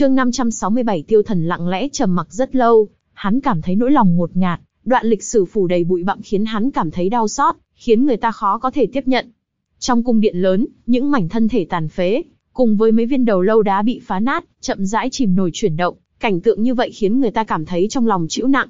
Chương 567 Tiêu Thần lặng lẽ trầm mặc rất lâu, hắn cảm thấy nỗi lòng ngột ngạt, đoạn lịch sử phủ đầy bụi bặm khiến hắn cảm thấy đau xót, khiến người ta khó có thể tiếp nhận. Trong cung điện lớn, những mảnh thân thể tàn phế, cùng với mấy viên đầu lâu đá bị phá nát, chậm rãi chìm nổi chuyển động, cảnh tượng như vậy khiến người ta cảm thấy trong lòng chịu nặng.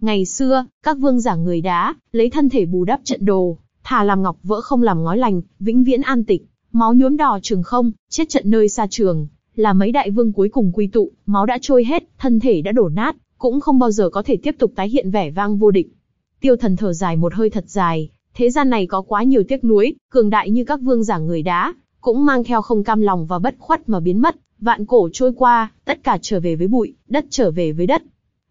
Ngày xưa, các vương giả người đá, lấy thân thể bù đắp trận đồ, thà làm ngọc vỡ không làm ngói lành, vĩnh viễn an tịch, máu nhuốm đỏ trường không, chết trận nơi xa trường, là mấy đại vương cuối cùng quy tụ, máu đã trôi hết, thân thể đã đổ nát, cũng không bao giờ có thể tiếp tục tái hiện vẻ vang vô địch. Tiêu thần thở dài một hơi thật dài, thế gian này có quá nhiều tiếc nuối, cường đại như các vương giả người đá, cũng mang theo không cam lòng và bất khuất mà biến mất, vạn cổ trôi qua, tất cả trở về với bụi, đất trở về với đất.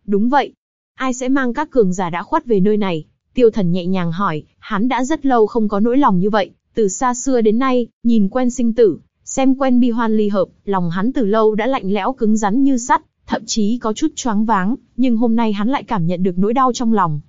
Đúng vậy. Ai sẽ mang các cường giả đã khuất về nơi này? Tiêu thần nhẹ nhàng hỏi, hắn đã rất lâu không có nỗi lòng như vậy, từ xa xưa đến nay, nhìn quen sinh tử, xem quen bi hoan ly hợp, lòng hắn từ lâu đã lạnh lẽo cứng rắn như sắt, thậm chí có chút choáng váng, nhưng hôm nay hắn lại cảm nhận được nỗi đau trong lòng.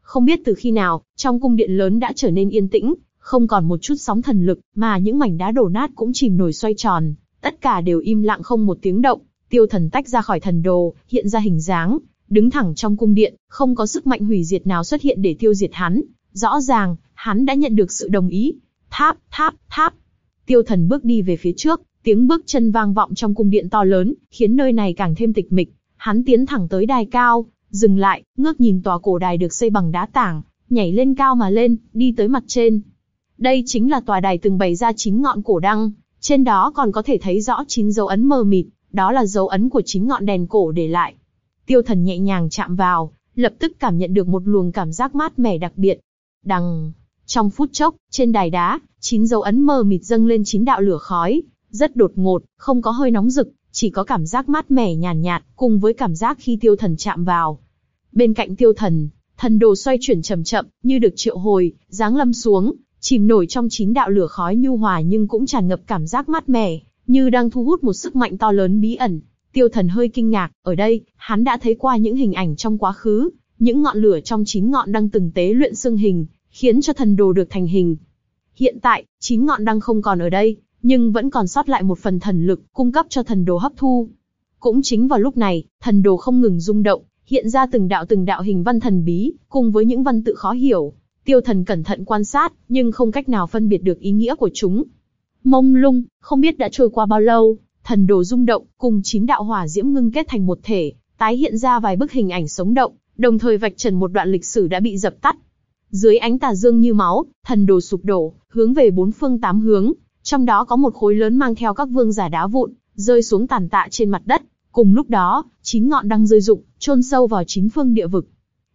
Không biết từ khi nào, trong cung điện lớn đã trở nên yên tĩnh, không còn một chút sóng thần lực, mà những mảnh đá đổ nát cũng chìm nổi xoay tròn, tất cả đều im lặng không một tiếng động. Tiêu thần tách ra khỏi thần đồ, hiện ra hình dáng, đứng thẳng trong cung điện, không có sức mạnh hủy diệt nào xuất hiện để tiêu diệt hắn. Rõ ràng, hắn đã nhận được sự đồng ý. Tháp, tháp, tháp. Tiêu thần bước đi về phía trước, tiếng bước chân vang vọng trong cung điện to lớn, khiến nơi này càng thêm tịch mịch. Hắn tiến thẳng tới đài cao, dừng lại, ngước nhìn tòa cổ đài được xây bằng đá tảng, nhảy lên cao mà lên, đi tới mặt trên. Đây chính là tòa đài từng bày ra chín ngọn cổ đăng, trên đó còn có thể thấy rõ chín dấu ấn mờ mịt, đó là dấu ấn của chín ngọn đèn cổ để lại. Tiêu thần nhẹ nhàng chạm vào, lập tức cảm nhận được một luồng cảm giác mát mẻ đặc biệt. Đằng, trong phút chốc, trên đài đá, chín dấu ấn mờ mịt dâng lên chín đạo lửa khói, rất đột ngột, không có hơi nóng rực, chỉ có cảm giác mát mẻ nhàn nhạt, nhạt, cùng với cảm giác khi tiêu thần chạm vào. Bên cạnh tiêu thần, thần đồ xoay chuyển chậm chậm, như được triệu hồi, giáng lâm xuống, chìm nổi trong chín đạo lửa khói nhu hòa nhưng cũng tràn ngập cảm giác mát mẻ, như đang thu hút một sức mạnh to lớn bí ẩn. Tiêu thần hơi kinh ngạc, ở đây, hắn đã thấy qua những hình ảnh trong quá khứ, những ngọn lửa trong chín ngọn đang từng tế luyện xương hình, khiến cho thần đồ được thành hình. Hiện tại, chín ngọn đăng không còn ở đây, nhưng vẫn còn sót lại một phần thần lực, cung cấp cho thần đồ hấp thu. Cũng chính vào lúc này, thần đồ không ngừng rung động, hiện ra từng đạo từng đạo hình văn thần bí, cùng với những văn tự khó hiểu. Tiêu thần cẩn thận quan sát, nhưng không cách nào phân biệt được ý nghĩa của chúng. Mông lung, không biết đã trôi qua bao lâu, thần đồ rung động, cùng chín đạo hỏa diễm ngưng kết thành một thể, tái hiện ra vài bức hình ảnh sống động, đồng thời vạch trần một đoạn lịch sử đã bị dập tắt. Dưới ánh tà dương như máu, thần đồ sụp đổ, hướng về bốn phương tám hướng, trong đó có một khối lớn mang theo các vương giả đá vụn, rơi xuống tàn tạ trên mặt đất. Cùng lúc đó, chín ngọn đăng rơi rụng, chôn sâu vào chín phương địa vực.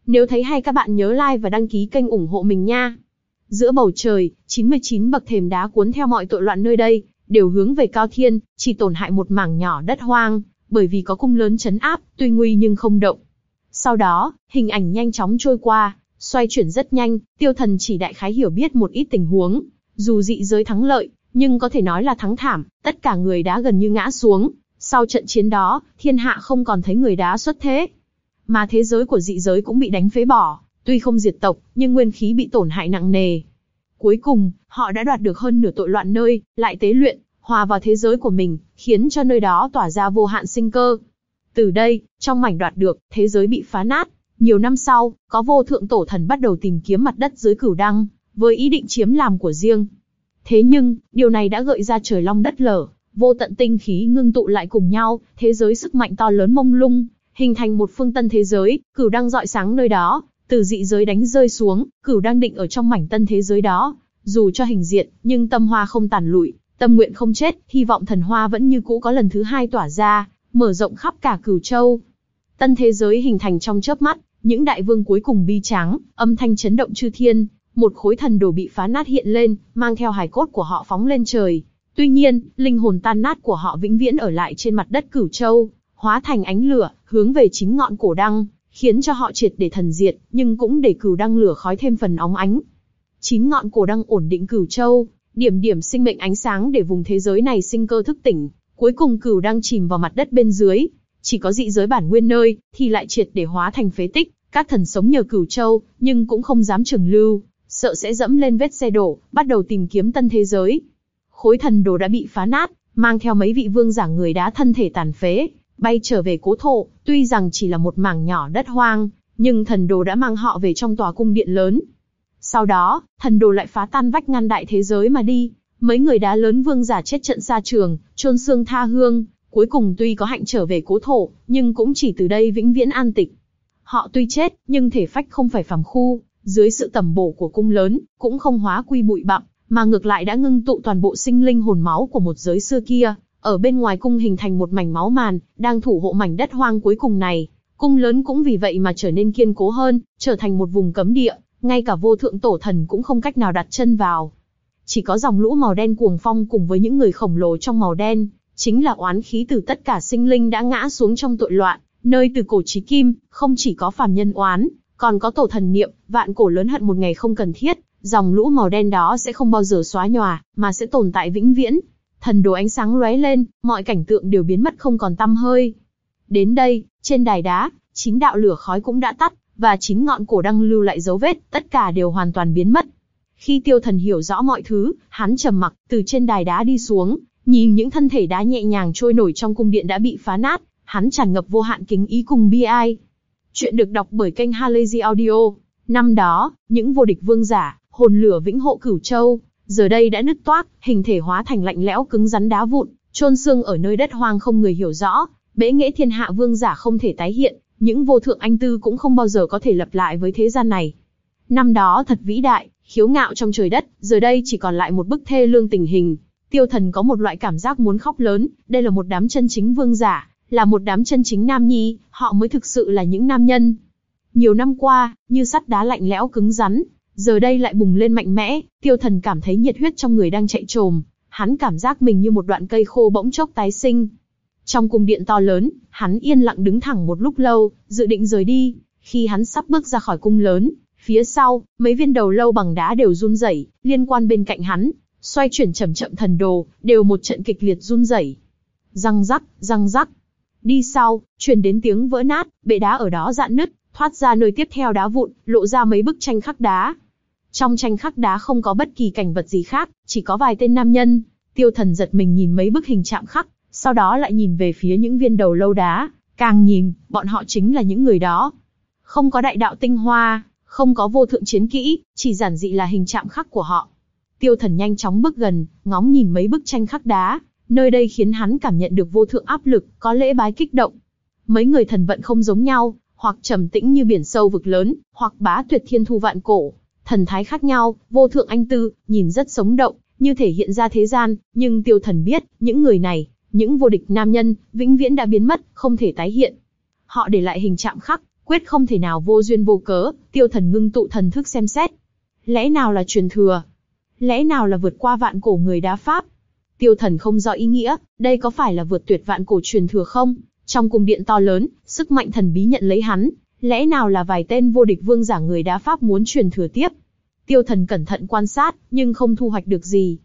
Nếu thấy hay các bạn nhớ like và đăng ký kênh ủng hộ mình nha. Giữa bầu trời, 99 bậc thềm đá cuốn theo mọi tội loạn nơi đây, đều hướng về cao thiên, chỉ tổn hại một mảng nhỏ đất hoang, bởi vì có cung lớn chấn áp, tuy nguy nhưng không động. Sau đó, hình ảnh nhanh chóng trôi qua, xoay chuyển rất nhanh, tiêu thần chỉ đại khái hiểu biết một ít tình huống. Dù dị giới thắng lợi, nhưng có thể nói là thắng thảm, tất cả người đá gần như ngã xuống. Sau trận chiến đó, thiên hạ không còn thấy người đá xuất thế. Mà thế giới của dị giới cũng bị đánh phế bỏ, tuy không diệt tộc, nhưng nguyên khí bị tổn hại nặng nề. Cuối cùng, họ đã đoạt được hơn nửa tội loạn nơi, lại tế luyện, hòa vào thế giới của mình, khiến cho nơi đó tỏa ra vô hạn sinh cơ. Từ đây, trong mảnh đoạt được, thế giới bị phá nát. Nhiều năm sau, có vô thượng tổ thần bắt đầu tìm kiếm mặt đất dưới cửu đăng, với ý định chiếm làm của riêng. Thế nhưng, điều này đã gợi ra trời long đất lở, vô tận tinh khí ngưng tụ lại cùng nhau, thế giới sức mạnh to lớn mông lung, hình thành một phương tân thế giới, cửu đăng dọi sáng nơi đó, từ dị giới đánh rơi xuống, cửu đang định ở trong mảnh tân thế giới đó, dù cho hình diện, nhưng tâm hoa không tàn lụi, tâm nguyện không chết, hy vọng thần hoa vẫn như cũ có lần thứ hai tỏa ra, mở rộng khắp cả cửu châu. Tân thế giới hình thành trong chớp mắt, những đại vương cuối cùng bi tráng, âm thanh chấn động chư thiên, một khối thần đồ bị phá nát hiện lên, mang theo hài cốt của họ phóng lên trời. Tuy nhiên, linh hồn tan nát của họ vĩnh viễn ở lại trên mặt đất Cửu Châu, hóa thành ánh lửa, hướng về chính ngọn cổ đăng, khiến cho họ triệt để thần diệt, nhưng cũng để cửu đăng lửa khói thêm phần óng ánh. Chín ngọn cổ đăng ổn định Cửu Châu, điểm điểm sinh mệnh ánh sáng để vùng thế giới này sinh cơ thức tỉnh. Cuối cùng cửu đăng chìm vào mặt đất bên dưới, chỉ có dị giới bản nguyên nơi, thì lại triệt để hóa thành phế tích. Các thần sống nhờ Cửu Châu, nhưng cũng không dám trường lưu, sợ sẽ dẫm lên vết xe đổ, bắt đầu tìm kiếm tân thế giới. Khối thần đồ đã bị phá nát, mang theo mấy vị vương giả người đá thân thể tàn phế, bay trở về cố thổ, tuy rằng chỉ là một mảng nhỏ đất hoang, nhưng thần đồ đã mang họ về trong tòa cung điện lớn. Sau đó, thần đồ lại phá tan vách ngăn đại thế giới mà đi, mấy người đá lớn vương giả chết trận xa trường, chôn xương tha hương, cuối cùng tuy có hạnh trở về cố thổ, nhưng cũng chỉ từ đây vĩnh viễn an tịch. Họ tuy chết, nhưng thể phách không phải phàm khu, dưới sự tầm bổ của cung lớn, cũng không hóa quy bụi bặm, mà ngược lại đã ngưng tụ toàn bộ sinh linh hồn máu của một giới xưa kia, ở bên ngoài cung hình thành một mảnh máu màn, đang thủ hộ mảnh đất hoang cuối cùng này. Cung lớn cũng vì vậy mà trở nên kiên cố hơn, trở thành một vùng cấm địa, ngay cả vô thượng tổ thần cũng không cách nào đặt chân vào. Chỉ có dòng lũ màu đen cuồng phong cùng với những người khổng lồ trong màu đen, chính là oán khí từ tất cả sinh linh đã ngã xuống trong tội loạn, nơi từ cổ chí kim, không chỉ có phàm nhân oán, còn có tổ thần niệm, vạn cổ lớn hận một ngày không cần thiết, dòng lũ màu đen đó sẽ không bao giờ xóa nhòa, mà sẽ tồn tại vĩnh viễn. Thần đồ ánh sáng lóe lên, mọi cảnh tượng đều biến mất không còn tăm hơi. Đến đây, trên đài đá, chín đạo lửa khói cũng đã tắt, và chín ngọn cổ đăng lưu lại dấu vết, tất cả đều hoàn toàn biến mất. Khi tiêu thần hiểu rõ mọi thứ, hắn trầm mặc, từ trên đài đá đi xuống, nhìn những thân thể đá nhẹ nhàng trôi nổi trong cung điện đã bị phá nát, hắn tràn ngập vô hạn kính ý cùng bi ai. Chuyện được đọc bởi kênh Halazy Audio. Năm đó, những vô địch vương giả, hồn lửa vĩnh hộ cửu châu, giờ đây đã nứt toác, hình thể hóa thành lạnh lẽo cứng rắn đá vụn, trôn xương ở nơi đất hoang không người hiểu rõ, bẽ nghệ thiên hạ vương giả không thể tái hiện, những vô thượng anh tư cũng không bao giờ có thể lập lại với thế gian này. Năm đó thật vĩ đại, khiếu ngạo trong trời đất, giờ đây chỉ còn lại một bức thê lương tình hình. Tiêu thần có một loại cảm giác muốn khóc lớn, đây là một đám chân chính vương giả, là một đám chân chính nam nhi, họ mới thực sự là những nam nhân. Nhiều năm qua, như sắt đá lạnh lẽo cứng rắn, giờ đây lại bùng lên mạnh mẽ, tiêu thần cảm thấy nhiệt huyết trong người đang chạy trồm, hắn cảm giác mình như một đoạn cây khô bỗng chốc tái sinh. Trong cung điện to lớn, hắn yên lặng đứng thẳng một lúc lâu, dự định rời đi, khi hắn sắp bước ra khỏi cung lớn, phía sau, mấy viên đầu lâu bằng đá đều run rẩy, liên quan bên cạnh hắn, xoay chuyển chậm chậm thần đồ, đều một trận kịch liệt run rẩy. Răng rắc, răng rắc. Đi sau, truyền đến tiếng vỡ nát, bệ đá ở đó dạn nứt, thoát ra nơi tiếp theo đá vụn, lộ ra mấy bức tranh khắc đá. Trong tranh khắc đá không có bất kỳ cảnh vật gì khác, chỉ có vài tên nam nhân. Tiêu thần giật mình nhìn mấy bức hình chạm khắc, sau đó lại nhìn về phía những viên đầu lâu đá, càng nhìn, bọn họ chính là những người đó. Không có đại đạo tinh hoa, không có vô thượng chiến kỹ, chỉ giản dị là hình chạm khắc của họ. Tiêu thần nhanh chóng bước gần, ngóng nhìn mấy bức tranh khắc đá, nơi đây khiến hắn cảm nhận được vô thượng áp lực, có lễ bái kích động. Mấy người thần vận không giống nhau, hoặc trầm tĩnh như biển sâu vực lớn, hoặc bá tuyệt thiên thu vạn cổ. Thần thái khác nhau, vô thượng anh tư, nhìn rất sống động, như thể hiện ra thế gian, nhưng tiêu thần biết, những người này, những vô địch nam nhân, vĩnh viễn đã biến mất, không thể tái hiện. Họ để lại hình chạm khắc, quyết không thể nào vô duyên vô cớ, tiêu thần ngưng tụ thần thức xem xét. Lẽ nào là truyền thừa? Lẽ nào là vượt qua vạn cổ người đá pháp? Tiêu thần không rõ ý nghĩa, đây có phải là vượt tuyệt vạn cổ truyền thừa không? Trong cung điện to lớn, sức mạnh thần bí nhận lấy hắn, lẽ nào là vài tên vô địch vương giả người đá pháp muốn truyền thừa tiếp? Tiêu thần cẩn thận quan sát, nhưng không thu hoạch được gì.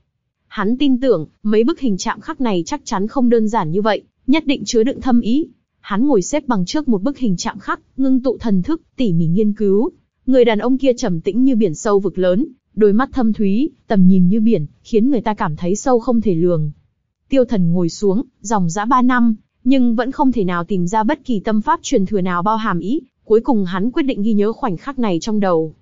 Hắn tin tưởng, mấy bức hình chạm khắc này chắc chắn không đơn giản như vậy, nhất định chứa đựng thâm ý. Hắn ngồi xếp bằng trước một bức hình chạm khắc, ngưng tụ thần thức, tỉ mỉ nghiên cứu. Người đàn ông kia trầm tĩnh như biển sâu vực lớn, đôi mắt thâm thúy, tầm nhìn như biển, khiến người ta cảm thấy sâu không thể lường. Tiêu thần ngồi xuống, dòng dã ba năm, nhưng vẫn không thể nào tìm ra bất kỳ tâm pháp truyền thừa nào bao hàm ý, cuối cùng hắn quyết định ghi nhớ khoảnh khắc này trong đầu.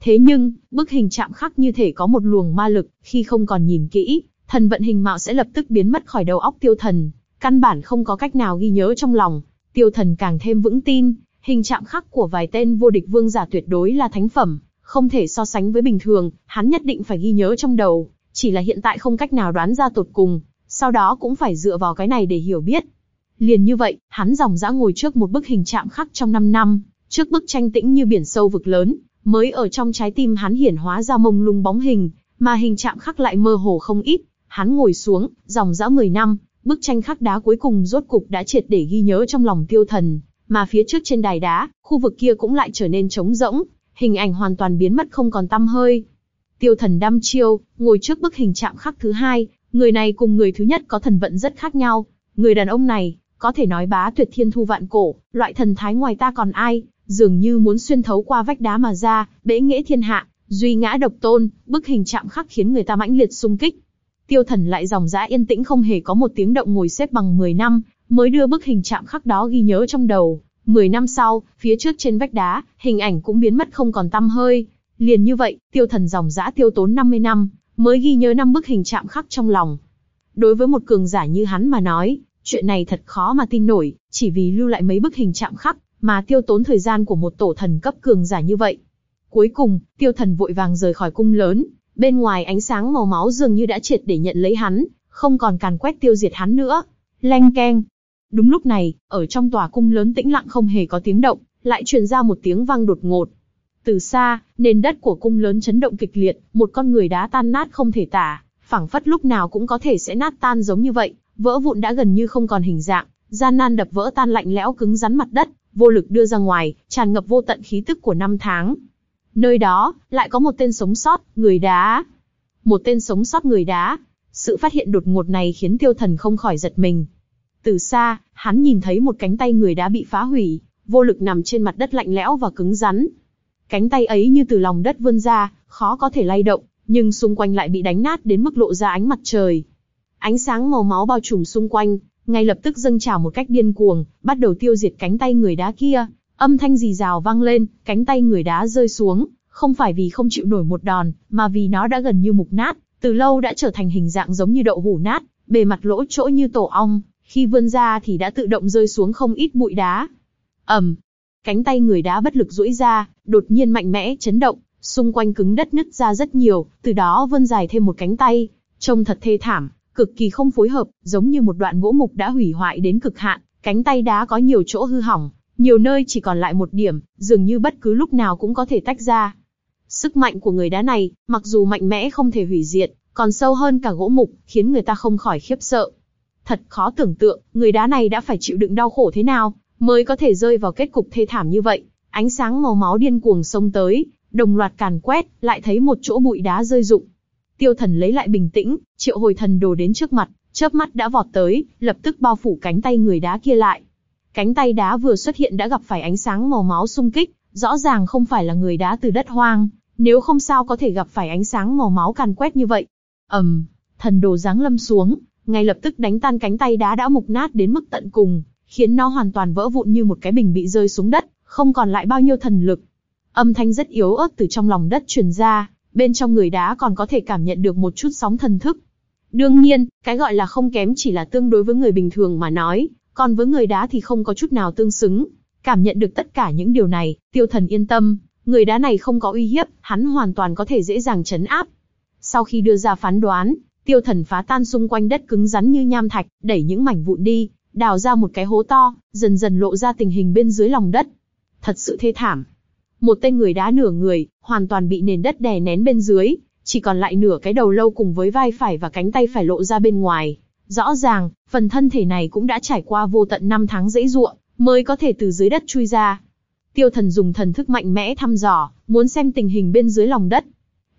Thế nhưng, bức hình chạm khắc như thể có một luồng ma lực, khi không còn nhìn kỹ, thần vận hình mạo sẽ lập tức biến mất khỏi đầu óc tiêu thần, căn bản không có cách nào ghi nhớ trong lòng. Tiêu thần càng thêm vững tin, hình chạm khắc của vài tên vô địch vương giả tuyệt đối là thánh phẩm, không thể so sánh với bình thường, hắn nhất định phải ghi nhớ trong đầu, chỉ là hiện tại không cách nào đoán ra tột cùng, sau đó cũng phải dựa vào cái này để hiểu biết. Liền như vậy, hắn dòng dã ngồi trước một bức hình chạm khắc trong 5 năm, trước bức tranh tĩnh như biển sâu vực lớn, mới ở trong trái tim hắn hiển hóa ra mông lung bóng hình, mà hình chạm khắc lại mơ hồ không ít. Hắn ngồi xuống, dòng dã 10 năm, bức tranh khắc đá cuối cùng rốt cục đã triệt để ghi nhớ trong lòng tiêu thần, mà phía trước trên đài đá, khu vực kia cũng lại trở nên trống rỗng, hình ảnh hoàn toàn biến mất không còn tăm hơi. Tiêu thần đăm chiêu, ngồi trước bức hình chạm khắc thứ hai, người này cùng người thứ nhất có thần vận rất khác nhau. Người đàn ông này, có thể nói bá tuyệt thiên thu vạn cổ, loại thần thái ngoài ta còn ai, dường như muốn xuyên thấu qua vách đá mà ra, bẽ nghĩa thiên hạ, duy ngã độc tôn, bức hình chạm khắc khiến người ta mãnh liệt sung kích. Tiêu thần lại dòng dã yên tĩnh không hề có một tiếng động ngồi xếp bằng 10 năm, mới đưa bức hình chạm khắc đó ghi nhớ trong đầu. Mười năm sau, phía trước trên vách đá, hình ảnh cũng biến mất không còn tăm hơi. Liền như vậy, tiêu thần dòng dã tiêu tốn 50 năm, mới ghi nhớ năm bức hình chạm khắc trong lòng. Đối với một cường giả như hắn mà nói, chuyện này thật khó mà tin nổi, chỉ vì lưu lại mấy bức hình chạm khắc, mà tiêu tốn thời gian của một tổ thần cấp cường giả như vậy. Cuối cùng, tiêu thần vội vàng rời khỏi cung lớn, bên ngoài ánh sáng màu máu dường như đã triệt để nhận lấy hắn, không còn càn quét tiêu diệt hắn nữa. Lanh keng. Đúng lúc này, ở trong tòa cung lớn tĩnh lặng không hề có tiếng động, lại truyền ra một tiếng vang đột ngột. Từ xa, nền đất của cung lớn chấn động kịch liệt, một con người đá tan nát không thể tả, phảng phất lúc nào cũng có thể sẽ nát tan giống như vậy, vỡ vụn đã gần như không còn hình dạng, gian nan đập vỡ tan lạnh lẽo cứng rắn mặt đất, vô lực đưa ra ngoài, tràn ngập vô tận khí tức của năm tháng. Nơi đó, lại có một tên sống sót, người đá. Một tên sống sót người đá. Sự phát hiện đột ngột này khiến tiêu thần không khỏi giật mình. Từ xa, hắn nhìn thấy một cánh tay người đá bị phá hủy, vô lực nằm trên mặt đất lạnh lẽo và cứng rắn. Cánh tay ấy như từ lòng đất vươn ra, khó có thể lay động, nhưng xung quanh lại bị đánh nát đến mức lộ ra ánh mặt trời. Ánh sáng màu máu bao trùm xung quanh, ngay lập tức dâng trào một cách điên cuồng, bắt đầu tiêu diệt cánh tay người đá kia. Âm thanh rì rào vang lên, cánh tay người đá rơi xuống, không phải vì không chịu nổi một đòn, mà vì nó đã gần như mục nát, từ lâu đã trở thành hình dạng giống như đậu hủ nát, bề mặt lỗ chỗ như tổ ong, khi vươn ra thì đã tự động rơi xuống không ít bụi đá. ầm, cánh tay người đá bất lực duỗi ra, đột nhiên mạnh mẽ chấn động, xung quanh cứng đất nứt ra rất nhiều, từ đó vươn dài thêm một cánh tay, trông thật thê thảm, cực kỳ không phối hợp, giống như một đoạn gỗ mục đã hủy hoại đến cực hạn, cánh tay đá có nhiều chỗ hư hỏng, nhiều nơi chỉ còn lại một điểm, dường như bất cứ lúc nào cũng có thể tách ra. Sức mạnh của người đá này, mặc dù mạnh mẽ không thể hủy diệt, còn sâu hơn cả gỗ mục, khiến người ta không khỏi khiếp sợ. Thật khó tưởng tượng, người đá này đã phải chịu đựng đau khổ thế nào, mới có thể rơi vào kết cục thê thảm như vậy. Ánh sáng màu máu điên cuồng xông tới, đồng loạt càn quét, lại thấy một chỗ bụi đá rơi rụng. Tiêu thần lấy lại bình tĩnh, triệu hồi thần đồ đến trước mặt, chớp mắt đã vọt tới, lập tức bao phủ cánh tay người đá kia lại. Cánh tay đá vừa xuất hiện đã gặp phải ánh sáng màu máu xung kích, rõ ràng không phải là người đá từ đất hoang, nếu không sao có thể gặp phải ánh sáng màu máu càn quét như vậy. ầm, um, thần đồ giáng lâm xuống, ngay lập tức đánh tan cánh tay đá đã mục nát đến mức tận cùng, khiến nó hoàn toàn vỡ vụn như một cái bình bị rơi xuống đất, không còn lại bao nhiêu thần lực. Âm thanh rất yếu ớt từ trong lòng đất truyền ra, bên trong người đá còn có thể cảm nhận được một chút sóng thần thức. Đương nhiên, cái gọi là không kém chỉ là tương đối với người bình thường mà nói, còn với người đá thì không có chút nào tương xứng. Cảm nhận được tất cả những điều này, tiêu thần yên tâm, người đá này không có uy hiếp, hắn hoàn toàn có thể dễ dàng chấn áp. Sau khi đưa ra phán đoán, tiêu thần phá tan xung quanh đất cứng rắn như nham thạch, đẩy những mảnh vụn đi, đào ra một cái hố to, dần dần lộ ra tình hình bên dưới lòng đất. Thật sự thê thảm. Một tên người đá nửa người, hoàn toàn bị nền đất đè nén bên dưới, chỉ còn lại nửa cái đầu lâu cùng với vai phải và cánh tay phải lộ ra bên ngoài. Rõ ràng, phần thân thể này cũng đã trải qua vô tận năm tháng dễ ruộng, mới có thể từ dưới đất chui ra. Tiêu thần dùng thần thức mạnh mẽ thăm dò, muốn xem tình hình bên dưới lòng đất.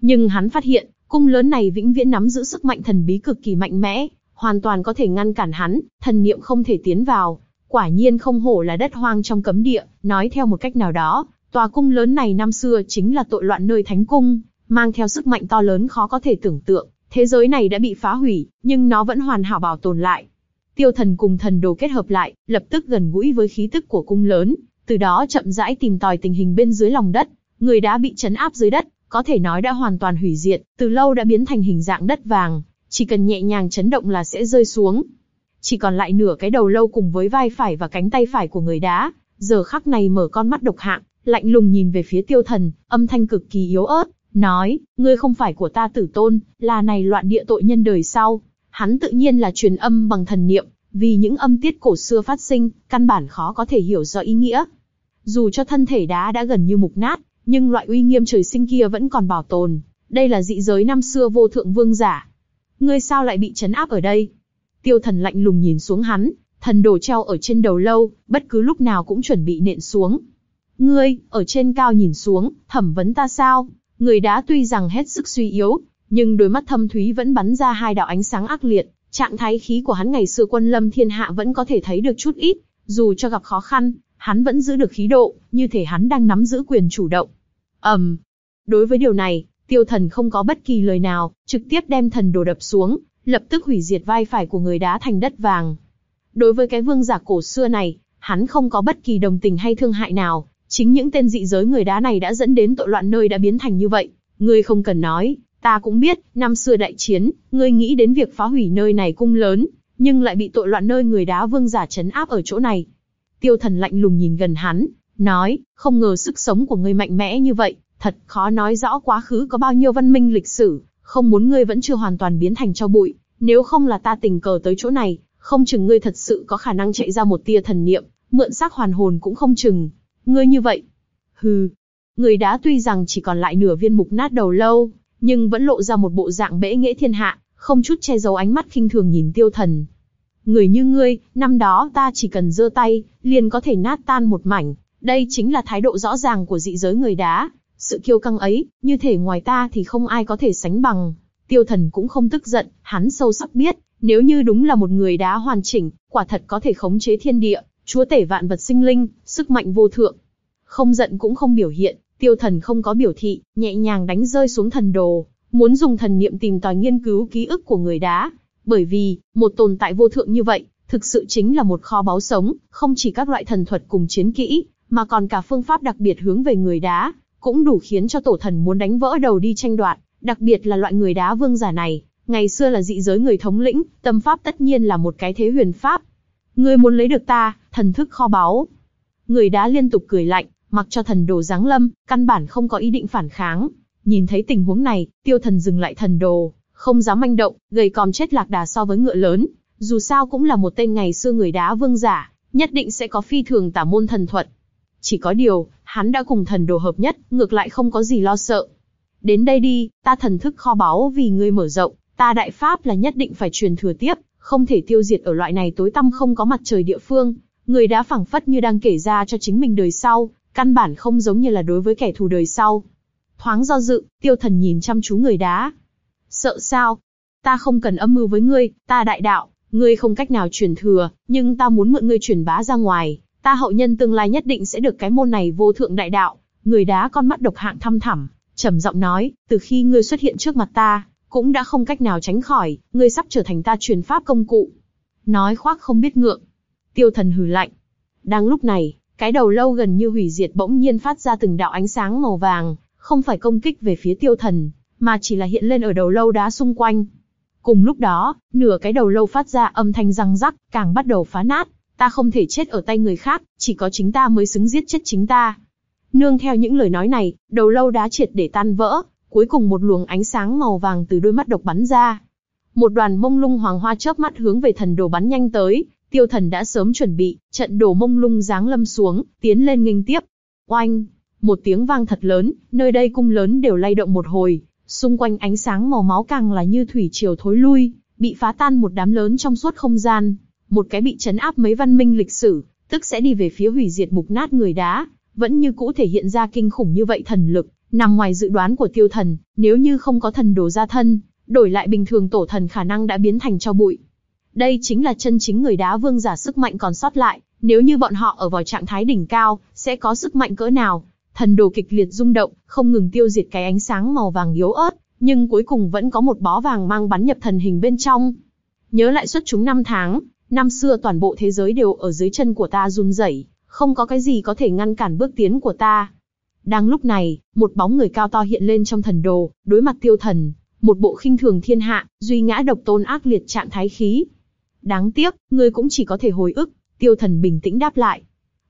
Nhưng hắn phát hiện, cung lớn này vĩnh viễn nắm giữ sức mạnh thần bí cực kỳ mạnh mẽ, hoàn toàn có thể ngăn cản hắn, thần niệm không thể tiến vào. Quả nhiên không hổ là đất hoang trong cấm địa, nói theo một cách nào đó, tòa cung lớn này năm xưa chính là tội loạn nơi thánh cung, mang theo sức mạnh to lớn khó có thể tưởng tượng. Thế giới này đã bị phá hủy, nhưng nó vẫn hoàn hảo bảo tồn lại. Tiêu thần cùng thần đồ kết hợp lại, lập tức gần gũi với khí tức của cung lớn, từ đó chậm rãi tìm tòi tình hình bên dưới lòng đất. Người đã bị chấn áp dưới đất, có thể nói đã hoàn toàn hủy diệt, từ lâu đã biến thành hình dạng đất vàng, chỉ cần nhẹ nhàng chấn động là sẽ rơi xuống. Chỉ còn lại nửa cái đầu lâu cùng với vai phải và cánh tay phải của người đá, giờ khắc này mở con mắt độc hạng, lạnh lùng nhìn về phía tiêu thần, âm thanh cực kỳ yếu ớt, nói, ngươi không phải của ta tử tôn, là này loạn địa tội nhân đời sau. Hắn tự nhiên là truyền âm bằng thần niệm, vì những âm tiết cổ xưa phát sinh, căn bản khó có thể hiểu rõ ý nghĩa. Dù cho thân thể đá đã gần như mục nát, nhưng loại uy nghiêm trời sinh kia vẫn còn bảo tồn. Đây là dị giới năm xưa vô thượng vương giả. Ngươi sao lại bị chấn áp ở đây? Tiêu thần lạnh lùng nhìn xuống hắn, thần đồ treo ở trên đầu lâu, bất cứ lúc nào cũng chuẩn bị nện xuống. Ngươi, ở trên cao nhìn xuống, thẩm vấn ta sao? Người đá tuy rằng hết sức suy yếu, nhưng đôi mắt thâm thúy vẫn bắn ra hai đạo ánh sáng ác liệt, trạng thái khí của hắn ngày xưa quân lâm thiên hạ vẫn có thể thấy được chút ít, dù cho gặp khó khăn, hắn vẫn giữ được khí độ, như thể hắn đang nắm giữ quyền chủ động ầm, um, đối với điều này, tiêu thần không có bất kỳ lời nào, trực tiếp đem thần đồ đập xuống, lập tức hủy diệt vai phải của người đá thành đất vàng. Đối với cái vương giả cổ xưa này, hắn không có bất kỳ đồng tình hay thương hại nào, chính những tên dị giới người đá này đã dẫn đến tội loạn nơi đã biến thành như vậy. Ngươi không cần nói, ta cũng biết, năm xưa đại chiến, ngươi nghĩ đến việc phá hủy nơi này cung lớn, nhưng lại bị tội loạn nơi người đá vương giả chấn áp ở chỗ này. Tiêu thần lạnh lùng nhìn gần hắn, nói, không ngờ sức sống của ngươi mạnh mẽ như vậy, thật khó nói rõ quá khứ có bao nhiêu văn minh lịch sử, không muốn ngươi vẫn chưa hoàn toàn biến thành cho bụi, nếu không là ta tình cờ tới chỗ này, không chừng ngươi thật sự có khả năng chạy ra một tia thần niệm, mượn xác hoàn hồn cũng không chừng. Ngươi như vậy. Hừ. Người đá tuy rằng chỉ còn lại nửa viên mục nát đầu lâu, nhưng vẫn lộ ra một bộ dạng bẽ nghệ thiên hạ, không chút che giấu ánh mắt khinh thường nhìn tiêu thần. Người như ngươi, năm đó ta chỉ cần giơ tay, liền có thể nát tan một mảnh. Đây chính là thái độ rõ ràng của dị giới người đá. Sự kiêu căng ấy, như thể ngoài ta thì không ai có thể sánh bằng. Tiêu thần cũng không tức giận, hắn sâu sắc biết, nếu như đúng là một người đá hoàn chỉnh, quả thật có thể khống chế thiên địa, chúa tể vạn vật sinh linh, sức mạnh vô thượng. Không giận cũng không biểu hiện, tiêu thần không có biểu thị, nhẹ nhàng đánh rơi xuống thần đồ, muốn dùng thần niệm tìm tòi nghiên cứu ký ức của người đá. Bởi vì, một tồn tại vô thượng như vậy, thực sự chính là một kho báu sống, không chỉ các loại thần thuật cùng chiến kỹ, mà còn cả phương pháp đặc biệt hướng về người đá, cũng đủ khiến cho tổ thần muốn đánh vỡ đầu đi tranh đoạt, đặc biệt là loại người đá vương giả này, ngày xưa là dị giới người thống lĩnh, tâm pháp tất nhiên là một cái thế huyền pháp. Ngươi muốn lấy được ta, thần thức kho báu. Người đá liên tục cười lạnh, mặc cho thần đồ giáng lâm, căn bản không có ý định phản kháng. Nhìn thấy tình huống này, tiêu thần dừng lại thần đồ, không dám manh động, gầy còm chết lạc đà so với ngựa lớn. Dù sao cũng là một tên ngày xưa người đá vương giả, nhất định sẽ có phi thường tả môn thần thuật. Chỉ có điều, hắn đã cùng thần đồ hợp nhất, ngược lại không có gì lo sợ. Đến đây đi, ta thần thức kho báu vì ngươi mở rộng, ta đại pháp là nhất định phải truyền thừa tiếp, không thể tiêu diệt ở loại này tối tăm không có mặt trời địa phương. Người đã phảng phất như đang kể ra cho chính mình đời sau, căn bản không giống như là đối với kẻ thù đời sau. Thoáng do dự, tiêu thần nhìn chăm chú người đá. Sợ sao? Ta không cần âm mưu với ngươi, ta đại đạo, ngươi không cách nào truyền thừa, nhưng ta muốn mượn ngươi truyền bá ra ngoài, ta hậu nhân tương lai nhất định sẽ được cái môn này vô thượng đại đạo. Người đá con mắt độc hạng thăm thẳm, trầm giọng nói, từ khi ngươi xuất hiện trước mặt ta, cũng đã không cách nào tránh khỏi, ngươi sắp trở thành ta truyền pháp công cụ. Nói khoác không biết ngượng. Tiêu thần hừ lạnh. Đang lúc này, cái đầu lâu gần như hủy diệt bỗng nhiên phát ra từng đạo ánh sáng màu vàng, không phải công kích về phía tiêu thần, mà chỉ là hiện lên ở đầu lâu đá xung quanh. Cùng lúc đó, nửa cái đầu lâu phát ra âm thanh răng rắc, càng bắt đầu phá nát. Ta không thể chết ở tay người khác, chỉ có chính ta mới xứng giết chết chính ta. Nương theo những lời nói này, đầu lâu đá triệt để tan vỡ, cuối cùng một luồng ánh sáng màu vàng từ đôi mắt độc bắn ra. Một đoàn mông lung hoàng hoa chớp mắt hướng về thần đồ bắn nhanh tới, tiêu thần đã sớm chuẩn bị, trận đồ mông lung giáng lâm xuống, tiến lên nghênh tiếp. Oanh! Một tiếng vang thật lớn, nơi đây cung lớn đều lay động một hồi, xung quanh ánh sáng màu máu càng là như thủy triều thối lui, bị phá tan một đám lớn trong suốt không gian. Một cái bị chấn áp mấy văn minh lịch sử, tức sẽ đi về phía hủy diệt mục nát người đá, vẫn như cũ thể hiện ra kinh khủng như vậy thần lực, nằm ngoài dự đoán của tiêu thần, nếu như không có thần đồ ra thân, đổi lại bình thường tổ thần khả năng đã biến thành cho bụi. Đây chính là chân chính người đá vương giả sức mạnh còn sót lại, nếu như bọn họ ở vào trạng thái đỉnh cao, sẽ có sức mạnh cỡ nào. Thần đồ kịch liệt rung động, không ngừng tiêu diệt cái ánh sáng màu vàng yếu ớt, nhưng cuối cùng vẫn có một bó vàng mang bắn nhập thần hình bên trong. Nhớ lại suốt chúng năm tháng, năm xưa toàn bộ thế giới đều ở dưới chân của ta run rẩy, không có cái gì có thể ngăn cản bước tiến của ta. Đang lúc này, một bóng người cao to hiện lên trong thần đồ, đối mặt tiêu thần, một bộ khinh thường thiên hạ, duy ngã độc tôn ác liệt trạng thái khí. Đáng tiếc, ngươi cũng chỉ có thể hồi ức, tiêu thần bình tĩnh đáp lại.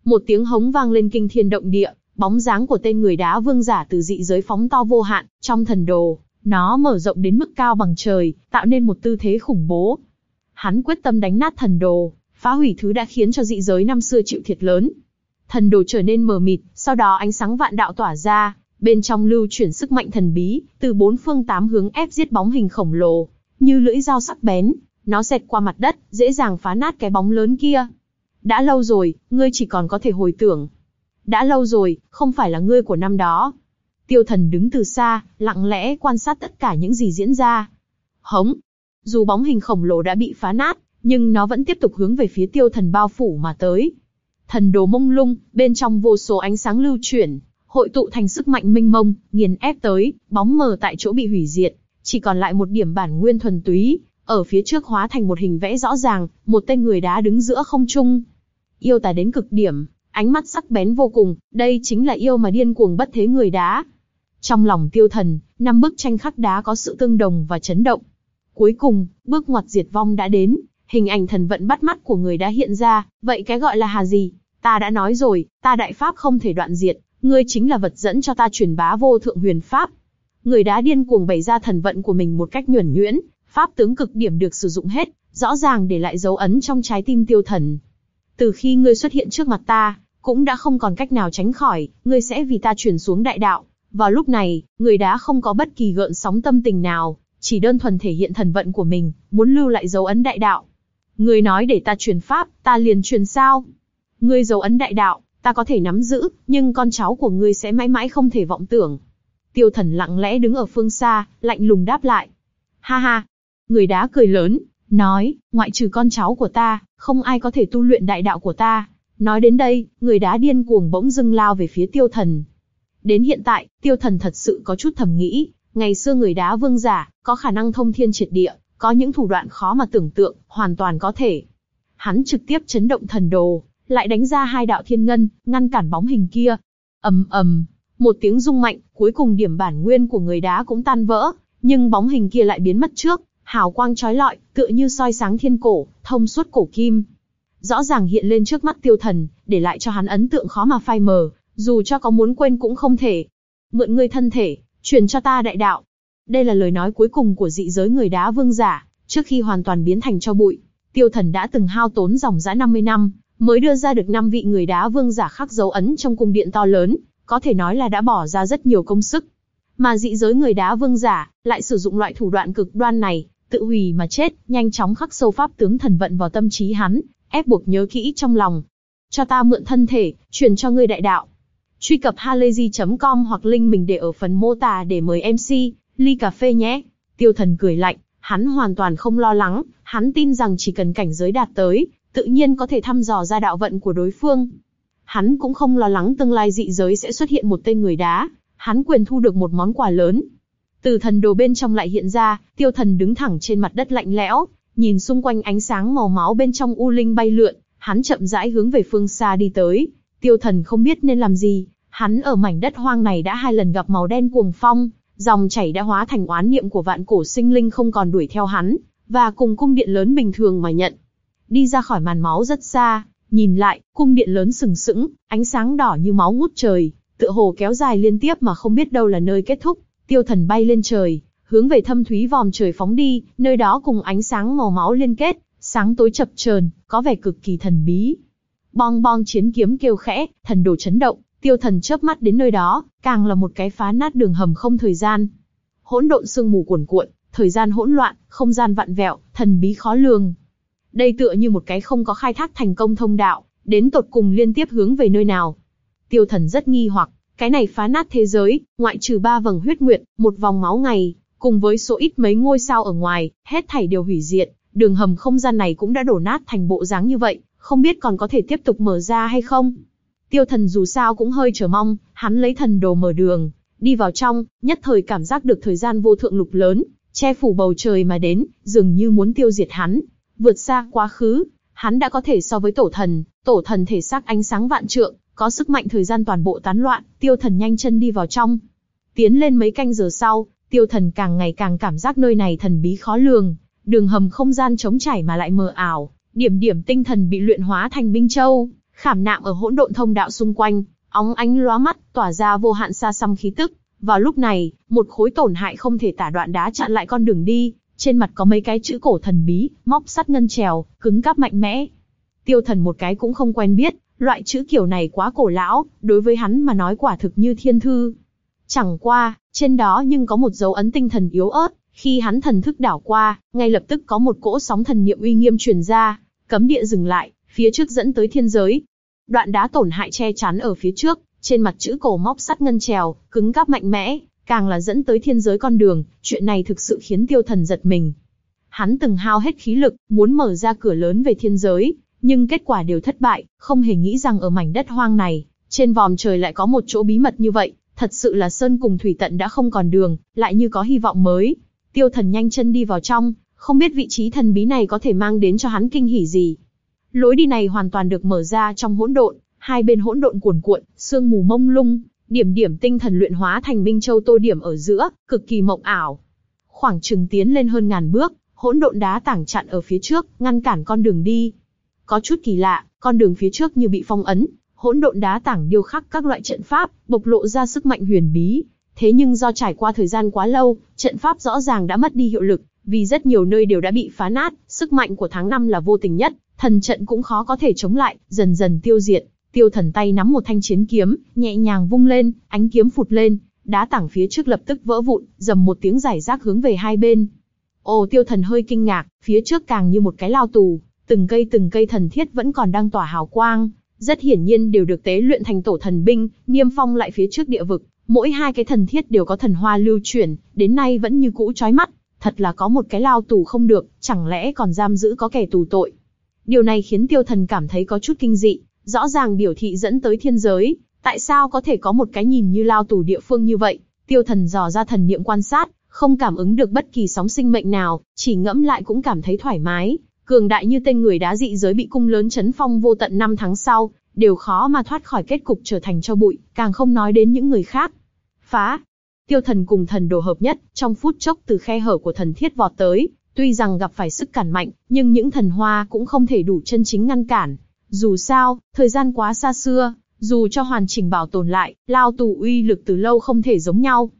Một tiếng hống vang lên kinh thiên động địa, bóng dáng của tên người đá vương giả từ dị giới phóng to vô hạn, trong thần đồ, nó mở rộng đến mức cao bằng trời, tạo nên một tư thế khủng bố. Hắn quyết tâm đánh nát thần đồ, phá hủy thứ đã khiến cho dị giới năm xưa chịu thiệt lớn. Thần đồ trở nên mờ mịt, sau đó ánh sáng vạn đạo tỏa ra, bên trong lưu chuyển sức mạnh thần bí, từ bốn phương tám hướng ép giết bóng hình khổng lồ, như lưỡi dao sắc bén, nó xẹt qua mặt đất, dễ dàng phá nát cái bóng lớn kia. Đã lâu rồi, ngươi chỉ còn có thể hồi tưởng. Đã lâu rồi, không phải là ngươi của năm đó. Tiêu thần đứng từ xa, lặng lẽ quan sát tất cả những gì diễn ra. Hống! Dù bóng hình khổng lồ đã bị phá nát, nhưng nó vẫn tiếp tục hướng về phía tiêu thần bao phủ mà tới. Thần đồ mông lung, bên trong vô số ánh sáng lưu chuyển, hội tụ thành sức mạnh minh mông, nghiền ép tới, bóng mờ tại chỗ bị hủy diệt, chỉ còn lại một điểm bản nguyên thuần túy, ở phía trước hóa thành một hình vẽ rõ ràng, một tên người đá đứng giữa không trung. Yêu tà đến cực điểm, ánh mắt sắc bén vô cùng, đây chính là yêu mà điên cuồng bất thế người đá. Trong lòng tiêu thần, năm bức tranh khắc đá có sự tương đồng và chấn động. Cuối cùng, bước ngoặt diệt vong đã đến, hình ảnh thần vận bắt mắt của người đã hiện ra, vậy cái gọi là hà gì? Ta đã nói rồi, ta đại pháp không thể đoạn diệt, ngươi chính là vật dẫn cho ta truyền bá vô thượng huyền pháp. Người đã điên cuồng bày ra thần vận của mình một cách nhuần nhuyễn, pháp tướng cực điểm được sử dụng hết, rõ ràng để lại dấu ấn trong trái tim tiêu thần. Từ khi ngươi xuất hiện trước mặt ta, cũng đã không còn cách nào tránh khỏi, ngươi sẽ vì ta chuyển xuống đại đạo. Vào lúc này, người đã không có bất kỳ gợn sóng tâm tình nào, chỉ đơn thuần thể hiện thần vận của mình, muốn lưu lại dấu ấn đại đạo. Ngươi nói để ta truyền pháp, ta liền truyền sao? Ngươi dấu ấn đại đạo, ta có thể nắm giữ, nhưng con cháu của ngươi sẽ mãi mãi không thể vọng tưởng. Tiêu thần lặng lẽ đứng ở phương xa, lạnh lùng đáp lại. Ha ha! Người đá cười lớn, nói, ngoại trừ con cháu của ta, không ai có thể tu luyện đại đạo của ta. Nói đến đây, người đá điên cuồng bỗng dưng lao về phía tiêu thần. Đến hiện tại, tiêu thần thật sự có chút thầm nghĩ, ngày xưa người đá vương giả, có khả năng thông thiên triệt địa, có những thủ đoạn khó mà tưởng tượng, hoàn toàn có thể. Hắn trực tiếp chấn động thần đồ, lại đánh ra hai đạo thiên ngân, ngăn cản bóng hình kia. ầm ầm, một tiếng rung mạnh, cuối cùng điểm bản nguyên của người đá cũng tan vỡ, nhưng bóng hình kia lại biến mất trước, hào quang chói lọi, tựa như soi sáng thiên cổ, thông suốt cổ kim. Rõ ràng hiện lên trước mắt tiêu thần, để lại cho hắn ấn tượng khó mà phai mờ, dù cho có muốn quên cũng không thể. Mượn ngươi thân thể, truyền cho ta đại đạo. Đây là lời nói cuối cùng của dị giới người đá vương giả, trước khi hoàn toàn biến thành cho bụi. Tiêu thần đã từng hao tốn dòng dã 50 năm, mới đưa ra được năm vị người đá vương giả khắc dấu ấn trong cung điện to lớn, có thể nói là đã bỏ ra rất nhiều công sức. Mà dị giới người đá vương giả, lại sử dụng loại thủ đoạn cực đoan này, tự hủy mà chết, nhanh chóng khắc sâu pháp tướng thần vận vào tâm trí hắn, ép buộc nhớ kỹ trong lòng. Cho ta mượn thân thể, truyền cho ngươi đại đạo. Truy cập halayzi.com hoặc link mình để ở phần mô tả để mời MC, ly cà phê nhé. Tiêu thần cười lạnh, hắn hoàn toàn không lo lắng, hắn tin rằng chỉ cần cảnh giới đạt tới, tự nhiên có thể thăm dò ra đạo vận của đối phương. Hắn cũng không lo lắng tương lai dị giới sẽ xuất hiện một tên người đá, hắn quyền thu được một món quà lớn. Từ thần đồ bên trong lại hiện ra, tiêu thần đứng thẳng trên mặt đất lạnh lẽo, nhìn xung quanh ánh sáng màu máu bên trong u linh bay lượn, hắn chậm rãi hướng về phương xa đi tới. Tiêu thần không biết nên làm gì, hắn ở mảnh đất hoang này đã hai lần gặp màu đen cuồng phong, dòng chảy đã hóa thành oán niệm của vạn cổ sinh linh không còn đuổi theo hắn, và cùng cung điện lớn bình thường mà nhận. Đi ra khỏi màn máu rất xa, nhìn lại, cung điện lớn sừng sững, ánh sáng đỏ như máu ngút trời, tựa hồ kéo dài liên tiếp mà không biết đâu là nơi kết thúc. Tiêu thần bay lên trời, hướng về thâm thúy vòm trời phóng đi, nơi đó cùng ánh sáng màu máu liên kết, sáng tối chập chờn, có vẻ cực kỳ thần bí. Bong bong chiến kiếm kêu khẽ, thần đồ chấn động, tiêu thần chớp mắt đến nơi đó, càng là một cái phá nát đường hầm không thời gian. Hỗn độn sương mù cuồn cuộn, thời gian hỗn loạn, không gian vặn vẹo, thần bí khó lường. Đây tựa như một cái không có khai thác thành công thông đạo, đến tột cùng liên tiếp hướng về nơi nào. Tiêu thần rất nghi hoặc, cái này phá nát thế giới, ngoại trừ ba vầng huyết nguyệt, một vòng máu ngày, cùng với số ít mấy ngôi sao ở ngoài, hết thảy đều hủy diệt, đường hầm không gian này cũng đã đổ nát thành bộ dáng như vậy, không biết còn có thể tiếp tục mở ra hay không. Tiêu thần dù sao cũng hơi chờ mong, hắn lấy thần đồ mở đường, đi vào trong, nhất thời cảm giác được thời gian vô thượng lục lớn, che phủ bầu trời mà đến, dường như muốn tiêu diệt hắn. Vượt xa quá khứ, hắn đã có thể so với tổ thần, tổ thần thể xác ánh sáng vạn trượng, có sức mạnh thời gian toàn bộ tán loạn, tiêu thần nhanh chân đi vào trong. Tiến lên mấy canh giờ sau, tiêu thần càng ngày càng cảm giác nơi này thần bí khó lường, đường hầm không gian trống chảy mà lại mờ ảo, điểm điểm tinh thần bị luyện hóa thành binh châu, khảm nạm ở hỗn độn thông đạo xung quanh, óng ánh lóa mắt, tỏa ra vô hạn xa xăm khí tức. Vào lúc này, một khối tổn hại không thể tả đoạn đá chặn lại con đường đi, trên mặt có mấy cái chữ cổ thần bí, móc sắt ngân trèo, cứng cáp mạnh mẽ. Tiêu thần một cái cũng không quen biết, loại chữ kiểu này quá cổ lão, đối với hắn mà nói quả thực như thiên thư. Chẳng qua, trên đó nhưng có một dấu ấn tinh thần yếu ớt, khi hắn thần thức đảo qua, ngay lập tức có một cỗ sóng thần niệm uy nghiêm truyền ra, cấm địa dừng lại, phía trước dẫn tới thiên giới. Đoạn đá tổn hại che chắn ở phía trước, trên mặt chữ cổ móc sắt ngân trèo, cứng cáp mạnh mẽ, càng là dẫn tới thiên giới con đường, chuyện này thực sự khiến tiêu thần giật mình. Hắn từng hao hết khí lực, muốn mở ra cửa lớn về thiên giới, nhưng kết quả đều thất bại, không hề nghĩ rằng ở mảnh đất hoang này, trên vòm trời lại có một chỗ bí mật như vậy, thật sự là sơn cùng thủy tận đã không còn đường, lại như có hy vọng mới. Tiêu thần nhanh chân đi vào trong, không biết vị trí thần bí này có thể mang đến cho hắn kinh hỉ gì. Lối đi này hoàn toàn được mở ra trong hỗn độn, hai bên hỗn độn cuồn cuộn, sương mù mông lung, điểm điểm tinh thần luyện hóa thành minh châu tô điểm ở giữa, cực kỳ mộng ảo. Khoảng chừng tiến lên hơn ngàn bước, hỗn độn đá tảng chặn ở phía trước, ngăn cản con đường đi. Có chút kỳ lạ, con đường phía trước như bị phong ấn, hỗn độn đá tảng điêu khắc các loại trận pháp, bộc lộ ra sức mạnh huyền bí. Thế nhưng do trải qua thời gian quá lâu, trận pháp rõ ràng đã mất đi hiệu lực, vì rất nhiều nơi đều đã bị phá nát, sức mạnh của tháng năm là vô tình nhất, thần trận cũng khó có thể chống lại, dần dần tiêu diệt. Tiêu thần tay nắm một thanh chiến kiếm, nhẹ nhàng vung lên, ánh kiếm phụt lên, đá tảng phía trước lập tức vỡ vụn, dầm một tiếng giải rác hướng về hai bên. Ồ tiêu thần hơi kinh ngạc, phía trước càng như một cái lao tù, từng cây từng cây thần thiết vẫn còn đang tỏa hào quang, rất hiển nhiên đều được tế luyện thành tổ thần binh, niêm phong lại phía trước địa vực. Mỗi hai cái thần thiết đều có thần hoa lưu chuyển, đến nay vẫn như cũ chói mắt. Thật là có một cái lao tù không được, chẳng lẽ còn giam giữ có kẻ tù tội. Điều này khiến tiêu thần cảm thấy có chút kinh dị, rõ ràng biểu thị dẫn tới thiên giới, tại sao có thể có một cái nhìn như lao tù địa phương như vậy? Tiêu thần dò ra thần niệm quan sát, không cảm ứng được bất kỳ sóng sinh mệnh nào, chỉ ngẫm lại cũng cảm thấy thoải mái, cường đại như tên người đá dị giới bị cung lớn chấn phong vô tận năm tháng sau, đều khó mà thoát khỏi kết cục trở thành cho bụi, càng không nói đến những người khác. Phá! Tiêu thần cùng thần đồ hợp nhất, trong phút chốc từ khe hở của thần thiết vọt tới, tuy rằng gặp phải sức cản mạnh, nhưng những thần hoa cũng không thể đủ chân chính ngăn cản. Dù sao, thời gian quá xa xưa, dù cho hoàn chỉnh bảo tồn lại, lao tù uy lực từ lâu không thể giống nhau.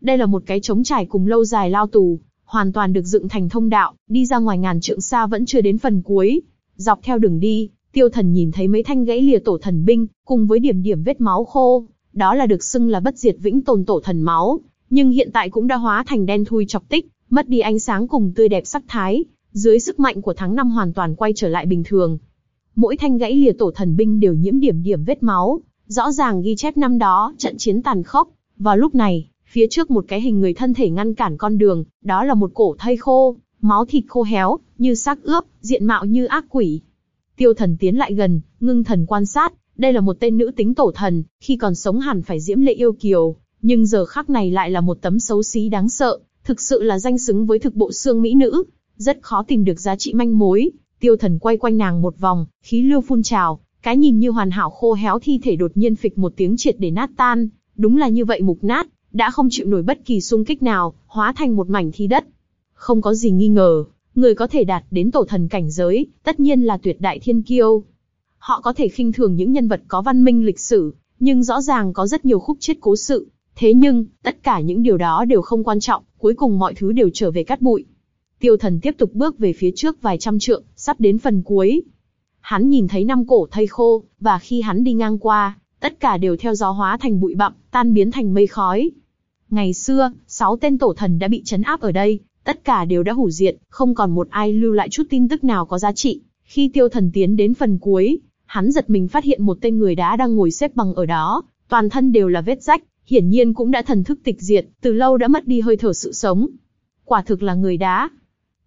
Đây là một cái trống trải cùng lâu dài lao tù, hoàn toàn được dựng thành thông đạo, đi ra ngoài ngàn trượng xa vẫn chưa đến phần cuối. Dọc theo đường đi, tiêu thần nhìn thấy mấy thanh gãy lìa tổ thần binh, cùng với điểm điểm vết máu khô. Đó là được xưng là bất diệt vĩnh tồn tổ thần máu, nhưng hiện tại cũng đã hóa thành đen thui chọc tích, mất đi ánh sáng cùng tươi đẹp sắc thái, dưới sức mạnh của tháng năm hoàn toàn quay trở lại bình thường. Mỗi thanh gãy lìa tổ thần binh đều nhiễm điểm điểm vết máu, rõ ràng ghi chép năm đó trận chiến tàn khốc. Vào lúc này, Phía trước một cái hình người thân thể ngăn cản con đường, đó là một cổ thây khô, máu thịt khô héo, như xác ướp, diện mạo như ác quỷ. Tiêu thần tiến lại gần, ngưng thần quan sát, đây là một tên nữ tính tổ thần, khi còn sống hẳn phải diễm lệ yêu kiều, nhưng giờ khắc này lại là một tấm xấu xí đáng sợ, thực sự là danh xứng với thực bộ xương mỹ nữ, rất khó tìm được giá trị manh mối. Tiêu thần quay quanh nàng một vòng, khí lưu phun trào, cái nhìn như hoàn hảo khô héo thi thể đột nhiên phịch một tiếng triệt để nát tan, đúng là như vậy mục nát, đã không chịu nổi bất kỳ xung kích nào, hóa thành một mảnh thi đất. Không có gì nghi ngờ, người có thể đạt đến tổ thần cảnh giới, tất nhiên là tuyệt đại thiên kiêu. Họ có thể khinh thường những nhân vật có văn minh lịch sử, nhưng rõ ràng có rất nhiều khúc chết cố sự. Thế nhưng, tất cả những điều đó đều không quan trọng, cuối cùng mọi thứ đều trở về cát bụi. Tiêu thần tiếp tục bước về phía trước vài trăm trượng, sắp đến phần cuối. Hắn nhìn thấy năm cổ thây khô, và khi hắn đi ngang qua, tất cả đều theo gió hóa thành bụi bặm, tan biến thành mây khói. Ngày xưa, sáu tên tổ thần đã bị chấn áp ở đây, tất cả đều đã hủ diệt, không còn một ai lưu lại chút tin tức nào có giá trị. Khi tiêu thần tiến đến phần cuối, hắn giật mình phát hiện một tên người đá đang ngồi xếp bằng ở đó, toàn thân đều là vết rách, hiển nhiên cũng đã thần thức tịch diệt, từ lâu đã mất đi hơi thở sự sống. Quả thực là người đá.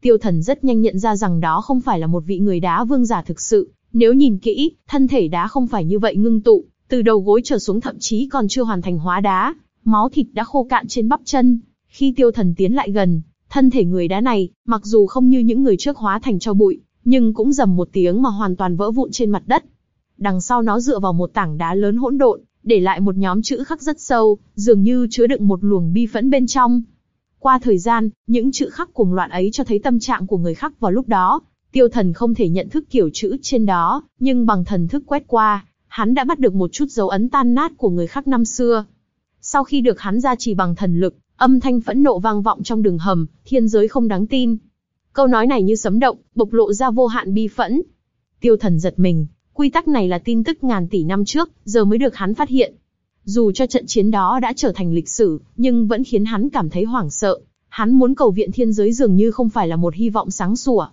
Tiêu thần rất nhanh nhận ra rằng đó không phải là một vị người đá vương giả thực sự, nếu nhìn kỹ, thân thể đá không phải như vậy ngưng tụ, từ đầu gối trở xuống thậm chí còn chưa hoàn thành hóa đá, máu thịt đã khô cạn trên bắp chân. Khi tiêu thần tiến lại gần, thân thể người đá này, mặc dù không như những người trước hóa thành cho bụi, nhưng cũng dầm một tiếng mà hoàn toàn vỡ vụn trên mặt đất. Đằng sau nó dựa vào một tảng đá lớn hỗn độn, để lại một nhóm chữ khắc rất sâu, dường như chứa đựng một luồng bi phẫn bên trong. Qua thời gian, những chữ khắc cuồng loạn ấy cho thấy tâm trạng của người khắc vào lúc đó. Tiêu thần không thể nhận thức kiểu chữ trên đó, nhưng bằng thần thức quét qua, hắn đã bắt được một chút dấu ấn tan nát của người khắc năm xưa. Sau khi được hắn gia trì bằng thần lực, âm thanh phẫn nộ vang vọng trong đường hầm, thiên giới không đáng tin. Câu nói này như sấm động, bộc lộ ra vô hạn bi phẫn. Tiêu thần giật mình, quy tắc này là tin tức ngàn tỷ năm trước, giờ mới được hắn phát hiện. Dù cho trận chiến đó đã trở thành lịch sử, nhưng vẫn khiến hắn cảm thấy hoảng sợ. Hắn muốn cầu viện thiên giới dường như không phải là một hy vọng sáng sủa.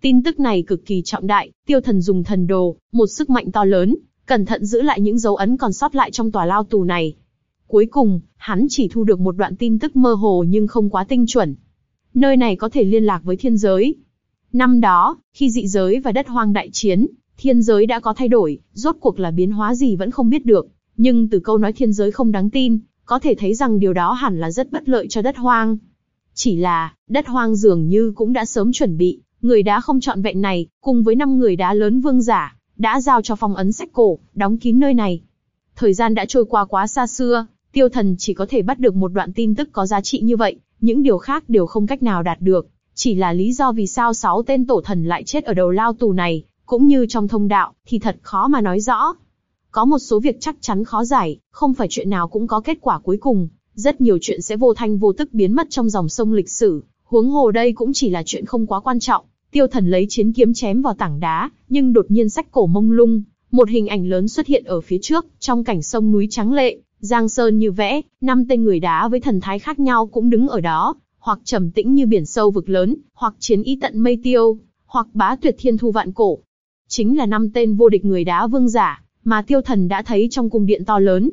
Tin tức này cực kỳ trọng đại, tiêu thần dùng thần đồ, một sức mạnh to lớn, cẩn thận giữ lại những dấu ấn còn sót lại trong tòa lao tù này. Cuối cùng, hắn chỉ thu được một đoạn tin tức mơ hồ nhưng không quá tinh chuẩn. Nơi này có thể liên lạc với thiên giới. Năm đó, khi dị giới và đất hoang đại chiến, thiên giới đã có thay đổi, rốt cuộc là biến hóa gì vẫn không biết được. Nhưng từ câu nói thiên giới không đáng tin, có thể thấy rằng điều đó hẳn là rất bất lợi cho đất hoang. Chỉ là, đất hoang dường như cũng đã sớm chuẩn bị, người đá không chọn vẹn này, cùng với năm người đá lớn vương giả, đã giao cho phong ấn sách cổ, đóng kín nơi này. Thời gian đã trôi qua quá xa xưa, tiêu thần chỉ có thể bắt được một đoạn tin tức có giá trị như vậy, những điều khác đều không cách nào đạt được. Chỉ là lý do vì sao sáu tên tổ thần lại chết ở đầu lao tù này, cũng như trong thông đạo, thì thật khó mà nói rõ. Có một số việc chắc chắn khó giải, không phải chuyện nào cũng có kết quả cuối cùng, rất nhiều chuyện sẽ vô thanh vô tức biến mất trong dòng sông lịch sử, huống hồ đây cũng chỉ là chuyện không quá quan trọng. Tiêu thần lấy chiến kiếm chém vào tảng đá, nhưng đột nhiên sách cổ mông lung, một hình ảnh lớn xuất hiện ở phía trước, trong cảnh sông núi trắng lệ, giang sơn như vẽ, năm tên người đá với thần thái khác nhau cũng đứng ở đó, hoặc trầm tĩnh như biển sâu vực lớn, hoặc chiến ý tận mây tiêu, hoặc bá tuyệt thiên thu vạn cổ. Chính là năm tên vô địch người đá vương giả, mà tiêu thần đã thấy trong cung điện to lớn.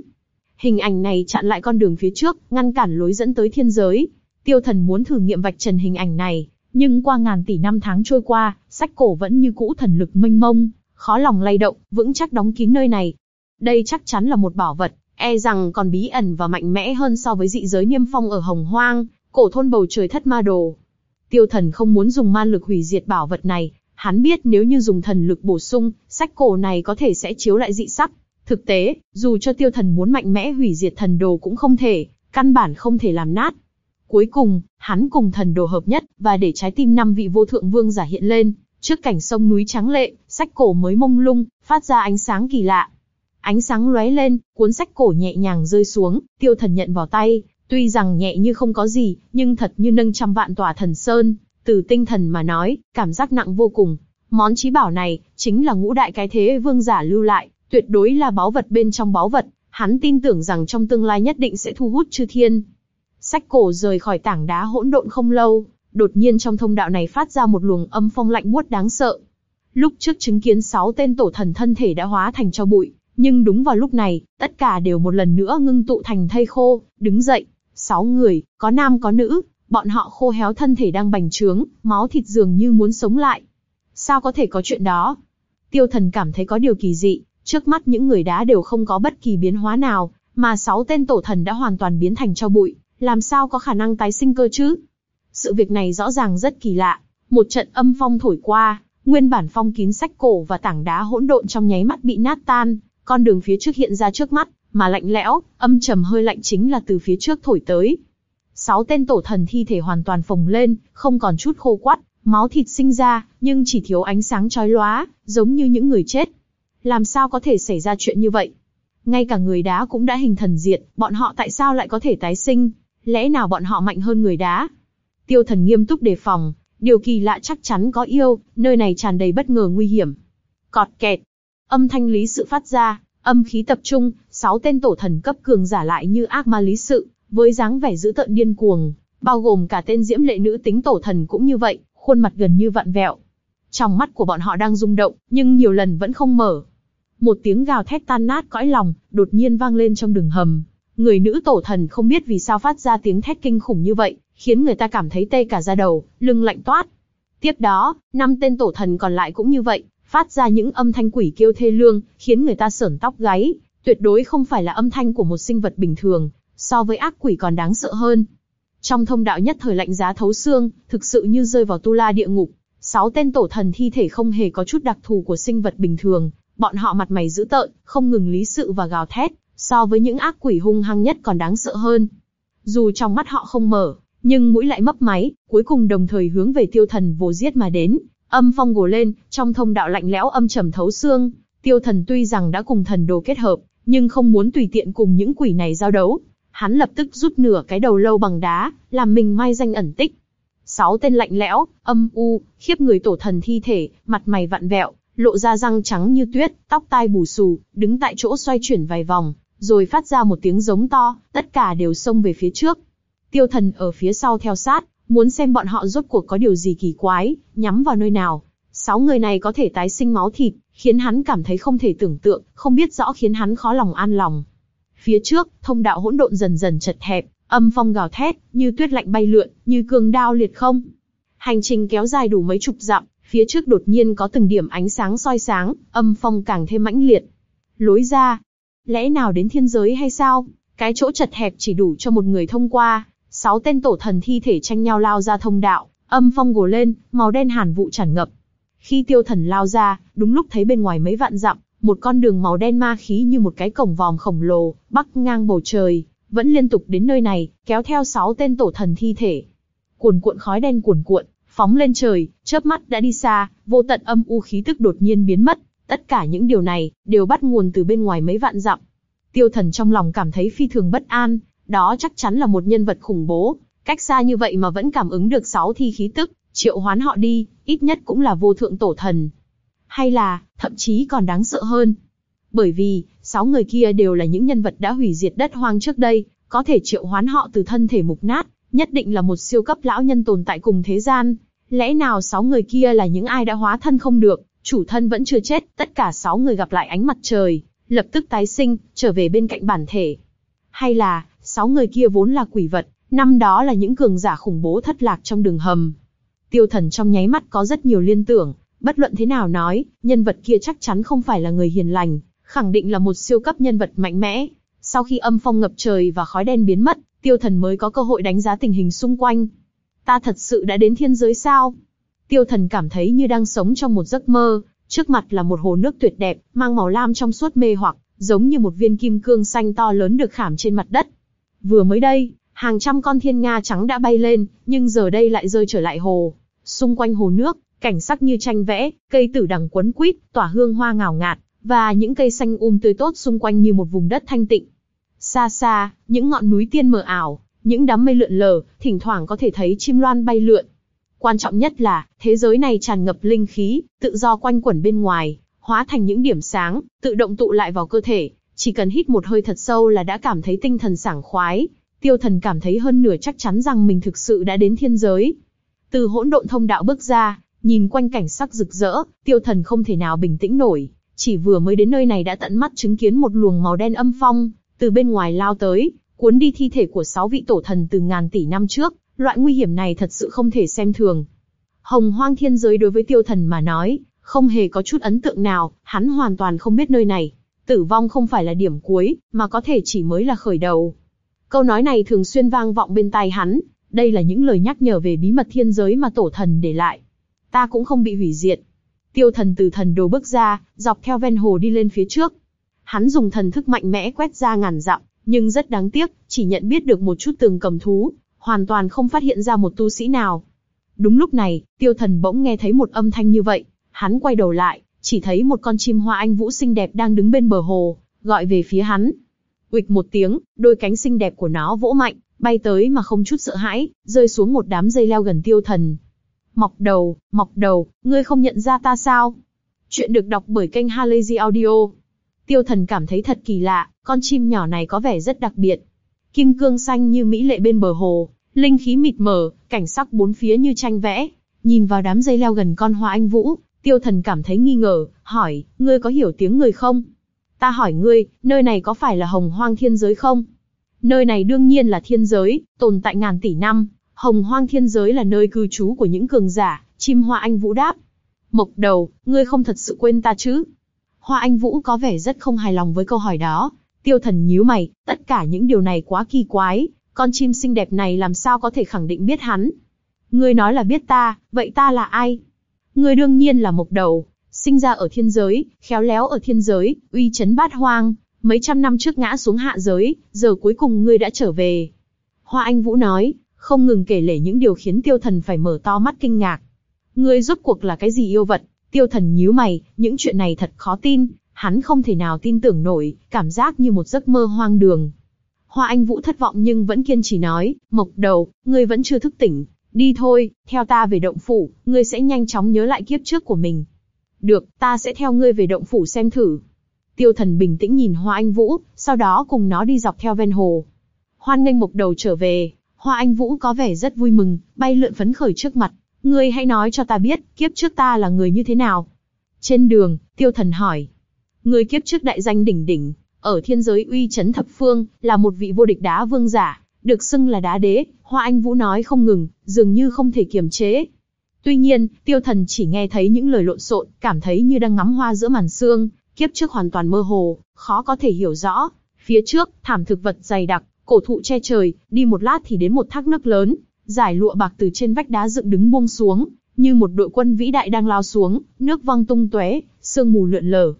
Hình ảnh này chặn lại con đường phía trước, ngăn cản lối dẫn tới thiên giới. Tiêu thần muốn thử nghiệm vạch trần hình ảnh này, nhưng qua ngàn tỷ năm tháng trôi qua, sách cổ vẫn như cũ thần lực mênh mông, khó lòng lay động, vững chắc đóng kín nơi này. Đây chắc chắn là một bảo vật, e rằng còn bí ẩn và mạnh mẽ hơn so với dị giới niêm phong ở Hồng Hoang, cổ thôn bầu trời thất ma đồ. Tiêu thần không muốn dùng man lực hủy diệt bảo vật này, hắn biết nếu như dùng thần lực bổ sung, sách cổ này có thể sẽ chiếu lại dị sắc. Thực tế, dù cho tiêu thần muốn mạnh mẽ hủy diệt thần đồ cũng không thể, căn bản không thể làm nát. Cuối cùng, hắn cùng thần đồ hợp nhất, và để trái tim năm vị vô thượng vương giả hiện lên, trước cảnh sông núi trắng lệ, sách cổ mới mông lung, phát ra ánh sáng kỳ lạ. Ánh sáng lóe lên, cuốn sách cổ nhẹ nhàng rơi xuống, tiêu thần nhận vào tay, tuy rằng nhẹ như không có gì, nhưng thật như nâng trăm vạn tòa thần sơn, từ tinh thần mà nói, cảm giác nặng vô cùng. Món trí bảo này, chính là ngũ đại cái thế vương giả lưu lại, tuyệt đối là báu vật bên trong báu vật, hắn tin tưởng rằng trong tương lai nhất định sẽ thu hút chư thiên. Sách cổ rời khỏi tảng đá hỗn độn không lâu, đột nhiên trong thông đạo này phát ra một luồng âm phong lạnh buốt đáng sợ. Lúc trước chứng kiến sáu tên tổ thần thân thể đã hóa thành cho bụi, nhưng đúng vào lúc này, tất cả đều một lần nữa ngưng tụ thành thây khô, đứng dậy. Sáu người, có nam có nữ, bọn họ khô héo thân thể đang bành trướng, máu thịt dường như muốn sống lại. Sao có thể có chuyện đó? Tiêu thần cảm thấy có điều kỳ dị, trước mắt những người đá đều không có bất kỳ biến hóa nào, mà sáu tên tổ thần đã hoàn toàn biến thành cho bụi, làm sao có khả năng tái sinh cơ chứ? Sự việc này rõ ràng rất kỳ lạ, một trận âm phong thổi qua, nguyên bản phong kín sách cổ và tảng đá hỗn độn trong nháy mắt bị nát tan, con đường phía trước hiện ra trước mắt, mà lạnh lẽo, âm trầm hơi lạnh chính là từ phía trước thổi tới. Sáu tên tổ thần thi thể hoàn toàn phồng lên, không còn chút khô quắt, máu thịt sinh ra, nhưng chỉ thiếu ánh sáng chói lóa, giống như những người chết. Làm sao có thể xảy ra chuyện như vậy? Ngay cả người đá cũng đã hình thần diệt, bọn họ tại sao lại có thể tái sinh? Lẽ nào bọn họ mạnh hơn người đá? Tiêu thần nghiêm túc đề phòng, điều kỳ lạ chắc chắn có yêu, nơi này tràn đầy bất ngờ nguy hiểm. Cọt kẹt, âm thanh lý sự phát ra, âm khí tập trung, sáu tên tổ thần cấp cường giả lại như ác ma lý sự, với dáng vẻ dữ tợn điên cuồng, bao gồm cả tên diễm lệ nữ tính tổ thần cũng như vậy, khuôn mặt gần như vặn vẹo. Trong mắt của bọn họ đang rung động, nhưng nhiều lần vẫn không mở. Một tiếng gào thét tan nát cõi lòng, đột nhiên vang lên trong đường hầm. Người nữ tổ thần không biết vì sao phát ra tiếng thét kinh khủng như vậy, khiến người ta cảm thấy tê cả da đầu, lưng lạnh toát. Tiếp đó, năm tên tổ thần còn lại cũng như vậy, phát ra những âm thanh quỷ kêu thê lương, khiến người ta sởn tóc gáy, tuyệt đối không phải là âm thanh của một sinh vật bình thường, so với ác quỷ còn đáng sợ hơn. Trong thông đạo nhất thời lạnh giá thấu xương, thực sự như rơi vào tu la địa ngục. Sáu tên tổ thần thi thể không hề có chút đặc thù của sinh vật bình thường, bọn họ mặt mày dữ tợn, không ngừng lý sự và gào thét, so với những ác quỷ hung hăng nhất còn đáng sợ hơn. Dù trong mắt họ không mở, nhưng mũi lại mấp máy, cuối cùng đồng thời hướng về tiêu thần vô giết mà đến. Âm phong gồ lên, trong thông đạo lạnh lẽo âm trầm thấu xương, tiêu thần tuy rằng đã cùng thần đồ kết hợp, nhưng không muốn tùy tiện cùng những quỷ này giao đấu. Hắn lập tức rút nửa cái đầu lâu bằng đá, làm mình mai danh ẩn tích. Sáu tên lạnh lẽo, âm u, khiếp người tổ thần thi thể, mặt mày vặn vẹo, lộ ra răng trắng như tuyết, tóc tai bù xù, đứng tại chỗ xoay chuyển vài vòng, rồi phát ra một tiếng giống to, tất cả đều xông về phía trước. Tiêu thần ở phía sau theo sát, muốn xem bọn họ rốt cuộc có điều gì kỳ quái, nhắm vào nơi nào. Sáu người này có thể tái sinh máu thịt, khiến hắn cảm thấy không thể tưởng tượng, không biết rõ khiến hắn khó lòng an lòng. Phía trước, thông đạo hỗn độn dần dần chật hẹp, âm phong gào thét, như tuyết lạnh bay lượn, như cương đao liệt không. Hành trình kéo dài đủ mấy chục dặm, phía trước đột nhiên có từng điểm ánh sáng soi sáng, âm phong càng thêm mãnh liệt. Lối ra, lẽ nào đến thiên giới hay sao? Cái chỗ chật hẹp chỉ đủ cho một người thông qua, sáu tên tổ thần thi thể tranh nhau lao ra thông đạo, âm phong gồ lên, màu đen hàn vụ tràn ngập. Khi tiêu thần lao ra, đúng lúc thấy bên ngoài mấy vạn dặm, một con đường màu đen ma khí như một cái cổng vòm khổng lồ, bắc ngang bầu trời, vẫn liên tục đến nơi này, kéo theo sáu tên tổ thần thi thể. Cuồn cuộn khói đen cuồn cuộn, phóng lên trời, chớp mắt đã đi xa, vô tận âm u khí tức đột nhiên biến mất. Tất cả những điều này, đều bắt nguồn từ bên ngoài mấy vạn dặm. Tiêu thần trong lòng cảm thấy phi thường bất an, đó chắc chắn là một nhân vật khủng bố, cách xa như vậy mà vẫn cảm ứng được sáu thi khí tức, triệu hoán họ đi, ít nhất cũng là vô thượng tổ thần. Hay là, thậm chí còn đáng sợ hơn. Bởi vì, sáu người kia đều là những nhân vật đã hủy diệt đất hoang trước đây, có thể triệu hoán họ từ thân thể mục nát, nhất định là một siêu cấp lão nhân tồn tại cùng thế gian. Lẽ nào sáu người kia là những ai đã hóa thân không được, chủ thân vẫn chưa chết, tất cả sáu người gặp lại ánh mặt trời, lập tức tái sinh, trở về bên cạnh bản thể. Hay là, sáu người kia vốn là quỷ vật, năm đó là những cường giả khủng bố thất lạc trong đường hầm. Tiêu thần trong nháy mắt có rất nhiều liên tưởng, bất luận thế nào nói, nhân vật kia chắc chắn không phải là người hiền lành, khẳng định là một siêu cấp nhân vật mạnh mẽ. Sau khi âm phong ngập trời và khói đen biến mất, tiêu thần mới có cơ hội đánh giá tình hình xung quanh. Ta thật sự đã đến thiên giới sao? Tiêu thần cảm thấy như đang sống trong một giấc mơ, trước mặt là một hồ nước tuyệt đẹp, mang màu lam trong suốt mê hoặc, giống như một viên kim cương xanh to lớn được khảm trên mặt đất. Vừa mới đây, hàng trăm con thiên nga trắng đã bay lên, nhưng giờ đây lại rơi trở lại hồ. Xung quanh hồ nước, cảnh sắc như tranh vẽ, cây tử đằng quấn quýt, tỏa hương hoa ngào ngạt, và những cây xanh um tươi tốt xung quanh như một vùng đất thanh tịnh. Xa xa, những ngọn núi tiên mờ ảo, những đám mây lượn lờ, thỉnh thoảng có thể thấy chim loan bay lượn. Quan trọng nhất là, thế giới này tràn ngập linh khí, tự do quanh quẩn bên ngoài, hóa thành những điểm sáng, tự động tụ lại vào cơ thể, chỉ cần hít một hơi thật sâu là đã cảm thấy tinh thần sảng khoái. Tiêu thần cảm thấy hơn nửa chắc chắn rằng mình thực sự đã đến thiên giới. Từ hỗn độn thông đạo bước ra, nhìn quanh cảnh sắc rực rỡ, tiêu thần không thể nào bình tĩnh nổi. Chỉ vừa mới đến nơi này đã tận mắt chứng kiến một luồng màu đen âm phong, từ bên ngoài lao tới, cuốn đi thi thể của sáu vị tổ thần từ ngàn tỷ năm trước. Loại nguy hiểm này thật sự không thể xem thường. Hồng hoang thiên giới đối với tiêu thần mà nói, không hề có chút ấn tượng nào, hắn hoàn toàn không biết nơi này. Tử vong không phải là điểm cuối, mà có thể chỉ mới là khởi đầu. Câu nói này thường xuyên vang vọng bên tai hắn, đây là những lời nhắc nhở về bí mật thiên giới mà tổ thần để lại. Ta cũng không bị hủy diệt. Tiêu thần từ thần đồ bước ra, dọc theo ven hồ đi lên phía trước. Hắn dùng thần thức mạnh mẽ quét ra ngàn dặm, nhưng rất đáng tiếc, chỉ nhận biết được một chút tường cầm thú, hoàn toàn không phát hiện ra một tu sĩ nào. Đúng lúc này, tiêu thần bỗng nghe thấy một âm thanh như vậy, hắn quay đầu lại, chỉ thấy một con chim hoa anh vũ xinh đẹp đang đứng bên bờ hồ, gọi về phía hắn. Uịch một tiếng, đôi cánh xinh đẹp của nó vỗ mạnh, bay tới mà không chút sợ hãi, rơi xuống một đám dây leo gần tiêu thần. Mọc đầu, mọc đầu, ngươi không nhận ra ta sao? Chuyện được đọc bởi kênh Halazy Audio. Tiêu thần cảm thấy thật kỳ lạ, con chim nhỏ này có vẻ rất đặc biệt. Kim cương xanh như mỹ lệ bên bờ hồ, linh khí mịt mờ, cảnh sắc bốn phía như tranh vẽ. Nhìn vào đám dây leo gần con hoa anh vũ, tiêu thần cảm thấy nghi ngờ, hỏi, ngươi có hiểu tiếng người không? Ta hỏi ngươi, nơi này có phải là hồng hoang thiên giới không? Nơi này đương nhiên là thiên giới, tồn tại ngàn tỷ năm. Hồng hoang thiên giới là nơi cư trú của những cường giả, chim hoa anh vũ đáp. Mộc đầu, ngươi không thật sự quên ta chứ? Hoa anh vũ có vẻ rất không hài lòng với câu hỏi đó. Tiêu thần nhíu mày, tất cả những điều này quá kỳ quái, con chim xinh đẹp này làm sao có thể khẳng định biết hắn. Ngươi nói là biết ta, vậy ta là ai? Ngươi đương nhiên là mộc đầu, sinh ra ở thiên giới, khéo léo ở thiên giới, uy chấn bát hoang, mấy trăm năm trước ngã xuống hạ giới, giờ cuối cùng ngươi đã trở về. Hoa Anh Vũ nói, không ngừng kể lể những điều khiến tiêu thần phải mở to mắt kinh ngạc. Ngươi rốt cuộc là cái gì yêu vật? Tiêu thần nhíu mày, những chuyện này thật khó tin, hắn không thể nào tin tưởng nổi, cảm giác như một giấc mơ hoang đường. Hoa Anh Vũ thất vọng nhưng vẫn kiên trì nói, Mộc đầu, ngươi vẫn chưa thức tỉnh, đi thôi, theo ta về động phủ, ngươi sẽ nhanh chóng nhớ lại kiếp trước của mình. Được, ta sẽ theo ngươi về động phủ xem thử. Tiêu thần bình tĩnh nhìn Hoa Anh Vũ, sau đó cùng nó đi dọc theo ven hồ. Hoan nghênh Mộc đầu trở về, Hoa Anh Vũ có vẻ rất vui mừng, bay lượn phấn khởi trước mặt. Ngươi hãy nói cho ta biết, kiếp trước ta là người như thế nào. Trên đường, tiêu thần hỏi. Ngươi kiếp trước đại danh đỉnh đỉnh, ở thiên giới uy chấn thập phương, là một vị vô địch đá vương giả, được xưng là đá đế, Hoa Anh Vũ nói không ngừng, dường như không thể kiềm chế. Tuy nhiên, tiêu thần chỉ nghe thấy những lời lộn xộn, cảm thấy như đang ngắm hoa giữa màn sương, kiếp trước hoàn toàn mơ hồ, khó có thể hiểu rõ. Phía trước, thảm thực vật dày đặc, Cổ thụ che trời, đi một lát thì đến một thác nước lớn, giải lụa bạc từ trên vách đá dựng đứng buông xuống, như một đội quân vĩ đại đang lao xuống, nước văng tung tóe, sương mù lượn lờ.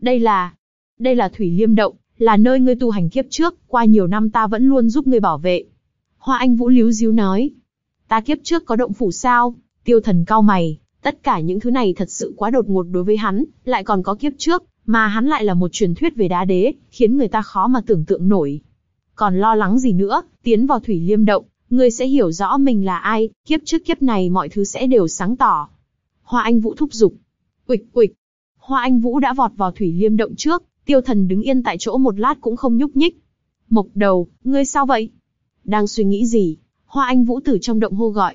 Đây là, đây là Thủy Liêm Động, là nơi ngươi tu hành kiếp trước, qua nhiều năm ta vẫn luôn giúp ngươi bảo vệ. Hoa Anh Vũ líu díu nói, ta kiếp trước có động phủ sao? Tiêu Thần cao mày, tất cả những thứ này thật sự quá đột ngột đối với hắn, lại còn có kiếp trước, mà hắn lại là một truyền thuyết về đá đế, khiến người ta khó mà tưởng tượng nổi. Còn lo lắng gì nữa, tiến vào Thủy Liêm Động, ngươi sẽ hiểu rõ mình là ai, kiếp trước kiếp này mọi thứ sẽ đều sáng tỏ. Hoa Anh Vũ thúc giục. Quịch quịch. Hoa Anh Vũ đã vọt vào Thủy Liêm Động trước, tiêu thần đứng yên tại chỗ một lát cũng không nhúc nhích. Mộc đầu, ngươi sao vậy? Đang suy nghĩ gì? Hoa Anh Vũ tử trong động hô gọi.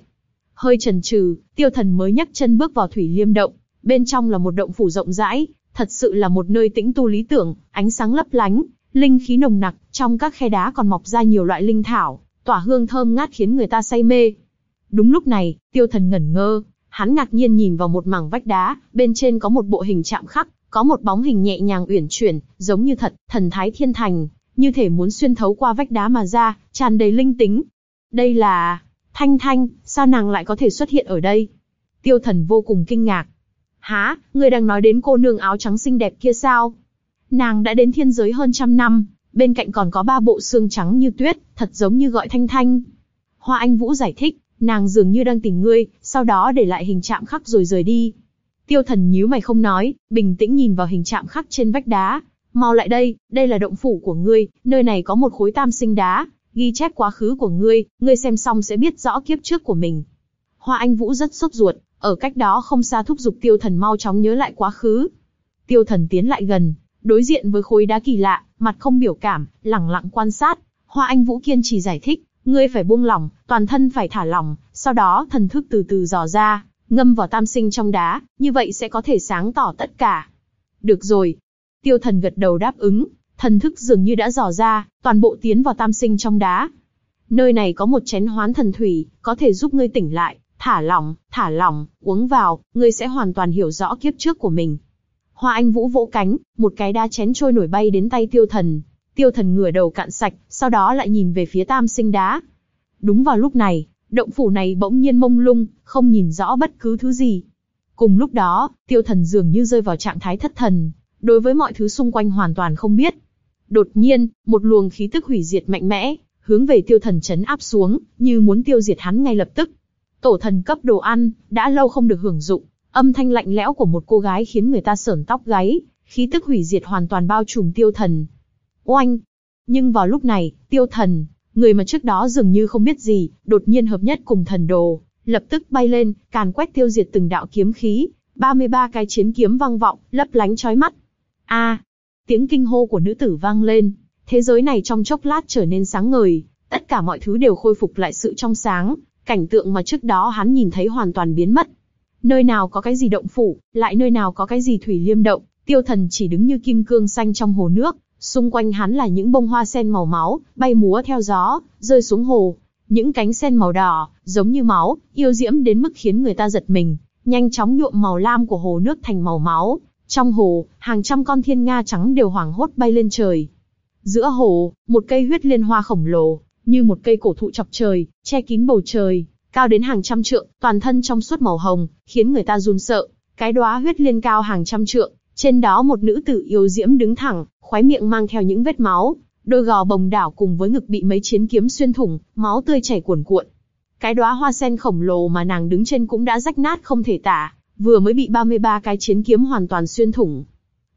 Hơi chần chừ, tiêu thần mới nhấc chân bước vào Thủy Liêm Động. Bên trong là một động phủ rộng rãi, thật sự là một nơi tĩnh tu lý tưởng, ánh sáng lấp lánh, linh khí nồng nặc, trong các khe đá còn mọc ra nhiều loại linh thảo, tỏa hương thơm ngát khiến người ta say mê. Đúng lúc này, tiêu thần ngẩn ngơ, hắn ngạc nhiên nhìn vào một mảng vách đá, bên trên có một bộ hình chạm khắc, có một bóng hình nhẹ nhàng uyển chuyển, giống như thật, thần thái thiên thành, như thể muốn xuyên thấu qua vách đá mà ra, tràn đầy linh tính. Đây là... Thanh Thanh, sao nàng lại có thể xuất hiện ở đây? Tiêu thần vô cùng kinh ngạc. Há, ngươi đang nói đến cô nương áo trắng xinh đẹp kia sao? Nàng đã đến thiên giới hơn trăm năm, bên cạnh còn có ba bộ xương trắng như tuyết, thật giống như gọi Thanh Thanh. Hoa Anh Vũ giải thích, nàng dường như đang tìm ngươi, sau đó để lại hình chạm khắc rồi rời đi. Tiêu thần nhíu mày không nói, bình tĩnh nhìn vào hình chạm khắc trên vách đá. Mau lại đây, đây là động phủ của ngươi, nơi này có một khối tam sinh đá, ghi chép quá khứ của ngươi, ngươi xem xong sẽ biết rõ kiếp trước của mình. Hoa Anh Vũ rất sốt ruột, ở cách đó không xa thúc giục tiêu thần mau chóng nhớ lại quá khứ. Tiêu thần tiến lại gần, đối diện với khối đá kỳ lạ, mặt không biểu cảm, lẳng lặng quan sát. Hoa Anh Vũ kiên trì giải thích, ngươi phải buông lỏng, toàn thân phải thả lỏng, sau đó thần thức từ từ dò ra, ngâm vào tam sinh trong đá, như vậy sẽ có thể sáng tỏ tất cả. Được rồi. Tiêu thần gật đầu đáp ứng, thần thức dường như đã dò ra, toàn bộ tiến vào tam sinh trong đá. Nơi này có một chén hoán thần thủy, có thể giúp ngươi tỉnh lại, thả lỏng, thả lỏng, uống vào, ngươi sẽ hoàn toàn hiểu rõ kiếp trước của mình. Hoa Anh Vũ vỗ cánh, một cái đa chén trôi nổi bay đến tay tiêu thần. Tiêu thần ngửa đầu cạn sạch, sau đó lại nhìn về phía tam sinh đá. Đúng vào lúc này, động phủ này bỗng nhiên mông lung, không nhìn rõ bất cứ thứ gì. Cùng lúc đó, tiêu thần dường như rơi vào trạng thái thất thần, đối với mọi thứ xung quanh hoàn toàn không biết. Đột nhiên, một luồng khí tức hủy diệt mạnh mẽ, hướng về tiêu thần chấn áp xuống, như muốn tiêu diệt hắn ngay lập tức. Tổ thần cấp đồ ăn, đã lâu không được hưởng dụng, âm thanh lạnh lẽo của một cô gái khiến người ta sởn tóc gáy, khí tức hủy diệt hoàn toàn bao trùm tiêu thần. Oanh! Nhưng vào lúc này, tiêu thần, người mà trước đó dường như không biết gì, đột nhiên hợp nhất cùng thần đồ, lập tức bay lên, càn quét tiêu diệt từng đạo kiếm khí, 33 cái chiến kiếm vang vọng, lấp lánh chói mắt. A! tiếng kinh hô của nữ tử vang lên, thế giới này trong chốc lát trở nên sáng ngời, tất cả mọi thứ đều khôi phục lại sự trong sáng, cảnh tượng mà trước đó hắn nhìn thấy hoàn toàn biến mất. Nơi nào có cái gì động phủ, lại nơi nào có cái gì thủy liêm động, tiêu thần chỉ đứng như kim cương xanh trong hồ nước, xung quanh hắn là những bông hoa sen màu máu, bay múa theo gió, rơi xuống hồ. Những cánh sen màu đỏ, giống như máu, yêu diễm đến mức khiến người ta giật mình, nhanh chóng nhuộm màu lam của hồ nước thành màu máu. Trong hồ, hàng trăm con thiên nga trắng đều hoảng hốt bay lên trời. Giữa hồ, một cây huyết liên hoa khổng lồ, như một cây cổ thụ chọc trời, che kín bầu trời, cao đến hàng trăm trượng, toàn thân trong suốt màu hồng, khiến người ta run sợ. Cái đóa huyết liên cao hàng trăm trượng, trên đó một nữ tử yêu diễm đứng thẳng, khoái miệng mang theo những vết máu, đôi gò bồng đảo cùng với ngực bị mấy chiến kiếm xuyên thủng, máu tươi chảy cuồn cuộn. Cái đóa hoa sen khổng lồ mà nàng đứng trên cũng đã rách nát không thể tả, vừa mới bị 33 cái chiến kiếm hoàn toàn xuyên thủng.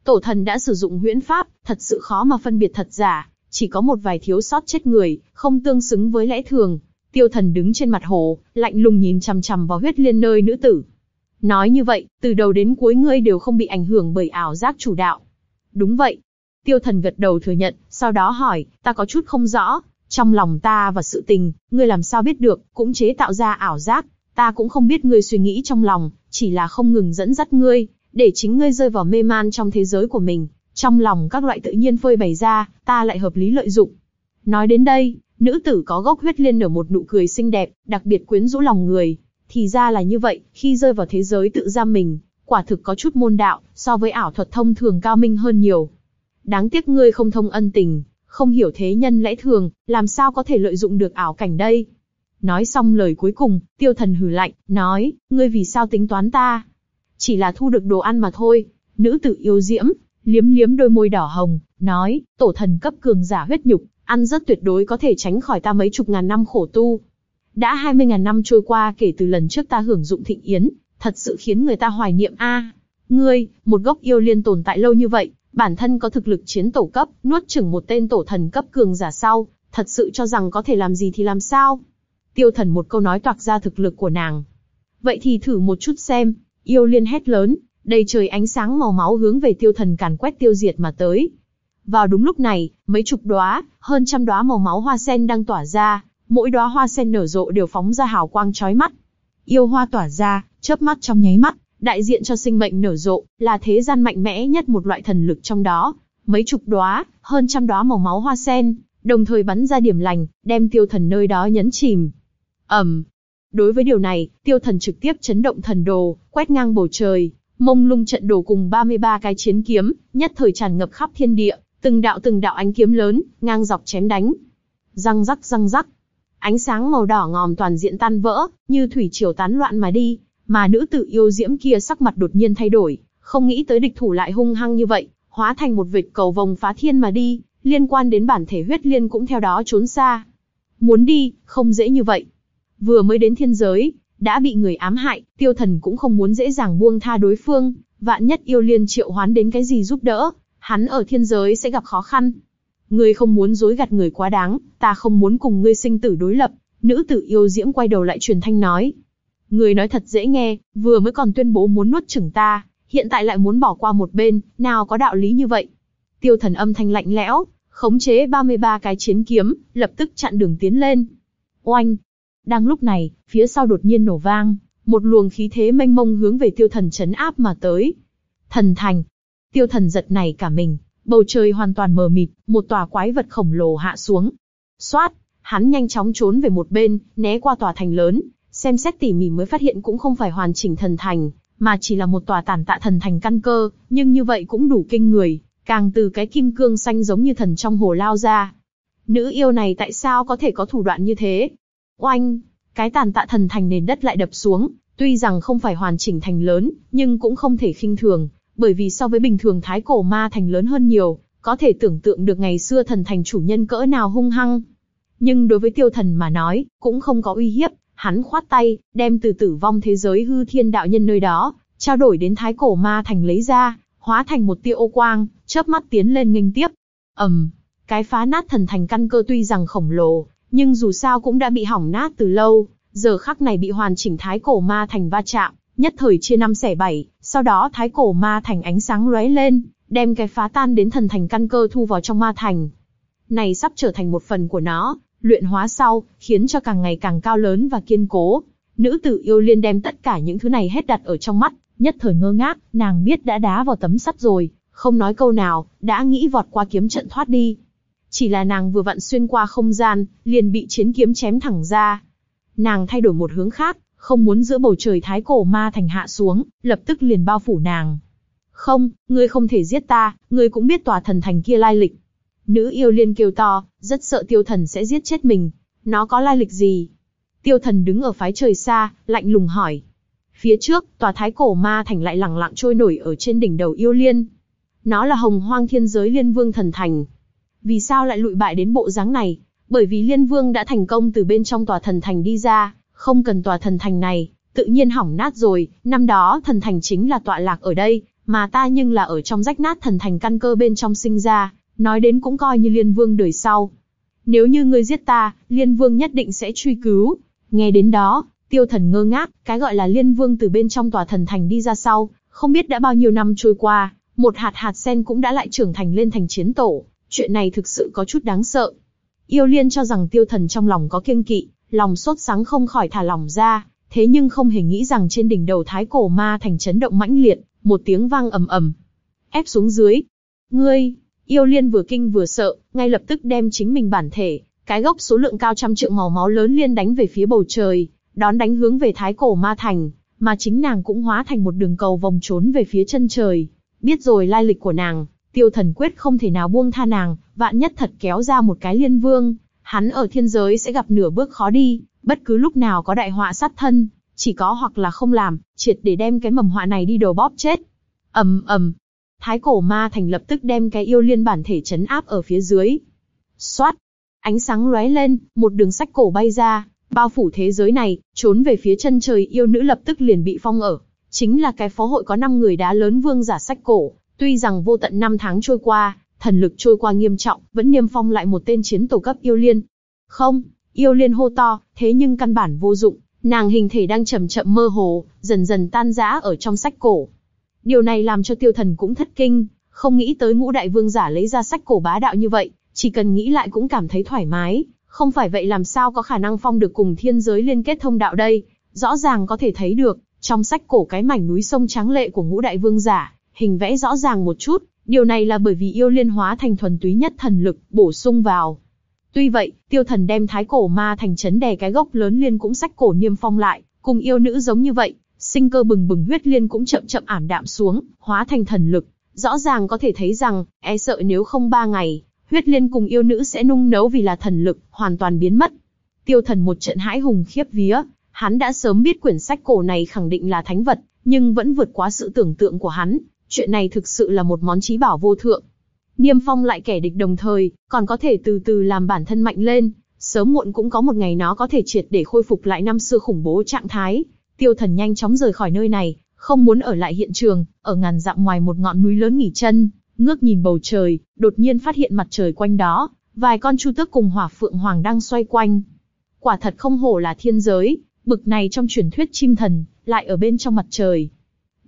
Tổ thần đã sử dụng huyễn pháp, thật sự khó mà phân biệt thật giả, chỉ có một vài thiếu sót chết người, không tương xứng với lẽ thường. Tiêu thần đứng trên mặt hồ, lạnh lùng nhìn chằm chằm vào huyết liên nơi nữ tử. Nói như vậy, từ đầu đến cuối ngươi đều không bị ảnh hưởng bởi ảo giác chủ đạo. Đúng vậy. Tiêu thần gật đầu thừa nhận, sau đó hỏi, ta có chút không rõ, trong lòng ta và sự tình, ngươi làm sao biết được, cũng chế tạo ra ảo giác, ta cũng không biết ngươi suy nghĩ trong lòng, chỉ là không ngừng dẫn dắt ngươi, để chính ngươi rơi vào mê man trong thế giới của mình, trong lòng các loại tự nhiên phơi bày ra, ta lại hợp lý lợi dụng. Nói đến đây, nữ tử có gốc huyết liên nở một nụ cười xinh đẹp, đặc biệt quyến rũ lòng người. Thì ra là như vậy, khi rơi vào thế giới tự giam mình, quả thực có chút môn đạo, so với ảo thuật thông thường cao minh hơn nhiều. Đáng tiếc ngươi không thông ân tình, không hiểu thế nhân lẽ thường, làm sao có thể lợi dụng được ảo cảnh đây. Nói xong lời cuối cùng, tiêu thần hừ lạnh, nói, ngươi vì sao tính toán ta? Chỉ là thu được đồ ăn mà thôi. Nữ tử yêu diễm, liếm liếm đôi môi đỏ hồng, nói, tổ thần cấp cường giả huyết nhục, ăn rất tuyệt đối có thể tránh khỏi ta mấy chục ngàn năm khổ tu. Đã 20 ngàn năm trôi qua kể từ lần trước ta hưởng dụng thịnh yến, thật sự khiến người ta hoài niệm a. ngươi, một gốc yêu liên tồn tại lâu như vậy, bản thân có thực lực chiến tổ cấp, nuốt chửng một tên tổ thần cấp cường giả sau, thật sự cho rằng có thể làm gì thì làm sao? Tiêu thần một câu nói toạc ra thực lực của nàng. Vậy thì thử một chút xem, yêu liên hét lớn, đầy trời ánh sáng màu máu hướng về tiêu thần càn quét tiêu diệt mà tới. Vào đúng lúc này, mấy chục đóa, hơn trăm đóa màu máu hoa sen đang tỏa ra, mỗi đóa hoa sen nở rộ đều phóng ra hào quang chói mắt. Yêu hoa tỏa ra, chớp mắt trong nháy mắt, đại diện cho sinh mệnh nở rộ, là thế gian mạnh mẽ nhất một loại thần lực trong đó. Mấy chục đóa, hơn trăm đóa màu máu hoa sen, đồng thời bắn ra điểm lành, đem tiêu thần nơi đó nhấn chìm. ầm, Đối với điều này, tiêu thần trực tiếp chấn động thần đồ, quét ngang bầu trời, mông lung trận đồ cùng 33 cái chiến kiếm, nhất thời tràn ngập khắp thiên địa, từng đạo từng đạo ánh kiếm lớn, ngang dọc chém đánh. Răng rắc răng rắc. Ánh sáng màu đỏ ngòm toàn diện tan vỡ, như thủy triều tán loạn mà đi, mà nữ tử yêu diễm kia sắc mặt đột nhiên thay đổi, không nghĩ tới địch thủ lại hung hăng như vậy, hóa thành một vệt cầu vồng phá thiên mà đi, liên quan đến bản thể huyết liên cũng theo đó trốn xa. Muốn đi, không dễ như vậy. Vừa mới đến thiên giới, đã bị người ám hại, tiêu thần cũng không muốn dễ dàng buông tha đối phương, vạn nhất yêu liên triệu hoán đến cái gì giúp đỡ, hắn ở thiên giới sẽ gặp khó khăn. Ngươi không muốn dối gạt người quá đáng, ta không muốn cùng ngươi sinh tử đối lập, nữ tử yêu diễm quay đầu lại truyền thanh nói. Ngươi nói thật dễ nghe, vừa mới còn tuyên bố muốn nuốt chửng ta, hiện tại lại muốn bỏ qua một bên, nào có đạo lý như vậy. Tiêu thần âm thanh lạnh lẽo, khống chế 33 cái chiến kiếm, lập tức chặn đường tiến lên. Oanh! Đang lúc này, phía sau đột nhiên nổ vang, một luồng khí thế mênh mông hướng về tiêu thần chấn áp mà tới. Thần thành! Tiêu thần giật này cả mình, bầu trời hoàn toàn mờ mịt, một tòa quái vật khổng lồ hạ xuống. Xoát! Hắn nhanh chóng trốn về một bên, né qua tòa thành lớn, xem xét tỉ mỉ mới phát hiện cũng không phải hoàn chỉnh thần thành, mà chỉ là một tòa tàn tạ thần thành căn cơ, nhưng như vậy cũng đủ kinh người, càng từ cái kim cương xanh giống như thần trong hồ lao ra. Nữ yêu này tại sao có thể có thủ đoạn như thế? Oanh! Cái tàn tạ thần thành nền đất lại đập xuống, tuy rằng không phải hoàn chỉnh thành lớn, nhưng cũng không thể khinh thường, bởi vì so với bình thường thái cổ ma thành lớn hơn nhiều, có thể tưởng tượng được ngày xưa thần thành chủ nhân cỡ nào hung hăng. Nhưng đối với tiêu thần mà nói, cũng không có uy hiếp, hắn khoát tay, đem từ tử vong thế giới hư thiên đạo nhân nơi đó, trao đổi đến thái cổ ma thành lấy ra, hóa thành một tia ô quang, chớp mắt tiến lên nghênh tiếp. ầm, um, cái phá nát thần thành căn cơ tuy rằng khổng lồ, nhưng dù sao cũng đã bị hỏng nát từ lâu, giờ khắc này bị hoàn chỉnh thái cổ ma thành va chạm, nhất thời chia năm xẻ bảy, sau đó thái cổ ma thành ánh sáng lóe lên, đem cái phá tan đến thần thành căn cơ thu vào trong ma thành. Này sắp trở thành một phần của nó, luyện hóa sau, khiến cho càng ngày càng cao lớn và kiên cố. Nữ tử yêu liên đem tất cả những thứ này hết đặt ở trong mắt, nhất thời ngơ ngác, nàng biết đã đá vào tấm sắt rồi, không nói câu nào, đã nghĩ vọt qua kiếm trận thoát đi. Chỉ là nàng vừa vặn xuyên qua không gian, liền bị chiến kiếm chém thẳng ra. Nàng thay đổi một hướng khác, không muốn giữa bầu trời thái cổ ma thành hạ xuống, lập tức liền bao phủ nàng. Không, ngươi không thể giết ta, ngươi cũng biết tòa thần thành kia lai lịch. Nữ yêu liên kêu to, rất sợ tiêu thần sẽ giết chết mình. Nó có lai lịch gì? Tiêu thần đứng ở phái trời xa, lạnh lùng hỏi. Phía trước, tòa thái cổ ma thành lại lẳng lặng trôi nổi ở trên đỉnh đầu yêu liên. Nó là hồng hoang thiên giới liên vương thần thành. Vì sao lại lụi bại đến bộ dáng này? Bởi vì liên vương đã thành công từ bên trong tòa thần thành đi ra, không cần tòa thần thành này, tự nhiên hỏng nát rồi, năm đó thần thành chính là tọa lạc ở đây, mà ta nhưng là ở trong rách nát thần thành căn cơ bên trong sinh ra, nói đến cũng coi như liên vương đời sau. Nếu như ngươi giết ta, liên vương nhất định sẽ truy cứu. Nghe đến đó, tiêu thần ngơ ngác, cái gọi là liên vương từ bên trong tòa thần thành đi ra sau, không biết đã bao nhiêu năm trôi qua, một hạt hạt sen cũng đã lại trưởng thành lên thành chiến tổ, chuyện này thực sự có chút đáng sợ. Yêu liên cho rằng tiêu thần trong lòng có kiêng kỵ, lòng sốt sáng không khỏi thả lòng ra, thế nhưng không hề nghĩ rằng trên đỉnh đầu thái cổ ma thành chấn động mãnh liệt, một tiếng vang ầm ầm, ép xuống dưới. Ngươi, Yêu liên vừa kinh vừa sợ, ngay lập tức đem chính mình bản thể, cái gốc số lượng cao trăm triệu màu máu lớn liên đánh về phía bầu trời, đón đánh hướng về thái cổ ma thành, mà chính nàng cũng hóa thành một đường cầu vòng trốn về phía chân trời. Biết rồi lai lịch của nàng, Tiêu thần quyết không thể nào buông tha nàng, vạn nhất thật kéo ra một cái liên vương, hắn ở thiên giới sẽ gặp nửa bước khó đi, bất cứ lúc nào có đại họa sát thân, chỉ có hoặc là không làm, triệt để đem cái mầm họa này đi đầu bóp chết. ầm ầm, Thái cổ ma thành lập tức đem cái yêu liên bản thể chấn áp ở phía dưới. Xoát, ánh sáng lóe lên, một đường sách cổ bay ra, bao phủ thế giới này, trốn về phía chân trời yêu nữ lập tức liền bị phong ở. Chính là cái phó hội có 5 người đá lớn vương giả sách cổ, tuy rằng vô tận năm tháng trôi qua, thần lực trôi qua nghiêm trọng, vẫn niêm phong lại một tên chiến tổ cấp yêu liên. Không, yêu liên hô to, thế nhưng căn bản vô dụng, nàng hình thể đang chậm chậm mơ hồ, dần dần tan rã ở trong sách cổ. Điều này làm cho tiêu thần cũng thất kinh, không nghĩ tới ngũ đại vương giả lấy ra sách cổ bá đạo như vậy, chỉ cần nghĩ lại cũng cảm thấy thoải mái, không phải vậy làm sao có khả năng phong được cùng thiên giới liên kết thông đạo đây, rõ ràng có thể thấy được, trong sách cổ cái mảnh núi sông trắng lệ của ngũ đại vương giả, hình vẽ rõ ràng một chút, điều này là bởi vì yêu liên hóa thành thuần túy nhất thần lực, bổ sung vào. Tuy vậy, tiêu thần đem thái cổ ma thành chấn đè cái gốc lớn liên cũng sách cổ niêm phong lại, cùng yêu nữ giống như vậy, sinh cơ bừng bừng huyết liên cũng chậm chậm ảm đạm xuống, hóa thành thần lực. Rõ ràng có thể thấy rằng, e sợ nếu không ba ngày, huyết liên cùng yêu nữ sẽ nung nấu vì là thần lực, hoàn toàn biến mất. Tiêu thần một trận hãi hùng khiếp vía, hắn đã sớm biết quyển sách cổ này khẳng định là thánh vật, nhưng vẫn vượt quá sự tưởng tượng của hắn, chuyện này thực sự là một món trí bảo vô thượng. Niêm phong lại kẻ địch đồng thời, còn có thể từ từ làm bản thân mạnh lên, sớm muộn cũng có một ngày nó có thể triệt để khôi phục lại năm xưa khủng bố trạng thái. Tiêu thần nhanh chóng rời khỏi nơi này, không muốn ở lại hiện trường, ở ngàn dặm ngoài một ngọn núi lớn nghỉ chân, ngước nhìn bầu trời, đột nhiên phát hiện mặt trời quanh đó, vài con chu tước cùng hỏa phượng hoàng đang xoay quanh. Quả thật không hổ là thiên giới, bực này trong truyền thuyết chim thần, lại ở bên trong mặt trời.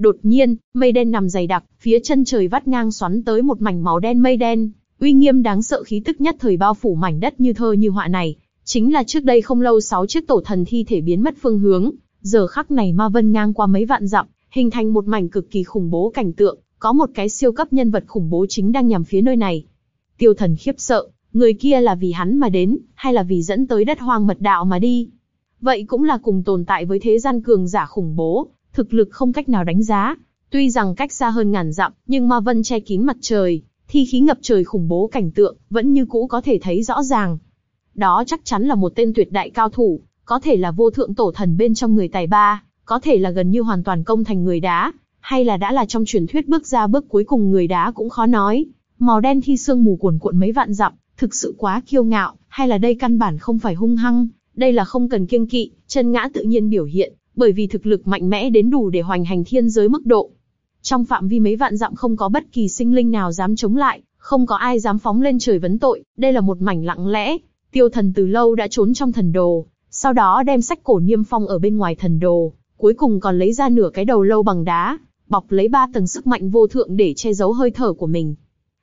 Đột nhiên, mây đen nằm dày đặc, phía chân trời vắt ngang xoắn tới một mảnh màu đen mây đen, uy nghiêm đáng sợ khí tức nhất thời bao phủ mảnh đất như thơ như họa này, chính là trước đây không lâu sáu chiếc tổ thần thi thể biến mất phương hướng, giờ khắc này ma vân ngang qua mấy vạn dặm, hình thành một mảnh cực kỳ khủng bố cảnh tượng, có một cái siêu cấp nhân vật khủng bố chính đang nhằm phía nơi này. Tiêu thần khiếp sợ, người kia là vì hắn mà đến, hay là vì dẫn tới đất hoang mật đạo mà đi? Vậy cũng là cùng tồn tại với thế gian cường giả khủng bố, thực lực không cách nào đánh giá. Tuy rằng cách xa hơn ngàn dặm, nhưng ma vân che kín mặt trời, thi khí ngập trời khủng bố cảnh tượng, vẫn như cũ có thể thấy rõ ràng. Đó chắc chắn là một tên tuyệt đại cao thủ, có thể là vô thượng tổ thần bên trong người tài ba, có thể là gần như hoàn toàn công thành người đá, hay là đã là trong truyền thuyết bước ra bước cuối cùng người đá cũng khó nói. Màu đen thi sương mù cuồn cuộn mấy vạn dặm, thực sự quá kiêu ngạo, hay là đây căn bản không phải hung hăng, đây là không cần kiêng kỵ, chân ngã tự nhiên biểu hiện, bởi vì thực lực mạnh mẽ đến đủ để hoành hành thiên giới mức độ. Trong phạm vi mấy vạn dặm không có bất kỳ sinh linh nào dám chống lại, không có ai dám phóng lên trời vấn tội, đây là một mảnh lặng lẽ. Tiêu thần từ lâu đã trốn trong thần đồ, sau đó đem sách cổ niêm phong ở bên ngoài thần đồ, cuối cùng còn lấy ra nửa cái đầu lâu bằng đá, bọc lấy ba tầng sức mạnh vô thượng để che giấu hơi thở của mình.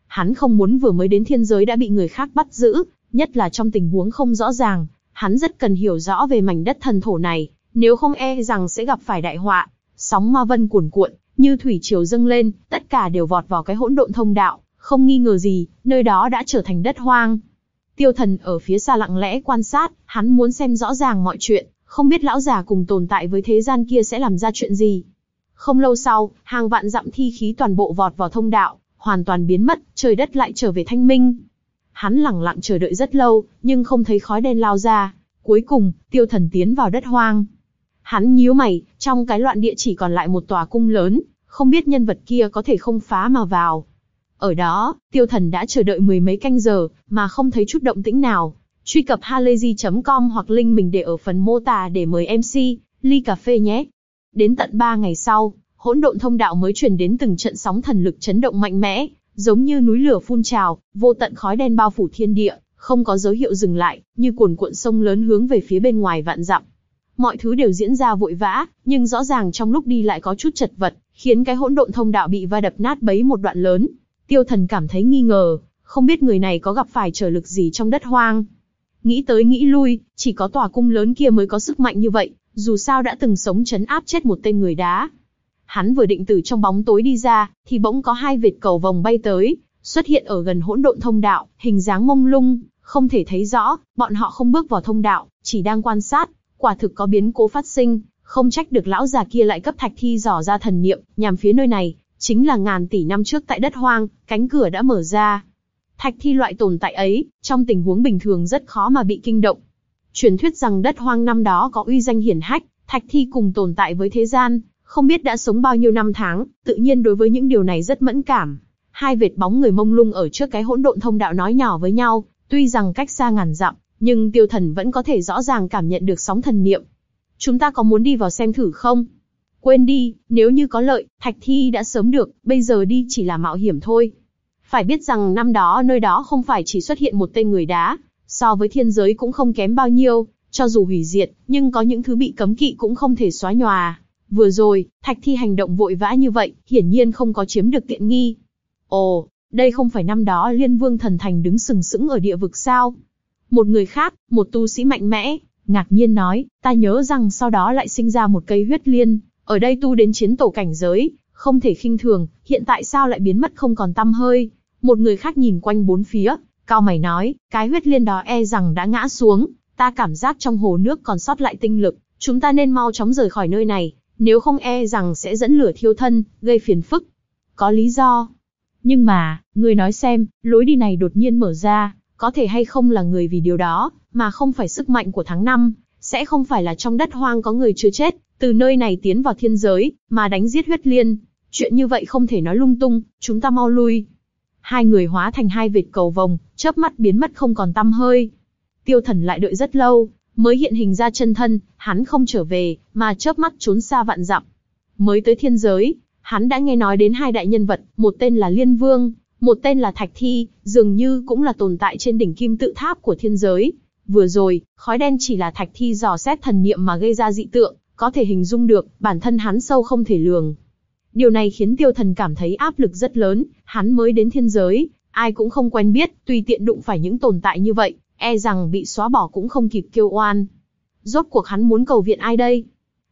Hắn không muốn vừa mới đến thiên giới đã bị người khác bắt giữ, nhất là trong tình huống không rõ ràng, hắn rất cần hiểu rõ về mảnh đất thần thổ này, nếu không e rằng sẽ gặp phải đại họa. Sóng ma vân cuồn cuộn, như thủy triều dâng lên, tất cả đều vọt vào cái hỗn độn thông đạo, không nghi ngờ gì, nơi đó đã trở thành đất hoang. Tiêu thần ở phía xa lặng lẽ quan sát, hắn muốn xem rõ ràng mọi chuyện, không biết lão già cùng tồn tại với thế gian kia sẽ làm ra chuyện gì. Không lâu sau, hàng vạn dặm thi khí toàn bộ vọt vào thông đạo, hoàn toàn biến mất, trời đất lại trở về thanh minh. Hắn lặng lặng chờ đợi rất lâu, nhưng không thấy khói đen lao ra. Cuối cùng, tiêu thần tiến vào đất hoang. Hắn nhíu mày, trong cái loạn địa chỉ còn lại một tòa cung lớn, không biết nhân vật kia có thể không phá mà vào. Ở đó, tiêu thần đã chờ đợi mười mấy canh giờ, mà không thấy chút động tĩnh nào. Truy cập halayzi.com hoặc link mình để ở phần mô tả để mời MC, ly cà phê nhé. Đến tận 3 ngày sau, hỗn độn thông đạo mới truyền đến từng trận sóng thần lực chấn động mạnh mẽ, giống như núi lửa phun trào, vô tận khói đen bao phủ thiên địa, không có dấu hiệu dừng lại, như cuồn cuộn sông lớn hướng về phía bên ngoài vạn dặm. Mọi thứ đều diễn ra vội vã, nhưng rõ ràng trong lúc đi lại có chút chật vật, khiến cái hỗn độn thông đạo bị va đập nát bấy một đoạn lớn. Tiêu Thần cảm thấy nghi ngờ, không biết người này có gặp phải trở lực gì trong đất hoang. Nghĩ tới nghĩ lui, chỉ có tòa cung lớn kia mới có sức mạnh như vậy, dù sao đã từng sống chấn áp chết một tên người đá. Hắn vừa định từ trong bóng tối đi ra, thì bỗng có hai vệt cầu vòng bay tới, xuất hiện ở gần hỗn độn thông đạo, hình dáng mông lung, không thể thấy rõ, bọn họ không bước vào thông đạo, chỉ đang quan sát, quả thực có biến cố phát sinh, không trách được lão già kia lại cấp thạch thi dò ra thần niệm, nhằm phía nơi này, Chính là ngàn tỷ năm trước tại đất hoang, cánh cửa đã mở ra. Thạch thi loại tồn tại ấy, trong tình huống bình thường rất khó mà bị kinh động. Truyền thuyết rằng đất hoang năm đó có uy danh hiển hách, thạch thi cùng tồn tại với thế gian, không biết đã sống bao nhiêu năm tháng, tự nhiên đối với những điều này rất mẫn cảm. Hai vệt bóng người mông lung ở trước cái hỗn độn thông đạo nói nhỏ với nhau, tuy rằng cách xa ngàn dặm, nhưng tiêu thần vẫn có thể rõ ràng cảm nhận được sóng thần niệm. Chúng ta có muốn đi vào xem thử không? Quên đi, nếu như có lợi, thạch thi đã sớm được, bây giờ đi chỉ là mạo hiểm thôi. Phải biết rằng năm đó nơi đó không phải chỉ xuất hiện một tên người đá, so với thiên giới cũng không kém bao nhiêu, cho dù hủy diệt, nhưng có những thứ bị cấm kỵ cũng không thể xóa nhòa. Vừa rồi, thạch thi hành động vội vã như vậy, hiển nhiên không có chiếm được tiện nghi. Ồ, đây không phải năm đó liên vương thần thành đứng sừng sững ở địa vực sao? Một người khác, một tu sĩ mạnh mẽ, ngạc nhiên nói, ta nhớ rằng sau đó lại sinh ra một cây huyết liên, ở đây tu đến chiến tổ cảnh giới, không thể khinh thường, hiện tại sao lại biến mất không còn tăm hơi. Một người khác nhìn quanh bốn phía, cao mày nói, cái huyết liên đó e rằng đã ngã xuống, ta cảm giác trong hồ nước còn sót lại tinh lực, chúng ta nên mau chóng rời khỏi nơi này, nếu không e rằng sẽ dẫn lửa thiêu thân, gây phiền phức. Có lý do. Nhưng mà, người nói xem, lối đi này đột nhiên mở ra, có thể hay không là người vì điều đó, mà không phải sức mạnh của tháng năm, sẽ không phải là trong đất hoang có người chưa chết, từ nơi này tiến vào thiên giới, mà đánh giết huyết liên. Chuyện như vậy không thể nói lung tung, chúng ta mau lui. Hai người hóa thành hai vệt cầu vồng, chớp mắt biến mất không còn tăm hơi. Tiêu thần lại đợi rất lâu, mới hiện hình ra chân thân, hắn không trở về, mà chớp mắt trốn xa vạn dặm. Mới tới thiên giới, hắn đã nghe nói đến hai đại nhân vật, một tên là Liên Vương, một tên là Thạch Thi, dường như cũng là tồn tại trên đỉnh kim tự tháp của thiên giới. Vừa rồi, khói đen chỉ là Thạch Thi dò xét thần niệm mà gây ra dị tượng, có thể hình dung được, bản thân hắn sâu không thể lường. Điều này khiến tiêu thần cảm thấy áp lực rất lớn, hắn mới đến thiên giới, ai cũng không quen biết, tùy tiện đụng phải những tồn tại như vậy, e rằng bị xóa bỏ cũng không kịp kêu oan. Rốt cuộc hắn muốn cầu viện ai đây?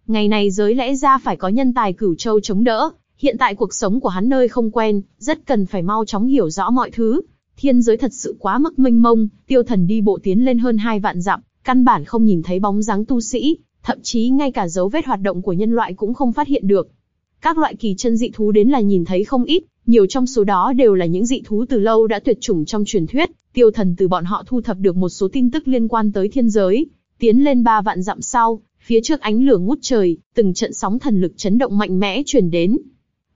Ngày này giới lẽ ra phải có nhân tài cửu châu chống đỡ, hiện tại cuộc sống của hắn nơi không quen, rất cần phải mau chóng hiểu rõ mọi thứ. Thiên giới thật sự quá mức mênh mông, tiêu thần đi bộ tiến lên hơn hai vạn dặm, căn bản không nhìn thấy bóng dáng tu sĩ, thậm chí ngay cả dấu vết hoạt động của nhân loại cũng không phát hiện được. Các loại kỳ chân dị thú đến là nhìn thấy không ít, nhiều trong số đó đều là những dị thú từ lâu đã tuyệt chủng trong truyền thuyết, tiêu thần từ bọn họ thu thập được một số tin tức liên quan tới thiên giới. Tiến lên ba vạn dặm sau, phía trước ánh lửa ngút trời, từng trận sóng thần lực chấn động mạnh mẽ truyền đến.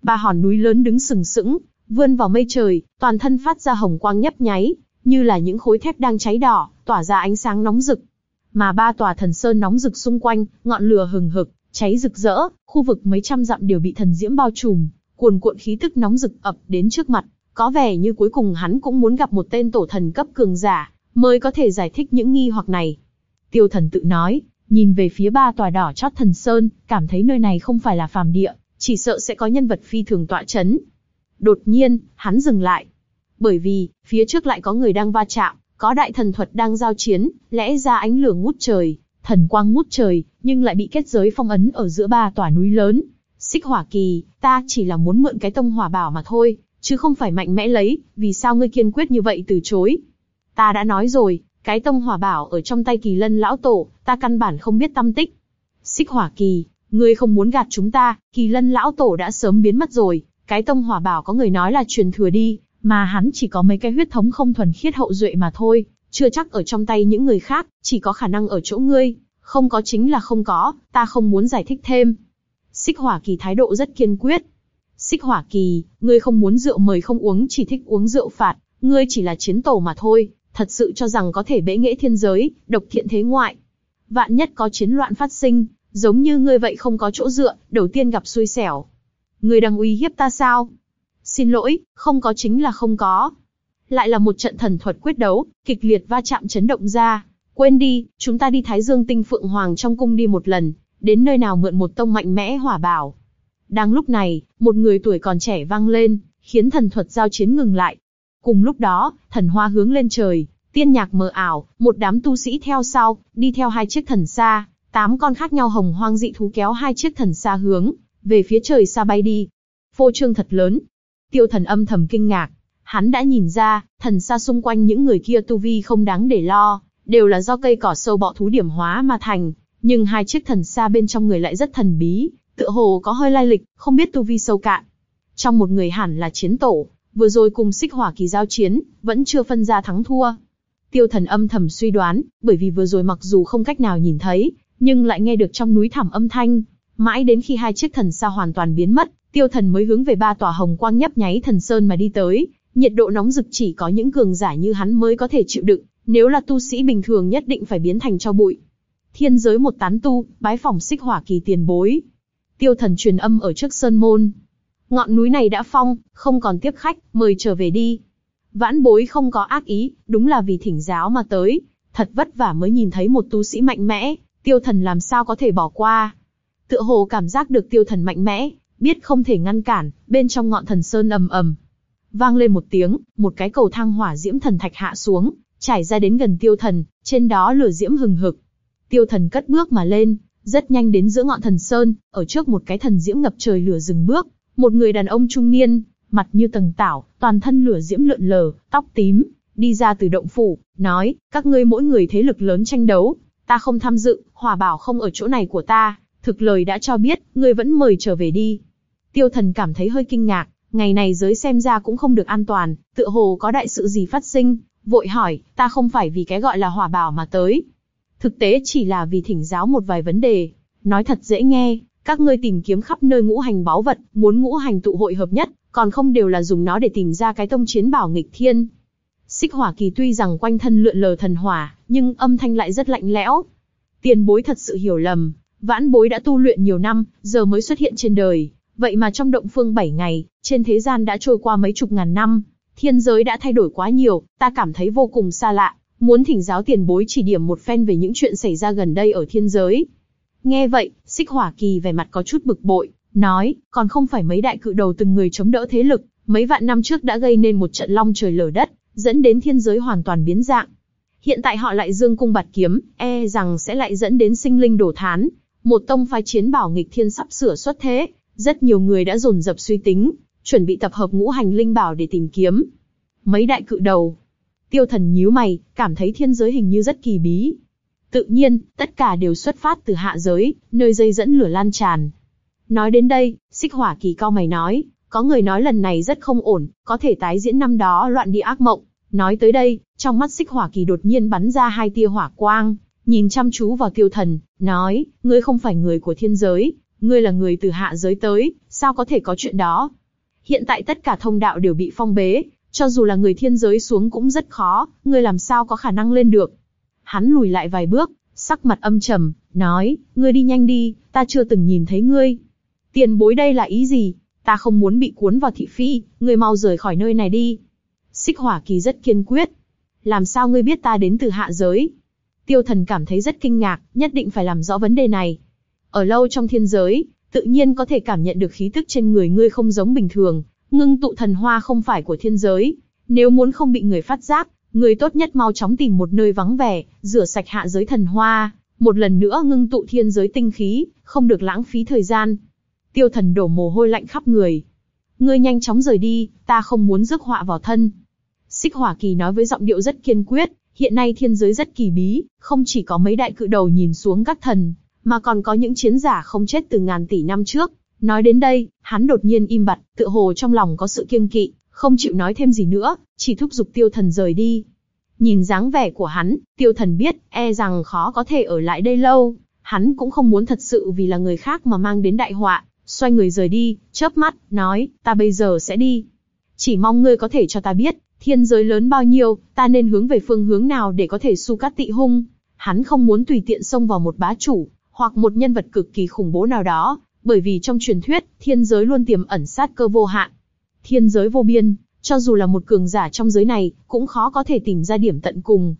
Ba hòn núi lớn đứng sừng sững, vươn vào mây trời, toàn thân phát ra hồng quang nhấp nháy, như là những khối thép đang cháy đỏ, tỏa ra ánh sáng nóng rực. Mà ba tòa thần sơn nóng rực xung quanh, ngọn lửa hừng hực, cháy rực rỡ, khu vực mấy trăm dặm đều bị thần diễm bao trùm, cuồn cuộn khí tức nóng rực ập đến trước mặt, có vẻ như cuối cùng hắn cũng muốn gặp một tên tổ thần cấp cường giả, mới có thể giải thích những nghi hoặc này. Tiêu thần tự nói, nhìn về phía ba tòa đỏ chót thần sơn, cảm thấy nơi này không phải là phàm địa, chỉ sợ sẽ có nhân vật phi thường tọa chấn. Đột nhiên, hắn dừng lại. Bởi vì, phía trước lại có người đang va chạm, có đại thần thuật đang giao chiến, lẽ ra ánh lửa ngút trời, thần quang ngút trời, nhưng lại bị kết giới phong ấn ở giữa ba tòa núi lớn. Xích hỏa kỳ, ta chỉ là muốn mượn cái tông hỏa bảo mà thôi, chứ không phải mạnh mẽ lấy, vì sao ngươi kiên quyết như vậy từ chối? Ta đã nói rồi, cái tông hỏa bảo ở trong tay kỳ lân lão tổ, ta căn bản không biết tâm tích. Xích hỏa kỳ, ngươi không muốn gạt chúng ta, kỳ lân lão tổ đã sớm biến mất rồi, cái tông hỏa bảo có người nói là truyền thừa đi, mà hắn chỉ có mấy cái huyết thống không thuần khiết hậu duệ mà thôi, chưa chắc ở trong tay những người khác, chỉ có khả năng ở chỗ ngươi, không có chính là không có, ta không muốn giải thích thêm. Xích hỏa kỳ thái độ rất kiên quyết. Xích hỏa kỳ, ngươi không muốn rượu mời không uống chỉ thích uống rượu phạt, ngươi chỉ là chiến tổ mà thôi, thật sự cho rằng có thể bẽ nghệ thiên giới, độc thiện thế ngoại. Vạn nhất có chiến loạn phát sinh, giống như ngươi vậy không có chỗ dựa, đầu tiên gặp xui xẻo. Ngươi đang uy hiếp ta sao? Xin lỗi, không có chính là không có. Lại là một trận thần thuật quyết đấu, kịch liệt va chạm chấn động ra. Quên đi, chúng ta đi Thái Dương Tinh Phượng Hoàng trong cung đi một lần, đến nơi nào mượn một tông mạnh mẽ hỏa bảo. Đang lúc này, một người tuổi còn trẻ vang lên, khiến thần thuật giao chiến ngừng lại. Cùng lúc đó, thần hoa hướng lên trời, tiên nhạc mờ ảo, một đám tu sĩ theo sau, đi theo hai chiếc thần xa, tám con khác nhau hồng hoang dị thú kéo hai chiếc thần xa hướng, về phía trời xa bay đi. Phô trương thật lớn, Tiêu thần âm thầm kinh ngạc. Hắn đã nhìn ra, thần xa xung quanh những người kia tu vi không đáng để lo, đều là do cây cỏ sâu bọ thú điểm hóa mà thành. Nhưng hai chiếc thần xa bên trong người lại rất thần bí, tựa hồ có hơi lai lịch, không biết tu vi sâu cạn. trong một người hẳn là chiến tổ, vừa rồi cùng xích hỏa kỳ giao chiến, vẫn chưa phân ra thắng thua. Tiêu thần âm thầm suy đoán, bởi vì vừa rồi mặc dù không cách nào nhìn thấy, nhưng lại nghe được trong núi thẳm âm thanh. Mãi đến khi hai chiếc thần xa hoàn toàn biến mất, tiêu thần mới hướng về ba tòa hồng quang nhấp nháy thần sơn mà đi tới. Nhiệt độ nóng rực chỉ có những cường giả như hắn mới có thể chịu đựng, nếu là tu sĩ bình thường nhất định phải biến thành cho bụi. Thiên giới một tán tu, bái phòng xích hỏa kỳ tiền bối. Tiêu thần truyền âm ở trước sơn môn. Ngọn núi này đã phong, không còn tiếp khách, mời trở về đi. Vãn bối không có ác ý, đúng là vì thỉnh giáo mà tới. Thật vất vả mới nhìn thấy một tu sĩ mạnh mẽ, tiêu thần làm sao có thể bỏ qua. Tựa hồ cảm giác được tiêu thần mạnh mẽ, biết không thể ngăn cản, bên trong ngọn thần sơn ầm ầm. Vang lên một tiếng, một cái cầu thang hỏa diễm thần thạch hạ xuống, trải ra đến gần tiêu thần, trên đó lửa diễm hừng hực. Tiêu thần cất bước mà lên, rất nhanh đến giữa ngọn thần sơn, ở trước một cái thần diễm ngập trời lửa dừng bước, một người đàn ông trung niên, mặt như tầng tảo, toàn thân lửa diễm lượn lờ, tóc tím, đi ra từ động phủ, nói, các ngươi mỗi người thế lực lớn tranh đấu, ta không tham dự, hỏa bảo không ở chỗ này của ta, thực lời đã cho biết, ngươi vẫn mời trở về đi. Tiêu thần cảm thấy hơi kinh ngạc, ngày này giới xem ra cũng không được an toàn, tựa hồ có đại sự gì phát sinh, vội hỏi, ta không phải vì cái gọi là hỏa bảo mà tới. Thực tế chỉ là vì thỉnh giáo một vài vấn đề, nói thật dễ nghe, các ngươi tìm kiếm khắp nơi ngũ hành báu vật, muốn ngũ hành tụ hội hợp nhất, còn không đều là dùng nó để tìm ra cái tông chiến bảo nghịch thiên. Xích hỏa kỳ tuy rằng quanh thân lượn lờ thần hỏa, nhưng âm thanh lại rất lạnh lẽo. Tiền bối thật sự hiểu lầm, vãn bối đã tu luyện nhiều năm, giờ mới xuất hiện trên đời. Vậy mà trong động phương 7 ngày, trên thế gian đã trôi qua mấy chục ngàn năm, thiên giới đã thay đổi quá nhiều, ta cảm thấy vô cùng xa lạ, muốn thỉnh giáo tiền bối chỉ điểm một phen về những chuyện xảy ra gần đây ở thiên giới. Nghe vậy, xích hỏa kỳ vẻ mặt có chút bực bội, nói, còn không phải mấy đại cự đầu từng người chống đỡ thế lực, mấy vạn năm trước đã gây nên một trận long trời lở đất, dẫn đến thiên giới hoàn toàn biến dạng. Hiện tại họ lại dương cung bạt kiếm, e rằng sẽ lại dẫn đến sinh linh đổ thán. Một tông phái chiến bảo nghịch thiên sắp sửa xuất thế, rất nhiều người đã dồn dập suy tính, chuẩn bị tập hợp ngũ hành linh bảo để tìm kiếm. Mấy đại cự đầu. Tiêu thần nhíu mày, cảm thấy thiên giới hình như rất kỳ bí. Tự nhiên, tất cả đều xuất phát từ hạ giới, nơi dây dẫn lửa lan tràn. Nói đến đây, xích hỏa kỳ cao mày nói, có người nói lần này rất không ổn, có thể tái diễn năm đó loạn địa ác mộng. Nói tới đây, trong mắt xích hỏa kỳ đột nhiên bắn ra hai tia hỏa quang, nhìn chăm chú vào tiêu thần, nói, ngươi không phải người của thiên giới, ngươi là người từ hạ giới tới, sao có thể có chuyện đó? Hiện tại tất cả thông đạo đều bị phong bế, cho dù là người thiên giới xuống cũng rất khó, ngươi làm sao có khả năng lên được? Hắn lùi lại vài bước, sắc mặt âm trầm, nói, ngươi đi nhanh đi, ta chưa từng nhìn thấy ngươi. Tiền bối đây là ý gì? Ta không muốn bị cuốn vào thị phi, ngươi mau rời khỏi nơi này đi. Xích hỏa kỳ rất kiên quyết. Làm sao ngươi biết ta đến từ hạ giới? Tiêu thần cảm thấy rất kinh ngạc, nhất định phải làm rõ vấn đề này. Ở lâu trong thiên giới, tự nhiên có thể cảm nhận được khí tức trên người ngươi không giống bình thường, ngưng tụ thần hoa không phải của thiên giới. Nếu muốn không bị người phát giác, người tốt nhất mau chóng tìm một nơi vắng vẻ, rửa sạch hạ giới thần hoa, một lần nữa ngưng tụ thiên giới tinh khí, không được lãng phí thời gian. Tiêu thần đổ mồ hôi lạnh khắp người. Ngươi nhanh chóng rời đi, ta không muốn rước họa vào thân. Xích hỏa kỳ nói với giọng điệu rất kiên quyết, hiện nay thiên giới rất kỳ bí, không chỉ có mấy đại cự đầu nhìn xuống các thần, mà còn có những chiến giả không chết từ ngàn tỷ năm trước. Nói đến đây, hắn đột nhiên im bặt, tựa hồ trong lòng có sự kiêng kỵ, không chịu nói thêm gì nữa, chỉ thúc giục tiêu thần rời đi. Nhìn dáng vẻ của hắn, tiêu thần biết, e rằng khó có thể ở lại đây lâu, hắn cũng không muốn thật sự vì là người khác mà mang đến đại họa, xoay người rời đi, chớp mắt, nói, ta bây giờ sẽ đi. Chỉ mong ngươi có thể cho ta biết, thiên giới lớn bao nhiêu, ta nên hướng về phương hướng nào để có thể su cát tị hung. Hắn không muốn tùy tiện xông vào một bá chủ, hoặc một nhân vật cực kỳ khủng bố nào đó, bởi vì trong truyền thuyết, thiên giới luôn tiềm ẩn sát cơ vô hạn. Thiên giới vô biên, cho dù là một cường giả trong giới này, cũng khó có thể tìm ra điểm tận cùng.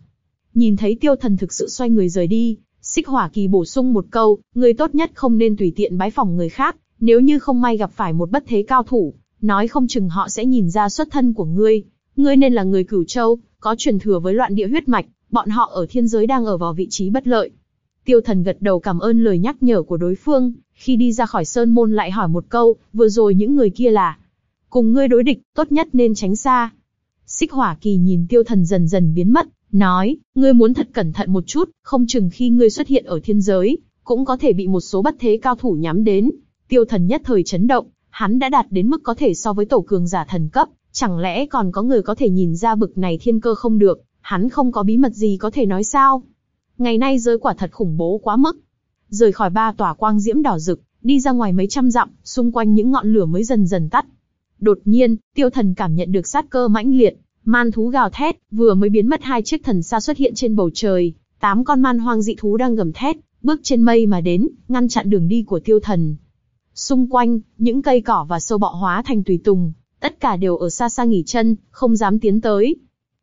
Nhìn thấy tiêu thần thực sự xoay người rời đi, xích hỏa kỳ bổ sung một câu, người tốt nhất không nên tùy tiện bái phòng người khác, nếu như không may gặp phải một bất thế cao thủ, nói không chừng họ sẽ nhìn ra xuất thân của ngươi. Ngươi nên là người cửu châu, có truyền thừa với loạn địa huyết mạch, bọn họ ở thiên giới đang ở vào vị trí bất lợi. Tiêu thần gật đầu cảm ơn lời nhắc nhở của đối phương, khi đi ra khỏi sơn môn lại hỏi một câu, vừa rồi những người kia là, cùng ngươi đối địch, tốt nhất nên tránh xa. Xích hỏa kỳ nhìn tiêu thần dần dần biến mất, nói, ngươi muốn thật cẩn thận một chút, không chừng khi ngươi xuất hiện ở thiên giới, cũng có thể bị một số bất thế cao thủ nhắm đến. Tiêu thần nhất thời chấn động, hắn đã đạt đến mức có thể so với tổ cường giả thần cấp, chẳng lẽ còn có người có thể nhìn ra bực này thiên cơ không được, hắn không có bí mật gì có thể nói sao? Ngày nay giới quả thật khủng bố quá mức. Rời khỏi ba tòa quang diễm đỏ rực, đi ra ngoài mấy trăm dặm, xung quanh những ngọn lửa mới dần dần tắt. Đột nhiên, tiêu thần cảm nhận được sát cơ mãnh liệt, man thú gào thét, vừa mới biến mất hai chiếc thần xa xuất hiện trên bầu trời, tám con man hoang dị thú đang gầm thét, bước trên mây mà đến, ngăn chặn đường đi của tiêu thần. Xung quanh, những cây cỏ và sâu bọ hóa thành tùy tùng, tất cả đều ở xa xa nghỉ chân, không dám tiến tới.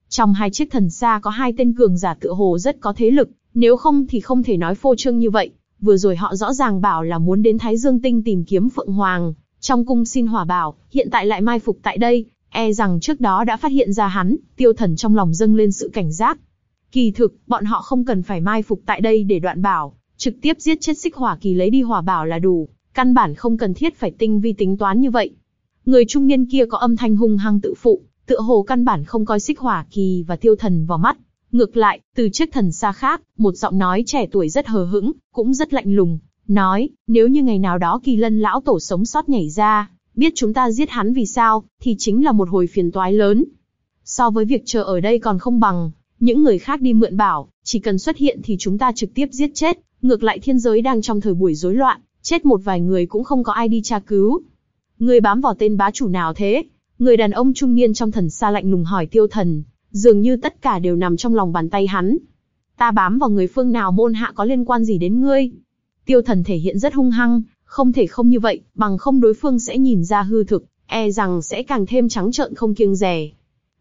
Trong hai chiếc thần xa có hai tên cường giả tựa hồ rất có thế lực, nếu không thì không thể nói phô trương như vậy. Vừa rồi họ rõ ràng bảo là muốn đến Thái Dương Tinh tìm kiếm Phượng Hoàng, trong cung xin hỏa bảo, hiện tại lại mai phục tại đây, e rằng trước đó đã phát hiện ra hắn, tiêu thần trong lòng dâng lên sự cảnh giác. Kỳ thực, bọn họ không cần phải mai phục tại đây để đoạn bảo, trực tiếp giết chết xích hỏa kỳ lấy đi hỏa bảo là đủ, căn bản không cần thiết phải tinh vi tính toán như vậy. Người trung niên kia có âm thanh hung hăng tự phụ, tựa hồ căn bản không coi xích hỏa kỳ và tiêu thần vào mắt. Ngược lại, từ chiếc thần xa khác, một giọng nói trẻ tuổi rất hờ hững, cũng rất lạnh lùng, nói, nếu như ngày nào đó kỳ lân lão tổ sống sót nhảy ra, biết chúng ta giết hắn vì sao, thì chính là một hồi phiền toái lớn. So với việc chờ ở đây còn không bằng, những người khác đi mượn bảo, chỉ cần xuất hiện thì chúng ta trực tiếp giết chết, ngược lại thiên giới đang trong thời buổi rối loạn, chết một vài người cũng không có ai đi tra cứu. Ngươi bám vào tên bá chủ nào thế? Người đàn ông trung niên trong thần xa lạnh lùng hỏi tiêu thần, dường như tất cả đều nằm trong lòng bàn tay hắn. Ta bám vào người phương nào môn hạ có liên quan gì đến ngươi? Tiêu thần thể hiện rất hung hăng, không thể không như vậy, bằng không đối phương sẽ nhìn ra hư thực, e rằng sẽ càng thêm trắng trợn không kiêng rẻ.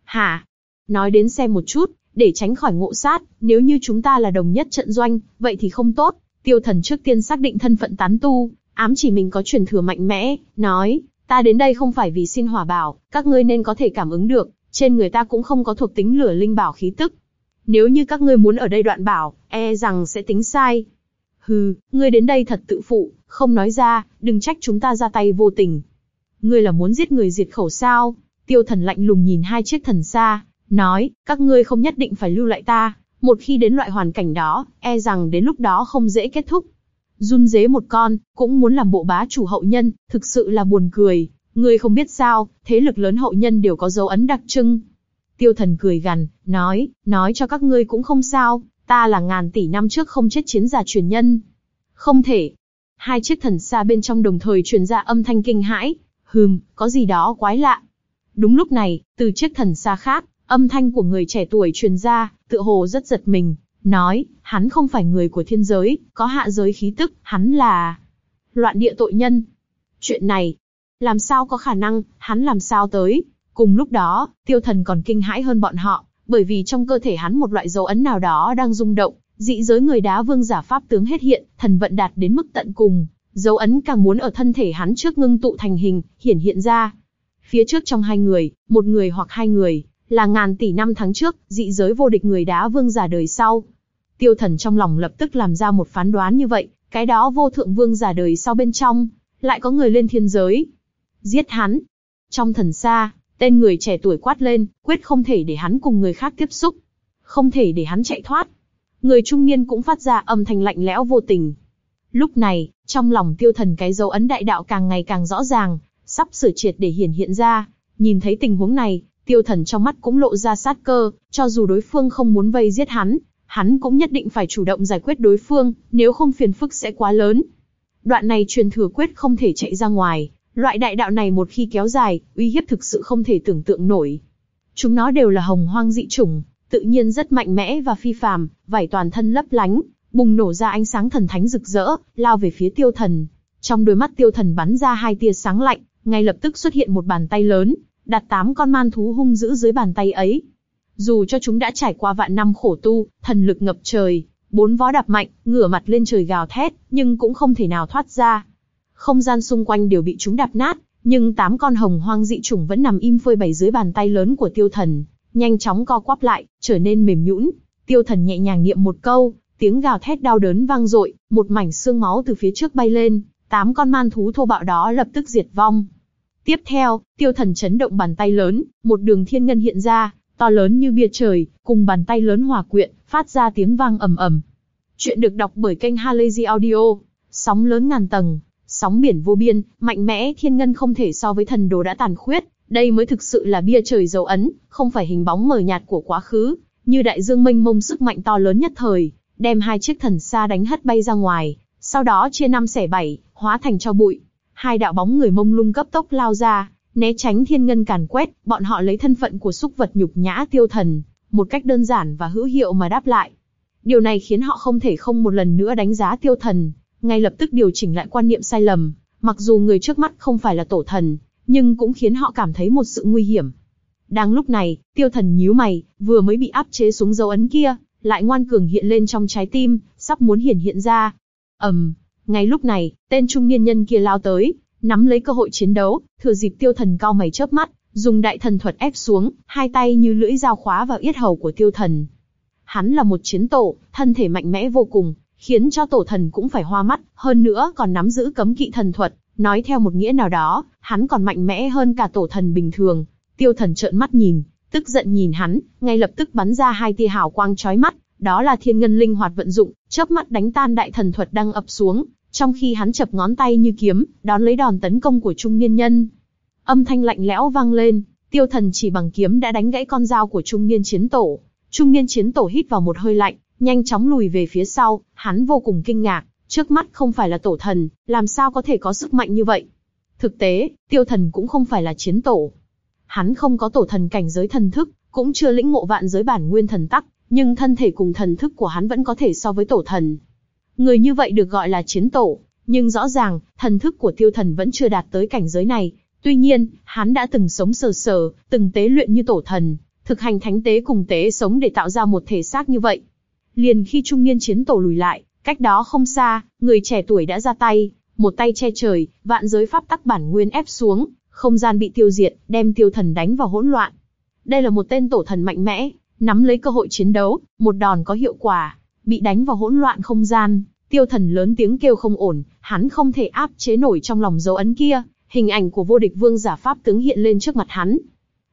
Hả? Nói đến xem một chút, để tránh khỏi ngộ sát, nếu như chúng ta là đồng nhất trận doanh, vậy thì không tốt. Tiêu thần trước tiên xác định thân phận tán tu, ám chỉ mình có truyền thừa mạnh mẽ, nói, ta đến đây không phải vì xin hỏa bảo, các ngươi nên có thể cảm ứng được, trên người ta cũng không có thuộc tính lửa linh bảo khí tức. Nếu như các ngươi muốn ở đây đoạn bảo, e rằng sẽ tính sai. Hừ, ngươi đến đây thật tự phụ, không nói ra, đừng trách chúng ta ra tay vô tình. Ngươi là muốn giết người diệt khẩu sao? Tiêu thần lạnh lùng nhìn hai chiếc thần xa, nói, các ngươi không nhất định phải lưu lại ta, một khi đến loại hoàn cảnh đó, e rằng đến lúc đó không dễ kết thúc. Run dế một con, cũng muốn làm bộ bá chủ hậu nhân, thực sự là buồn cười. Ngươi không biết sao, thế lực lớn hậu nhân đều có dấu ấn đặc trưng. Tiêu thần cười gằn, nói, nói cho các ngươi cũng không sao, ta là ngàn tỷ năm trước không chết chiến giả truyền nhân. Không thể. Hai chiếc thần xa bên trong đồng thời truyền ra âm thanh kinh hãi, hừm, có gì đó quái lạ. Đúng lúc này, từ chiếc thần xa khác, âm thanh của người trẻ tuổi truyền ra, tựa hồ rất giật mình, nói, hắn không phải người của thiên giới, có hạ giới khí tức, hắn là loạn địa tội nhân. Chuyện này, làm sao có khả năng, hắn làm sao tới? Cùng lúc đó, tiêu thần còn kinh hãi hơn bọn họ, bởi vì trong cơ thể hắn một loại dấu ấn nào đó đang rung động, dị giới người đá vương giả pháp tướng hết hiện, thần vận đạt đến mức tận cùng, dấu ấn càng muốn ở thân thể hắn trước ngưng tụ thành hình, hiển hiện ra. Phía trước trong hai người, một người hoặc hai người, là ngàn tỷ năm tháng trước, dị giới vô địch người đá vương giả đời sau. Tiêu thần trong lòng lập tức làm ra một phán đoán như vậy, cái đó vô thượng vương giả đời sau bên trong, lại có người lên thiên giới. Giết hắn. Trong thần xa, tên người trẻ tuổi quát lên, quyết không thể để hắn cùng người khác tiếp xúc. Không thể để hắn chạy thoát. Người trung niên cũng phát ra âm thanh lạnh lẽo vô tình. Lúc này, trong lòng tiêu thần cái dấu ấn đại đạo càng ngày càng rõ ràng, sắp sửa triệt để hiển hiện ra. Nhìn thấy tình huống này, tiêu thần trong mắt cũng lộ ra sát cơ, cho dù đối phương không muốn vây giết hắn, hắn cũng nhất định phải chủ động giải quyết đối phương, nếu không phiền phức sẽ quá lớn. Đoạn này truyền thừa quyết không thể chạy ra ngoài, loại đại đạo này một khi kéo dài, uy hiếp thực sự không thể tưởng tượng nổi. Chúng nó đều là hồng hoang dị chủng, tự nhiên rất mạnh mẽ và phi phàm, vảy toàn thân lấp lánh, bùng nổ ra ánh sáng thần thánh rực rỡ, lao về phía tiêu thần. Trong đôi mắt tiêu thần bắn ra hai tia sáng lạnh, ngay lập tức xuất hiện một bàn tay lớn, đặt tám con man thú hung dữ dưới bàn tay ấy. Dù cho chúng đã trải qua vạn năm khổ tu, thần lực ngập trời, bốn vó đạp mạnh, ngửa mặt lên trời gào thét, nhưng cũng không thể nào thoát ra. Không gian xung quanh đều bị chúng đạp nát, nhưng tám con hồng hoang dị chủng vẫn nằm im phơi bày dưới bàn tay lớn của tiêu thần, nhanh chóng co quắp lại, trở nên mềm nhũn. Tiêu thần nhẹ nhàng niệm một câu, tiếng gào thét đau đớn vang dội, một mảnh xương máu từ phía trước bay lên, tám con man thú thô bạo đó lập tức diệt vong. Tiếp theo, tiêu thần chấn động bàn tay lớn, một đường thiên ngân hiện ra, to lớn như bia trời, cùng bàn tay lớn hòa quyện, phát ra tiếng vang ầm ầm. Chuyện được đọc bởi kênh Halazy Audio, sóng lớn ngàn tầng, sóng biển vô biên, mạnh mẽ thiên ngân không thể so với thần đồ đã tàn khuyết, đây mới thực sự là bia trời dấu ấn, không phải hình bóng mờ nhạt của quá khứ, như đại dương mênh mông sức mạnh to lớn nhất thời, đem hai chiếc thần xa đánh hất bay ra ngoài, sau đó chia năm xẻ bảy, hóa thành cho bụi. Hai đạo bóng người mông lung cấp tốc lao ra, né tránh thiên ngân càn quét, bọn họ lấy thân phận của súc vật nhục nhã tiêu thần, một cách đơn giản và hữu hiệu mà đáp lại. Điều này khiến họ không thể không một lần nữa đánh giá tiêu thần, ngay lập tức điều chỉnh lại quan niệm sai lầm, mặc dù người trước mắt không phải là tổ thần, nhưng cũng khiến họ cảm thấy một sự nguy hiểm. Đang lúc này, tiêu thần nhíu mày, vừa mới bị áp chế xuống dấu ấn kia, lại ngoan cường hiện lên trong trái tim, sắp muốn hiển hiện ra. ầm, um, ngay lúc này, tên trung niên nhân kia lao tới, nắm lấy cơ hội chiến đấu, thừa dịp tiêu thần cao mày chớp mắt, dùng đại thần thuật ép xuống, hai tay như lưỡi dao khóa vào yết hầu của tiêu thần. Hắn là một chiến tổ, thân thể mạnh mẽ vô cùng, khiến cho tổ thần cũng phải hoa mắt, hơn nữa còn nắm giữ cấm kỵ thần thuật, nói theo một nghĩa nào đó, hắn còn mạnh mẽ hơn cả tổ thần bình thường. Tiêu thần trợn mắt nhìn, tức giận nhìn hắn, ngay lập tức bắn ra hai tia hào quang chói mắt, đó là thiên ngân linh hoạt vận dụng, chớp mắt đánh tan đại thần thuật đang ập xuống, trong khi hắn chập ngón tay như kiếm, đón lấy đòn tấn công của trung niên nhân. Âm thanh lạnh lẽo vang lên, tiêu thần chỉ bằng kiếm đã đánh gãy con dao của trung niên chiến tổ. Trung niên chiến tổ hít vào một hơi lạnh, nhanh chóng lùi về phía sau, hắn vô cùng kinh ngạc, trước mắt không phải là tổ thần, làm sao có thể có sức mạnh như vậy? Thực tế, tiêu thần cũng không phải là chiến tổ. Hắn không có tổ thần cảnh giới thần thức, cũng chưa lĩnh ngộ vạn giới bản nguyên thần tắc, nhưng thân thể cùng thần thức của hắn vẫn có thể so với tổ thần. Người như vậy được gọi là chiến tổ, nhưng rõ ràng, thần thức của tiêu thần vẫn chưa đạt tới cảnh giới này. Tuy nhiên, hắn đã từng sống sờ sờ, từng tế luyện như tổ thần, thực hành thánh tế cùng tế sống để tạo ra một thể xác như vậy. Liền khi trung niên chiến tổ lùi lại, cách đó không xa, người trẻ tuổi đã ra tay, một tay che trời, vạn giới pháp tắc bản nguyên ép xuống, không gian bị tiêu diệt, đem tiêu thần đánh vào hỗn loạn. Đây là một tên tổ thần mạnh mẽ, nắm lấy cơ hội chiến đấu, một đòn có hiệu quả, bị đánh vào hỗn loạn không gian, tiêu thần lớn tiếng kêu không ổn, hắn không thể áp chế nổi trong lòng dấu ấn kia, hình ảnh của vô địch vương giả pháp tướng hiện lên trước mặt hắn.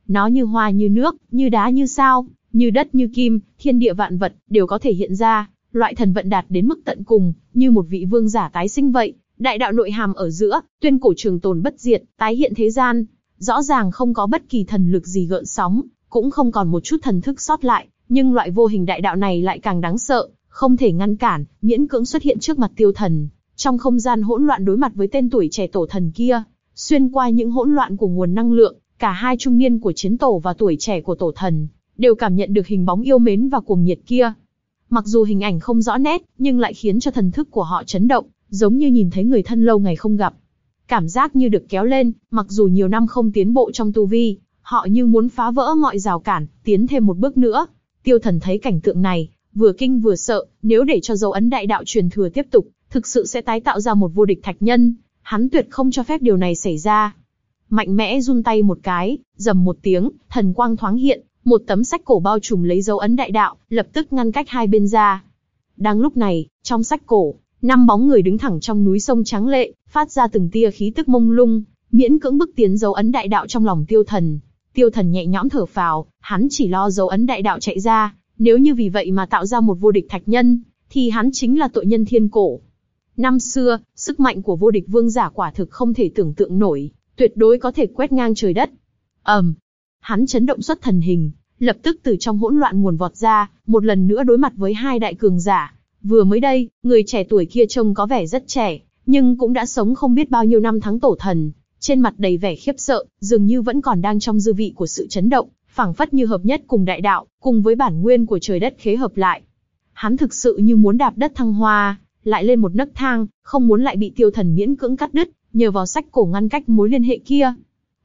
Nó như hoa như nước, như đá như sao, như đất như kim, thiên địa vạn vật, đều có thể hiện ra, loại thần vận đạt đến mức tận cùng, như một vị vương giả tái sinh vậy, đại đạo nội hàm ở giữa, tuyên cổ trường tồn bất diệt, tái hiện thế gian, rõ ràng không có bất kỳ thần lực gì gợn sóng, cũng không còn một chút thần thức sót lại, nhưng loại vô hình đại đạo này lại càng đáng sợ, không thể ngăn cản, miễn cưỡng xuất hiện trước mặt tiêu thần, trong không gian hỗn loạn đối mặt với tên tuổi trẻ tổ thần kia, xuyên qua những hỗn loạn của nguồn năng lượng, cả hai trung niên của chiến tổ và tuổi trẻ của tổ thần, đều cảm nhận được hình bóng yêu mến và cuồng nhiệt kia. Mặc dù hình ảnh không rõ nét, nhưng lại khiến cho thần thức của họ chấn động, giống như nhìn thấy người thân lâu ngày không gặp. Cảm giác như được kéo lên, mặc dù nhiều năm không tiến bộ trong tu vi, họ như muốn phá vỡ mọi rào cản, tiến thêm một bước nữa. Tiêu thần thấy cảnh tượng này, vừa kinh vừa sợ, nếu để cho dấu ấn đại đạo truyền thừa tiếp tục, thực sự sẽ tái tạo ra một vô địch thạch nhân, hắn tuyệt không cho phép điều này xảy ra. Mạnh mẽ run tay một cái, dầm một tiếng, thần quang thoáng hiện, một tấm sách cổ bao trùm lấy dấu ấn đại đạo, lập tức ngăn cách hai bên ra. Đang lúc này, trong sách cổ, năm bóng người đứng thẳng trong núi sông trắng lệ, phát ra từng tia khí tức mông lung, miễn cưỡng bức tiến dấu ấn đại đạo trong lòng tiêu thần. Tiêu thần nhẹ nhõm thở phào, hắn chỉ lo dấu ấn đại đạo chạy ra, nếu như vì vậy mà tạo ra một vô địch thạch nhân, thì hắn chính là tội nhân thiên cổ. Năm xưa, sức mạnh của vô địch vương giả quả thực không thể tưởng tượng nổi, tuyệt đối có thể quét ngang trời đất. ầm, um, hắn chấn động xuất thần hình, lập tức từ trong hỗn loạn nguồn vọt ra, một lần nữa đối mặt với hai đại cường giả. Vừa mới đây, người trẻ tuổi kia trông có vẻ rất trẻ, nhưng cũng đã sống không biết bao nhiêu năm tháng tổ thần, trên mặt đầy vẻ khiếp sợ, dường như vẫn còn đang trong dư vị của sự chấn động, phảng phất như hợp nhất cùng đại đạo, cùng với bản nguyên của trời đất khế hợp lại. Hắn thực sự như muốn đạp đất thăng hoa, lại lên một nấc thang, không muốn lại bị tiêu thần miễn cưỡng cắt đứt, nhờ vào sách cổ ngăn cách mối liên hệ kia.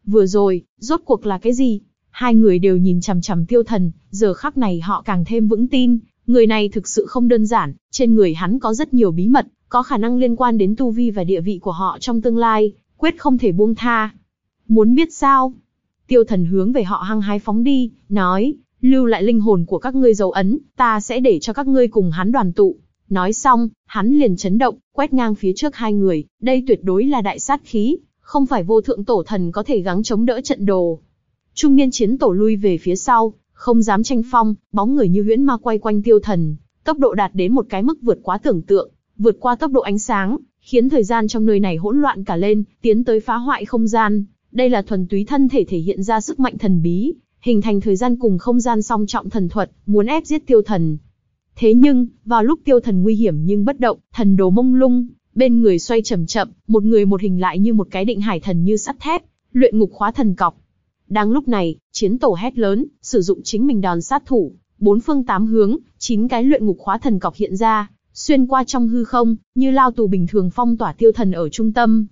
Vừa rồi, rốt cuộc là cái gì? Hai người đều nhìn chằm chằm tiêu thần, giờ khắc này họ càng thêm vững tin, người này thực sự không đơn giản, trên người hắn có rất nhiều bí mật, có khả năng liên quan đến tu vi và địa vị của họ trong tương lai, quyết không thể buông tha. Muốn biết sao? Tiêu thần hướng về họ hăng hái phóng đi, nói, lưu lại linh hồn của các ngươi dấu ấn, ta sẽ để cho các ngươi cùng hắn đoàn tụ. Nói xong, hắn liền chấn động, quét ngang phía trước hai người, đây tuyệt đối là đại sát khí, không phải vô thượng tổ thần có thể gắng chống đỡ trận đồ. Trung niên chiến tổ lui về phía sau, không dám tranh phong, bóng người như huyễn ma quay quanh tiêu thần, tốc độ đạt đến một cái mức vượt quá tưởng tượng, vượt qua tốc độ ánh sáng, khiến thời gian trong nơi này hỗn loạn cả lên, tiến tới phá hoại không gian. Đây là thuần túy thân thể thể hiện ra sức mạnh thần bí, hình thành thời gian cùng không gian song trọng thần thuật, muốn ép giết tiêu thần. Thế nhưng, vào lúc tiêu thần nguy hiểm nhưng bất động, thần đồ mông lung, bên người xoay chậm chậm, một người một hình lại như một cái định hải thần như sắt thép, luyện ngục khóa thần cọc. Đang lúc này, chiến tổ hét lớn, sử dụng chính mình đòn sát thủ, bốn phương tám hướng, chín cái luyện ngục khóa thần cọc hiện ra, xuyên qua trong hư không, như lao tù bình thường phong tỏa tiêu thần ở trung tâm.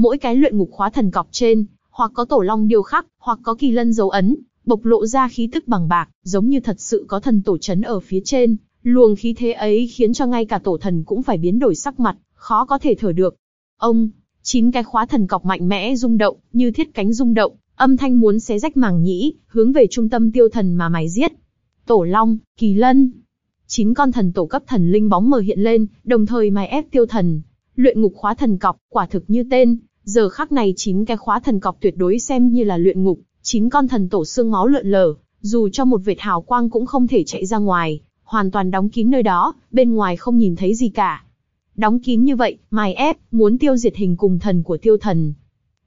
Mỗi cái luyện ngục khóa thần cọc trên, hoặc có tổ long điêu khắc, hoặc có kỳ lân dấu ấn, bộc lộ ra khí tức bằng bạc, giống như thật sự có thần tổ chấn ở phía trên. Luồng khí thế ấy khiến cho ngay cả tổ thần cũng phải biến đổi sắc mặt, khó có thể thở được. Ông, chín cái khóa thần cọc mạnh mẽ rung động, như thiết cánh rung động, âm thanh muốn xé rách màng nhĩ, hướng về trung tâm tiêu thần mà mày giết. Tổ Long, Kỳ Lân, chín con thần tổ cấp thần linh bóng mờ hiện lên, đồng thời mài ép tiêu thần. Luyện ngục khóa thần cọc, quả thực như tên, giờ khắc này chín cái khóa thần cọc tuyệt đối xem như là luyện ngục, chín con thần tổ xương máu lượn lờ, dù cho một vệt hào quang cũng không thể chạy ra ngoài, hoàn toàn đóng kín nơi đó, bên ngoài không nhìn thấy gì cả. Đóng kín như vậy, mài ép, muốn tiêu diệt hình cùng thần của tiêu thần.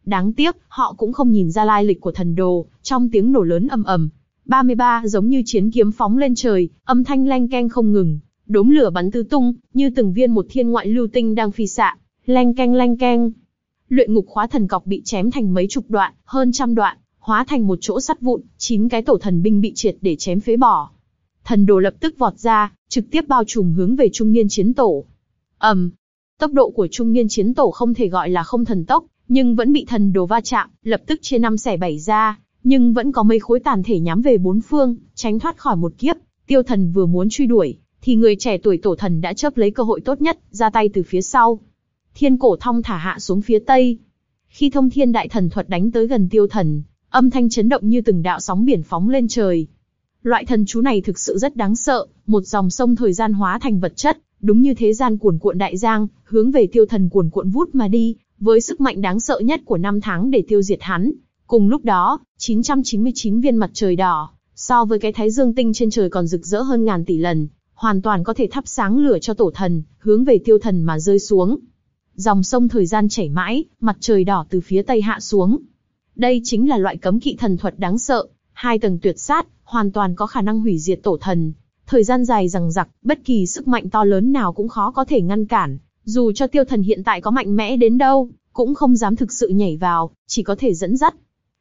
Đáng tiếc, họ cũng không nhìn ra lai lịch của thần đồ, trong tiếng nổ lớn ầm ầm, 33 giống như chiến kiếm phóng lên trời, âm thanh leng keng không ngừng, đốm lửa bắn tứ tung, như từng viên một thiên ngoại lưu tinh đang phi xạ, leng keng leng keng. Luyện ngục khóa thần cọc bị chém thành mấy chục đoạn, hơn trăm đoạn, hóa thành một chỗ sắt vụn, chín cái tổ thần binh bị triệt để chém phế bỏ. Thần đồ lập tức vọt ra, trực tiếp bao trùm hướng về trung niên chiến tổ. ầm, um, tốc độ của trung niên chiến tổ không thể gọi là không thần tốc, nhưng vẫn bị thần đồ va chạm, lập tức chia năm xẻ bảy ra, nhưng vẫn có mấy khối tàn thể nhắm về bốn phương, tránh thoát khỏi một kiếp. Tiêu thần vừa muốn truy đuổi, thì người trẻ tuổi tổ thần đã chớp lấy cơ hội tốt nhất, ra tay từ phía sau. Thiên cổ thông thả hạ xuống phía tây. Khi thông thiên đại thần thuật đánh tới gần tiêu thần, âm thanh chấn động như từng đạo sóng biển phóng lên trời. Loại thần chú này thực sự rất đáng sợ, một dòng sông thời gian hóa thành vật chất, đúng như thế gian cuồn cuộn đại giang, hướng về tiêu thần cuồn cuộn vút mà đi, với sức mạnh đáng sợ nhất của năm tháng để tiêu diệt hắn, Cùng lúc đó, 999 viên mặt trời đỏ, so với cái thái dương tinh trên trời còn rực rỡ hơn ngàn tỷ lần, hoàn toàn có thể thắp sáng lửa cho tổ thần, hướng về tiêu thần mà rơi xuống. Dòng sông thời gian chảy mãi, mặt trời đỏ từ phía tây hạ xuống. Đây chính là loại cấm kỵ thần thuật đáng sợ, hai tầng tuyệt sát, hoàn toàn có khả năng hủy diệt tổ thần. Thời gian dài rằng giặc, bất kỳ sức mạnh to lớn nào cũng khó có thể ngăn cản, dù cho tiêu thần hiện tại có mạnh mẽ đến đâu, cũng không dám thực sự nhảy vào, chỉ có thể dẫn dắt,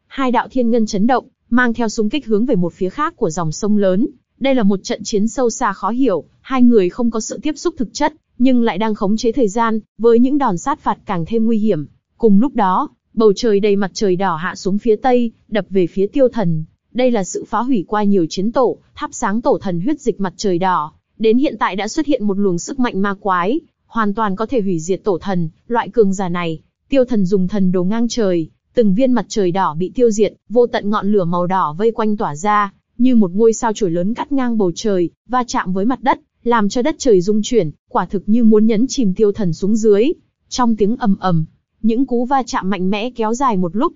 hai đạo thiên ngân chấn động, mang theo súng kích hướng về một phía khác của dòng sông lớn. Đây là một trận chiến sâu xa khó hiểu, hai người không có sự tiếp xúc thực chất, nhưng lại đang khống chế thời gian, với những đòn sát phạt càng thêm nguy hiểm. Cùng lúc đó, bầu trời đầy mặt trời đỏ hạ xuống phía tây, đập về phía tiêu thần. Đây là sự phá hủy qua nhiều chiến tổ, thắp sáng tổ thần huyết dịch mặt trời đỏ. Đến hiện tại đã xuất hiện một luồng sức mạnh ma quái, hoàn toàn có thể hủy diệt tổ thần, loại cường giả này. Tiêu thần dùng thần đồ ngang trời, Từng viên mặt trời đỏ bị tiêu diệt, vô tận ngọn lửa màu đỏ vây quanh tỏa ra, như một ngôi sao chổi lớn cắt ngang bầu trời, va chạm với mặt đất, làm cho đất trời rung chuyển, quả thực như muốn nhấn chìm tiêu thần xuống dưới. Trong tiếng ầm ầm, những cú va chạm mạnh mẽ kéo dài một lúc.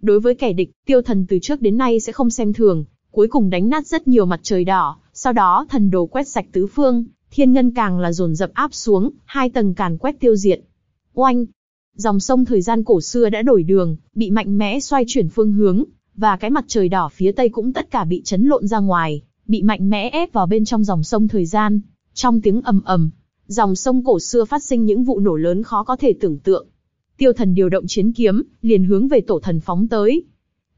Đối với kẻ địch, tiêu thần từ trước đến nay sẽ không xem thường, cuối cùng đánh nát rất nhiều mặt trời đỏ, sau đó thần đồ quét sạch tứ phương, thiên ngân càng là dồn dập áp xuống, hai tầng càn quét tiêu diệt. Oanh, Dòng sông thời gian cổ xưa đã đổi đường, bị mạnh mẽ xoay chuyển phương hướng, và cái mặt trời đỏ phía tây cũng tất cả bị chấn lộn ra ngoài, bị mạnh mẽ ép vào bên trong dòng sông thời gian. Trong tiếng ầm ầm, dòng sông cổ xưa phát sinh những vụ nổ lớn khó có thể tưởng tượng. Tiêu thần điều động chiến kiếm, liền hướng về tổ thần phóng tới.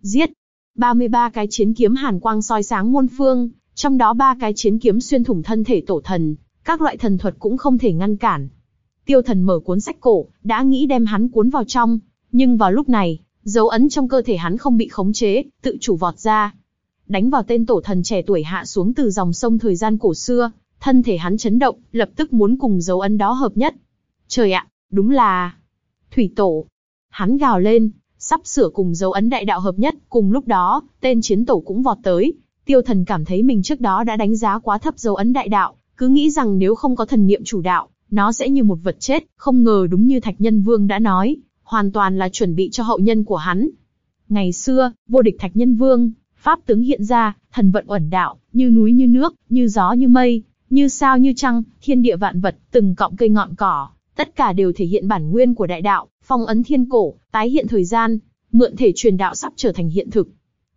Giết! 33 cái chiến kiếm hàn quang soi sáng muôn phương, trong đó ba cái chiến kiếm xuyên thủng thân thể tổ thần, các loại thần thuật cũng không thể ngăn cản. Tiêu thần mở cuốn sách cổ, đã nghĩ đem hắn cuốn vào trong, nhưng vào lúc này, dấu ấn trong cơ thể hắn không bị khống chế, tự chủ vọt ra. Đánh vào tên tổ thần trẻ tuổi hạ xuống từ dòng sông thời gian cổ xưa, thân thể hắn chấn động, lập tức muốn cùng dấu ấn đó hợp nhất. Trời ạ, đúng là... Thủy tổ. Hắn gào lên, sắp sửa cùng dấu ấn đại đạo hợp nhất, cùng lúc đó, tên chiến tổ cũng vọt tới. Tiêu thần cảm thấy mình trước đó đã đánh giá quá thấp dấu ấn đại đạo, cứ nghĩ rằng nếu không có thần niệm chủ đạo, nó sẽ như một vật chết, không ngờ đúng như Thạch Nhân Vương đã nói, hoàn toàn là chuẩn bị cho hậu nhân của hắn. Ngày xưa, vô địch Thạch Nhân Vương, pháp tướng hiện ra, thần vận uẩn đạo, như núi như nước, như gió như mây, như sao như trăng, thiên địa vạn vật, từng cọng cây ngọn cỏ, tất cả đều thể hiện bản nguyên của đại đạo, phong ấn thiên cổ, tái hiện thời gian, mượn thể truyền đạo sắp trở thành hiện thực.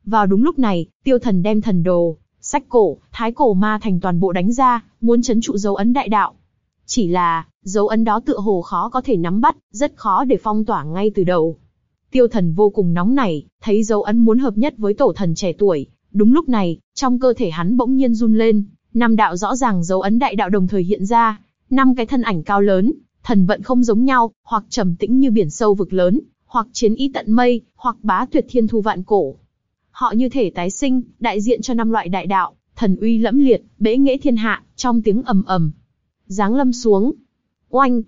Vào đúng lúc này, tiêu thần đem thần đồ, sách cổ, thái cổ ma thành toàn bộ đánh ra, muốn chấn trụ dấu ấn đại đạo. Chỉ là, dấu ấn đó tựa hồ khó có thể nắm bắt, rất khó để phong tỏa ngay từ đầu. Tiêu thần vô cùng nóng nảy, thấy dấu ấn muốn hợp nhất với tổ thần trẻ tuổi. Đúng lúc này, trong cơ thể hắn bỗng nhiên run lên, năm đạo rõ ràng dấu ấn đại đạo đồng thời hiện ra, năm cái thân ảnh cao lớn, thần vận không giống nhau, hoặc trầm tĩnh như biển sâu vực lớn, hoặc chiến ý tận mây, hoặc bá tuyệt thiên thu vạn cổ. Họ như thể tái sinh, đại diện cho năm loại đại đạo, thần uy lẫm liệt, bế nghệ thiên hạ, trong tiếng ầm ầm. Giáng lâm xuống. Oanh!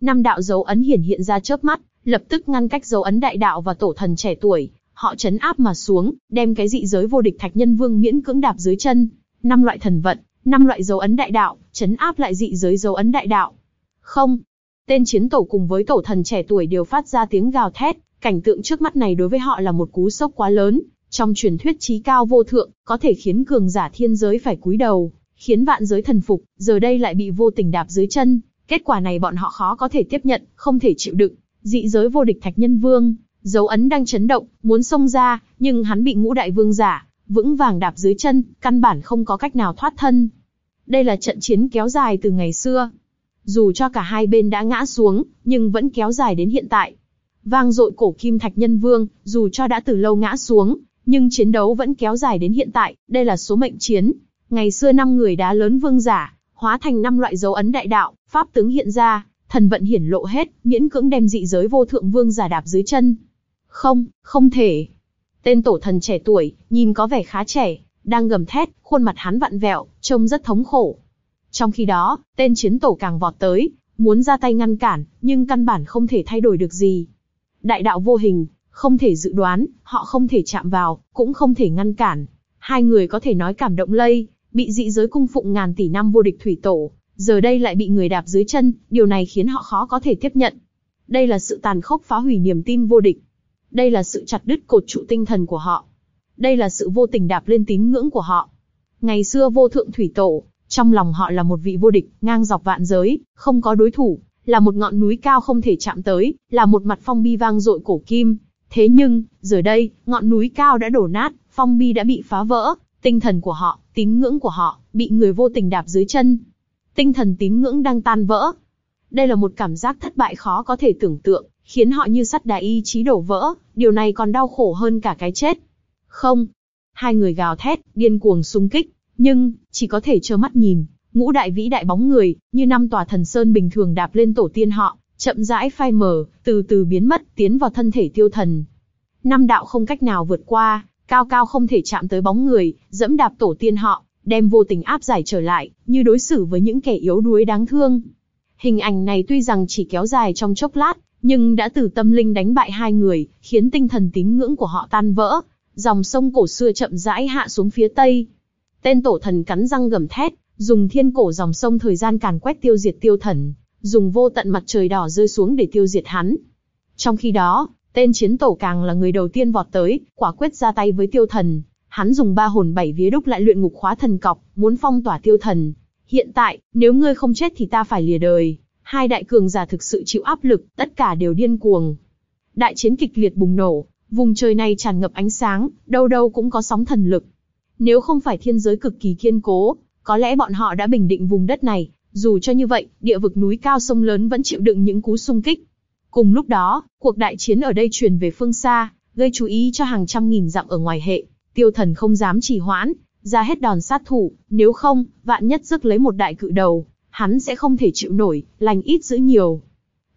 Năm đạo dấu ấn hiển hiện ra chớp mắt, lập tức ngăn cách dấu ấn đại đạo và tổ thần trẻ tuổi, họ chấn áp mà xuống, đem cái dị giới vô địch thạch nhân vương miễn cưỡng đạp dưới chân. Năm loại thần vận, năm loại dấu ấn đại đạo, chấn áp lại dị giới dấu ấn đại đạo. Không, tên chiến tổ cùng với tổ thần trẻ tuổi đều phát ra tiếng gào thét, cảnh tượng trước mắt này đối với họ là một cú sốc quá lớn. Trong truyền thuyết trí cao vô thượng, có thể khiến cường giả thiên giới phải cúi đầu, khiến vạn giới thần phục, giờ đây lại bị vô tình đạp dưới chân. Kết quả này bọn họ khó có thể tiếp nhận, không thể chịu đựng. Dị giới vô địch thạch nhân vương, dấu ấn đang chấn động, muốn xông ra, nhưng hắn bị ngũ đại vương giả, vững vàng đạp dưới chân, căn bản không có cách nào thoát thân. Đây là trận chiến kéo dài từ ngày xưa. Dù cho cả hai bên đã ngã xuống, nhưng vẫn kéo dài đến hiện tại. Vang dội cổ kim thạch nhân vương, dù cho đã từ lâu ngã xuống, nhưng chiến đấu vẫn kéo dài đến hiện tại, đây là số mệnh chiến. Ngày xưa năm người đá lớn vương giả, hóa thành năm loại dấu ấn đại đạo, pháp tướng hiện ra, thần vận hiển lộ hết, miễn cưỡng đem dị giới vô thượng vương giả đạp dưới chân. Không, không thể. Tên tổ thần trẻ tuổi, nhìn có vẻ khá trẻ, đang gầm thét, khuôn mặt hắn vặn vẹo, trông rất thống khổ. Trong khi đó, tên chiến tổ càng vọt tới, muốn ra tay ngăn cản, nhưng căn bản không thể thay đổi được gì. Đại đạo vô hình, không thể dự đoán, họ không thể chạm vào, cũng không thể ngăn cản. Hai người có thể nói cảm động lây, bị dị giới cung phụng ngàn tỷ năm vô địch thủy tổ, giờ đây lại bị người đạp dưới chân, điều này khiến họ khó có thể tiếp nhận. Đây là sự tàn khốc phá hủy niềm tin vô địch. Đây là sự chặt đứt cột trụ tinh thần của họ. Đây là sự vô tình đạp lên tín ngưỡng của họ. Ngày xưa vô thượng thủy tổ, trong lòng họ là một vị vô địch, ngang dọc vạn giới, không có đối thủ, là một ngọn núi cao không thể chạm tới, là một mặt phong bi vang dội cổ kim. Thế nhưng, giờ đây, ngọn núi cao đã đổ nát, phong bi đã bị phá vỡ, tinh thần của họ, tín ngưỡng của họ, bị người vô tình đạp dưới chân. Tinh thần tín ngưỡng đang tan vỡ. Đây là một cảm giác thất bại khó có thể tưởng tượng, khiến họ như sắt đá ý chí đổ vỡ, điều này còn đau khổ hơn cả cái chết. Không. Hai người gào thét, điên cuồng xung kích, nhưng, chỉ có thể trơ mắt nhìn, ngũ đại vĩ đại bóng người, như năm tòa thần sơn bình thường đạp lên tổ tiên họ, chậm rãi phai mờ, từ từ biến mất, tiến vào thân thể tiêu thần. Năm đạo không cách nào vượt qua, cao cao không thể chạm tới bóng người, dẫm đạp tổ tiên họ, đem vô tình áp giải trở lại, như đối xử với những kẻ yếu đuối đáng thương. Hình ảnh này tuy rằng chỉ kéo dài trong chốc lát, nhưng đã từ tâm linh đánh bại hai người, khiến tinh thần tín ngưỡng của họ tan vỡ. Dòng sông cổ xưa chậm rãi hạ xuống phía tây. Tên tổ thần cắn răng gầm thét, dùng thiên cổ dòng sông thời gian càn quét tiêu diệt tiêu thần, dùng vô tận mặt trời đỏ rơi xuống để tiêu diệt hắn. Trong khi đó, tên chiến tổ càng là người đầu tiên vọt tới, quả quyết ra tay với tiêu thần. Hắn dùng ba hồn bảy vía đúc lại luyện ngục khóa thần cọc, muốn phong tỏa tiêu thần. Hiện tại, nếu ngươi không chết thì ta phải lìa đời. Hai đại cường giả thực sự chịu áp lực, tất cả đều điên cuồng. Đại chiến kịch liệt bùng nổ, vùng trời này tràn ngập ánh sáng, đâu đâu cũng có sóng thần lực. Nếu không phải thiên giới cực kỳ kiên cố, có lẽ bọn họ đã bình định vùng đất này, dù cho như vậy, địa vực núi cao sông lớn vẫn chịu đựng những cú xung kích. Cùng lúc đó, cuộc đại chiến ở đây truyền về phương xa, gây chú ý cho hàng trăm nghìn dặm ở ngoài hệ. Tiêu thần không dám trì hoãn, ra hết đòn sát thủ, nếu không, vạn nhất rước lấy một đại cự đầu, hắn sẽ không thể chịu nổi, lành ít giữ nhiều.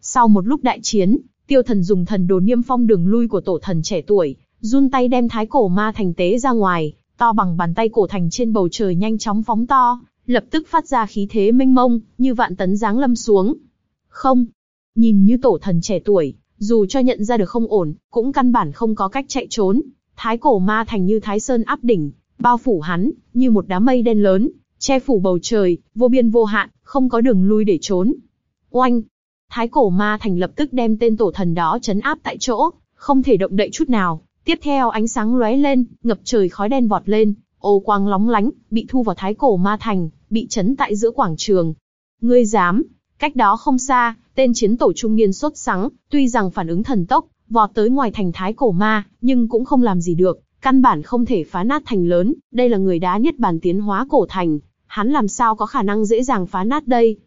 Sau một lúc đại chiến, tiêu thần dùng thần đồ niêm phong đường lui của tổ thần trẻ tuổi, run tay đem thái cổ ma thành tế ra ngoài, to bằng bàn tay cổ thành trên bầu trời nhanh chóng phóng to, lập tức phát ra khí thế mênh mông, như vạn tấn giáng lâm xuống. Không, nhìn như tổ thần trẻ tuổi, dù cho nhận ra được không ổn, cũng căn bản không có cách chạy trốn. Thái cổ ma thành như thái sơn áp đỉnh, bao phủ hắn, như một đám mây đen lớn, che phủ bầu trời, vô biên vô hạn, không có đường lui để trốn. Oanh! Thái cổ ma thành lập tức đem tên tổ thần đó chấn áp tại chỗ, không thể động đậy chút nào. Tiếp theo ánh sáng lóe lên, ngập trời khói đen vọt lên, ô quang lóng lánh, bị thu vào thái cổ ma thành, bị chấn tại giữa quảng trường. Ngươi dám, cách đó không xa, tên chiến tổ trung niên sốt sắng, tuy rằng phản ứng thần tốc, vọt tới ngoài thành thái cổ ma, nhưng cũng không làm gì được, căn bản không thể phá nát thành lớn, đây là người đá nhất bản tiến hóa cổ thành, hắn làm sao có khả năng dễ dàng phá nát đây.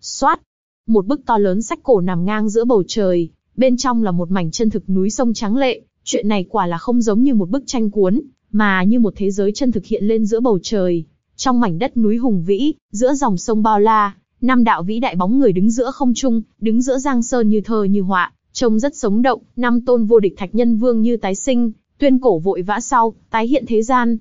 Xoát! Một bức to lớn sách cổ nằm ngang giữa bầu trời, bên trong là một mảnh chân thực núi sông trắng lệ, chuyện này quả là không giống như một bức tranh cuốn, mà như một thế giới chân thực hiện lên giữa bầu trời. Trong mảnh đất núi hùng vĩ, giữa dòng sông bao la, năm đạo vĩ đại bóng người đứng giữa không trung, đứng giữa giang sơn như thơ như họa, trông rất sống động, năm tôn vô địch thạch nhân vương như tái sinh, tuyên cổ vội vã sau, tái hiện thế gian.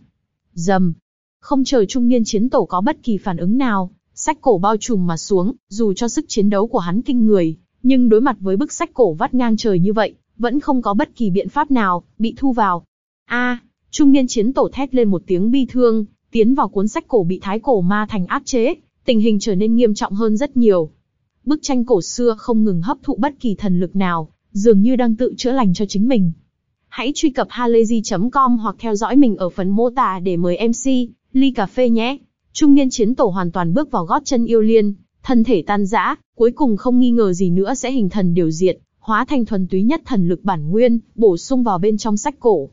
Dầm. Không chờ trung niên chiến tổ có bất kỳ phản ứng nào, sách cổ bao trùm mà xuống, dù cho sức chiến đấu của hắn kinh người, nhưng đối mặt với bức sách cổ vắt ngang trời như vậy, vẫn không có bất kỳ biện pháp nào, bị thu vào. A, trung niên chiến tổ thét lên một tiếng bi thương, tiến vào cuốn sách cổ bị thái cổ ma thành áp chế, tình hình trở nên nghiêm trọng hơn rất nhiều. Bức tranh cổ xưa không ngừng hấp thụ bất kỳ thần lực nào, dường như đang tự chữa lành cho chính mình. Hãy truy cập halayzi.com hoặc theo dõi mình ở phần mô tả để mời MC, ly cà phê nhé. Trung niên chiến tổ hoàn toàn bước vào gót chân yêu liên, thân thể tan rã, cuối cùng không nghi ngờ gì nữa sẽ hình thần điều diệt, hóa thành thuần túy nhất thần lực bản nguyên, bổ sung vào bên trong sách cổ.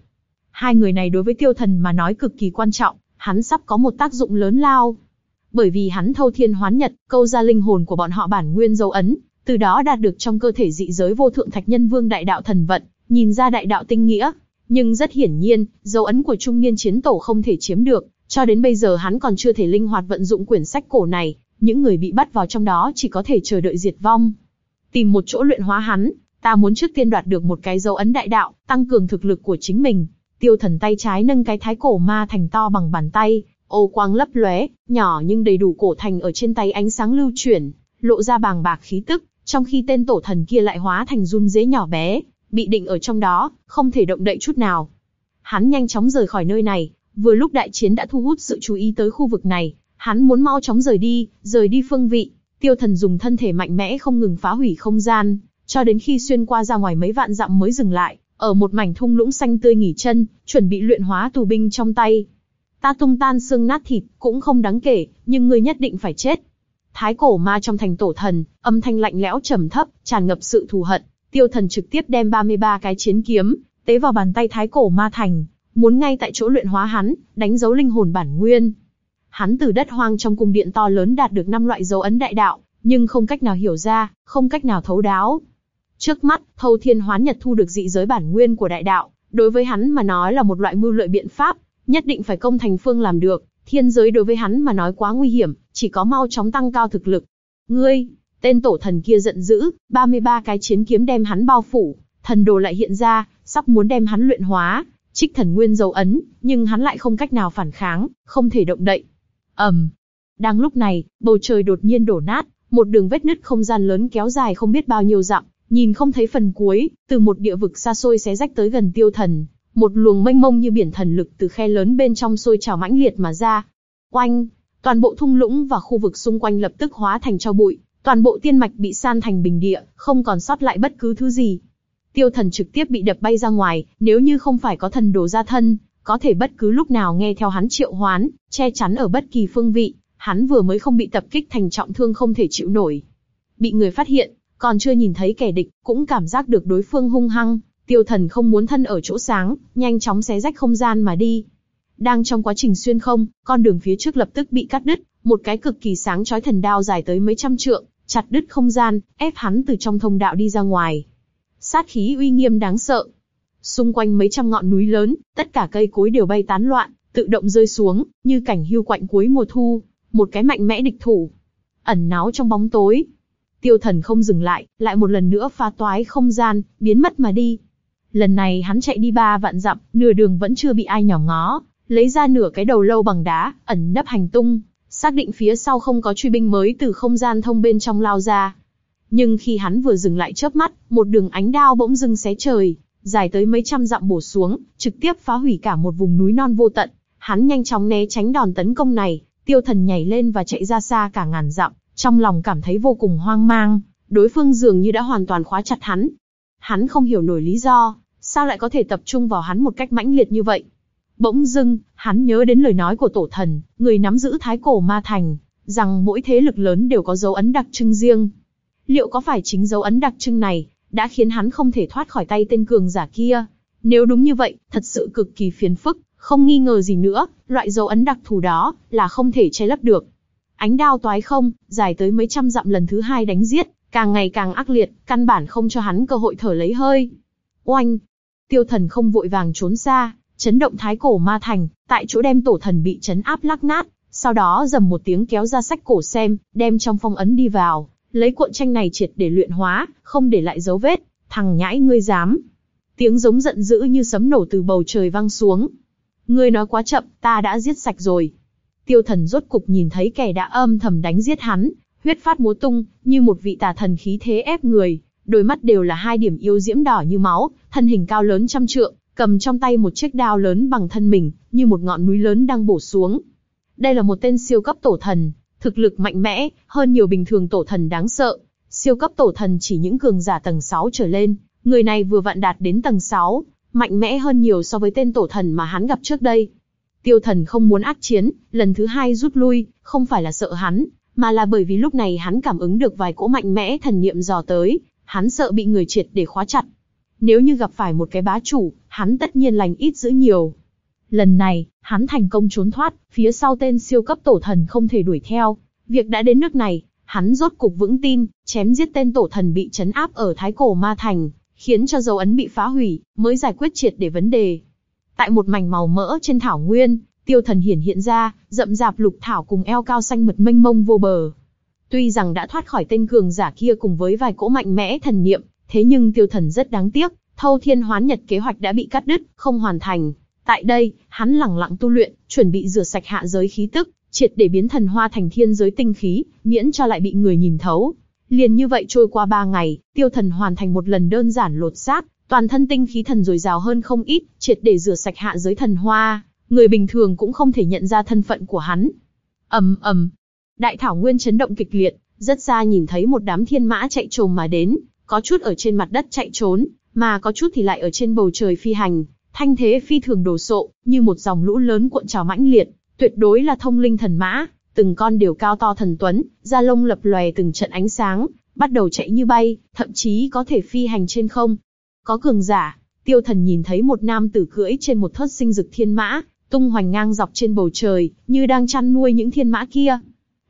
Hai người này đối với tiêu thần mà nói cực kỳ quan trọng, hắn sắp có một tác dụng lớn lao. Bởi vì hắn thâu thiên hoán nhật, câu ra linh hồn của bọn họ bản nguyên dấu ấn, từ đó đạt được trong cơ thể dị giới vô thượng thạch nhân vương đại đạo thần vận, nhìn ra đại đạo tinh nghĩa. Nhưng rất hiển nhiên, dấu ấn của trung niên chiến tổ không thể chiếm được, cho đến bây giờ hắn còn chưa thể linh hoạt vận dụng quyển sách cổ này, những người bị bắt vào trong đó chỉ có thể chờ đợi diệt vong. Tìm một chỗ luyện hóa hắn, ta muốn trước tiên đoạt được một cái dấu ấn đại đạo, tăng cường thực lực của chính mình. Tiêu thần tay trái nâng cái thái cổ ma thành to bằng bàn tay, ô quang lấp lóe, nhỏ nhưng đầy đủ cổ thành ở trên tay ánh sáng lưu chuyển, lộ ra bàng bạc khí tức, trong khi tên tổ thần kia lại hóa thành run dế nhỏ bé, bị định ở trong đó, không thể động đậy chút nào. Hắn nhanh chóng rời khỏi nơi này, vừa lúc đại chiến đã thu hút sự chú ý tới khu vực này, hắn muốn mau chóng rời đi, rời đi phương vị. Tiêu thần dùng thân thể mạnh mẽ không ngừng phá hủy không gian, cho đến khi xuyên qua ra ngoài mấy vạn dặm mới dừng lại, ở một mảnh thung lũng xanh tươi nghỉ chân, chuẩn bị luyện hóa tù binh trong tay. Ta tung tan xương nát thịt, cũng không đáng kể, nhưng ngươi nhất định phải chết. Thái cổ ma trong thành tổ thần, âm thanh lạnh lẽo trầm thấp, tràn ngập sự thù hận. Tiêu thần trực tiếp đem 33 cái chiến kiếm, tế vào bàn tay thái cổ ma thành, muốn ngay tại chỗ luyện hóa hắn, đánh dấu linh hồn bản nguyên. Hắn từ đất hoang trong cung điện to lớn đạt được năm loại dấu ấn đại đạo, nhưng không cách nào hiểu ra, không cách nào thấu đáo. Trước mắt, Thâu Thiên Hoán Nhật thu được dị giới bản nguyên của đại đạo, đối với hắn mà nói là một loại mưu lợi biện pháp, nhất định phải công thành phương làm được, thiên giới đối với hắn mà nói quá nguy hiểm, chỉ có mau chóng tăng cao thực lực. Ngươi, tên tổ thần kia giận dữ, 33 cái chiến kiếm đem hắn bao phủ, thần đồ lại hiện ra, sắp muốn đem hắn luyện hóa, trích thần nguyên dấu ấn, nhưng hắn lại không cách nào phản kháng, không thể động đậy. ầm, um. đang lúc này, bầu trời đột nhiên đổ nát, một đường vết nứt không gian lớn kéo dài không biết bao nhiêu dặm, nhìn không thấy phần cuối, từ một địa vực xa xôi xé rách tới gần tiêu thần, một luồng mênh mông như biển thần lực từ khe lớn bên trong sôi trào mãnh liệt mà ra. oanh! toàn bộ thung lũng và khu vực xung quanh lập tức hóa thành cho bụi, toàn bộ tiên mạch bị san thành bình địa, không còn sót lại bất cứ thứ gì. Tiêu thần trực tiếp bị đập bay ra ngoài, nếu như không phải có thần đồ ra thân, có thể bất cứ lúc nào nghe theo hắn triệu hoán, che chắn ở bất kỳ phương vị, hắn vừa mới không bị tập kích thành trọng thương không thể chịu nổi. Bị người phát hiện, còn chưa nhìn thấy kẻ địch, cũng cảm giác được đối phương hung hăng, tiêu thần không muốn thân ở chỗ sáng, nhanh chóng xé rách không gian mà đi. Đang trong quá trình xuyên không, con đường phía trước lập tức bị cắt đứt, một cái cực kỳ sáng chói thần đao dài tới mấy trăm trượng, chặt đứt không gian, ép hắn từ trong thông đạo đi ra ngoài. Sát khí uy nghiêm đáng sợ. Xung quanh mấy trăm ngọn núi lớn, tất cả cây cối đều bay tán loạn, tự động rơi xuống, như cảnh hưu quạnh cuối mùa thu, một cái mạnh mẽ địch thủ. Ẩn náu trong bóng tối. Tiêu thần không dừng lại, lại một lần nữa phá toái không gian, biến mất mà đi. Lần này hắn chạy đi ba vạn dặm, nửa đường vẫn chưa bị ai nhỏ ngó, lấy ra nửa cái đầu lâu bằng đá, ẩn nấp hành tung, xác định phía sau không có truy binh mới từ không gian thông bên trong lao ra. Nhưng khi hắn vừa dừng lại chớp mắt, một đường ánh đao bỗng dưng xé trời, dài tới mấy trăm dặm bổ xuống, trực tiếp phá hủy cả một vùng núi non vô tận. Hắn nhanh chóng né tránh đòn tấn công này, tiêu thần nhảy lên và chạy ra xa cả ngàn dặm, trong lòng cảm thấy vô cùng hoang mang, đối phương dường như đã hoàn toàn khóa chặt hắn. Hắn không hiểu nổi lý do, sao lại có thể tập trung vào hắn một cách mãnh liệt như vậy. Bỗng dưng, hắn nhớ đến lời nói của tổ thần, người nắm giữ thái cổ ma thành, rằng mỗi thế lực lớn đều có dấu ấn đặc trưng riêng. Liệu có phải chính dấu ấn đặc trưng này, đã khiến hắn không thể thoát khỏi tay tên cường giả kia? Nếu đúng như vậy, thật sự cực kỳ phiền phức, không nghi ngờ gì nữa, loại dấu ấn đặc thù đó, là không thể che lấp được. Ánh đao toái không, dài tới mấy trăm dặm lần thứ hai đánh giết, càng ngày càng ác liệt, căn bản không cho hắn cơ hội thở lấy hơi. Oanh! Tiêu thần không vội vàng trốn xa, chấn động thái cổ ma thành, tại chỗ đem tổ thần bị chấn áp lắc nát, sau đó dầm một tiếng kéo ra sách cổ xem, đem trong phong ấn đi vào, lấy cuộn tranh này triệt để luyện hóa, không để lại dấu vết, thằng nhãi ngươi dám. Tiếng giống giận dữ như sấm nổ từ bầu trời vang xuống. Ngươi nói quá chậm, ta đã giết sạch rồi. Tiêu thần rốt cục nhìn thấy kẻ đã âm thầm đánh giết hắn, huyết phát múa tung, như một vị tà thần khí thế ép người, đôi mắt đều là hai điểm yêu diễm đỏ như máu, thân hình cao lớn trăm trượng, cầm trong tay một chiếc đao lớn bằng thân mình, như một ngọn núi lớn đang bổ xuống. Đây là một tên siêu cấp tổ thần, thực lực mạnh mẽ, hơn nhiều bình thường tổ thần đáng sợ. Siêu cấp tổ thần chỉ những cường giả tầng 6 trở lên, người này vừa vặn đạt đến tầng 6, mạnh mẽ hơn nhiều so với tên tổ thần mà hắn gặp trước đây. Tiêu thần không muốn ác chiến, lần thứ hai rút lui, không phải là sợ hắn, mà là bởi vì lúc này hắn cảm ứng được vài cỗ mạnh mẽ thần niệm dò tới, hắn sợ bị người triệt để khóa chặt. Nếu như gặp phải một cái bá chủ, hắn tất nhiên lành ít giữ nhiều. Lần này, hắn thành công trốn thoát, phía sau tên siêu cấp tổ thần không thể đuổi theo. Việc đã đến nước này, hắn rốt cục vững tin, chém giết tên tổ thần bị chấn áp ở Thái Cổ Ma Thành, khiến cho dấu ấn bị phá hủy, mới giải quyết triệt để vấn đề. Tại một mảnh màu mỡ trên thảo nguyên, tiêu thần hiển hiện ra, rậm rạp lục thảo cùng eo cao xanh mượt mênh mông vô bờ. Tuy rằng đã thoát khỏi tên cường giả kia cùng với vài cỗ mạnh mẽ thần niệm, thế nhưng tiêu thần rất đáng tiếc, thâu thiên hoán nhật kế hoạch đã bị cắt đứt, không hoàn thành. Tại đây, hắn lẳng lặng tu luyện, chuẩn bị rửa sạch hạ giới khí tức, triệt để biến thần hoa thành thiên giới tinh khí, miễn cho lại bị người nhìn thấu. Liền như vậy trôi qua ba ngày, tiêu thần hoàn thành một lần đơn giản lột xác, toàn thân tinh khí thần dồi dào hơn không ít, triệt để rửa sạch hạ giới thần hoa, người bình thường cũng không thể nhận ra thân phận của hắn. ầm ầm, đại thảo nguyên chấn động kịch liệt, rất xa nhìn thấy một đám thiên mã chạy trồm mà đến, có chút ở trên mặt đất chạy trốn, mà có chút thì lại ở trên bầu trời phi hành, thanh thế phi thường đồ sộ, như một dòng lũ lớn cuộn trào mãnh liệt, tuyệt đối là thông linh thần mã, từng con đều cao to thần tuấn, da lông lập lòe từng trận ánh sáng, bắt đầu chạy như bay, thậm chí có thể phi hành trên không. Có cường giả, tiêu thần nhìn thấy một nam tử cưỡi trên một thất sinh dực thiên mã, tung hoành ngang dọc trên bầu trời, như đang chăn nuôi những thiên mã kia.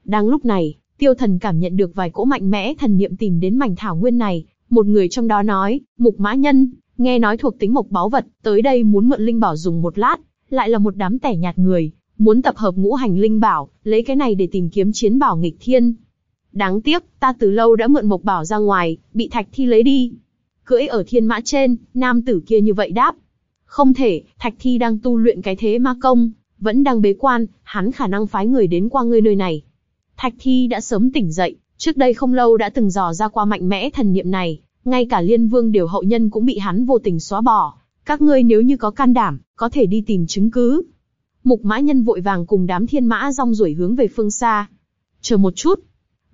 Đang lúc này, tiêu thần cảm nhận được vài cỗ mạnh mẽ thần niệm tìm đến mảnh thảo nguyên này, một người trong đó nói, mục mã nhân, nghe nói thuộc tính mộc báu vật, tới đây muốn mượn linh bảo dùng một lát, lại là một đám tẻ nhạt người, muốn tập hợp ngũ hành linh bảo, lấy cái này để tìm kiếm chiến bảo nghịch thiên. Đáng tiếc, ta từ lâu đã mượn mộc bảo ra ngoài, bị thạch thi lấy đi. Cưỡi ở thiên mã trên, nam tử kia như vậy đáp. Không thể, thạch thi đang tu luyện cái thế ma công, vẫn đang bế quan, hắn khả năng phái người đến qua ngươi nơi này. Thạch thi đã sớm tỉnh dậy, trước đây không lâu đã từng dò ra qua mạnh mẽ thần niệm này, ngay cả liên vương điều hậu nhân cũng bị hắn vô tình xóa bỏ. Các ngươi nếu như có can đảm, có thể đi tìm chứng cứ, Mục mã nhân vội vàng cùng đám thiên mã rong ruổi hướng về phương xa. Chờ một chút.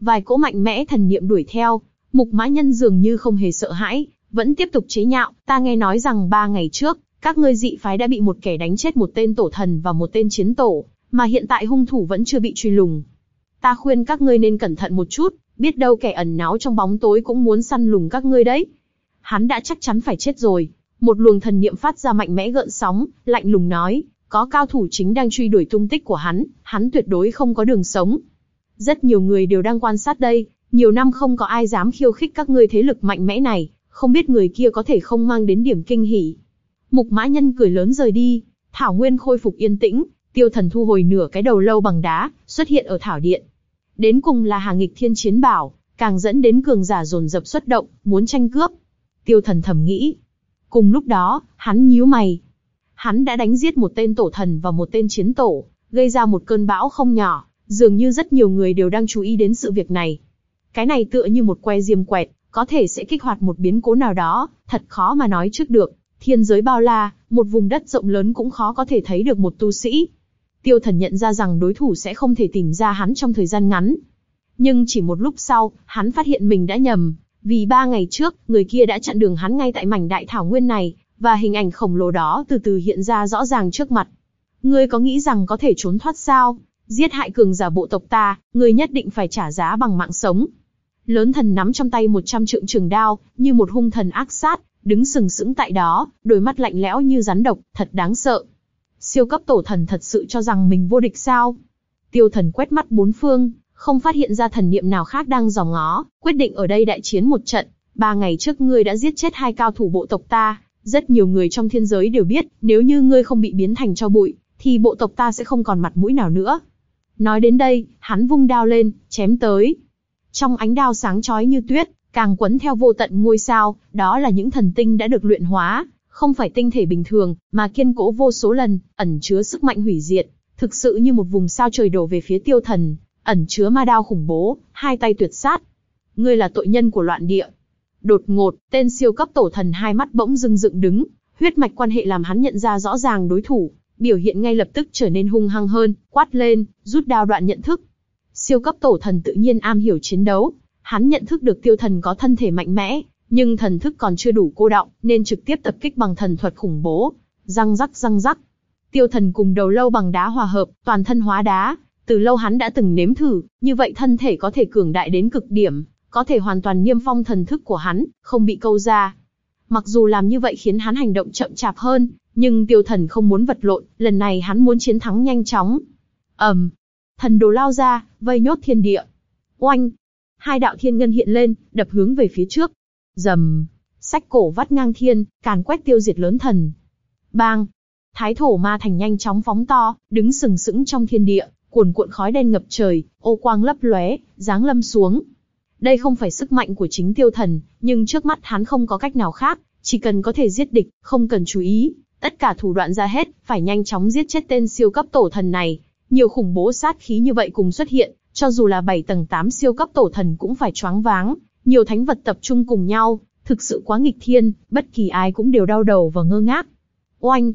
Vài cỗ mạnh mẽ thần niệm đuổi theo, mục mã nhân dường như không hề sợ hãi, vẫn tiếp tục chế nhạo, ta nghe nói rằng ba ngày trước, các ngươi dị phái đã bị một kẻ đánh chết một tên tổ thần và một tên chiến tổ, mà hiện tại hung thủ vẫn chưa bị truy lùng. Ta khuyên các ngươi nên cẩn thận một chút, biết đâu kẻ ẩn náu trong bóng tối cũng muốn săn lùng các ngươi đấy. Hắn đã chắc chắn phải chết rồi. Một luồng thần niệm phát ra mạnh mẽ gợn sóng, lạnh lùng nói, có cao thủ chính đang truy đuổi tung tích của hắn, hắn tuyệt đối không có đường sống. Rất nhiều người đều đang quan sát đây, nhiều năm không có ai dám khiêu khích các ngươi thế lực mạnh mẽ này, không biết người kia có thể không mang đến điểm kinh hỉ. Mục mã nhân cười lớn rời đi, thảo nguyên khôi phục yên tĩnh, tiêu thần thu hồi nửa cái đầu lâu bằng đá, xuất hiện ở thảo điện. Đến cùng là hàng nghịch thiên chiến bảo, càng dẫn đến cường giả dồn dập xuất động, muốn tranh cướp. Tiêu thần thầm nghĩ. Cùng lúc đó, hắn nhíu mày, Hắn đã đánh giết một tên tổ thần và một tên chiến tổ, gây ra một cơn bão không nhỏ, dường như rất nhiều người đều đang chú ý đến sự việc này. Cái này tựa như một que diêm quẹt, có thể sẽ kích hoạt một biến cố nào đó, thật khó mà nói trước được. Thiên giới bao la, một vùng đất rộng lớn cũng khó có thể thấy được một tu sĩ. Tiêu thần nhận ra rằng đối thủ sẽ không thể tìm ra hắn trong thời gian ngắn. Nhưng chỉ một lúc sau, hắn phát hiện mình đã nhầm, vì ba ngày trước, người kia đã chặn đường hắn ngay tại mảnh đại thảo nguyên này, và hình ảnh khổng lồ đó từ từ hiện ra rõ ràng trước mặt. Ngươi có nghĩ rằng có thể trốn thoát sao? Giết hại cường giả bộ tộc ta, ngươi nhất định phải trả giá bằng mạng sống. Lớn thần nắm trong tay một trăm trượng trường đao, như một hung thần ác sát, đứng sừng sững tại đó, đôi mắt lạnh lẽo như rắn độc, thật đáng sợ. Siêu cấp tổ thần thật sự cho rằng mình vô địch sao? Tiêu thần quét mắt bốn phương, không phát hiện ra thần niệm nào khác đang dò ngó, quyết định ở đây đại chiến một trận. Ba ngày trước ngươi đã giết chết hai cao thủ bộ tộc ta, rất nhiều người trong thiên giới đều biết, nếu như ngươi không bị biến thành cho bụi, thì bộ tộc ta sẽ không còn mặt mũi nào nữa. Nói đến đây, hắn vung đao lên, chém tới. Trong ánh đao sáng chói như tuyết, càng quấn theo vô tận ngôi sao, đó là những thần tinh đã được luyện hóa, không phải tinh thể bình thường, mà kiên cố vô số lần, ẩn chứa sức mạnh hủy diệt, thực sự như một vùng sao trời đổ về phía tiêu thần, ẩn chứa ma đao khủng bố, hai tay tuyệt sát. Ngươi là tội nhân của loạn địa. Đột ngột, tên siêu cấp tổ thần hai mắt bỗng dưng dựng đứng, huyết mạch quan hệ làm hắn nhận ra rõ ràng đối thủ, biểu hiện ngay lập tức trở nên hung hăng hơn, quát lên, rút đao đoạn nhận thức. Siêu cấp tổ thần tự nhiên am hiểu chiến đấu, hắn nhận thức được tiêu thần có thân thể mạnh mẽ, nhưng thần thức còn chưa đủ cô động, nên trực tiếp tập kích bằng thần thuật khủng bố. Răng rắc răng rắc. Tiêu thần cùng đầu lâu bằng đá hòa hợp, toàn thân hóa đá. Từ lâu hắn đã từng nếm thử, như vậy thân thể có thể cường đại đến cực điểm, có thể hoàn toàn niêm phong thần thức của hắn, không bị câu ra. Mặc dù làm như vậy khiến hắn hành động chậm chạp hơn, nhưng tiêu thần không muốn vật lộn, lần này hắn muốn chiến thắng nhanh chóng. ầm, thần đồ lao ra, vây nhốt thiên địa. Oanh, hai đạo thiên ngân hiện lên, đập hướng về phía trước. Dầm, sách cổ vắt ngang thiên, càn quét tiêu diệt lớn thần. Bang, thái thổ ma thành nhanh chóng phóng to, đứng sừng sững trong thiên địa, cuồn cuộn khói đen ngập trời, ô quang lấp lóe, giáng lâm xuống. Đây không phải sức mạnh của chính tiêu thần, nhưng trước mắt hắn không có cách nào khác, chỉ cần có thể giết địch, không cần chú ý, tất cả thủ đoạn ra hết, phải nhanh chóng giết chết tên siêu cấp tổ thần này. Nhiều khủng bố sát khí như vậy cùng xuất hiện, cho dù là 7 tầng 8 siêu cấp tổ thần cũng phải choáng váng, nhiều thánh vật tập trung cùng nhau, thực sự quá nghịch thiên, bất kỳ ai cũng đều đau đầu và ngơ ngác. Oanh!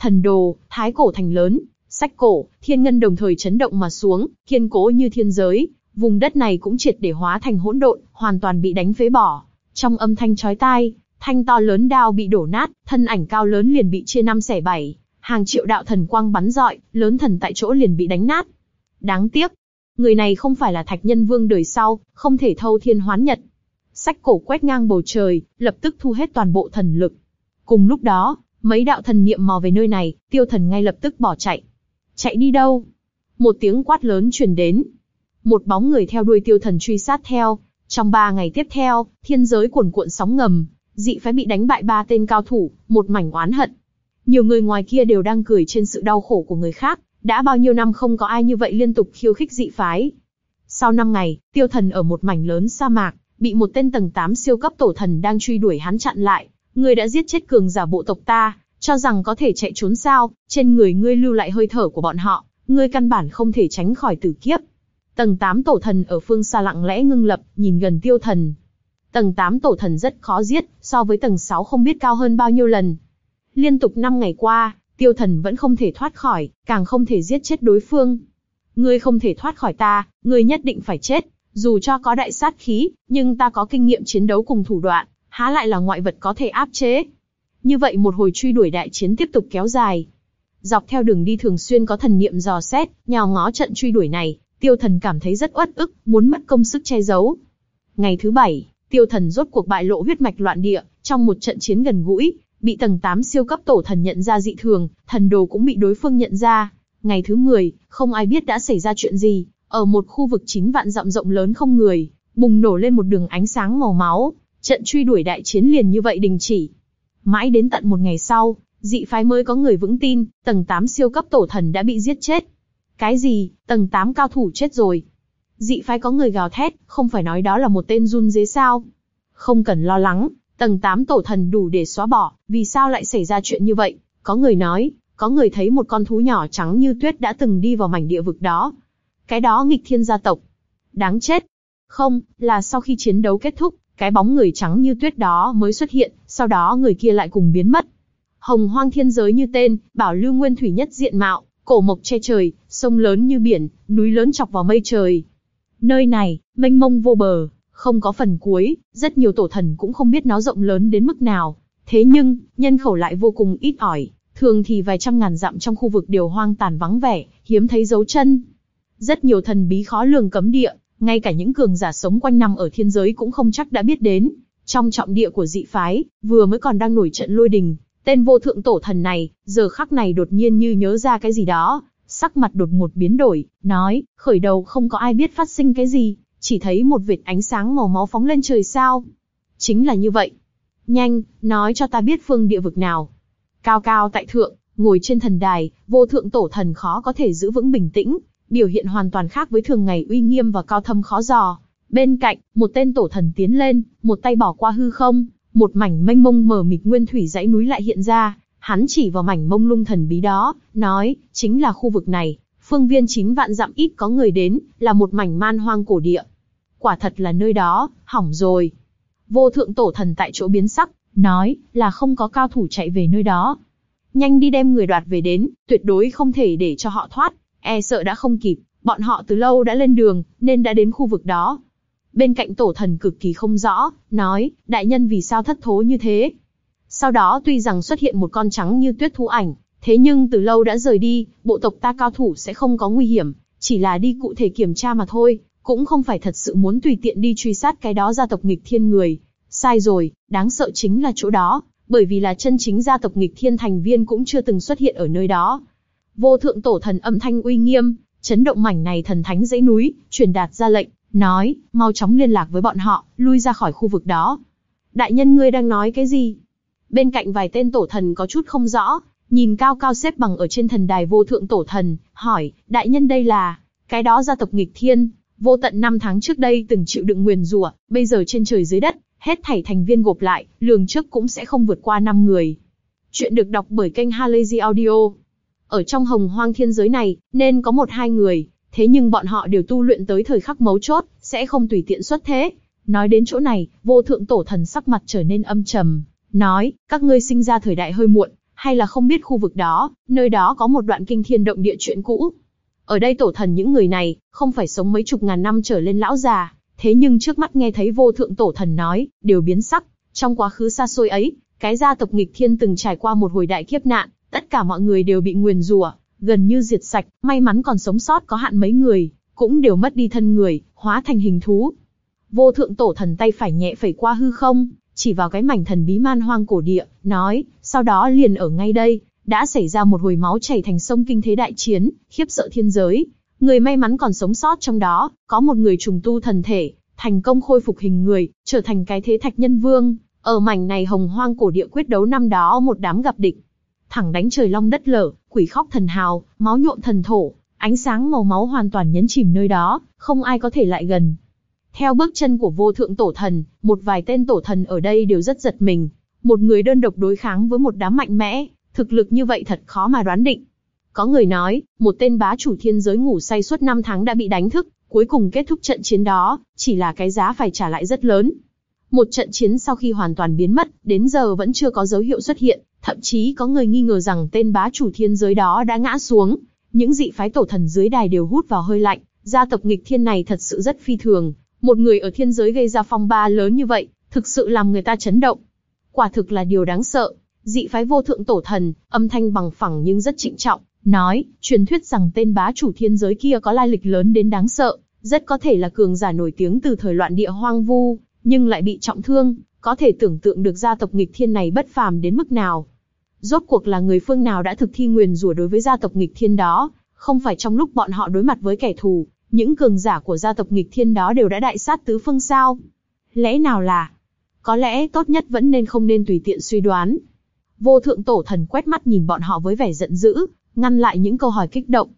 Thần đồ, thái cổ thành lớn, sách cổ, thiên ngân đồng thời chấn động mà xuống, kiên cố như thiên giới, vùng đất này cũng triệt để hóa thành hỗn độn, hoàn toàn bị đánh phế bỏ. Trong âm thanh chói tai, thanh to lớn đao bị đổ nát, thân ảnh cao lớn liền bị chia năm xẻ bảy, hàng triệu đạo thần quang bắn rọi, lớn thần tại chỗ liền bị đánh nát. Đáng tiếc, người này không phải là thạch nhân vương đời sau, không thể thâu thiên hoán nhật. Sách cổ quét ngang bầu trời, lập tức thu hết toàn bộ thần lực. Cùng lúc đó, mấy đạo thần niệm mò về nơi này, tiêu thần ngay lập tức bỏ chạy. Chạy đi đâu? Một tiếng quát lớn truyền đến. Một bóng người theo đuôi tiêu thần truy sát theo. Trong ba ngày tiếp theo, thiên giới cuồn cuộn sóng ngầm, dị phái bị đánh bại ba tên cao thủ, một mảnh oán hận. Nhiều người ngoài kia đều đang cười trên sự đau khổ của người khác, đã bao nhiêu năm không có ai như vậy liên tục khiêu khích dị phái. Sau năm ngày, tiêu thần ở một mảnh lớn sa mạc, bị một tên tầng 8 siêu cấp tổ thần đang truy đuổi hắn chặn lại. Ngươi đã giết chết cường giả bộ tộc ta, cho rằng có thể chạy trốn sao, trên người ngươi lưu lại hơi thở của bọn họ, ngươi căn bản không thể tránh khỏi tử kiếp. Tầng 8 tổ thần ở phương xa lặng lẽ ngưng lập, nhìn gần tiêu thần. Tầng 8 tổ thần rất khó giết, so với tầng 6 không biết cao hơn bao nhiêu lần. Liên tục 5 ngày qua, tiêu thần vẫn không thể thoát khỏi, càng không thể giết chết đối phương. Ngươi không thể thoát khỏi ta, ngươi nhất định phải chết, dù cho có đại sát khí, nhưng ta có kinh nghiệm chiến đấu cùng thủ đoạn, há lại là ngoại vật có thể áp chế. Như vậy một hồi truy đuổi đại chiến tiếp tục kéo dài. Dọc theo đường đi thường xuyên có thần niệm dò xét, nhào ngó trận truy đuổi này, tiêu thần cảm thấy rất uất ức, muốn mất công sức che giấu. Ngày thứ bảy, tiêu thần rốt cuộc bại lộ huyết mạch loạn địa, trong một trận chiến gần gũi, bị tầng 8 siêu cấp tổ thần nhận ra dị thường, thần đồ cũng bị đối phương nhận ra. Ngày thứ 10, không ai biết đã xảy ra chuyện gì, ở một khu vực chính vạn dặm rộng lớn không người, bùng nổ lên một đường ánh sáng màu máu, trận truy đuổi đại chiến liền như vậy đình chỉ. Mãi đến tận một ngày sau, dị phái mới có người vững tin, tầng 8 siêu cấp tổ thần đã bị giết chết. Cái gì, tầng 8 cao thủ chết rồi. Dị phái có người gào thét, không phải nói đó là một tên run dế sao. Không cần lo lắng, tầng 8 tổ thần đủ để xóa bỏ, vì sao lại xảy ra chuyện như vậy? Có người nói, có người thấy một con thú nhỏ trắng như tuyết đã từng đi vào mảnh địa vực đó. Cái đó nghịch thiên gia tộc. Đáng chết. Không, là sau khi chiến đấu kết thúc, cái bóng người trắng như tuyết đó mới xuất hiện, sau đó người kia lại cùng biến mất. Hồng hoang thiên giới như tên, bảo lưu nguyên thủy nhất diện mạo, cổ mộc che trời, sông lớn như biển, núi lớn chọc vào mây trời. Nơi này, mênh mông vô bờ, không có phần cuối, rất nhiều tổ thần cũng không biết nó rộng lớn đến mức nào. Thế nhưng, nhân khẩu lại vô cùng ít ỏi, thường thì vài trăm ngàn dặm trong khu vực đều hoang tàn vắng vẻ, hiếm thấy dấu chân. Rất nhiều thần bí khó lường cấm địa, ngay cả những cường giả sống quanh năm ở thiên giới cũng không chắc đã biết đến. Trong trọng địa của dị phái, vừa mới còn đang nổi trận lôi đình, tên vô thượng tổ thần này, giờ khắc này đột nhiên như nhớ ra cái gì đó, sắc mặt đột ngột biến đổi, nói, khởi đầu không có ai biết phát sinh cái gì, chỉ thấy một vệt ánh sáng màu máu phóng lên trời sao. Chính là như vậy. Nhanh, nói cho ta biết phương địa vực nào. Cao cao tại thượng, ngồi trên thần đài, vô thượng tổ thần khó có thể giữ vững bình tĩnh, biểu hiện hoàn toàn khác với thường ngày uy nghiêm và cao thâm khó dò. Bên cạnh, một tên tổ thần tiến lên, một tay bỏ qua hư không, một mảnh mênh mông mờ mịt nguyên thủy dãy núi lại hiện ra, hắn chỉ vào mảnh mông lung thần bí đó, nói, chính là khu vực này, phương viên chín vạn dặm ít có người đến, là một mảnh man hoang cổ địa. Quả thật là nơi đó, hỏng rồi. Vô thượng tổ thần tại chỗ biến sắc, nói, là không có cao thủ chạy về nơi đó. Nhanh đi đem người đoạt về đến, tuyệt đối không thể để cho họ thoát, e sợ đã không kịp, bọn họ từ lâu đã lên đường, nên đã đến khu vực đó. Bên cạnh tổ thần cực kỳ không rõ, nói, đại nhân vì sao thất thố như thế. Sau đó tuy rằng xuất hiện một con trắng như tuyết thú ảnh, thế nhưng từ lâu đã rời đi, bộ tộc ta cao thủ sẽ không có nguy hiểm, chỉ là đi cụ thể kiểm tra mà thôi, cũng không phải thật sự muốn tùy tiện đi truy sát cái đó gia tộc nghịch thiên người. Sai rồi, đáng sợ chính là chỗ đó, bởi vì là chân chính gia tộc nghịch thiên thành viên cũng chưa từng xuất hiện ở nơi đó. Vô thượng tổ thần âm thanh uy nghiêm, chấn động mảnh này thần thánh dãy núi, truyền đạt ra lệnh, nói, mau chóng liên lạc với bọn họ, lui ra khỏi khu vực đó. Đại nhân ngươi đang nói cái gì? Bên cạnh vài tên tổ thần có chút không rõ, nhìn cao cao xếp bằng ở trên thần đài vô thượng tổ thần, hỏi, đại nhân đây là, cái đó gia tộc nghịch thiên, vô tận năm tháng trước đây từng chịu đựng nguyền rủa, bây giờ trên trời dưới đất, hết thảy thành viên gộp lại, lường trước cũng sẽ không vượt qua 5 người. Chuyện được đọc bởi kênh Halazy Audio. Ở trong hồng hoang thiên giới này, nên có một hai người, thế nhưng bọn họ đều tu luyện tới thời khắc mấu chốt, sẽ không tùy tiện xuất thế. Nói đến chỗ này, vô thượng tổ thần sắc mặt trở nên âm trầm, nói, các ngươi sinh ra thời đại hơi muộn, hay là không biết khu vực đó, nơi đó có một đoạn kinh thiên động địa chuyện cũ. Ở đây tổ thần những người này, không phải sống mấy chục ngàn năm trở lên lão già, thế nhưng trước mắt nghe thấy vô thượng tổ thần nói, đều biến sắc. Trong quá khứ xa xôi ấy, cái gia tộc nghịch thiên từng trải qua một hồi đại kiếp nạn, tất cả mọi người đều bị nguyền rủa, gần như diệt sạch, may mắn còn sống sót có hạn mấy người, cũng đều mất đi thân người, hóa thành hình thú. Vô thượng tổ thần tay phải nhẹ phẩy qua hư không, chỉ vào cái mảnh thần bí man hoang cổ địa, nói, sau đó liền ở ngay đây, đã xảy ra một hồi máu chảy thành sông kinh thế đại chiến, khiếp sợ thiên giới. Người may mắn còn sống sót trong đó, có một người trùng tu thần thể, thành công khôi phục hình người, trở thành cái thế thạch nhân vương. Ở mảnh này hồng hoang cổ địa quyết đấu năm đó một đám gặp địch. Thẳng đánh trời long đất lở, quỷ khóc thần hào, máu nhuộm thần thổ, ánh sáng màu máu hoàn toàn nhấn chìm nơi đó, không ai có thể lại gần. Theo bước chân của vô thượng tổ thần, một vài tên tổ thần ở đây đều rất giật mình. Một người đơn độc đối kháng với một đám mạnh mẽ, thực lực như vậy thật khó mà đoán định. Có người nói, một tên bá chủ thiên giới ngủ say suốt 5 tháng đã bị đánh thức, cuối cùng kết thúc trận chiến đó, chỉ là cái giá phải trả lại rất lớn. Một trận chiến sau khi hoàn toàn biến mất, đến giờ vẫn chưa có dấu hiệu xuất hiện, thậm chí có người nghi ngờ rằng tên bá chủ thiên giới đó đã ngã xuống. Những dị phái tổ thần dưới đài đều hút vào hơi lạnh, gia tộc nghịch thiên này thật sự rất phi thường, một người ở thiên giới gây ra phong ba lớn như vậy, thực sự làm người ta chấn động. Quả thực là điều đáng sợ. Dị phái vô thượng tổ thần, âm thanh bằng phẳng nhưng rất trịnh trọng, nói, truyền thuyết rằng tên bá chủ thiên giới kia có lai lịch lớn đến đáng sợ, rất có thể là cường giả nổi tiếng từ thời loạn địa hoang vu, nhưng lại bị trọng thương, có thể tưởng tượng được gia tộc nghịch thiên này bất phàm đến mức nào. Rốt cuộc là người phương nào đã thực thi nguyền rủa đối với gia tộc nghịch thiên đó, không phải trong lúc bọn họ đối mặt với kẻ thù, những cường giả của gia tộc nghịch thiên đó đều đã đại sát tứ phương sao? Lẽ nào là? Có lẽ tốt nhất vẫn nên không nên tùy tiện suy đoán. Vô thượng tổ thần quét mắt nhìn bọn họ với vẻ giận dữ, ngăn lại những câu hỏi kích động.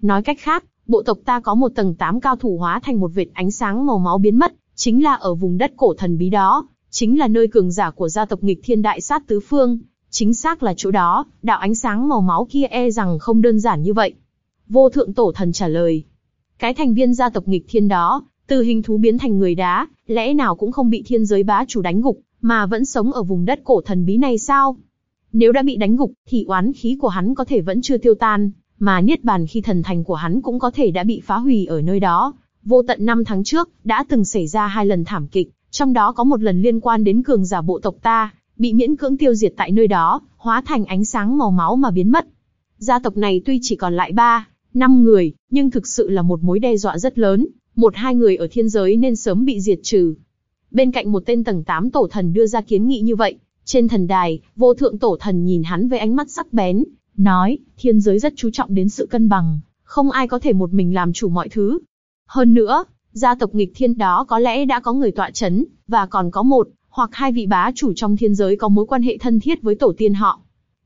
Nói cách khác, bộ tộc ta có một tầng tám cao thủ hóa thành một vệt ánh sáng màu máu biến mất, chính là ở vùng đất cổ thần bí đó, chính là nơi cường giả của gia tộc nghịch thiên đại sát tứ phương, chính xác là chỗ đó, đạo ánh sáng màu máu kia e rằng không đơn giản như vậy. Vô thượng tổ thần trả lời, cái thành viên gia tộc nghịch thiên đó, từ hình thú biến thành người đá, lẽ nào cũng không bị thiên giới bá chủ đánh gục, mà vẫn sống ở vùng đất cổ thần bí này sao? Nếu đã bị đánh gục, thì oán khí của hắn có thể vẫn chưa tiêu tan, mà niết bàn khi thần thành của hắn cũng có thể đã bị phá hủy ở nơi đó. Vô tận năm tháng trước, đã từng xảy ra hai lần thảm kịch, trong đó có một lần liên quan đến cường giả bộ tộc ta, bị miễn cưỡng tiêu diệt tại nơi đó, hóa thành ánh sáng màu máu mà biến mất. Gia tộc này tuy chỉ còn lại ba, năm người, nhưng thực sự là một mối đe dọa rất lớn, một hai người ở thiên giới nên sớm bị diệt trừ. Bên cạnh một tên tầng 8 tổ thần đưa ra kiến nghị như vậy, trên thần đài, vô thượng tổ thần nhìn hắn với ánh mắt sắc bén, nói, thiên giới rất chú trọng đến sự cân bằng, không ai có thể một mình làm chủ mọi thứ. Hơn nữa, gia tộc nghịch thiên đó có lẽ đã có người tọa chấn, và còn có một, hoặc hai vị bá chủ trong thiên giới có mối quan hệ thân thiết với tổ tiên họ.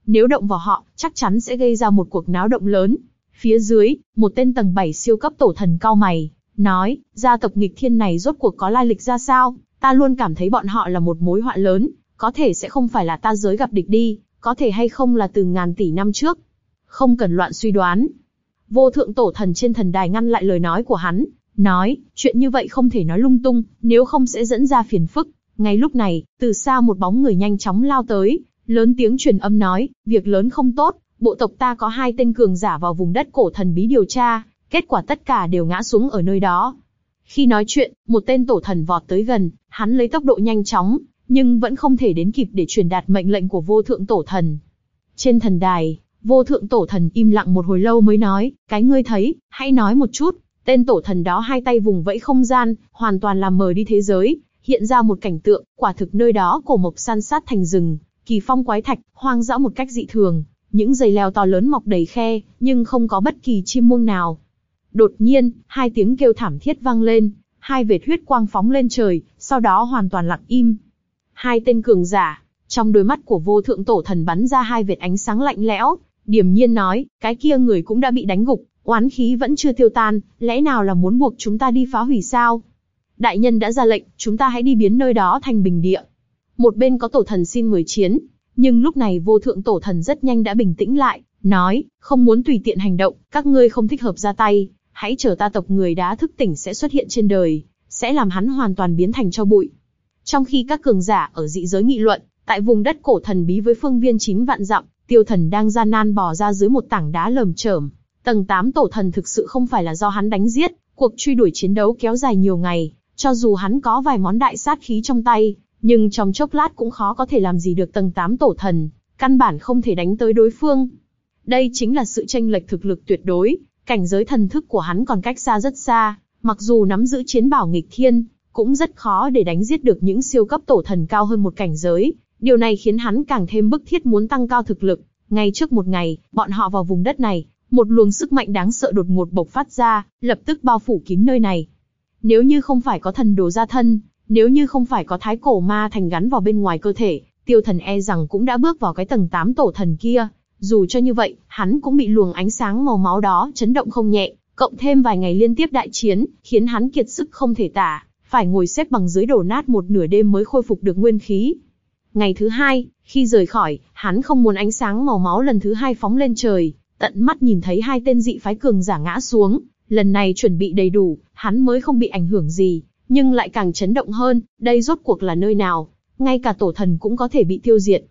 Nếu động vào họ, chắc chắn sẽ gây ra một cuộc náo động lớn. Phía dưới, một tên tầng 7 siêu cấp tổ thần cao mày, nói, gia tộc nghịch thiên này rốt cuộc có lai lịch ra sao, ta luôn cảm thấy bọn họ là một mối họa lớn, có thể sẽ không phải là ta giới gặp địch đi, có thể hay không là từ ngàn tỷ năm trước. Không cần loạn suy đoán. Vô thượng tổ thần trên thần đài ngăn lại lời nói của hắn, nói, chuyện như vậy không thể nói lung tung, nếu không sẽ dẫn ra phiền phức. Ngay lúc này, từ xa một bóng người nhanh chóng lao tới, lớn tiếng truyền âm nói, việc lớn không tốt, bộ tộc ta có hai tên cường giả vào vùng đất cổ thần bí điều tra, kết quả tất cả đều ngã xuống ở nơi đó. Khi nói chuyện, một tên tổ thần vọt tới gần, hắn lấy tốc độ nhanh chóng, nhưng vẫn không thể đến kịp để truyền đạt mệnh lệnh của vô thượng tổ thần. Trên thần đài, vô thượng tổ thần im lặng một hồi lâu mới nói, cái ngươi thấy, hãy nói một chút. Tên tổ thần đó hai tay vùng vẫy không gian, hoàn toàn làm mờ đi thế giới, hiện ra một cảnh tượng, quả thực nơi đó cổ mộc san sát thành rừng, kỳ phong quái thạch, hoang dã một cách dị thường, những dây leo to lớn mọc đầy khe, nhưng không có bất kỳ chim muông nào. Đột nhiên, hai tiếng kêu thảm thiết vang lên, hai vệt huyết quang phóng lên trời, sau đó hoàn toàn lặng im. Hai tên cường giả, trong đôi mắt của vô thượng tổ thần bắn ra hai vệt ánh sáng lạnh lẽo, điềm nhiên nói, cái kia người cũng đã bị đánh gục, oán khí vẫn chưa tiêu tan, lẽ nào là muốn buộc chúng ta đi phá hủy sao? Đại nhân đã ra lệnh, chúng ta hãy đi biến nơi đó thành bình địa. Một bên có tổ thần xin người chiến, nhưng lúc này vô thượng tổ thần rất nhanh đã bình tĩnh lại, nói, không muốn tùy tiện hành động, các ngươi không thích hợp ra tay, hãy chờ ta tộc người đã thức tỉnh sẽ xuất hiện trên đời, sẽ làm hắn hoàn toàn biến thành cho bụi. Trong khi các cường giả ở dị giới nghị luận, tại vùng đất cổ thần bí với phương viên chín vạn dặm, tiêu thần đang gian nan bò ra dưới một tảng đá lởm chởm. Tầng 8 tổ thần thực sự không phải là do hắn đánh giết, cuộc truy đuổi chiến đấu kéo dài nhiều ngày, cho dù hắn có vài món đại sát khí trong tay, nhưng trong chốc lát cũng khó có thể làm gì được tầng 8 tổ thần, căn bản không thể đánh tới đối phương. Đây chính là sự tranh lệch thực lực tuyệt đối, cảnh giới thần thức của hắn còn cách xa rất xa, mặc dù nắm giữ chiến bảo nghịch thiên, cũng rất khó để đánh giết được những siêu cấp tổ thần cao hơn một cảnh giới. Điều này khiến hắn càng thêm bức thiết muốn tăng cao thực lực. Ngay trước một ngày, bọn họ vào vùng đất này, một luồng sức mạnh đáng sợ đột ngột bộc phát ra, lập tức bao phủ kín nơi này. Nếu như không phải có thần đồ gia thân, nếu như không phải có thái cổ ma thành gắn vào bên ngoài cơ thể, tiêu thần e rằng cũng đã bước vào cái tầng 8 tổ thần kia. Dù cho như vậy, hắn cũng bị luồng ánh sáng màu máu đó chấn động không nhẹ, cộng thêm vài ngày liên tiếp đại chiến, khiến hắn kiệt sức không thể tả, phải ngồi xếp bằng dưới đổ nát một nửa đêm mới khôi phục được nguyên khí. Ngày thứ hai, khi rời khỏi, hắn không muốn ánh sáng màu máu lần thứ hai phóng lên trời, tận mắt nhìn thấy hai tên dị phái cường giả ngã xuống, lần này chuẩn bị đầy đủ, hắn mới không bị ảnh hưởng gì, nhưng lại càng chấn động hơn, đây rốt cuộc là nơi nào, ngay cả tổ thần cũng có thể bị tiêu diệt.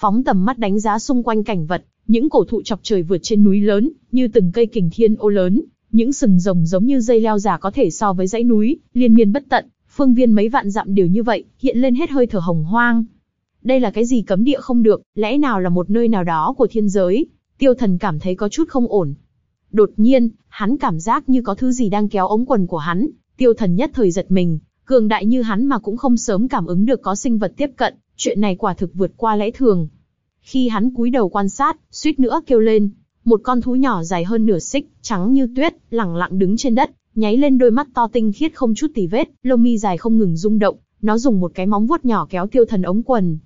Phóng tầm mắt đánh giá xung quanh cảnh vật, những cổ thụ chọc trời vượt trên núi lớn, như từng cây kình thiên ô lớn, những sừng rồng giống như dây leo giả có thể so với dãy núi, liên miên bất tận, phương viên mấy vạn dặm đều như vậy, hiện lên hết hơi thở hồng hoang. Đây là cái gì cấm địa không được, lẽ nào là một nơi nào đó của thiên giới? Tiêu thần cảm thấy có chút không ổn. Đột nhiên, hắn cảm giác như có thứ gì đang kéo ống quần của hắn, tiêu thần nhất thời giật mình, cường đại như hắn mà cũng không sớm cảm ứng được có sinh vật tiếp cận, chuyện này quả thực vượt qua lẽ thường. Khi hắn cúi đầu quan sát, suýt nữa kêu lên, một con thú nhỏ dài hơn nửa xích, trắng như tuyết, lẳng lặng đứng trên đất, nháy lên đôi mắt to tinh khiết không chút tì vết, lông mi dài không ngừng rung động, nó dùng một cái móng vuốt nhỏ kéo tiêu thần ống quần.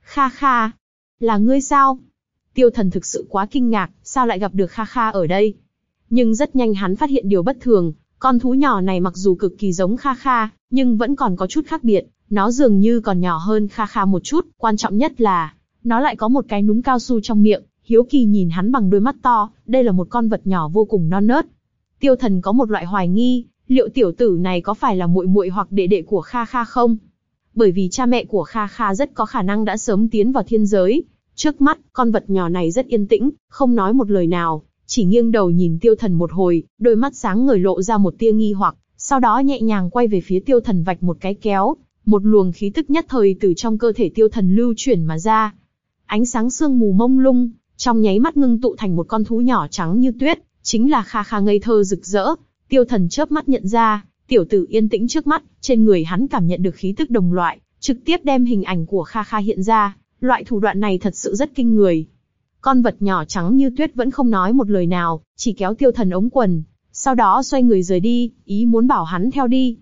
Kha kha, là ngươi sao? Tiêu thần thực sự quá kinh ngạc, sao lại gặp được Kha Kha ở đây? Nhưng rất nhanh hắn phát hiện điều bất thường, con thú nhỏ này mặc dù cực kỳ giống Kha Kha, nhưng vẫn còn có chút khác biệt, nó dường như còn nhỏ hơn Kha Kha một chút, quan trọng nhất là, nó lại có một cái núm cao su trong miệng, hiếu kỳ nhìn hắn bằng đôi mắt to, đây là một con vật nhỏ vô cùng non nớt. Tiêu thần có một loại hoài nghi, liệu tiểu tử này có phải là muội muội hoặc đệ đệ của Kha Kha không? Bởi vì cha mẹ của Kha Kha rất có khả năng đã sớm tiến vào thiên giới. Trước mắt, con vật nhỏ này rất yên tĩnh, không nói một lời nào, chỉ nghiêng đầu nhìn tiêu thần một hồi, đôi mắt sáng ngời lộ ra một tia nghi hoặc, sau đó nhẹ nhàng quay về phía tiêu thần vạch một cái kéo, một luồng khí tức nhất thời từ trong cơ thể tiêu thần lưu chuyển mà ra. Ánh sáng sương mù mông lung, trong nháy mắt ngưng tụ thành một con thú nhỏ trắng như tuyết, chính là Kha Kha ngây thơ rực rỡ. Tiêu thần chớp mắt nhận ra, Tiểu tử yên tĩnh trước mắt, trên người hắn cảm nhận được khí tức đồng loại, trực tiếp đem hình ảnh của Kha Kha hiện ra, loại thủ đoạn này thật sự rất kinh người. Con vật nhỏ trắng như tuyết vẫn không nói một lời nào, chỉ kéo tiêu thần ống quần, sau đó xoay người rời đi, ý muốn bảo hắn theo đi.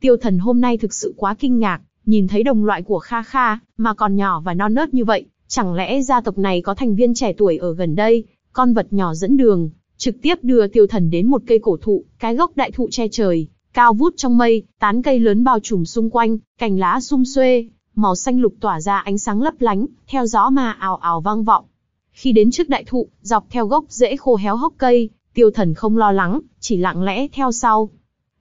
Tiêu thần hôm nay thực sự quá kinh ngạc, nhìn thấy đồng loại của Kha Kha, mà còn nhỏ và non nớt như vậy, chẳng lẽ gia tộc này có thành viên trẻ tuổi ở gần đây, con vật nhỏ dẫn đường, trực tiếp đưa tiêu thần đến một cây cổ thụ, cái gốc đại thụ che trời, cao vút trong mây, tán cây lớn bao trùm xung quanh, cành lá sum xuê, màu xanh lục tỏa ra ánh sáng lấp lánh, theo gió mà ào ào vang vọng. Khi đến trước đại thụ, dọc theo gốc rễ khô héo hốc cây, tiêu thần không lo lắng, chỉ lặng lẽ theo sau.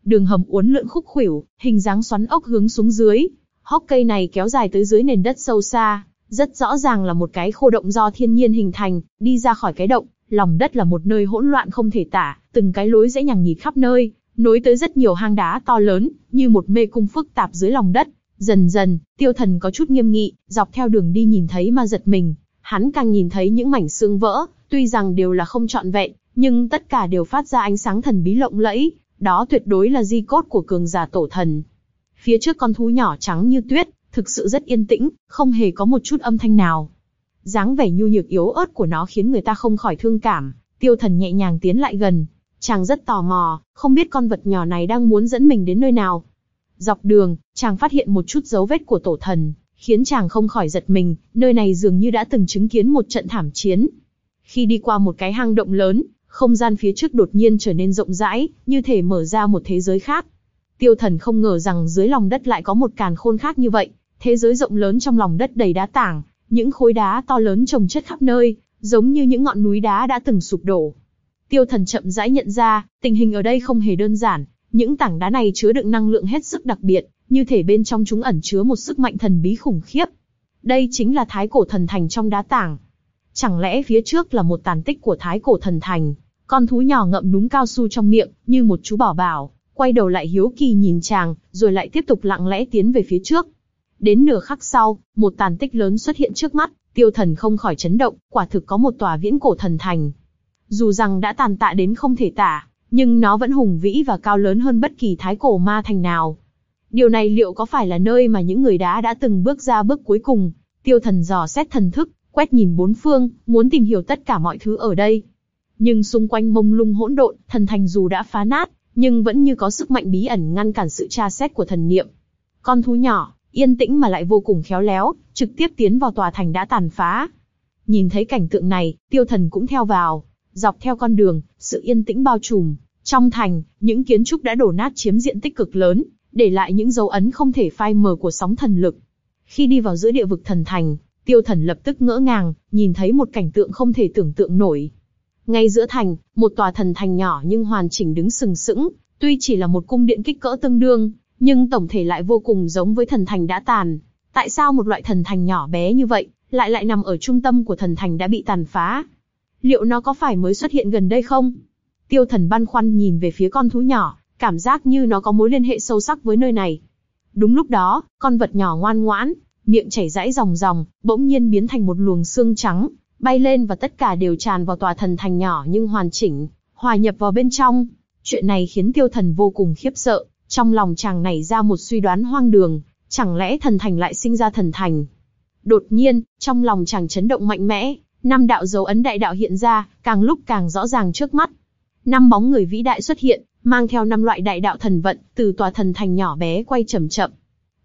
Đường hầm uốn lượn khúc khuỷu, hình dáng xoắn ốc hướng xuống dưới. Hốc cây này kéo dài tới dưới nền đất sâu xa, rất rõ ràng là một cái khô động do thiên nhiên hình thành, đi ra khỏi cái động, lòng đất là một nơi hỗn loạn không thể tả, từng cái lối dễ nhằng nhịt khắp nơi, nối tới rất nhiều hang đá to lớn, như một mê cung phức tạp dưới lòng đất. Dần dần, tiêu thần có chút nghiêm nghị, dọc theo đường đi nhìn thấy mà giật mình, hắn càng nhìn thấy những mảnh xương vỡ, tuy rằng đều là không trọn vẹn, nhưng tất cả đều phát ra ánh sáng thần bí lộng lẫy, đó tuyệt đối là di cốt của cường giả tổ thần. Phía trước con thú nhỏ trắng như tuyết, thực sự rất yên tĩnh, không hề có một chút âm thanh nào. dáng vẻ nhu nhược yếu ớt của nó khiến người ta không khỏi thương cảm, tiêu thần nhẹ nhàng tiến lại gần. Chàng rất tò mò, không biết con vật nhỏ này đang muốn dẫn mình đến nơi nào. Dọc đường, chàng phát hiện một chút dấu vết của tổ thần, khiến chàng không khỏi giật mình, nơi này dường như đã từng chứng kiến một trận thảm chiến. Khi đi qua một cái hang động lớn, không gian phía trước đột nhiên trở nên rộng rãi, như thể mở ra một thế giới khác. Tiêu thần không ngờ rằng dưới lòng đất lại có một càn khôn khác như vậy, thế giới rộng lớn trong lòng đất đầy đá tảng, những khối đá to lớn trồng chất khắp nơi, giống như những ngọn núi đá đã từng sụp đổ. Tiêu thần chậm rãi nhận ra, tình hình ở đây không hề đơn giản, những tảng đá này chứa đựng năng lượng hết sức đặc biệt, như thể bên trong chúng ẩn chứa một sức mạnh thần bí khủng khiếp. Đây chính là thái cổ thần thành trong đá tảng. Chẳng lẽ phía trước là một tàn tích của thái cổ thần thành? Con thú nhỏ ngậm núm cao su trong miệng, như một chú bảo bảo, quay đầu lại hiếu kỳ nhìn chàng, rồi lại tiếp tục lặng lẽ tiến về phía trước. Đến nửa khắc sau, một tàn tích lớn xuất hiện trước mắt, tiêu thần không khỏi chấn động, quả thực có một tòa viễn cổ thần thành. Dù rằng đã tàn tạ đến không thể tả, nhưng nó vẫn hùng vĩ và cao lớn hơn bất kỳ thái cổ ma thành nào. Điều này liệu có phải là nơi mà những người đá đã từng bước ra bước cuối cùng? Tiêu thần dò xét thần thức, quét nhìn bốn phương, muốn tìm hiểu tất cả mọi thứ ở đây. Nhưng xung quanh mông lung hỗn độn, thần thành dù đã phá nát, nhưng vẫn như có sức mạnh bí ẩn ngăn cản sự tra xét của thần niệm. Con thú nhỏ, yên tĩnh mà lại vô cùng khéo léo, trực tiếp tiến vào tòa thành đã tàn phá. Nhìn thấy cảnh tượng này, tiêu thần cũng theo vào. Dọc theo con đường, sự yên tĩnh bao trùm. Trong thành, những kiến trúc đã đổ nát chiếm diện tích cực lớn, để lại những dấu ấn không thể phai mờ của sóng thần lực. Khi đi vào giữa địa vực thần thành, tiêu thần lập tức ngỡ ngàng, nhìn thấy một cảnh tượng không thể tưởng tượng nổi. Ngay giữa thành, một tòa thần thành nhỏ nhưng hoàn chỉnh đứng sừng sững, tuy chỉ là một cung điện kích cỡ tương đương, nhưng tổng thể lại vô cùng giống với thần thành đã tàn. Tại sao một loại thần thành nhỏ bé như vậy, lại lại nằm ở trung tâm của thần thành đã bị tàn phá? Liệu nó có phải mới xuất hiện gần đây không? Tiêu thần băn khoăn nhìn về phía con thú nhỏ, cảm giác như nó có mối liên hệ sâu sắc với nơi này. Đúng lúc đó, con vật nhỏ ngoan ngoãn, miệng chảy rãi ròng ròng, bỗng nhiên biến thành một luồng xương trắng, bay lên và tất cả đều tràn vào tòa thần thành nhỏ nhưng hoàn chỉnh, hòa nhập vào bên trong. Chuyện này khiến tiêu thần vô cùng khiếp sợ, trong lòng chàng nảy ra một suy đoán hoang đường, chẳng lẽ thần thành lại sinh ra thần thành. Đột nhiên, trong lòng chàng chấn động mạnh mẽ, năm đạo dấu ấn đại đạo hiện ra, càng lúc càng rõ ràng trước mắt. Năm bóng người vĩ đại xuất hiện, mang theo năm loại đại đạo thần vận, từ tòa thần thành nhỏ bé quay chậm chậm.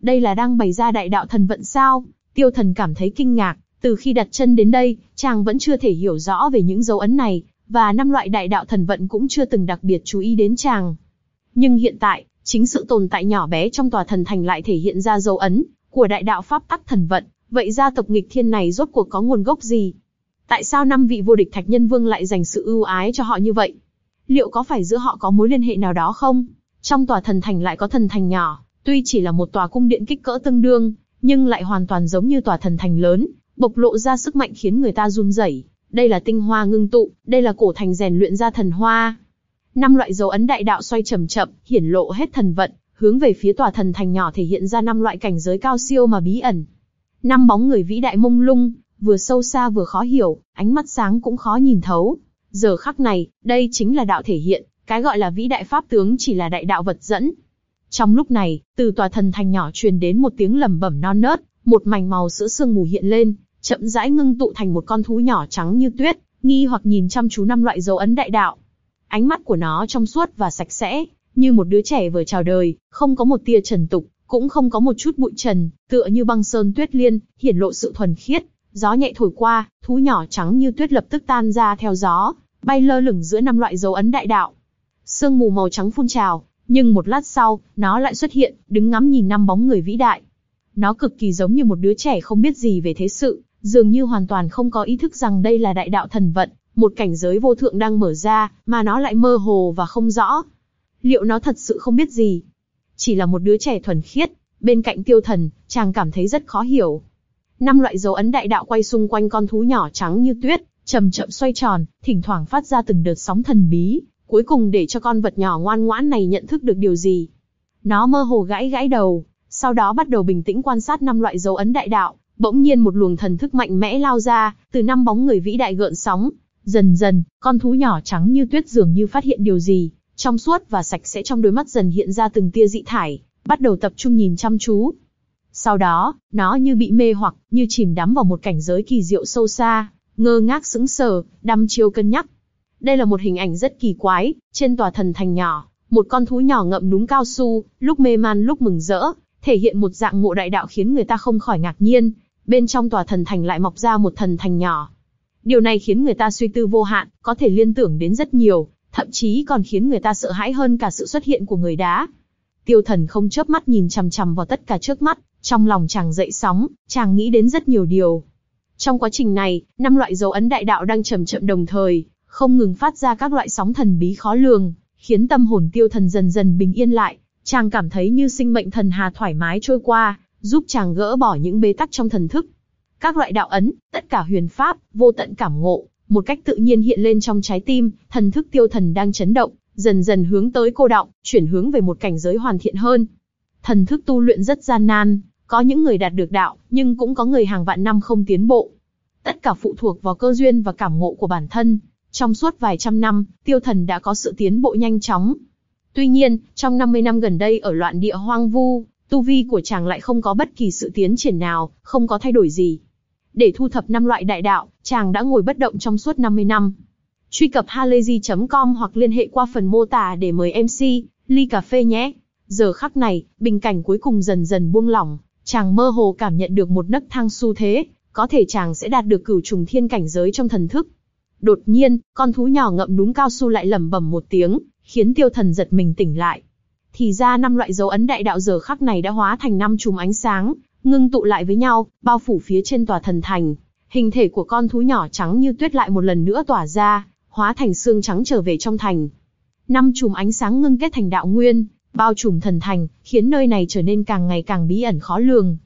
Đây là đang bày ra đại đạo thần vận sao? Tiêu thần cảm thấy kinh ngạc, từ khi đặt chân đến đây, chàng vẫn chưa thể hiểu rõ về những dấu ấn này, và năm loại đại đạo thần vận cũng chưa từng đặc biệt chú ý đến chàng. Nhưng hiện tại, chính sự tồn tại nhỏ bé trong tòa thần thành lại thể hiện ra dấu ấn của đại đạo pháp tắc thần vận. Vậy gia tộc nghịch thiên này rốt cuộc có nguồn gốc gì? Tại sao năm vị vô địch thạch nhân vương lại dành sự ưu ái cho họ như vậy? Liệu có phải giữa họ có mối liên hệ nào đó không? Trong tòa thần thành lại có thần thành nhỏ, tuy chỉ là một tòa cung điện kích cỡ tương đương, nhưng lại hoàn toàn giống như tòa thần thành lớn, bộc lộ ra sức mạnh khiến người ta run rẩy. Đây là tinh hoa ngưng tụ, đây là cổ thành rèn luyện ra thần hoa. Năm loại dấu ấn đại đạo xoay chậm chậm, hiển lộ hết thần vận, hướng về phía tòa thần thành nhỏ thể hiện ra năm loại cảnh giới cao siêu mà bí ẩn. Năm bóng người vĩ đại mông lung, vừa sâu xa vừa khó hiểu, ánh mắt sáng cũng khó nhìn thấu. Giờ khắc này, đây chính là đạo thể hiện, cái gọi là vĩ đại pháp tướng chỉ là đại đạo vật dẫn. Trong lúc này, từ tòa thần thành nhỏ truyền đến một tiếng lầm bẩm non nớt, một mảnh màu sữa sương mù hiện lên, chậm rãi ngưng tụ thành một con thú nhỏ trắng như tuyết, nghi hoặc nhìn chăm chú năm loại dấu ấn đại đạo. Ánh mắt của nó trong suốt và sạch sẽ, như một đứa trẻ vừa chào đời, không có một tia trần tục, cũng không có một chút bụi trần, tựa như băng sơn tuyết liên, hiển lộ sự thuần khiết. Gió nhẹ thổi qua, thú nhỏ trắng như tuyết lập tức tan ra theo gió, bay lơ lửng giữa năm loại dấu ấn đại đạo. Sương mù màu trắng phun trào, nhưng một lát sau, nó lại xuất hiện, đứng ngắm nhìn năm bóng người vĩ đại. Nó cực kỳ giống như một đứa trẻ không biết gì về thế sự, dường như hoàn toàn không có ý thức rằng đây là đại đạo thần vận, một cảnh giới vô thượng đang mở ra, mà nó lại mơ hồ và không rõ. Liệu nó thật sự không biết gì? Chỉ là một đứa trẻ thuần khiết, bên cạnh tiêu thần, chàng cảm thấy rất khó hiểu. Năm loại dấu ấn đại đạo quay xung quanh con thú nhỏ trắng như tuyết, chậm chậm xoay tròn, thỉnh thoảng phát ra từng đợt sóng thần bí, cuối cùng để cho con vật nhỏ ngoan ngoãn này nhận thức được điều gì. Nó mơ hồ gãi gãi đầu, sau đó bắt đầu bình tĩnh quan sát năm loại dấu ấn đại đạo, bỗng nhiên một luồng thần thức mạnh mẽ lao ra, từ năm bóng người vĩ đại gợn sóng. Dần dần, con thú nhỏ trắng như tuyết dường như phát hiện điều gì, trong suốt và sạch sẽ trong đôi mắt dần hiện ra từng tia dị thải, bắt đầu tập trung nhìn chăm chú. Sau đó, nó như bị mê hoặc, như chìm đắm vào một cảnh giới kỳ diệu sâu xa, ngơ ngác sững sờ, đăm chiêu cân nhắc. Đây là một hình ảnh rất kỳ quái, trên tòa thần thành nhỏ, một con thú nhỏ ngậm núm cao su, lúc mê man lúc mừng rỡ, thể hiện một dạng ngộ đại đạo khiến người ta không khỏi ngạc nhiên. Bên trong tòa thần thành lại mọc ra một thần thành nhỏ. Điều này khiến người ta suy tư vô hạn, có thể liên tưởng đến rất nhiều, thậm chí còn khiến người ta sợ hãi hơn cả sự xuất hiện của người đá. Tiêu thần không chớp mắt nhìn chằm chằm vào tất cả trước mắt, trong lòng chàng dậy sóng, chàng nghĩ đến rất nhiều điều. Trong quá trình này, năm loại dấu ấn đại đạo đang chậm chậm đồng thời, không ngừng phát ra các loại sóng thần bí khó lường, khiến tâm hồn tiêu thần dần dần bình yên lại. Chàng cảm thấy như sinh mệnh thần hà thoải mái trôi qua, giúp chàng gỡ bỏ những bế tắc trong thần thức. Các loại đạo ấn, tất cả huyền pháp, vô tận cảm ngộ, một cách tự nhiên hiện lên trong trái tim, thần thức tiêu thần đang chấn động, dần dần hướng tới cô động, chuyển hướng về một cảnh giới hoàn thiện hơn. Thần thức tu luyện rất gian nan, có những người đạt được đạo, nhưng cũng có người hàng vạn năm không tiến bộ. Tất cả phụ thuộc vào cơ duyên và cảm ngộ của bản thân. Trong suốt vài trăm năm, tiêu thần đã có sự tiến bộ nhanh chóng. Tuy nhiên, trong 50 năm gần đây ở loạn địa hoang vu, tu vi của chàng lại không có bất kỳ sự tiến triển nào, không có thay đổi gì. Để thu thập năm loại đại đạo, chàng đã ngồi bất động trong suốt 50 năm. Truy cập halayzi.com hoặc liên hệ qua phần mô tả để mời MC, ly cà phê nhé. Giờ khắc này, bình cảnh cuối cùng dần dần buông lỏng, chàng mơ hồ cảm nhận được một nấc thang xu thế, có thể chàng sẽ đạt được cửu trùng thiên cảnh giới trong thần thức. Đột nhiên, con thú nhỏ ngậm núm cao su lại lẩm bẩm một tiếng, khiến tiêu thần giật mình tỉnh lại. Thì ra năm loại dấu ấn đại đạo giờ khắc này đã hóa thành năm chùm ánh sáng, ngưng tụ lại với nhau, bao phủ phía trên tòa thần thành. Hình thể của con thú nhỏ trắng như tuyết lại một lần nữa tỏa ra, hóa thành xương trắng trở về trong thành. Năm chùm ánh sáng ngưng kết thành đạo nguyên, bao trùm thần thành, khiến nơi này trở nên càng ngày càng bí ẩn khó lường.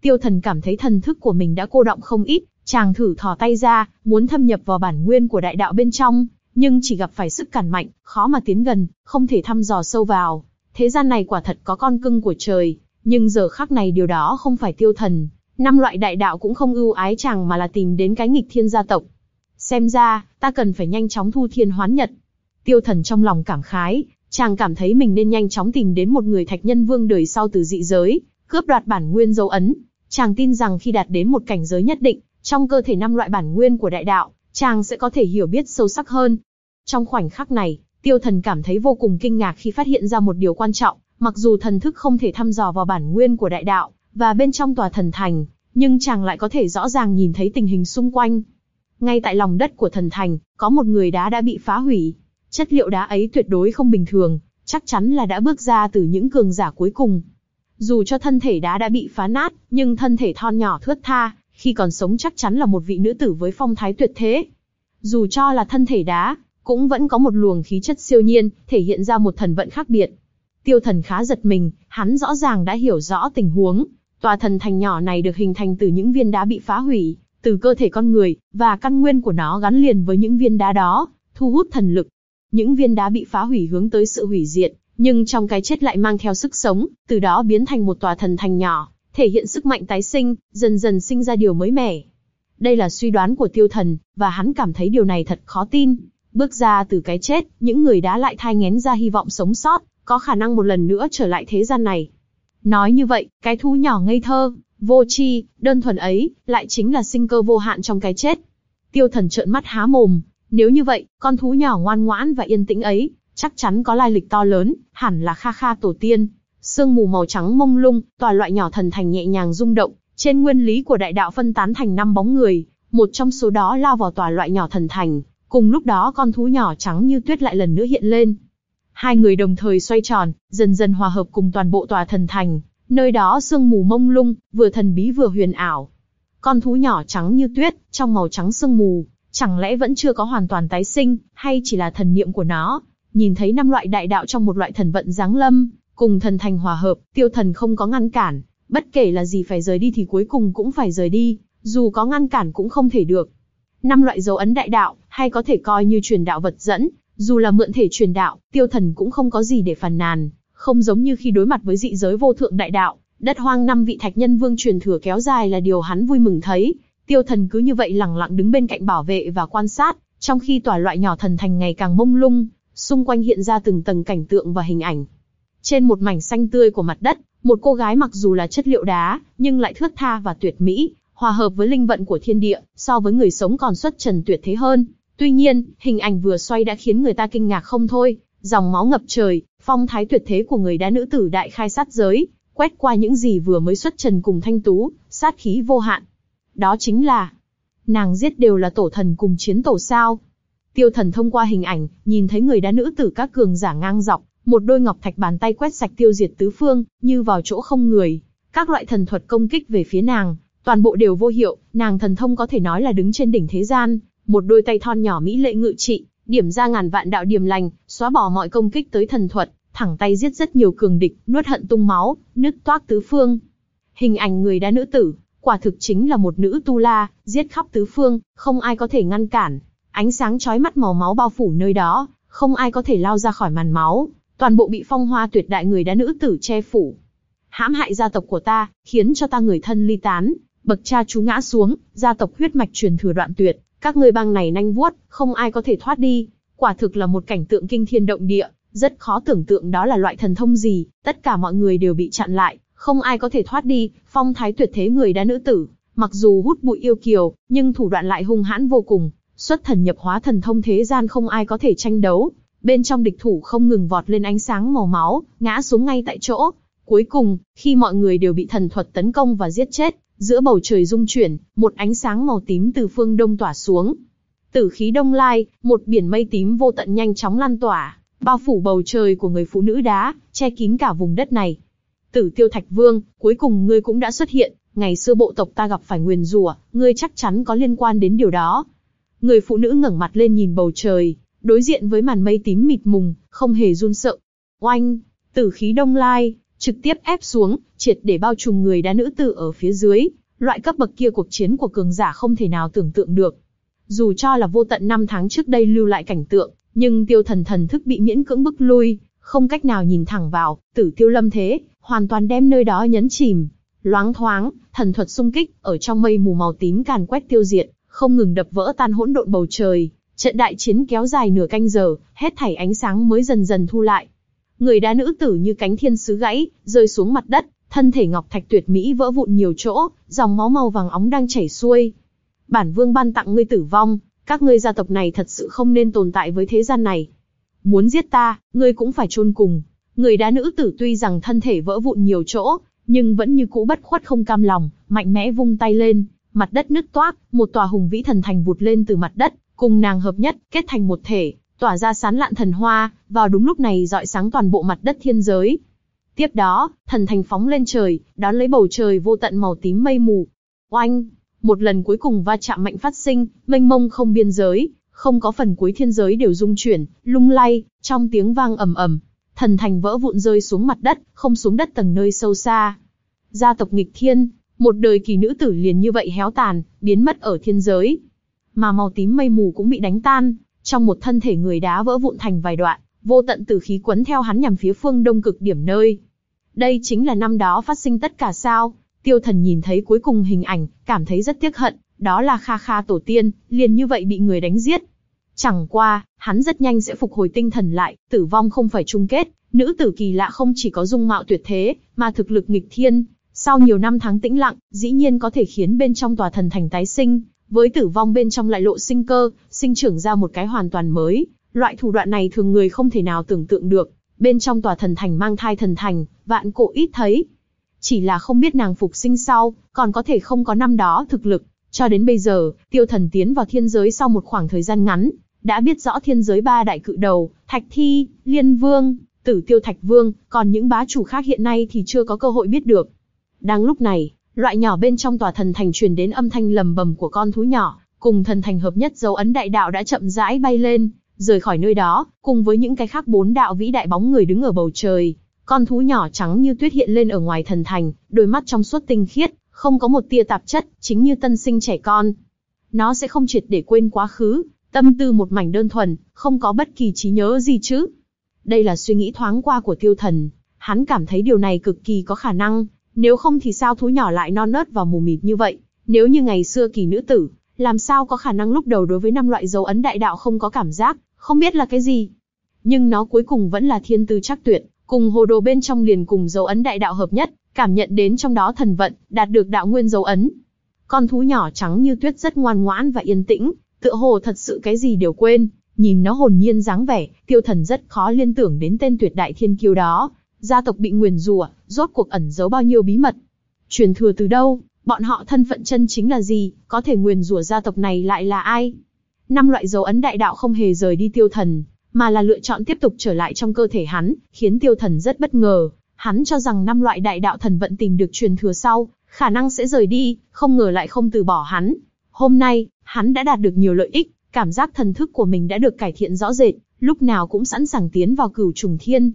Tiêu thần cảm thấy thần thức của mình đã cô động không ít, chàng thử thò tay ra, muốn thâm nhập vào bản nguyên của đại đạo bên trong, nhưng chỉ gặp phải sức cản mạnh, khó mà tiến gần, không thể thăm dò sâu vào. Thế gian này quả thật có con cưng của trời, nhưng giờ khắc này điều đó không phải tiêu thần. Năm loại đại đạo cũng không ưu ái chàng mà là tìm đến cái nghịch thiên gia tộc. Xem ra, ta cần phải nhanh chóng thu thiên hoán nhật. Tiêu thần trong lòng cảm khái, chàng cảm thấy mình nên nhanh chóng tìm đến một người thạch nhân vương đời sau từ dị giới, cướp đoạt bản nguyên dấu ấn. Chàng tin rằng khi đạt đến một cảnh giới nhất định, trong cơ thể năm loại bản nguyên của đại đạo, chàng sẽ có thể hiểu biết sâu sắc hơn. Trong khoảnh khắc này, tiêu thần cảm thấy vô cùng kinh ngạc khi phát hiện ra một điều quan trọng, mặc dù thần thức không thể thăm dò vào bản nguyên của đại đạo, và bên trong tòa thần thành, nhưng chàng lại có thể rõ ràng nhìn thấy tình hình xung quanh. Ngay tại lòng đất của thần thành, có một người đá đã bị phá hủy. Chất liệu đá ấy tuyệt đối không bình thường, chắc chắn là đã bước ra từ những cường giả cuối cùng. Dù cho thân thể đá đã bị phá nát, nhưng thân thể thon nhỏ thướt tha, khi còn sống chắc chắn là một vị nữ tử với phong thái tuyệt thế. Dù cho là thân thể đá, cũng vẫn có một luồng khí chất siêu nhiên, thể hiện ra một thần vận khác biệt. Tiêu thần khá giật mình, hắn rõ ràng đã hiểu rõ tình huống. Tòa thần thành nhỏ này được hình thành từ những viên đá bị phá hủy, từ cơ thể con người, và căn nguyên của nó gắn liền với những viên đá đó, thu hút thần lực. Những viên đá bị phá hủy hướng tới sự hủy diệt, nhưng trong cái chết lại mang theo sức sống, từ đó biến thành một tòa thần thành nhỏ, thể hiện sức mạnh tái sinh, dần dần sinh ra điều mới mẻ. Đây là suy đoán của tiêu thần, và hắn cảm thấy điều này thật khó tin. Bước ra từ cái chết, những người đã lại thai ngén ra hy vọng sống sót, có khả năng một lần nữa trở lại thế gian này. Nói như vậy, cái thú nhỏ ngây thơ, vô tri, đơn thuần ấy, lại chính là sinh cơ vô hạn trong cái chết. Tiêu thần trợn mắt há mồm, nếu như vậy, con thú nhỏ ngoan ngoãn và yên tĩnh ấy, chắc chắn có lai lịch to lớn, hẳn là kha kha tổ tiên. Sương mù màu trắng mông lung, tòa loại nhỏ thần thành nhẹ nhàng rung động, trên nguyên lý của đại đạo phân tán thành năm bóng người, một trong số đó lao vào tòa loại nhỏ thần thành, cùng lúc đó con thú nhỏ trắng như tuyết lại lần nữa hiện lên. Hai người đồng thời xoay tròn, dần dần hòa hợp cùng toàn bộ tòa thần thành, nơi đó sương mù mông lung, vừa thần bí vừa huyền ảo. Con thú nhỏ trắng như tuyết, trong màu trắng sương mù, chẳng lẽ vẫn chưa có hoàn toàn tái sinh, hay chỉ là thần niệm của nó? Nhìn thấy năm loại đại đạo trong một loại thần vận giáng lâm, cùng thần thành hòa hợp, tiêu thần không có ngăn cản, bất kể là gì phải rời đi thì cuối cùng cũng phải rời đi, dù có ngăn cản cũng không thể được. Năm loại dấu ấn đại đạo, hay có thể coi như truyền đạo vật dẫn, dù là mượn thể truyền đạo, tiêu thần cũng không có gì để phàn nàn, không giống như khi đối mặt với dị giới vô thượng đại đạo, đất hoang năm vị thạch nhân vương truyền thừa kéo dài là điều hắn vui mừng thấy. Tiêu thần cứ như vậy lặng lặng đứng bên cạnh bảo vệ và quan sát, trong khi tòa loại nhỏ thần thành ngày càng mông lung, xung quanh hiện ra từng tầng cảnh tượng và hình ảnh. Trên một mảnh xanh tươi của mặt đất, một cô gái mặc dù là chất liệu đá, nhưng lại thướt tha và tuyệt mỹ, hòa hợp với linh vận của thiên địa, so với người sống còn xuất trần tuyệt thế hơn. Tuy nhiên, hình ảnh vừa xoay đã khiến người ta kinh ngạc không thôi, dòng máu ngập trời, phong thái tuyệt thế của người đá nữ tử đại khai sát giới, quét qua những gì vừa mới xuất trần cùng thanh tú, sát khí vô hạn. Đó chính là, nàng giết đều là tổ thần cùng chiến tổ sao. Tiêu thần thông qua hình ảnh, nhìn thấy người đá nữ tử các cường giả ngang dọc, một đôi ngọc thạch bàn tay quét sạch tiêu diệt tứ phương, như vào chỗ không người. Các loại thần thuật công kích về phía nàng, toàn bộ đều vô hiệu, nàng thần thông có thể nói là đứng trên đỉnh thế gian, một đôi tay thon nhỏ mỹ lệ ngự trị, điểm ra ngàn vạn đạo điểm lành, xóa bỏ mọi công kích tới thần thuật, thẳng tay giết rất nhiều cường địch, nuốt hận tung máu, nứt toác tứ phương. Hình ảnh người đá nữ tử, quả thực chính là một nữ tu la, giết khắp tứ phương, không ai có thể ngăn cản. Ánh sáng chói mắt màu máu bao phủ nơi đó, không ai có thể lao ra khỏi màn máu, toàn bộ bị phong hoa tuyệt đại người đá nữ tử che phủ. Hãm hại gia tộc của ta, khiến cho ta người thân ly tán, bậc cha chú ngã xuống, gia tộc huyết mạch truyền thừa đoạn tuyệt, các ngươi băng này nanh vuốt, không ai có thể thoát đi. Quả thực là một cảnh tượng kinh thiên động địa, rất khó tưởng tượng đó là loại thần thông gì, tất cả mọi người đều bị chặn lại, không ai có thể thoát đi, phong thái tuyệt thế người đã nữ tử, mặc dù hút bụi yêu kiều, nhưng thủ đoạn lại hung hãn vô cùng, xuất thần nhập hóa thần thông thế gian không ai có thể tranh đấu. Bên trong địch thủ không ngừng vọt lên ánh sáng màu máu, ngã xuống ngay tại chỗ. Cuối cùng, khi mọi người đều bị thần thuật tấn công và giết chết, giữa bầu trời rung chuyển, một ánh sáng màu tím từ phương đông tỏa xuống. Tử khí đông lai, một biển mây tím vô tận nhanh chóng lan tỏa, bao phủ bầu trời của người phụ nữ đá, che kín cả vùng đất này. Tử Tiêu Thạch Vương, cuối cùng ngươi cũng đã xuất hiện, ngày xưa bộ tộc ta gặp phải nguyền rủa, ngươi chắc chắn có liên quan đến điều đó. Người phụ nữ ngẩng mặt lên nhìn bầu trời, đối diện với màn mây tím mịt mùng, không hề run sợ. Oanh, tử khí đông lai, trực tiếp ép xuống, triệt để bao trùm người đá nữ tử ở phía dưới. Loại cấp bậc kia cuộc chiến của cường giả không thể nào tưởng tượng được. Dù cho là vô tận năm tháng trước đây lưu lại cảnh tượng, nhưng tiêu thần thần thức bị miễn cưỡng bức lui, không cách nào nhìn thẳng vào, tử tiêu lâm thế, hoàn toàn đem nơi đó nhấn chìm. Loáng thoáng, thần thuật xung kích, ở trong mây mù màu tím càn quét tiêu diệt, không ngừng đập vỡ tan hỗn độn bầu trời. Trận đại chiến kéo dài nửa canh giờ, hết thảy ánh sáng mới dần dần thu lại. Người đá nữ tử như cánh thiên sứ gãy, rơi xuống mặt đất, thân thể ngọc thạch tuyệt mỹ vỡ vụn nhiều chỗ, dòng máu màu vàng óng đang chảy xuôi. Bản vương ban tặng ngươi tử vong, các ngươi gia tộc này thật sự không nên tồn tại với thế gian này. Muốn giết ta, ngươi cũng phải chôn cùng. Người đá nữ tử tuy rằng thân thể vỡ vụn nhiều chỗ, nhưng vẫn như cũ bất khuất không cam lòng, mạnh mẽ vung tay lên, mặt đất nứt toác, một tòa hùng vĩ thần thành vụt lên từ mặt đất, cùng nàng hợp nhất, kết thành một thể, tỏa ra sán lạn thần hoa, vào đúng lúc này dọi sáng toàn bộ mặt đất thiên giới. Tiếp đó, thần thành phóng lên trời, đón lấy bầu trời vô tận màu tím mây mù. Oanh! Một lần cuối cùng va chạm mạnh phát sinh, mênh mông không biên giới, không có phần cuối thiên giới đều rung chuyển, lung lay, trong tiếng vang ầm ầm, thần thành vỡ vụn rơi xuống mặt đất, không xuống đất tầng nơi sâu xa. Gia tộc nghịch thiên, một đời kỳ nữ tử liền như vậy héo tàn, biến mất ở thiên giới. Mà màu tím mây mù cũng bị đánh tan, trong một thân thể người đá vỡ vụn thành vài đoạn, vô tận tử khí quấn theo hắn nhằm phía phương đông cực điểm nơi. Đây chính là năm đó phát sinh tất cả sao? Tiêu thần nhìn thấy cuối cùng hình ảnh, cảm thấy rất tiếc hận, đó là Kha Kha tổ tiên, liền như vậy bị người đánh giết. Chẳng qua, hắn rất nhanh sẽ phục hồi tinh thần lại, tử vong không phải chung kết, Nữ tử kỳ lạ không chỉ có dung mạo tuyệt thế, mà thực lực nghịch thiên, sau nhiều năm tháng tĩnh lặng, dĩ nhiên có thể khiến bên trong tòa thần thành tái sinh, với tử vong bên trong lại lộ sinh cơ, sinh trưởng ra một cái hoàn toàn mới. Loại thủ đoạn này thường người không thể nào tưởng tượng được, bên trong tòa thần thành mang thai thần thành, vạn cổ ít thấy. Chỉ là không biết nàng phục sinh sau, còn có thể không có năm đó thực lực. Cho đến bây giờ, tiêu thần tiến vào thiên giới sau một khoảng thời gian ngắn, đã biết rõ thiên giới ba đại cự đầu, Thạch Thi, Liên Vương, Tử Tiêu Thạch Vương, còn những bá chủ khác hiện nay thì chưa có cơ hội biết được. Đang lúc này, loại nhỏ bên trong tòa thần thành truyền đến âm thanh lầm bầm của con thú nhỏ, cùng thần thành hợp nhất dấu ấn đại đạo đã chậm rãi bay lên, rời khỏi nơi đó, cùng với những cái khác bốn đạo vĩ đại bóng người đứng ở bầu trời. Con thú nhỏ trắng như tuyết hiện lên ở ngoài thần thành, đôi mắt trong suốt tinh khiết, không có một tia tạp chất, chính như tân sinh trẻ con. Nó sẽ không triệt để quên quá khứ, tâm tư một mảnh đơn thuần, không có bất kỳ trí nhớ gì chứ. Đây là suy nghĩ thoáng qua của tiêu thần, hắn cảm thấy điều này cực kỳ có khả năng, nếu không thì sao thú nhỏ lại non nớt và mù mịt như vậy? Nếu như ngày xưa kỳ nữ tử, làm sao có khả năng lúc đầu đối với năm loại dấu ấn đại đạo không có cảm giác, không biết là cái gì? Nhưng nó cuối cùng vẫn là thiên tư chắc tuyệt, cùng hồ đồ bên trong liền cùng dấu ấn đại đạo hợp nhất, cảm nhận đến trong đó thần vận, đạt được đạo nguyên dấu ấn. Con thú nhỏ trắng như tuyết rất ngoan ngoãn và yên tĩnh, tựa hồ thật sự cái gì đều quên, nhìn nó hồn nhiên dáng vẻ, tiêu thần rất khó liên tưởng đến tên tuyệt đại thiên kiêu đó, gia tộc bị nguyền rủa, rốt cuộc ẩn giấu bao nhiêu bí mật. Truyền thừa từ đâu, bọn họ thân phận chân chính là gì, có thể nguyền rủa gia tộc này lại là ai? Năm loại dấu ấn đại đạo không hề rời đi tiêu thần, mà là lựa chọn tiếp tục trở lại trong cơ thể hắn, khiến tiêu thần rất bất ngờ. Hắn cho rằng năm loại đại đạo thần vận tìm được truyền thừa sau, khả năng sẽ rời đi, không ngờ lại không từ bỏ hắn. Hôm nay, hắn đã đạt được nhiều lợi ích, cảm giác thần thức của mình đã được cải thiện rõ rệt, lúc nào cũng sẵn sàng tiến vào cửu trùng thiên.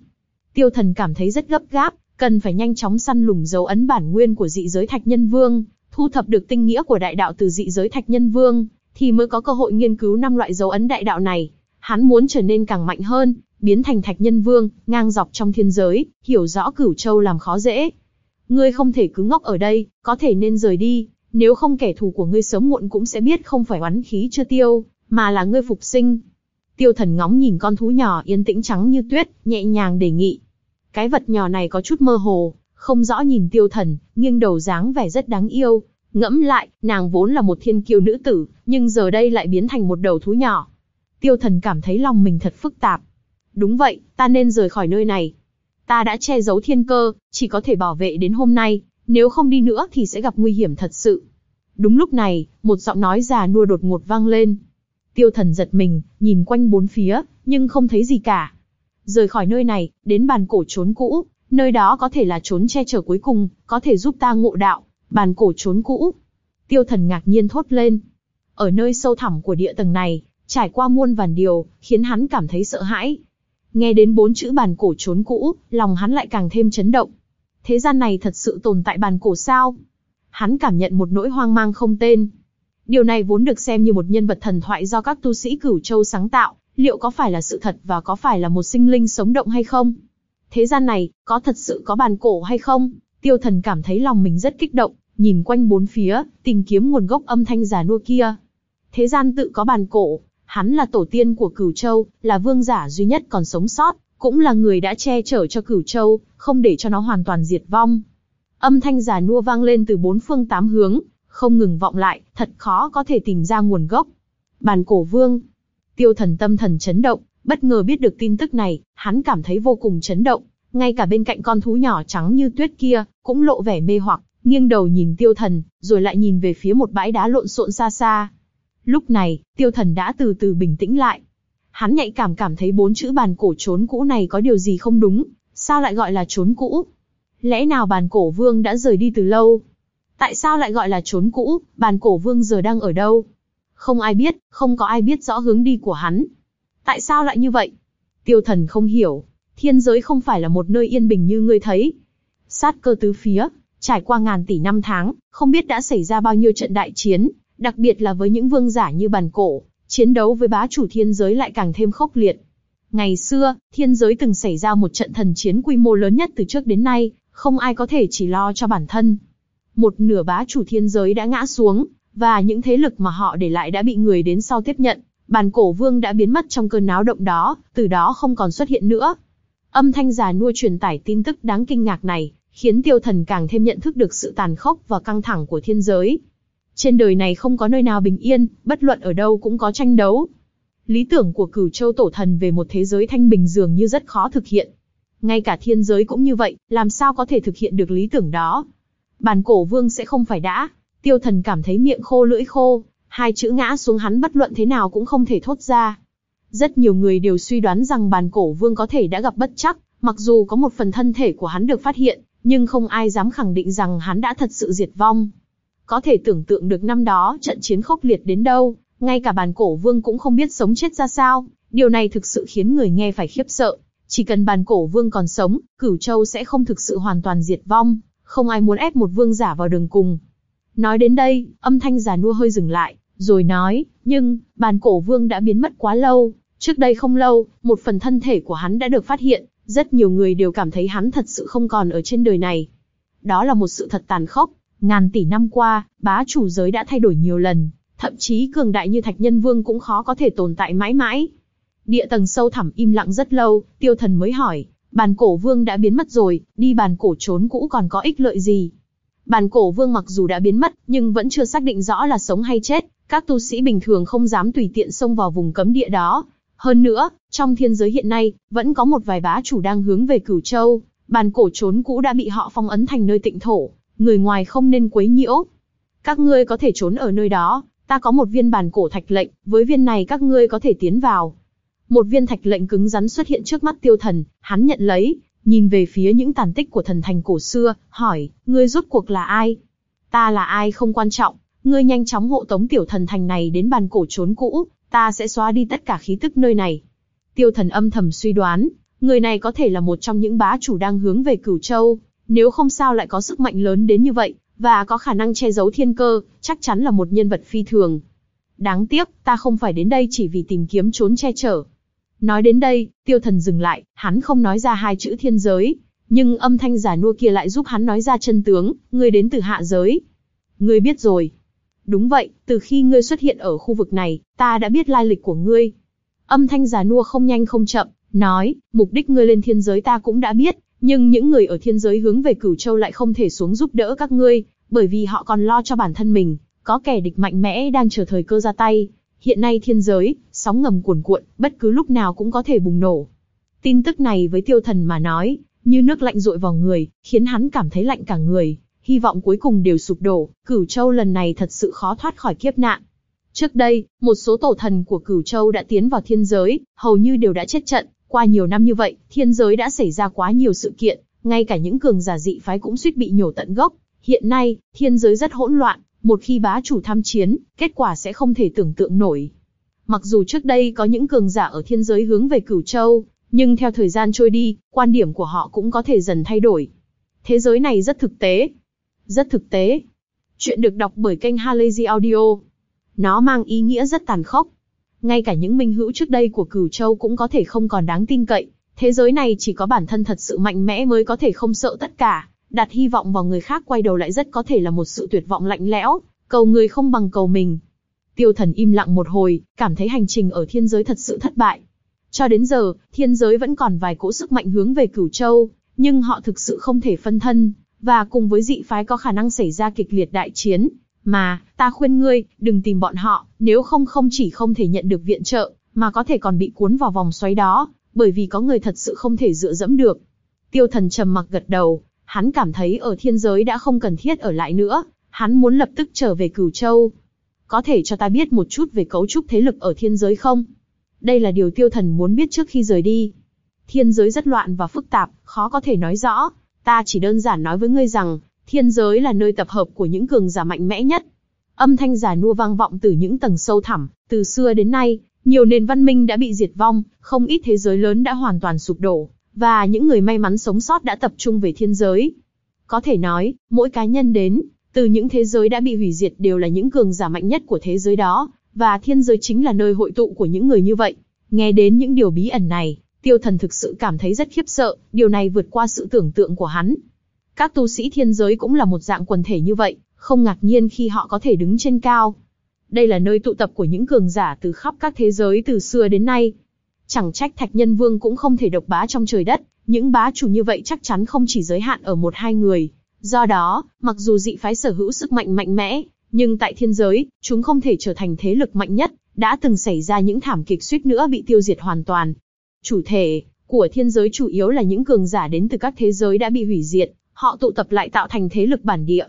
Tiêu thần cảm thấy rất gấp gáp, cần phải nhanh chóng săn lùng dấu ấn bản nguyên của dị giới Thạch Nhân Vương, thu thập được tinh nghĩa của đại đạo từ dị giới Thạch Nhân Vương, thì mới có cơ hội nghiên cứu năm loại dấu ấn đại đạo này. Hắn muốn trở nên càng mạnh hơn, biến thành Thạch Nhân Vương, ngang dọc trong thiên giới, hiểu rõ Cửu Châu làm khó dễ. Ngươi không thể cứ ngốc ở đây, có thể nên rời đi, nếu không kẻ thù của ngươi sớm muộn cũng sẽ biết không phải oán khí chưa tiêu, mà là ngươi phục sinh. Tiêu thần ngóng nhìn con thú nhỏ yên tĩnh trắng như tuyết, nhẹ nhàng đề nghị. Cái vật nhỏ này có chút mơ hồ, không rõ nhìn tiêu thần, nghiêng đầu dáng vẻ rất đáng yêu. Ngẫm lại, nàng vốn là một thiên kiêu nữ tử, nhưng giờ đây lại biến thành một đầu thú nhỏ. Tiêu thần cảm thấy lòng mình thật phức tạp. Đúng vậy, ta nên rời khỏi nơi này. Ta đã che giấu thiên cơ, chỉ có thể bảo vệ đến hôm nay, nếu không đi nữa thì sẽ gặp nguy hiểm thật sự. Đúng lúc này, một giọng nói già nua đột ngột vang lên. Tiêu thần giật mình, nhìn quanh bốn phía, nhưng không thấy gì cả. Rời khỏi nơi này, đến bàn cổ trốn cũ, nơi đó có thể là trốn che chở cuối cùng, có thể giúp ta ngộ đạo, bàn cổ trốn cũ. Tiêu thần ngạc nhiên thốt lên. Ở nơi sâu thẳm của địa tầng này, trải qua muôn vàn điều, khiến hắn cảm thấy sợ hãi. Nghe đến bốn chữ bàn cổ trốn cũ, lòng hắn lại càng thêm chấn động. Thế gian này thật sự tồn tại bàn cổ sao? Hắn cảm nhận một nỗi hoang mang không tên. Điều này vốn được xem như một nhân vật thần thoại do các tu sĩ cửu châu sáng tạo, liệu có phải là sự thật và có phải là một sinh linh sống động hay không? Thế gian này, có thật sự có bàn cổ hay không? Tiêu thần cảm thấy lòng mình rất kích động, nhìn quanh bốn phía, tìm kiếm nguồn gốc âm thanh giả nua kia. Thế gian tự có bàn cổ, hắn là tổ tiên của cửu châu, là vương giả duy nhất còn sống sót, cũng là người đã che chở cho cửu châu, không để cho nó hoàn toàn diệt vong. Âm thanh giả nua vang lên từ bốn phương tám hướng, không ngừng vọng lại, thật khó có thể tìm ra nguồn gốc. Bàn cổ vương, Tiêu thần tâm thần chấn động, bất ngờ biết được tin tức này, hắn cảm thấy vô cùng chấn động. Ngay cả bên cạnh con thú nhỏ trắng như tuyết kia, cũng lộ vẻ mê hoặc, nghiêng đầu nhìn tiêu thần, rồi lại nhìn về phía một bãi đá lộn xộn xa xa. Lúc này, tiêu thần đã từ từ bình tĩnh lại. Hắn nhạy cảm cảm thấy bốn chữ bàn cổ trốn cũ này có điều gì không đúng, sao lại gọi là trốn cũ? Lẽ nào bàn cổ vương đã rời đi từ lâu? Tại sao lại gọi là trốn cũ, bàn cổ vương giờ đang ở đâu? Không ai biết, không có ai biết rõ hướng đi của hắn. Tại sao lại như vậy? Tiêu thần không hiểu. Thiên giới không phải là một nơi yên bình như ngươi thấy. Sát cơ tứ phía, trải qua ngàn tỷ năm tháng, không biết đã xảy ra bao nhiêu trận đại chiến, đặc biệt là với những vương giả như bàn cổ, chiến đấu với bá chủ thiên giới lại càng thêm khốc liệt. Ngày xưa, thiên giới từng xảy ra một trận thần chiến quy mô lớn nhất từ trước đến nay, không ai có thể chỉ lo cho bản thân. Một nửa bá chủ thiên giới đã ngã xuống, và những thế lực mà họ để lại đã bị người đến sau tiếp nhận. Bàn cổ vương đã biến mất trong cơn náo động đó, từ đó không còn xuất hiện nữa. Âm thanh già nua truyền tải tin tức đáng kinh ngạc này, khiến tiêu thần càng thêm nhận thức được sự tàn khốc và căng thẳng của thiên giới. Trên đời này không có nơi nào bình yên, bất luận ở đâu cũng có tranh đấu. Lý tưởng của cửu châu tổ thần về một thế giới thanh bình dường như rất khó thực hiện. Ngay cả thiên giới cũng như vậy, làm sao có thể thực hiện được lý tưởng đó? Bàn cổ vương sẽ không phải đã. Tiêu thần cảm thấy miệng khô lưỡi khô, hai chữ ngã xuống hắn bất luận thế nào cũng không thể thốt ra. Rất nhiều người đều suy đoán rằng bàn cổ vương có thể đã gặp bất chắc, mặc dù có một phần thân thể của hắn được phát hiện, nhưng không ai dám khẳng định rằng hắn đã thật sự diệt vong. Có thể tưởng tượng được năm đó trận chiến khốc liệt đến đâu, ngay cả bàn cổ vương cũng không biết sống chết ra sao, điều này thực sự khiến người nghe phải khiếp sợ. Chỉ cần bàn cổ vương còn sống, cửu châu sẽ không thực sự hoàn toàn diệt vong, không ai muốn ép một vương giả vào đường cùng. Nói đến đây, âm thanh già nua hơi dừng lại, rồi nói, nhưng, bàn cổ vương đã biến mất quá lâu, trước đây không lâu, một phần thân thể của hắn đã được phát hiện, rất nhiều người đều cảm thấy hắn thật sự không còn ở trên đời này. Đó là một sự thật tàn khốc, ngàn tỷ năm qua, bá chủ giới đã thay đổi nhiều lần, thậm chí cường đại như Thạch Nhân Vương cũng khó có thể tồn tại mãi mãi. Địa tầng sâu thẳm im lặng rất lâu, tiêu thần mới hỏi, bàn cổ vương đã biến mất rồi, đi bàn cổ trốn cũ còn có ích lợi gì? Bàn cổ vương mặc dù đã biến mất, nhưng vẫn chưa xác định rõ là sống hay chết, các tu sĩ bình thường không dám tùy tiện xông vào vùng cấm địa đó. Hơn nữa, trong thiên giới hiện nay, vẫn có một vài bá chủ đang hướng về cửu châu, bàn cổ trốn cũ đã bị họ phong ấn thành nơi tịnh thổ, người ngoài không nên quấy nhiễu. Các ngươi có thể trốn ở nơi đó, ta có một viên bàn cổ thạch lệnh, với viên này các ngươi có thể tiến vào. Một viên thạch lệnh cứng rắn xuất hiện trước mắt tiêu thần, hắn nhận lấy, nhìn về phía những tàn tích của thần thành cổ xưa, hỏi, ngươi rốt cuộc là ai? Ta là ai không quan trọng, ngươi nhanh chóng hộ tống tiểu thần thành này đến bàn cổ trốn cũ, ta sẽ xóa đi tất cả khí tức nơi này. Tiêu thần âm thầm suy đoán, người này có thể là một trong những bá chủ đang hướng về cửu châu, nếu không sao lại có sức mạnh lớn đến như vậy, và có khả năng che giấu thiên cơ, chắc chắn là một nhân vật phi thường. Đáng tiếc, ta không phải đến đây chỉ vì tìm kiếm trốn che chở. Nói đến đây, tiêu thần dừng lại, hắn không nói ra hai chữ thiên giới, nhưng âm thanh giả nua kia lại giúp hắn nói ra chân tướng, ngươi đến từ hạ giới. Ngươi biết rồi. Đúng vậy, từ khi ngươi xuất hiện ở khu vực này, ta đã biết lai lịch của ngươi. Âm thanh giả nua không nhanh không chậm, nói, mục đích ngươi lên thiên giới ta cũng đã biết, nhưng những người ở thiên giới hướng về cửu châu lại không thể xuống giúp đỡ các ngươi, bởi vì họ còn lo cho bản thân mình, có kẻ địch mạnh mẽ đang chờ thời cơ ra tay. Hiện nay thiên giới, sóng ngầm cuồn cuộn, bất cứ lúc nào cũng có thể bùng nổ. Tin tức này với tiêu thần mà nói, như nước lạnh rội vào người, khiến hắn cảm thấy lạnh cả người, hy vọng cuối cùng đều sụp đổ, cửu châu lần này thật sự khó thoát khỏi kiếp nạn. Trước đây, một số tổ thần của cửu châu đã tiến vào thiên giới, hầu như đều đã chết trận, qua nhiều năm như vậy, thiên giới đã xảy ra quá nhiều sự kiện, ngay cả những cường giả dị phái cũng suýt bị nhổ tận gốc. Hiện nay, thiên giới rất hỗn loạn, một khi bá chủ tham chiến, kết quả sẽ không thể tưởng tượng nổi. Mặc dù trước đây có những cường giả ở thiên giới hướng về cửu châu, nhưng theo thời gian trôi đi, quan điểm của họ cũng có thể dần thay đổi. Thế giới này rất thực tế. Rất thực tế. Chuyện được đọc bởi kênh Halazy Audio. Nó mang ý nghĩa rất tàn khốc. Ngay cả những minh hữu trước đây của cửu châu cũng có thể không còn đáng tin cậy. Thế giới này chỉ có bản thân thật sự mạnh mẽ mới có thể không sợ tất cả. Đặt hy vọng vào người khác quay đầu lại rất có thể là một sự tuyệt vọng lạnh lẽo, cầu người không bằng cầu mình. Tiêu thần im lặng một hồi, cảm thấy hành trình ở thiên giới thật sự thất bại. Cho đến giờ, thiên giới vẫn còn vài cỗ sức mạnh hướng về cửu châu, nhưng họ thực sự không thể phân thân, và cùng với dị phái có khả năng xảy ra kịch liệt đại chiến. Mà, ta khuyên ngươi, đừng tìm bọn họ, nếu không không chỉ không thể nhận được viện trợ, mà có thể còn bị cuốn vào vòng xoáy đó, bởi vì có người thật sự không thể dựa dẫm được. Tiêu thần trầm mặc gật đầu, hắn cảm thấy ở thiên giới đã không cần thiết ở lại nữa, hắn muốn lập tức trở về cửu châu. Có thể cho ta biết một chút về cấu trúc thế lực ở thiên giới không? Đây là điều tiêu thần muốn biết trước khi rời đi. Thiên giới rất loạn và phức tạp, khó có thể nói rõ. Ta chỉ đơn giản nói với ngươi rằng, thiên giới là nơi tập hợp của những cường giả mạnh mẽ nhất. Âm thanh giả nua vang vọng từ những tầng sâu thẳm, từ xưa đến nay, nhiều nền văn minh đã bị diệt vong, không ít thế giới lớn đã hoàn toàn sụp đổ, và những người may mắn sống sót đã tập trung về thiên giới. Có thể nói, mỗi cá nhân đến, từ những thế giới đã bị hủy diệt đều là những cường giả mạnh nhất của thế giới đó, và thiên giới chính là nơi hội tụ của những người như vậy. Nghe đến những điều bí ẩn này, tiêu thần thực sự cảm thấy rất khiếp sợ, điều này vượt qua sự tưởng tượng của hắn. Các tu sĩ thiên giới cũng là một dạng quần thể như vậy, không ngạc nhiên khi họ có thể đứng trên cao. Đây là nơi tụ tập của những cường giả từ khắp các thế giới từ xưa đến nay. Chẳng trách Thạch Nhân Vương cũng không thể độc bá trong trời đất, Những bá chủ như vậy chắc chắn không chỉ giới hạn ở một hai người. Do đó, mặc dù dị phái sở hữu sức mạnh mạnh mẽ, nhưng tại thiên giới, chúng không thể trở thành thế lực mạnh nhất, đã từng xảy ra những thảm kịch suýt nữa bị tiêu diệt hoàn toàn. Chủ thể của thiên giới chủ yếu là những cường giả đến từ các thế giới đã bị hủy diệt, họ tụ tập lại tạo thành thế lực bản địa.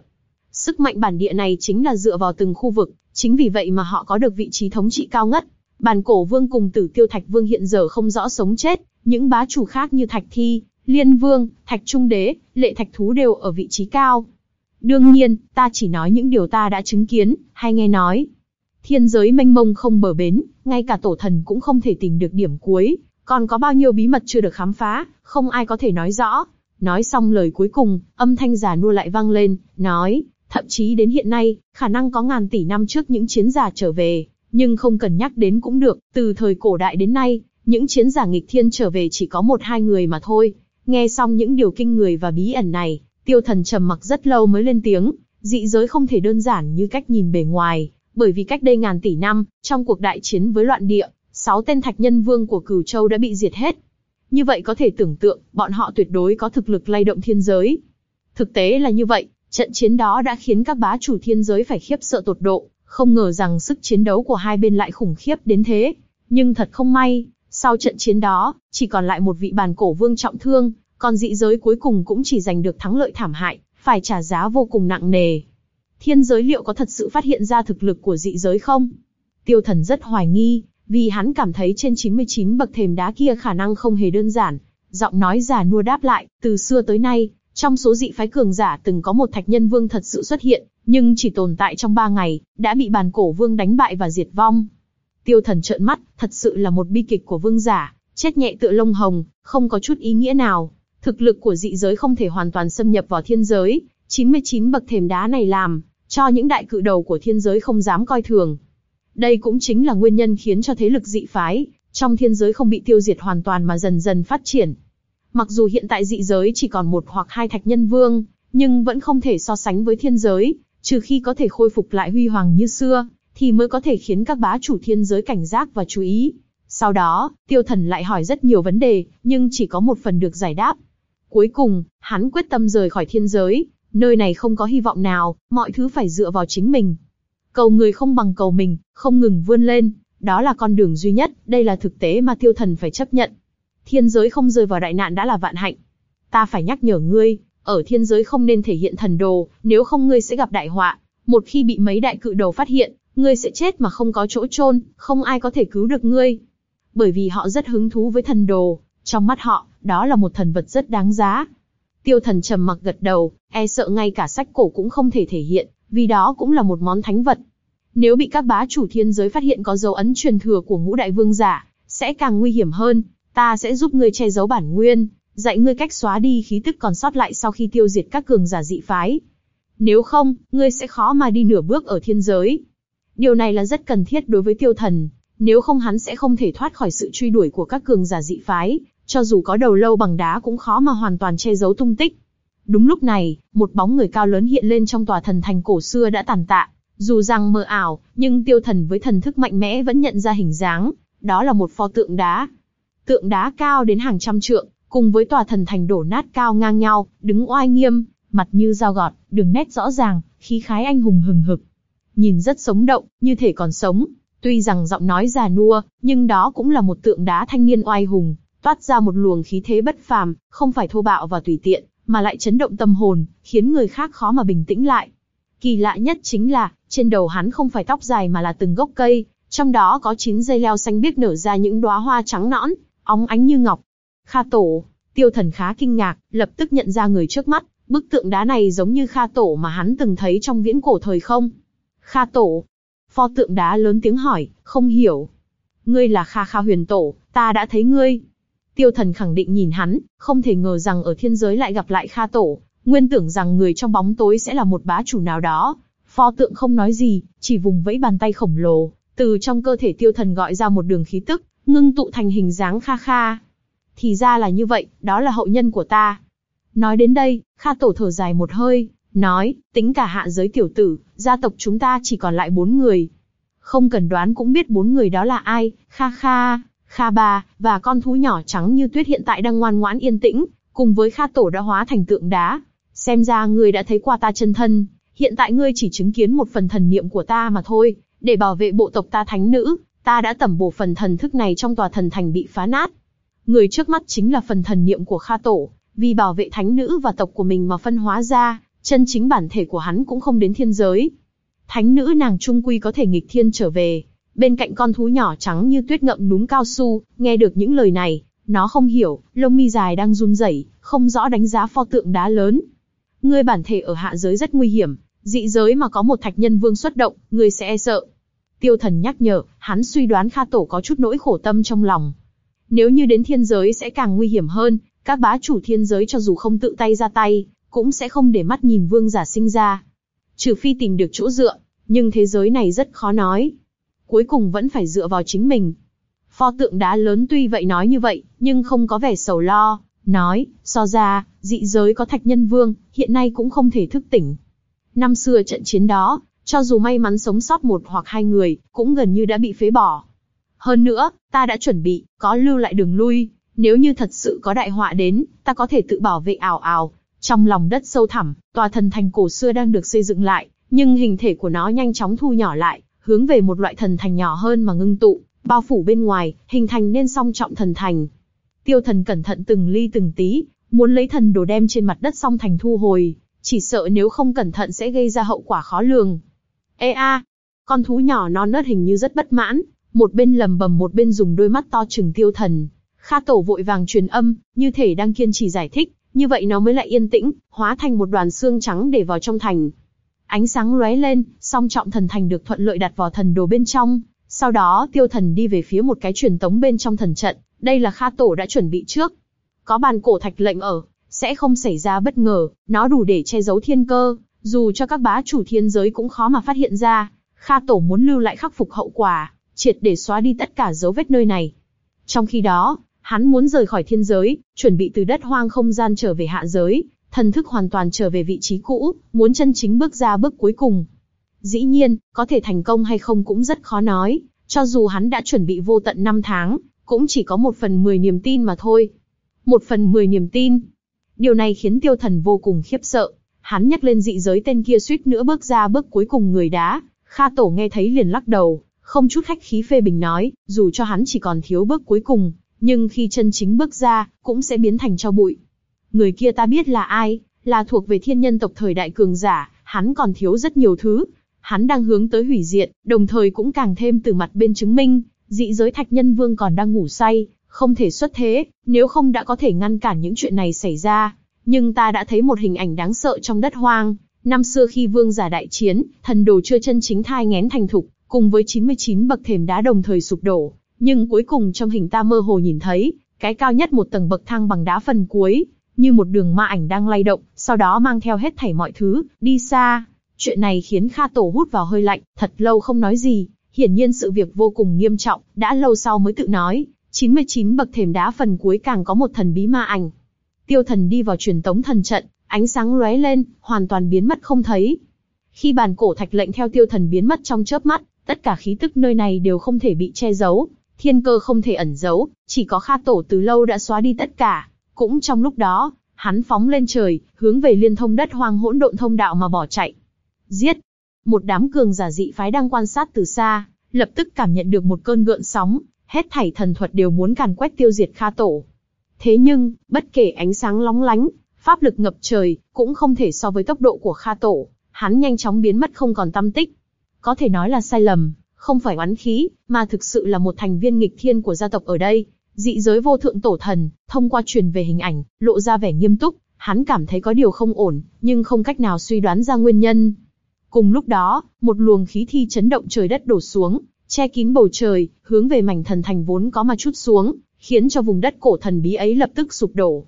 Sức mạnh bản địa này chính là dựa vào từng khu vực, chính vì vậy mà họ có được vị trí thống trị cao ngất. Bản cổ vương cùng tử tiêu thạch vương hiện giờ không rõ sống chết, những bá chủ khác như thạch thi, liên vương, thạch trung đế, lệ thạch thú đều ở vị trí cao. Đương nhiên, ta chỉ nói những điều ta đã chứng kiến, hay nghe nói. Thiên giới mênh mông không bờ bến, ngay cả tổ thần cũng không thể tìm được điểm cuối, còn có bao nhiêu bí mật chưa được khám phá, không ai có thể nói rõ. Nói xong lời cuối cùng, âm thanh giả nua lại vang lên, nói, thậm chí đến hiện nay, khả năng có ngàn tỷ năm trước những chiến giả trở về, nhưng không cần nhắc đến cũng được, từ thời cổ đại đến nay, những chiến giả nghịch thiên trở về chỉ có một hai người mà thôi. Nghe xong những điều kinh người và bí ẩn này, tiêu thần trầm mặc rất lâu mới lên tiếng, dị giới không thể đơn giản như cách nhìn bề ngoài, bởi vì cách đây ngàn tỷ năm, trong cuộc đại chiến với loạn địa, sáu tên thạch nhân vương của cửu châu đã bị diệt hết. Như vậy có thể tưởng tượng, bọn họ tuyệt đối có thực lực lay động thiên giới. Thực tế là như vậy, trận chiến đó đã khiến các bá chủ thiên giới phải khiếp sợ tột độ, không ngờ rằng sức chiến đấu của hai bên lại khủng khiếp đến thế. Nhưng thật không may, sau trận chiến đó, chỉ còn lại một vị bàn cổ vương trọng thương, còn dị giới cuối cùng cũng chỉ giành được thắng lợi thảm hại, phải trả giá vô cùng nặng nề. Thiên giới liệu có thật sự phát hiện ra thực lực của dị giới không? Tiêu thần rất hoài nghi, vì hắn cảm thấy trên 99 bậc thềm đá kia khả năng không hề đơn giản. Giọng nói giả nua đáp lại, từ xưa tới nay, trong số dị phái cường giả từng có một thạch nhân vương thật sự xuất hiện, nhưng chỉ tồn tại trong ba ngày, đã bị bàn cổ vương đánh bại và diệt vong. Tiêu thần trợn mắt, thật sự là một bi kịch của vương giả, chết nhẹ tựa lông hồng, không có chút ý nghĩa nào. Thực lực của dị giới không thể hoàn toàn xâm nhập vào thiên giới, 99 bậc thềm đá này làm, cho những đại cự đầu của thiên giới không dám coi thường. Đây cũng chính là nguyên nhân khiến cho thế lực dị phái, trong thiên giới không bị tiêu diệt hoàn toàn mà dần dần phát triển. Mặc dù hiện tại dị giới chỉ còn một hoặc hai thạch nhân vương, nhưng vẫn không thể so sánh với thiên giới, trừ khi có thể khôi phục lại huy hoàng như xưa, thì mới có thể khiến các bá chủ thiên giới cảnh giác và chú ý. Sau đó, tiêu thần lại hỏi rất nhiều vấn đề, nhưng chỉ có một phần được giải đáp. Cuối cùng, hắn quyết tâm rời khỏi thiên giới, nơi này không có hy vọng nào, mọi thứ phải dựa vào chính mình. Cầu người không bằng cầu mình, không ngừng vươn lên, đó là con đường duy nhất, đây là thực tế mà tiêu thần phải chấp nhận. Thiên giới không rơi vào đại nạn đã là vạn hạnh. Ta phải nhắc nhở ngươi, ở thiên giới không nên thể hiện thần đồ, nếu không ngươi sẽ gặp đại họa. Một khi bị mấy đại cự đầu phát hiện, ngươi sẽ chết mà không có chỗ chôn, không ai có thể cứu được ngươi. Bởi vì họ rất hứng thú với thần đồ, trong mắt họ, đó là một thần vật rất đáng giá. Tiêu thần trầm mặc gật đầu, e sợ ngay cả sách cổ cũng không thể thể hiện, vì đó cũng là một món thánh vật. Nếu bị các bá chủ thiên giới phát hiện có dấu ấn truyền thừa của ngũ đại vương giả, sẽ càng nguy hiểm hơn, ta sẽ giúp ngươi che giấu bản nguyên, dạy ngươi cách xóa đi khí tức còn sót lại sau khi tiêu diệt các cường giả dị phái. Nếu không, ngươi sẽ khó mà đi nửa bước ở thiên giới. Điều này là rất cần thiết đối với tiêu thần, nếu không hắn sẽ không thể thoát khỏi sự truy đuổi của các cường giả dị phái, cho dù có đầu lâu bằng đá cũng khó mà hoàn toàn che giấu tung tích. Đúng lúc này, một bóng người cao lớn hiện lên trong tòa thần thành cổ xưa đã tàn tạ. Dù rằng mờ ảo, nhưng tiêu thần với thần thức mạnh mẽ vẫn nhận ra hình dáng, đó là một pho tượng đá. Tượng đá cao đến hàng trăm trượng, cùng với tòa thần thành đổ nát cao ngang nhau, đứng oai nghiêm, mặt như dao gọt, đường nét rõ ràng, khí khái anh hùng hừng hực. Nhìn rất sống động, như thể còn sống. Tuy rằng giọng nói già nua, nhưng đó cũng là một tượng đá thanh niên oai hùng, toát ra một luồng khí thế bất phàm, không phải thô bạo và tùy tiện, mà lại chấn động tâm hồn, khiến người khác khó mà bình tĩnh lại. Kỳ lạ nhất chính là, trên đầu hắn không phải tóc dài mà là từng gốc cây, trong đó có 9 dây leo xanh biếc nở ra những đóa hoa trắng nõn, óng ánh như ngọc. Kha Tổ, Tiêu Thần khá kinh ngạc, lập tức nhận ra người trước mắt, bức tượng đá này giống như Kha Tổ mà hắn từng thấy trong viễn cổ thời không. Kha Tổ. Pho tượng đá lớn tiếng hỏi, không hiểu. Ngươi là Kha Kha huyền tổ, ta đã thấy ngươi. Tiêu thần khẳng định nhìn hắn, không thể ngờ rằng ở thiên giới lại gặp lại Kha Tổ, nguyên tưởng rằng người trong bóng tối sẽ là một bá chủ nào đó. Pho tượng không nói gì, chỉ vùng vẫy bàn tay khổng lồ, từ trong cơ thể tiêu thần gọi ra một đường khí tức, ngưng tụ thành hình dáng Kha Kha. Thì ra là như vậy, đó là hậu nhân của ta. Nói đến đây, Kha Tổ thở dài một hơi, nói, tính cả hạ giới tiểu tử, gia tộc chúng ta chỉ còn lại bốn người. Không cần đoán cũng biết bốn người đó là ai, Kha Kha, Kha Ba, và con thú nhỏ trắng như tuyết hiện tại đang ngoan ngoãn yên tĩnh, cùng với Kha Tổ đã hóa thành tượng đá. Xem ra ngươi đã thấy qua ta chân thân, hiện tại ngươi chỉ chứng kiến một phần thần niệm của ta mà thôi, để bảo vệ bộ tộc ta thánh nữ, ta đã tẩm bổ phần thần thức này trong tòa thần thành bị phá nát. Người trước mắt chính là phần thần niệm của Kha Tổ, vì bảo vệ thánh nữ và tộc của mình mà phân hóa ra, chân chính bản thể của hắn cũng không đến thiên giới. Thánh nữ nàng trung quy có thể nghịch thiên trở về, bên cạnh con thú nhỏ trắng như tuyết ngậm núm cao su, nghe được những lời này, nó không hiểu, lông mi dài đang run rẩy, không rõ đánh giá pho tượng đá lớn. Ngươi bản thể ở hạ giới rất nguy hiểm, dị giới mà có một thạch nhân vương xuất động, ngươi sẽ e sợ. Tiêu thần nhắc nhở, hắn suy đoán Kha Tổ có chút nỗi khổ tâm trong lòng. Nếu như đến thiên giới sẽ càng nguy hiểm hơn, các bá chủ thiên giới cho dù không tự tay ra tay, cũng sẽ không để mắt nhìn vương giả sinh ra. Trừ phi tìm được chỗ dựa, nhưng thế giới này rất khó nói. Cuối cùng vẫn phải dựa vào chính mình. Pho tượng đá lớn tuy vậy nói như vậy, nhưng không có vẻ sầu lo, nói, so ra, dị giới có thạch nhân vương, hiện nay cũng không thể thức tỉnh. Năm xưa trận chiến đó, cho dù may mắn sống sót một hoặc hai người, cũng gần như đã bị phế bỏ. Hơn nữa, ta đã chuẩn bị, có lưu lại đường lui, nếu như thật sự có đại họa đến, ta có thể tự bảo vệ ảo ảo. Trong lòng đất sâu thẳm, tòa thần thành cổ xưa đang được xây dựng lại, nhưng hình thể của nó nhanh chóng thu nhỏ lại, hướng về một loại thần thành nhỏ hơn mà ngưng tụ, bao phủ bên ngoài, hình thành nên song trọng thần thành. Tiêu thần cẩn thận từng ly từng tí, muốn lấy thần đồ đem trên mặt đất song thành thu hồi, chỉ sợ nếu không cẩn thận sẽ gây ra hậu quả khó lường. Ê a, con thú nhỏ non nớt hình như rất bất mãn, một bên lầm bầm một bên dùng đôi mắt to trừng tiêu thần. Kha tổ vội vàng truyền âm, như thể đang kiên trì giải thích, như vậy nó mới lại yên tĩnh, hóa thành một đoàn xương trắng để vào trong thành. Ánh sáng lóe lên, song trọng thần thành được thuận lợi đặt vào thần đồ bên trong. Sau đó tiêu thần đi về phía một cái truyền tống bên trong thần trận, đây là Kha tổ đã chuẩn bị trước. Có bàn cổ thạch lệnh ở, sẽ không xảy ra bất ngờ, nó đủ để che giấu thiên cơ, dù cho các bá chủ thiên giới cũng khó mà phát hiện ra. Kha tổ muốn lưu lại khắc phục hậu quả, triệt để xóa đi tất cả dấu vết nơi này. Trong khi đó, hắn muốn rời khỏi thiên giới, chuẩn bị từ đất hoang không gian trở về hạ giới, thần thức hoàn toàn trở về vị trí cũ, muốn chân chính bước ra bước cuối cùng. Dĩ nhiên, có thể thành công hay không cũng rất khó nói, cho dù hắn đã chuẩn bị vô tận năm tháng, cũng chỉ có một phần mười niềm tin mà thôi. Một phần mười niềm tin. Điều này khiến tiêu thần vô cùng khiếp sợ. Hắn nhắc lên dị giới tên kia suýt nữa bước ra bước cuối cùng người đá. Kha tổ nghe thấy liền lắc đầu, không chút khách khí phê bình nói, dù cho hắn chỉ còn thiếu bước cuối cùng, nhưng khi chân chính bước ra, cũng sẽ biến thành cho bụi. Người kia ta biết là ai, là thuộc về thiên nhân tộc thời đại cường giả, hắn còn thiếu rất nhiều thứ. Hắn đang hướng tới hủy diệt, đồng thời cũng càng thêm từ mặt bên chứng minh, dị giới thạch nhân vương còn đang ngủ say, không thể xuất thế, nếu không đã có thể ngăn cản những chuyện này xảy ra. Nhưng ta đã thấy một hình ảnh đáng sợ trong đất hoang, năm xưa khi vương giả đại chiến, thần đồ chưa chân chính thai ngén thành thục, cùng với 99 bậc thềm đá đồng thời sụp đổ. Nhưng cuối cùng trong hình ta mơ hồ nhìn thấy, cái cao nhất một tầng bậc thang bằng đá phần cuối, như một đường ma ảnh đang lay động, sau đó mang theo hết thảy mọi thứ, đi xa. Chuyện này khiến Kha Tổ hút vào hơi lạnh, thật lâu không nói gì, hiển nhiên sự việc vô cùng nghiêm trọng, đã lâu sau mới tự nói, 99 bậc thềm đá phần cuối càng có một thần bí ma ảnh. Tiêu thần đi vào truyền tống thần trận, ánh sáng lóe lên, hoàn toàn biến mất không thấy. Khi bàn cổ thạch lệnh theo tiêu thần biến mất trong chớp mắt, tất cả khí tức nơi này đều không thể bị che giấu, thiên cơ không thể ẩn giấu, chỉ có Kha Tổ từ lâu đã xóa đi tất cả. Cũng trong lúc đó, hắn phóng lên trời, hướng về liên thông đất hoang hỗn độn thông đạo mà bỏ chạy. Giết! Một đám cường giả dị phái đang quan sát từ xa, lập tức cảm nhận được một cơn gợn sóng, hết thảy thần thuật đều muốn càn quét tiêu diệt Kha Tổ. Thế nhưng, bất kể ánh sáng lóng lánh, pháp lực ngập trời, cũng không thể so với tốc độ của Kha Tổ, hắn nhanh chóng biến mất không còn tâm tích. Có thể nói là sai lầm, không phải oán khí, mà thực sự là một thành viên nghịch thiên của gia tộc ở đây. Dị giới vô thượng tổ thần, thông qua truyền về hình ảnh, lộ ra vẻ nghiêm túc, hắn cảm thấy có điều không ổn, nhưng không cách nào suy đoán ra nguyên nhân. Cùng lúc đó, một luồng khí thi chấn động trời đất đổ xuống, che kín bầu trời, hướng về mảnh thần thành vốn có mà chút xuống, khiến cho vùng đất cổ thần bí ấy lập tức sụp đổ.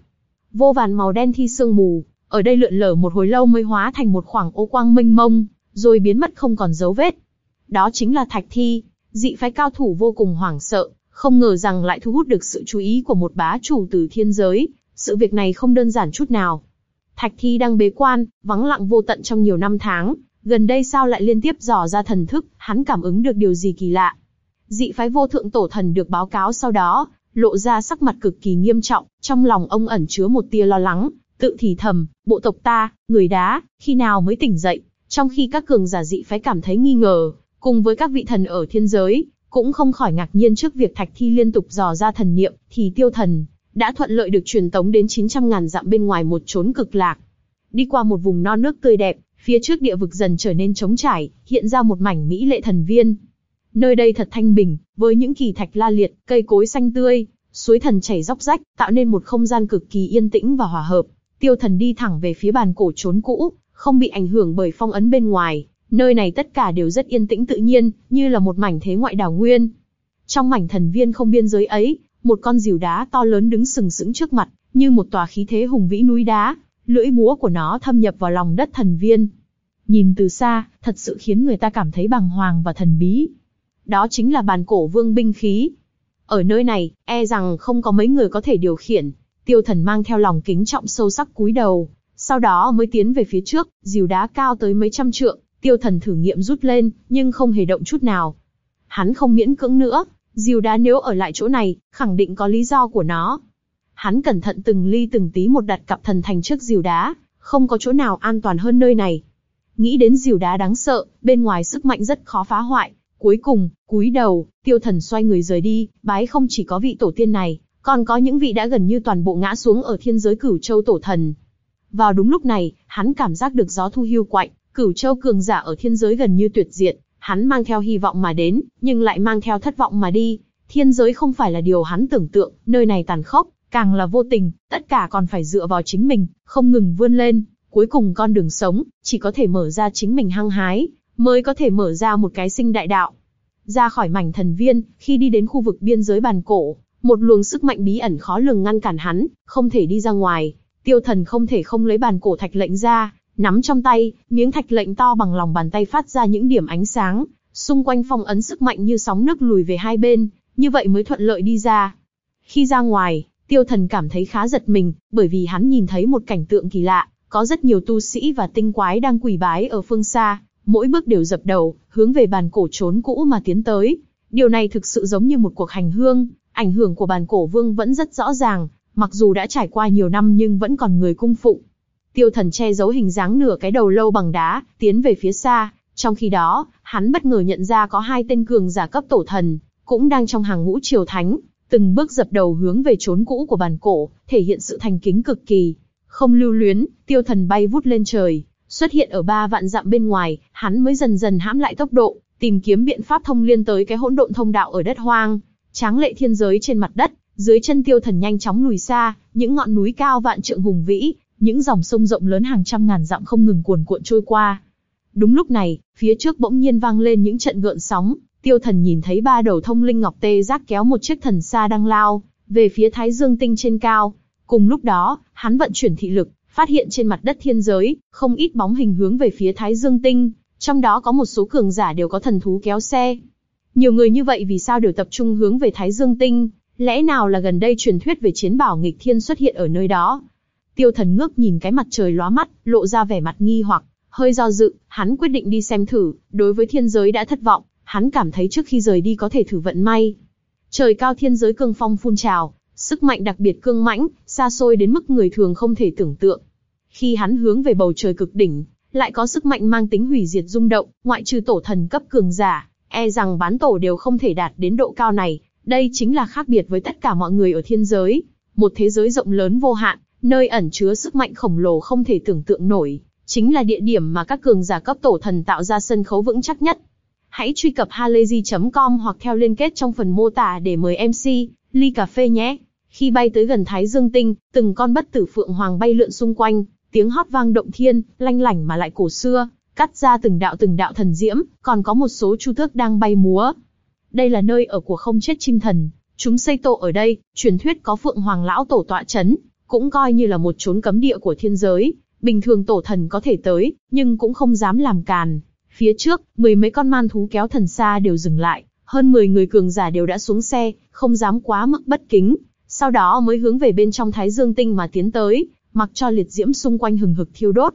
Vô vàn màu đen thi sương mù, ở đây lượn lờ một hồi lâu mới hóa thành một khoảng ô quang mênh mông, rồi biến mất không còn dấu vết. Đó chính là thạch thi, dị phái cao thủ vô cùng hoảng sợ, không ngờ rằng lại thu hút được sự chú ý của một bá chủ từ thiên giới, sự việc này không đơn giản chút nào. Thạch thi đang bế quan, vắng lặng vô tận trong nhiều năm tháng, gần đây sao lại liên tiếp dò ra thần thức, hắn cảm ứng được điều gì kỳ lạ. dị phái vô thượng tổ thần được báo cáo sau đó, lộ ra sắc mặt cực kỳ nghiêm trọng, trong lòng ông ẩn chứa một tia lo lắng, tự thì thầm, bộ tộc ta, người đá, khi nào mới tỉnh dậy, trong khi các cường giả dị phái cảm thấy nghi ngờ, cùng với các vị thần ở thiên giới, cũng không khỏi ngạc nhiên trước việc Thạch Thi liên tục dò ra thần niệm, thì tiêu thần, đã thuận lợi được truyền tống đến 900 ngàn dặm bên ngoài một chốn cực lạc. Đi qua một vùng non nước tươi đẹp, phía trước địa vực dần trở nên trống trải, hiện ra một mảnh mỹ lệ thần viên. Nơi đây thật thanh bình, với những kỳ thạch la liệt, cây cối xanh tươi, suối thần chảy róc rách, tạo nên một không gian cực kỳ yên tĩnh và hòa hợp. Tiêu thần đi thẳng về phía bàn cổ trốn cũ, không bị ảnh hưởng bởi phong ấn bên ngoài. Nơi này tất cả đều rất yên tĩnh tự nhiên, như là một mảnh thế ngoại đảo nguyên. Trong mảnh thần viên không biên giới ấy, một con rìu đá to lớn đứng sừng sững trước mặt, như một tòa khí thế hùng vĩ núi đá, lưỡi búa của nó thâm nhập vào lòng đất thần viên. Nhìn từ xa, thật sự khiến người ta cảm thấy bàng hoàng và thần bí. Đó chính là bàn cổ vương binh khí. Ở nơi này, e rằng không có mấy người có thể điều khiển. Tiêu thần mang theo lòng kính trọng sâu sắc cúi đầu, sau đó mới tiến về phía trước, dìu đá cao tới mấy trăm trượng, tiêu thần thử nghiệm rút lên, nhưng không hề động chút nào. Hắn không miễn cưỡng nữa, diều đá nếu ở lại chỗ này, khẳng định có lý do của nó. Hắn cẩn thận từng ly từng tí một đặt cặp thần thành trước dìu đá, không có chỗ nào an toàn hơn nơi này. Nghĩ đến dìu đá đáng sợ, bên ngoài sức mạnh rất khó phá hoại. Cuối cùng, cúi đầu, tiêu thần xoay người rời đi, bái không chỉ có vị tổ tiên này, còn có những vị đã gần như toàn bộ ngã xuống ở thiên giới cửu châu tổ thần. Vào đúng lúc này, hắn cảm giác được gió thu hưu quạnh, cửu châu cường giả ở thiên giới gần như tuyệt diệt, hắn mang theo hy vọng mà đến, nhưng lại mang theo thất vọng mà đi. Thiên giới không phải là điều hắn tưởng tượng, nơi này tàn khốc, càng là vô tình, tất cả còn phải dựa vào chính mình, không ngừng vươn lên. Cuối cùng con đường sống, chỉ có thể mở ra chính mình hăng hái, mới có thể mở ra một cái sinh đại đạo. Ra khỏi mảnh thần viên, khi đi đến khu vực biên giới bàn cổ, một luồng sức mạnh bí ẩn khó lường ngăn cản hắn, không thể đi ra ngoài. Tiêu thần không thể không lấy bàn cổ thạch lệnh ra, nắm trong tay, miếng thạch lệnh to bằng lòng bàn tay phát ra những điểm ánh sáng, xung quanh phong ấn sức mạnh như sóng nước lùi về hai bên, như vậy mới thuận lợi đi ra. Khi ra ngoài, tiêu thần cảm thấy khá giật mình, bởi vì hắn nhìn thấy một cảnh tượng kỳ lạ, có rất nhiều tu sĩ và tinh quái đang quỳ bái ở phương xa, mỗi bước đều dập đầu, hướng về bàn cổ trốn cũ mà tiến tới. Điều này thực sự giống như một cuộc hành hương, ảnh hưởng của bàn cổ vương vẫn rất rõ ràng, mặc dù đã trải qua nhiều năm nhưng vẫn còn người cung phụng. Tiêu thần che giấu hình dáng nửa cái đầu lâu bằng đá, tiến về phía xa, trong khi đó, hắn bất ngờ nhận ra có hai tên cường giả cấp tổ thần, cũng đang trong hàng ngũ triều thánh, từng bước dập đầu hướng về chốn cũ của bàn cổ, thể hiện sự thành kính cực kỳ. Không lưu luyến, tiêu thần bay vút lên trời, xuất hiện ở ba vạn dặm bên ngoài, hắn mới dần dần hãm lại tốc độ, tìm kiếm biện pháp thông liên tới cái hỗn độn thông đạo ở đất hoang. Tráng lệ thiên giới trên mặt đất, dưới chân tiêu thần nhanh chóng lùi xa, những ngọn núi cao vạn trượng hùng vĩ, những dòng sông rộng lớn hàng trăm ngàn dặm không ngừng cuồn cuộn trôi qua. Đúng lúc này, phía trước bỗng nhiên vang lên những trận gợn sóng, tiêu thần nhìn thấy ba đầu thông linh ngọc tê giác kéo một chiếc thần xa đang lao, về phía thái dương tinh trên cao. Cùng lúc đó, hắn vận chuyển thị lực, phát hiện trên mặt đất thiên giới, không ít bóng hình hướng về phía Thái Dương Tinh, trong đó có một số cường giả đều có thần thú kéo xe. Nhiều người như vậy vì sao đều tập trung hướng về Thái Dương Tinh, lẽ nào là gần đây truyền thuyết về chiến bảo nghịch thiên xuất hiện ở nơi đó? Tiêu thần ngước nhìn cái mặt trời lóa mắt, lộ ra vẻ mặt nghi hoặc, hơi do dự, hắn quyết định đi xem thử, đối với thiên giới đã thất vọng, hắn cảm thấy trước khi rời đi có thể thử vận may. Trời cao thiên giới cương phong phun trào, sức mạnh đặc biệt cương mãnh, xa xôi đến mức người thường không thể tưởng tượng. Khi hắn hướng về bầu trời cực đỉnh, lại có sức mạnh mang tính hủy diệt rung động, ngoại trừ tổ thần cấp cường giả, e rằng bán tổ đều không thể đạt đến độ cao này. Đây chính là khác biệt với tất cả mọi người ở thiên giới, một thế giới rộng lớn vô hạn, nơi ẩn chứa sức mạnh khổng lồ không thể tưởng tượng nổi, chính là địa điểm mà các cường giả cấp tổ thần tạo ra sân khấu vững chắc nhất. Hãy truy cập halayzi.com hoặc theo liên kết trong phần mô tả để mời MC, ly cà phê nhé. Khi bay tới gần Thái Dương Tinh, từng con bất tử phượng hoàng bay lượn xung quanh, tiếng hót vang động thiên, lanh lảnh mà lại cổ xưa, cắt ra từng đạo từng đạo thần diễm, còn có một số chu thước đang bay múa. Đây là nơi ở của không chết chim thần, chúng xây tổ ở đây, truyền thuyết có phượng hoàng lão tổ tọa chấn, cũng coi như là một chốn cấm địa của thiên giới. Bình thường tổ thần có thể tới, nhưng cũng không dám làm càn. Phía trước, mười mấy con man thú kéo thần xa đều dừng lại, hơn 10 người cường giả đều đã xuống xe, không dám quá mức bất kính, sau đó mới hướng về bên trong Thái Dương Tinh mà tiến tới, mặc cho liệt diễm xung quanh hừng hực thiêu đốt.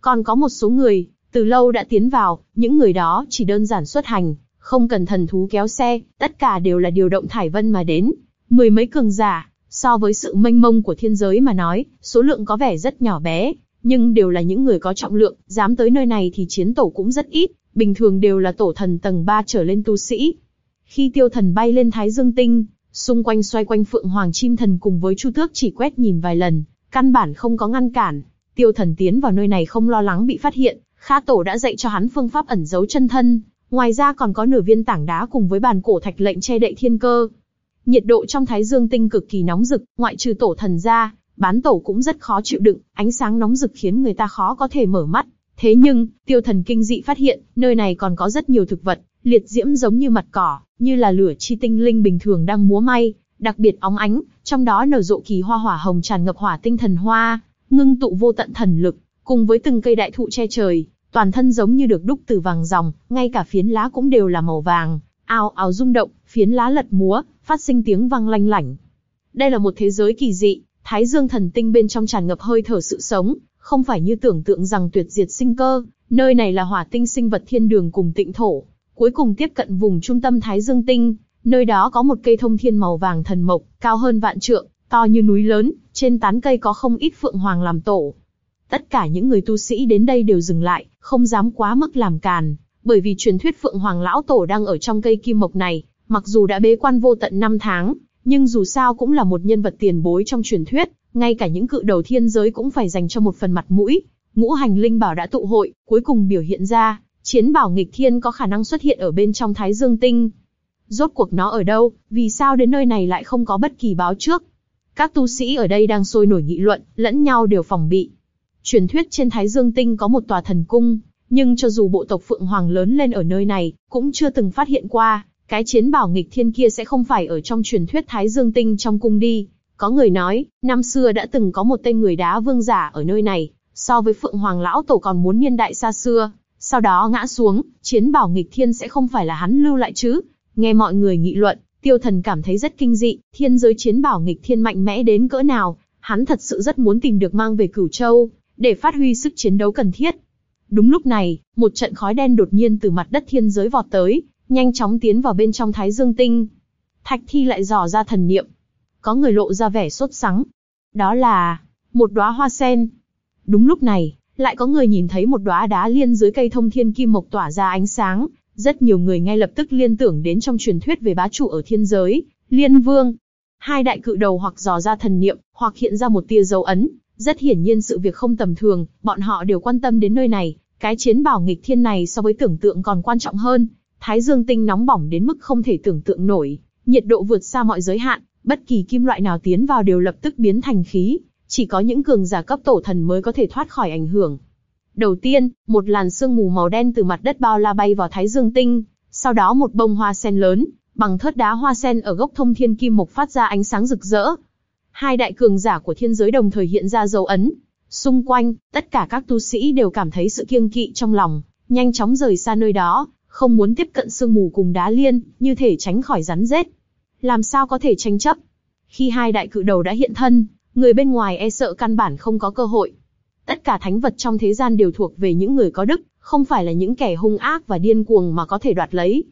Còn có một số người, từ lâu đã tiến vào, những người đó chỉ đơn giản xuất hành, không cần thần thú kéo xe, tất cả đều là điều động thải vân mà đến. Mười mấy cường giả, so với sự mênh mông của thiên giới mà nói, số lượng có vẻ rất nhỏ bé, nhưng đều là những người có trọng lượng, dám tới nơi này thì chiến tổ cũng rất ít, bình thường đều là tổ thần tầng 3 trở lên tu sĩ. Khi tiêu thần bay lên Thái Dương Tinh, xung quanh xoay quanh Phượng Hoàng Chim Thần cùng với Chu Tước chỉ quét nhìn vài lần, căn bản không có ngăn cản. Tiêu thần tiến vào nơi này không lo lắng bị phát hiện, Kha Tổ đã dạy cho hắn phương pháp ẩn giấu chân thân, ngoài ra còn có nửa viên tảng đá cùng với bàn cổ thạch lệnh che đậy thiên cơ. Nhiệt độ trong Thái Dương Tinh cực kỳ nóng rực, ngoại trừ tổ thần ra, bán tổ cũng rất khó chịu đựng, ánh sáng nóng rực khiến người ta khó có thể mở mắt. Thế nhưng, tiêu thần kinh dị phát hiện, nơi này còn có rất nhiều thực vật, liệt diễm giống như mặt cỏ, như là lửa chi tinh linh bình thường đang múa may, đặc biệt óng ánh, trong đó nở rộ kỳ hoa hỏa hồng tràn ngập hỏa tinh thần hoa, ngưng tụ vô tận thần lực, cùng với từng cây đại thụ che trời, toàn thân giống như được đúc từ vàng ròng, ngay cả phiến lá cũng đều là màu vàng, ao ào rung động, phiến lá lật múa, phát sinh tiếng vang lanh lảnh. Đây là một thế giới kỳ dị, Thái Dương thần tinh bên trong tràn ngập hơi thở sự sống, không phải như tưởng tượng rằng tuyệt diệt sinh cơ, nơi này là hỏa tinh sinh vật thiên đường cùng tịnh thổ, cuối cùng tiếp cận vùng trung tâm Thái Dương tinh, nơi đó có một cây thông thiên màu vàng thần mộc, cao hơn vạn trượng, to như núi lớn, trên tán cây có không ít phượng hoàng làm tổ. Tất cả những người tu sĩ đến đây đều dừng lại, không dám quá mức làm càn, bởi vì truyền thuyết phượng hoàng lão tổ đang ở trong cây kim mộc này, mặc dù đã bế quan vô tận năm tháng, nhưng dù sao cũng là một nhân vật tiền bối trong truyền thuyết, ngay cả những cự đầu thiên giới cũng phải dành cho một phần mặt mũi. Ngũ hành linh bảo đã tụ hội, cuối cùng biểu hiện ra, chiến bảo nghịch thiên có khả năng xuất hiện ở bên trong Thái Dương Tinh. Rốt cuộc nó ở đâu, vì sao đến nơi này lại không có bất kỳ báo trước? Các tu sĩ ở đây đang sôi nổi nghị luận, lẫn nhau đều phòng bị. Truyền thuyết trên Thái Dương Tinh có một tòa thần cung, nhưng cho dù bộ tộc Phượng Hoàng lớn lên ở nơi này, cũng chưa từng phát hiện qua, cái chiến bảo nghịch thiên kia sẽ không phải ở trong truyền thuyết Thái Dương Tinh trong cung đi. Có người nói, năm xưa đã từng có một tên người đá vương giả ở nơi này, so với Phượng Hoàng Lão Tổ còn muốn niên đại xa xưa, sau đó ngã xuống, chiến bảo nghịch thiên sẽ không phải là hắn lưu lại chứ. Nghe mọi người nghị luận, tiêu thần cảm thấy rất kinh dị, thiên giới chiến bảo nghịch thiên mạnh mẽ đến cỡ nào, hắn thật sự rất muốn tìm được mang về cửu châu, để phát huy sức chiến đấu cần thiết. Đúng lúc này, một trận khói đen đột nhiên từ mặt đất thiên giới vọt tới, nhanh chóng tiến vào bên trong Thái Dương Tinh. Thạch Thi lại dò ra thần niệm. Có người lộ ra vẻ sốt sắng. Đó là một đóa hoa sen. Đúng lúc này, lại có người nhìn thấy một đóa đá liên dưới cây thông thiên kim mộc tỏa ra ánh sáng. Rất nhiều người ngay lập tức liên tưởng đến trong truyền thuyết về bá chủ ở thiên giới, Liên Vương. Hai đại cự đầu hoặc dò ra thần niệm, hoặc hiện ra một tia dấu ấn. Rất hiển nhiên sự việc không tầm thường, bọn họ đều quan tâm đến nơi này. Cái chiến bảo nghịch thiên này so với tưởng tượng còn quan trọng hơn, Thái dương tinh nóng bỏng đến mức không thể tưởng tượng nổi, nhiệt độ vượt xa mọi giới hạn, bất kỳ kim loại nào tiến vào đều lập tức biến thành khí, chỉ có những cường giả cấp tổ thần mới có thể thoát khỏi ảnh hưởng. Đầu tiên, một làn sương mù màu đen từ mặt đất bao la bay vào Thái Dương tinh, sau đó một bông hoa sen lớn, bằng thớt đá hoa sen ở gốc thông thiên kim mộc phát ra ánh sáng rực rỡ. Hai đại cường giả của thiên giới đồng thời hiện ra dấu ấn. Xung quanh, tất cả các tu sĩ đều cảm thấy sự kiêng kỵ trong lòng, nhanh chóng rời xa nơi đó, không muốn tiếp cận sương mù cùng đá liên, như thể tránh khỏi rắn rết. Làm sao có thể tranh chấp? Khi hai đại cự đầu đã hiện thân, người bên ngoài e sợ căn bản không có cơ hội. Tất cả thánh vật trong thế gian đều thuộc về những người có đức, không phải là những kẻ hung ác và điên cuồng mà có thể đoạt lấy.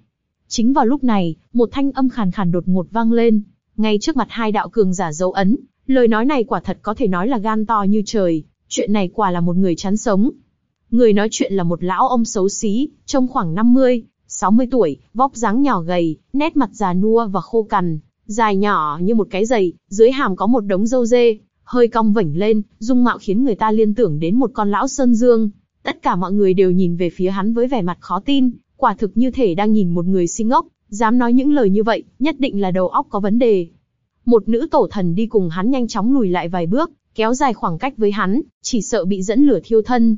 Chính vào lúc này, một thanh âm khàn khàn đột ngột vang lên, ngay trước mặt hai đạo cường giả dấu ấn, lời nói này quả thật có thể nói là gan to như trời, chuyện này quả là một người chán sống. Người nói chuyện là một lão ông xấu xí, trông khoảng 50, 60 tuổi, vóc dáng nhỏ gầy, nét mặt già nua và khô cằn, dài nhỏ như một cái giày, dưới hàm có một đống râu dê, hơi cong vểnh lên, dung mạo khiến người ta liên tưởng đến một con lão sơn dương. Tất cả mọi người đều nhìn về phía hắn với vẻ mặt khó tin, quả thực như thể đang nhìn một người si ngốc, dám nói những lời như vậy, nhất định là đầu óc có vấn đề. Một nữ tổ thần đi cùng hắn nhanh chóng lùi lại vài bước, kéo dài khoảng cách với hắn, chỉ sợ bị dẫn lửa thiêu thân.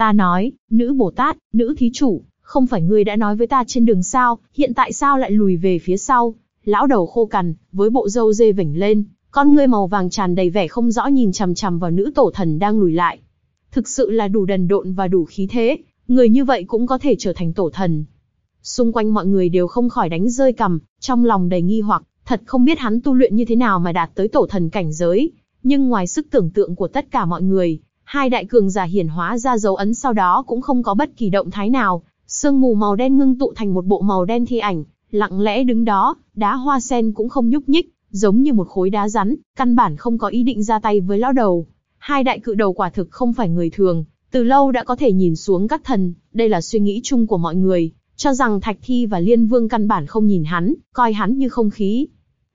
Ta nói, nữ Bồ Tát, nữ thí chủ, không phải ngươi đã nói với ta trên đường sao, hiện tại sao lại lùi về phía sau? Lão đầu khô cằn, với bộ râu dê vểnh lên, con ngươi màu vàng tràn đầy vẻ không rõ nhìn chằm chằm vào nữ tổ thần đang lùi lại. Thực sự là đủ đần độn và đủ khí thế, người như vậy cũng có thể trở thành tổ thần. Xung quanh mọi người đều không khỏi đánh rơi cầm, trong lòng đầy nghi hoặc, thật không biết hắn tu luyện như thế nào mà đạt tới tổ thần cảnh giới. Nhưng ngoài sức tưởng tượng của tất cả mọi người, Hai đại cường giả hiển hóa ra dấu ấn sau đó cũng không có bất kỳ động thái nào, Sương mù màu đen ngưng tụ thành một bộ màu đen thi ảnh, lặng lẽ đứng đó, đá hoa sen cũng không nhúc nhích, giống như một khối đá rắn, căn bản không có ý định ra tay với lão đầu. Hai đại cự đầu quả thực không phải người thường, từ lâu đã có thể nhìn xuống các thần, đây là suy nghĩ chung của mọi người, cho rằng Thạch Thi và Liên Vương căn bản không nhìn hắn, coi hắn như không khí.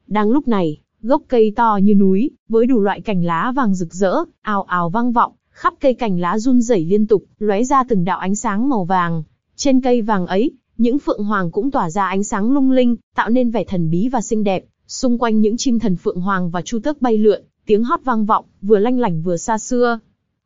Đang lúc này, gốc cây to như núi, với đủ loại cành lá vàng rực rỡ, ào ào vang vọng, khắp cây cành lá run rẩy liên tục, lóe ra từng đạo ánh sáng màu vàng. Trên cây vàng ấy, những phượng hoàng cũng tỏa ra ánh sáng lung linh, tạo nên vẻ thần bí và xinh đẹp. Xung quanh những chim thần phượng hoàng và chu tước bay lượn, tiếng hót vang vọng, vừa lanh lảnh vừa xa xưa.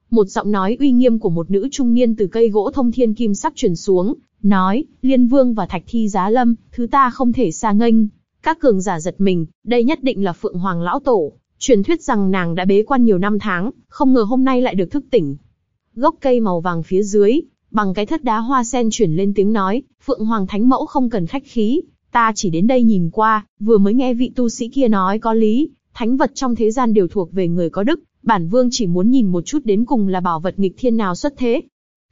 Một giọng nói uy nghiêm của một nữ trung niên từ cây gỗ thông thiên kim sắc truyền xuống, nói, Liên Vương và Thạch Thi Giá Lâm, thứ ta không thể xa nghênh. Các cường giả giật mình, đây nhất định là Phượng Hoàng Lão Tổ, truyền thuyết rằng nàng đã bế quan nhiều năm tháng, không ngờ hôm nay lại được thức tỉnh. Gốc cây màu vàng phía dưới, bằng cái thất đá hoa sen chuyển lên tiếng nói, Phượng Hoàng Thánh Mẫu không cần khách khí, ta chỉ đến đây nhìn qua, vừa mới nghe vị tu sĩ kia nói có lý, thánh vật trong thế gian đều thuộc về người có đức, bản vương chỉ muốn nhìn một chút đến cùng là bảo vật nghịch thiên nào xuất thế.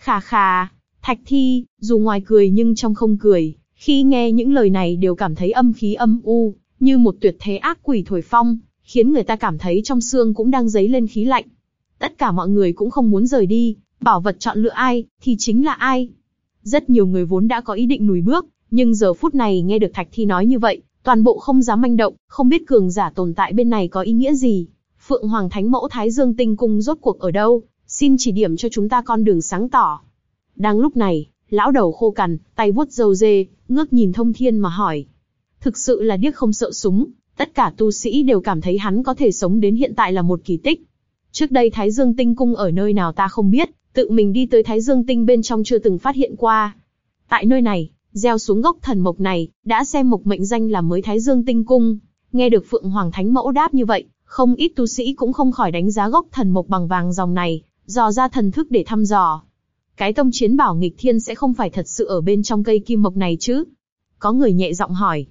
Khà khà, Thạch Thi, dù ngoài cười nhưng trong không cười, khi nghe những lời này đều cảm thấy âm khí âm u, như một tuyệt thế ác quỷ thổi phong, khiến người ta cảm thấy trong xương cũng đang dấy lên khí lạnh. Tất cả mọi người cũng không muốn rời đi, bảo vật chọn lựa ai, thì chính là ai. Rất nhiều người vốn đã có ý định lùi bước, nhưng giờ phút này nghe được Thạch Thi nói như vậy, toàn bộ không dám manh động, không biết cường giả tồn tại bên này có ý nghĩa gì. Phượng Hoàng Thánh Mẫu Thái Dương Tinh Cung rốt cuộc ở đâu, xin chỉ điểm cho chúng ta con đường sáng tỏ. Đang lúc này, lão đầu khô cằn, tay vuốt dầu dê, ngước nhìn thông thiên mà hỏi. Thực sự là điếc không sợ súng, tất cả tu sĩ đều cảm thấy hắn có thể sống đến hiện tại là một kỳ tích. Trước đây Thái Dương Tinh Cung ở nơi nào ta không biết, tự mình đi tới Thái Dương Tinh bên trong chưa từng phát hiện qua. Tại nơi này, gieo xuống gốc thần mộc này, đã xem mộc mệnh danh là mới Thái Dương Tinh Cung. Nghe được Phượng Hoàng Thánh Mẫu đáp như vậy, không ít tu sĩ cũng không khỏi đánh giá gốc thần mộc bằng vàng dòng này, dò ra thần thức để thăm dò. Cái tông chiến bảo nghịch thiên sẽ không phải thật sự ở bên trong cây kim mộc này chứ? Có người nhẹ giọng hỏi.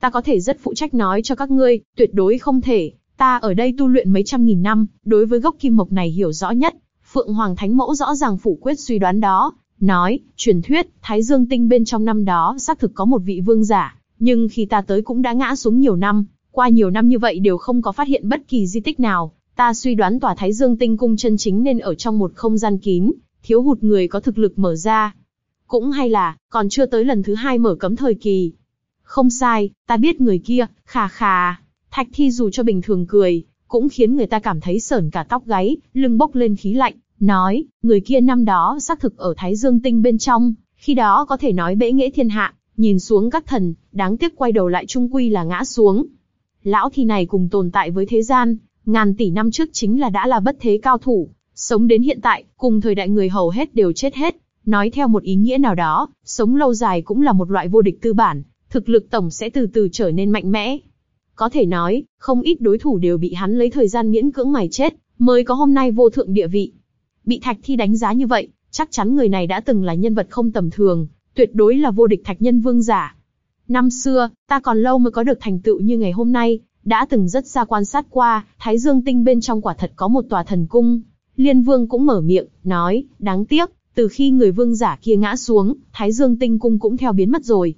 Ta có thể rất phụ trách nói cho các ngươi, tuyệt đối không thể. Ta ở đây tu luyện mấy trăm nghìn năm, đối với gốc kim mộc này hiểu rõ nhất. Phượng Hoàng Thánh Mẫu rõ ràng phủ quyết suy đoán đó, nói, truyền thuyết, Thái Dương Tinh bên trong năm đó xác thực có một vị vương giả, nhưng khi ta tới cũng đã ngã xuống nhiều năm, qua nhiều năm như vậy đều không có phát hiện bất kỳ di tích nào, ta suy đoán tòa Thái Dương Tinh cung chân chính nên ở trong một không gian kín, thiếu hụt người có thực lực mở ra. Cũng hay là, còn chưa tới lần thứ hai mở cấm thời kỳ. Không sai, ta biết người kia, khà khà. Thạch thi dù cho bình thường cười, cũng khiến người ta cảm thấy sởn cả tóc gáy, lưng bốc lên khí lạnh, nói, người kia năm đó xác thực ở Thái Dương Tinh bên trong, khi đó có thể nói bể nghĩa thiên hạ, nhìn xuống các thần, đáng tiếc quay đầu lại trung quy là ngã xuống. Lão thi này cùng tồn tại với thế gian, ngàn tỷ năm trước chính là đã là bất thế cao thủ, Sống đến hiện tại, cùng thời đại người hầu hết đều chết hết, nói theo một ý nghĩa nào đó, sống lâu dài cũng là một loại vô địch tư bản, thực lực tổng sẽ từ từ trở nên mạnh mẽ. Có thể nói, không ít đối thủ đều bị hắn lấy thời gian miễn cưỡng mài chết, mới có hôm nay vô thượng địa vị. Bị Thạch Thi đánh giá như vậy, chắc chắn người này đã từng là nhân vật không tầm thường, tuyệt đối là vô địch Thạch Nhân Vương giả. Năm xưa, ta còn lâu mới có được thành tựu như ngày hôm nay, đã từng rất xa quan sát qua, Thái Dương Tinh bên trong quả thật có một tòa thần cung, Liên Vương cũng mở miệng, nói, đáng tiếc, từ khi người vương giả kia ngã xuống, Thái Dương Tinh Cung cũng theo biến mất rồi.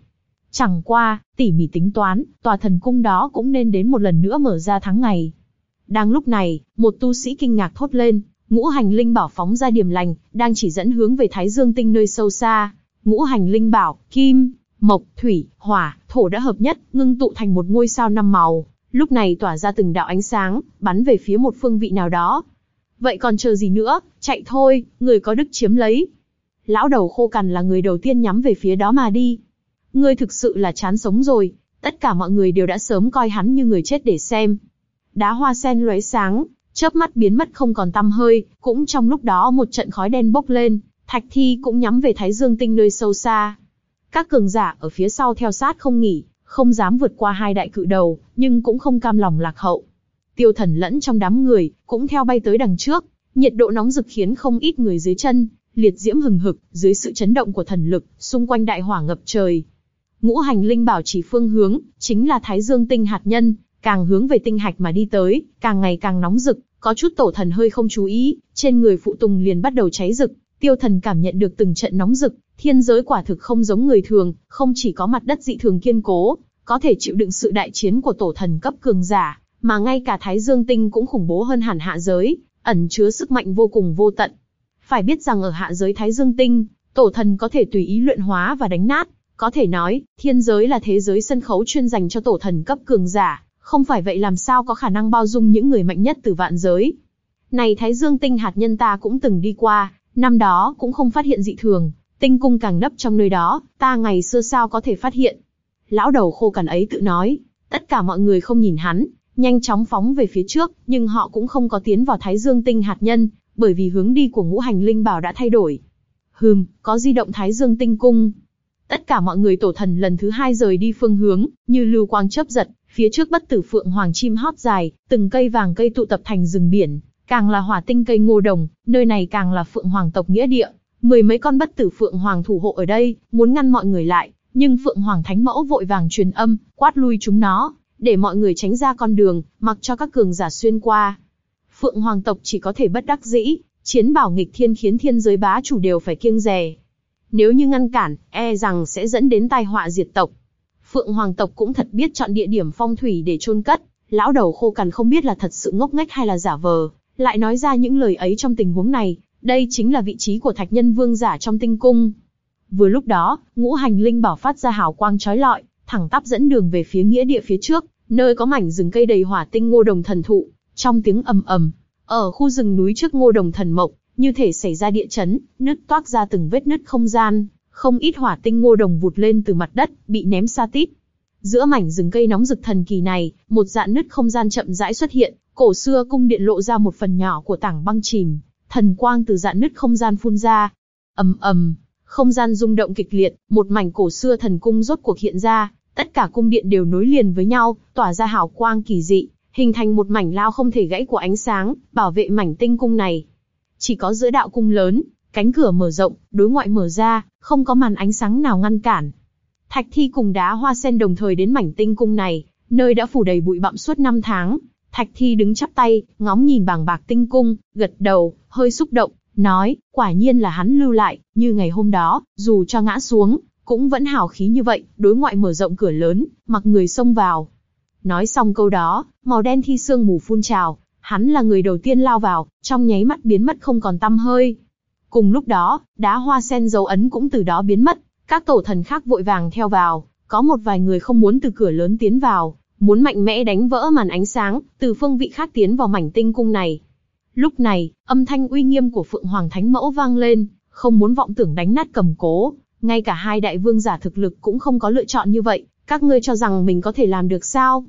Chẳng qua, tỉ mỉ tính toán, tòa thần cung đó cũng nên đến một lần nữa mở ra tháng ngày. Đang lúc này, một tu sĩ kinh ngạc thốt lên, ngũ hành linh bảo phóng ra điểm lành, đang chỉ dẫn hướng về Thái Dương Tinh nơi sâu xa. Ngũ hành linh bảo, kim, mộc, thủy, hỏa, thổ đã hợp nhất, ngưng tụ thành một ngôi sao năm màu. Lúc này tỏa ra từng đạo ánh sáng, bắn về phía một phương vị nào đó. Vậy còn chờ gì nữa, chạy thôi, người có đức chiếm lấy. Lão đầu khô cằn là người đầu tiên nhắm về phía đó mà đi. Ngươi thực sự là chán sống rồi, tất cả mọi người đều đã sớm coi hắn như người chết để xem. Đá hoa sen lóe sáng, chớp mắt biến mất không còn tăm hơi, cũng trong lúc đó một trận khói đen bốc lên, thạch thi cũng nhắm về thái dương tinh nơi sâu xa. Các cường giả ở phía sau theo sát không nghỉ, không dám vượt qua hai đại cự đầu, nhưng cũng không cam lòng lạc hậu. Tiêu thần lẫn trong đám người, cũng theo bay tới đằng trước, nhiệt độ nóng rực khiến không ít người dưới chân, liệt diễm hừng hực, dưới sự chấn động của thần lực, xung quanh đại hỏa ngập trời. Ngũ hành linh bảo chỉ phương hướng, chính là thái dương tinh hạt nhân, càng hướng về tinh hạch mà đi tới, càng ngày càng nóng rực, có chút tổ thần hơi không chú ý, trên người phụ tùng liền bắt đầu cháy rực, Tiêu Thần cảm nhận được từng trận nóng rực, thiên giới quả thực không giống người thường, không chỉ có mặt đất dị thường kiên cố, có thể chịu đựng sự đại chiến của tổ thần cấp cường giả, mà ngay cả Thái Dương Tinh cũng khủng bố hơn hẳn hạ giới, ẩn chứa sức mạnh vô cùng vô tận. Phải biết rằng ở hạ giới Thái Dương Tinh, tổ thần có thể tùy ý luyện hóa và đánh nát, có thể nói, thiên giới là thế giới sân khấu chuyên dành cho tổ thần cấp cường giả, không phải vậy làm sao có khả năng bao dung những người mạnh nhất từ vạn giới. Này Thái Dương Tinh hạt nhân ta cũng từng đi qua, năm đó cũng không phát hiện dị thường, tinh cung càng nấp trong nơi đó, ta ngày xưa sao có thể phát hiện. Lão đầu khô cằn ấy tự nói, tất cả mọi người không nhìn hắn, nhanh chóng phóng về phía trước, nhưng họ cũng không có tiến vào Thái Dương Tinh hạt nhân, bởi vì hướng đi của ngũ hành linh bảo đã thay đổi. Hừm, có di động Thái Dương Tinh cung. Tất cả mọi người tổ thần lần thứ hai rời đi phương hướng, như lưu quang chớp giật, phía trước bất tử phượng hoàng chim hót dài, từng cây vàng cây tụ tập thành rừng biển, càng là hỏa tinh cây ngô đồng, nơi này càng là phượng hoàng tộc nghĩa địa. Mười mấy con bất tử phượng hoàng thủ hộ ở đây, muốn ngăn mọi người lại, nhưng phượng hoàng thánh mẫu vội vàng truyền âm, quát lui chúng nó, để mọi người tránh ra con đường, mặc cho các cường giả xuyên qua. Phượng hoàng tộc chỉ có thể bất đắc dĩ, chiến bảo nghịch thiên khiến thiên giới bá chủ đều phải kiêng dè. Nếu như ngăn cản, e rằng sẽ dẫn đến tai họa diệt tộc. Phượng hoàng tộc cũng thật biết chọn địa điểm phong thủy để chôn cất, lão đầu khô cằn không biết là thật sự ngốc nghếch hay là giả vờ, lại nói ra những lời ấy trong tình huống này, đây chính là vị trí của thạch nhân vương giả trong tinh cung. Vừa lúc đó, ngũ hành linh bảo phát ra hào quang chói lọi, thẳng tắp dẫn đường về phía nghĩa địa phía trước, nơi có mảnh rừng cây đầy hỏa tinh ngô đồng thần thụ. Trong tiếng ầm ầm, ở khu rừng núi trước ngô đồng thần mộc, như thể xảy ra địa chấn, nứt toác ra từng vết nứt không gian, không ít hỏa tinh ngô đồng vụt lên từ mặt đất, bị ném xa tít. Giữa mảnh rừng cây nóng rực thần kỳ này, một dạng nứt không gian chậm rãi xuất hiện, cổ xưa cung điện lộ ra một phần nhỏ của tảng băng chìm, thần quang từ dạng nứt không gian phun ra. ầm ầm, không gian rung động kịch liệt, một mảnh cổ xưa thần cung rốt cuộc hiện ra, tất cả cung điện đều nối liền với nhau, tỏa ra hào quang kỳ dị, hình thành một mảnh lao không thể gãy của ánh sáng, bảo vệ mảnh tinh cung này. Chỉ có giữa đạo cung lớn, cánh cửa mở rộng, đối ngoại mở ra, không có màn ánh sáng nào ngăn cản. Thạch thi cùng đá hoa sen đồng thời đến mảnh tinh cung này, nơi đã phủ đầy bụi bặm suốt năm tháng. Thạch thi đứng chắp tay, ngóng nhìn bảng bạc tinh cung, gật đầu, hơi xúc động, nói, quả nhiên là hắn lưu lại, như ngày hôm đó, dù cho ngã xuống, cũng vẫn hào khí như vậy, đối ngoại mở rộng cửa lớn, mặc người xông vào. Nói xong câu đó, màu đen thi sương mù phun trào, hắn là người đầu tiên lao vào, trong nháy mắt biến mất không còn tăm hơi. Cùng lúc đó, đá hoa sen dấu ấn cũng từ đó biến mất, các tổ thần khác vội vàng theo vào, có một vài người không muốn từ cửa lớn tiến vào, muốn mạnh mẽ đánh vỡ màn ánh sáng, từ phương vị khác tiến vào mảnh tinh cung này. Lúc này, âm thanh uy nghiêm của Phượng Hoàng Thánh Mẫu vang lên, không muốn vọng tưởng đánh nát cầm cố, ngay cả hai đại vương giả thực lực cũng không có lựa chọn như vậy, các ngươi cho rằng mình có thể làm được sao?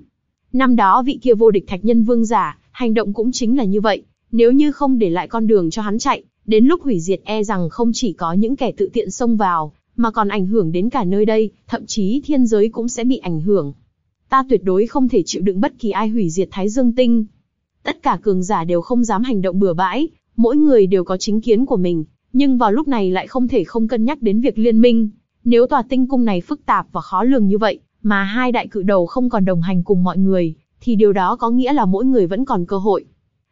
Năm đó vị kia vô địch thạch nhân vương giả, hành động cũng chính là như vậy, nếu như không để lại con đường cho hắn chạy, đến lúc hủy diệt e rằng không chỉ có những kẻ tự tiện xông vào, mà còn ảnh hưởng đến cả nơi đây, thậm chí thiên giới cũng sẽ bị ảnh hưởng. Ta tuyệt đối không thể chịu đựng bất kỳ ai hủy diệt Thái Dương Tinh. Tất cả cường giả đều không dám hành động bừa bãi, mỗi người đều có chính kiến của mình, nhưng vào lúc này lại không thể không cân nhắc đến việc liên minh. Nếu tòa tinh cung này phức tạp và khó lường như vậy, mà hai đại cự đầu không còn đồng hành cùng mọi người, thì điều đó có nghĩa là mỗi người vẫn còn cơ hội.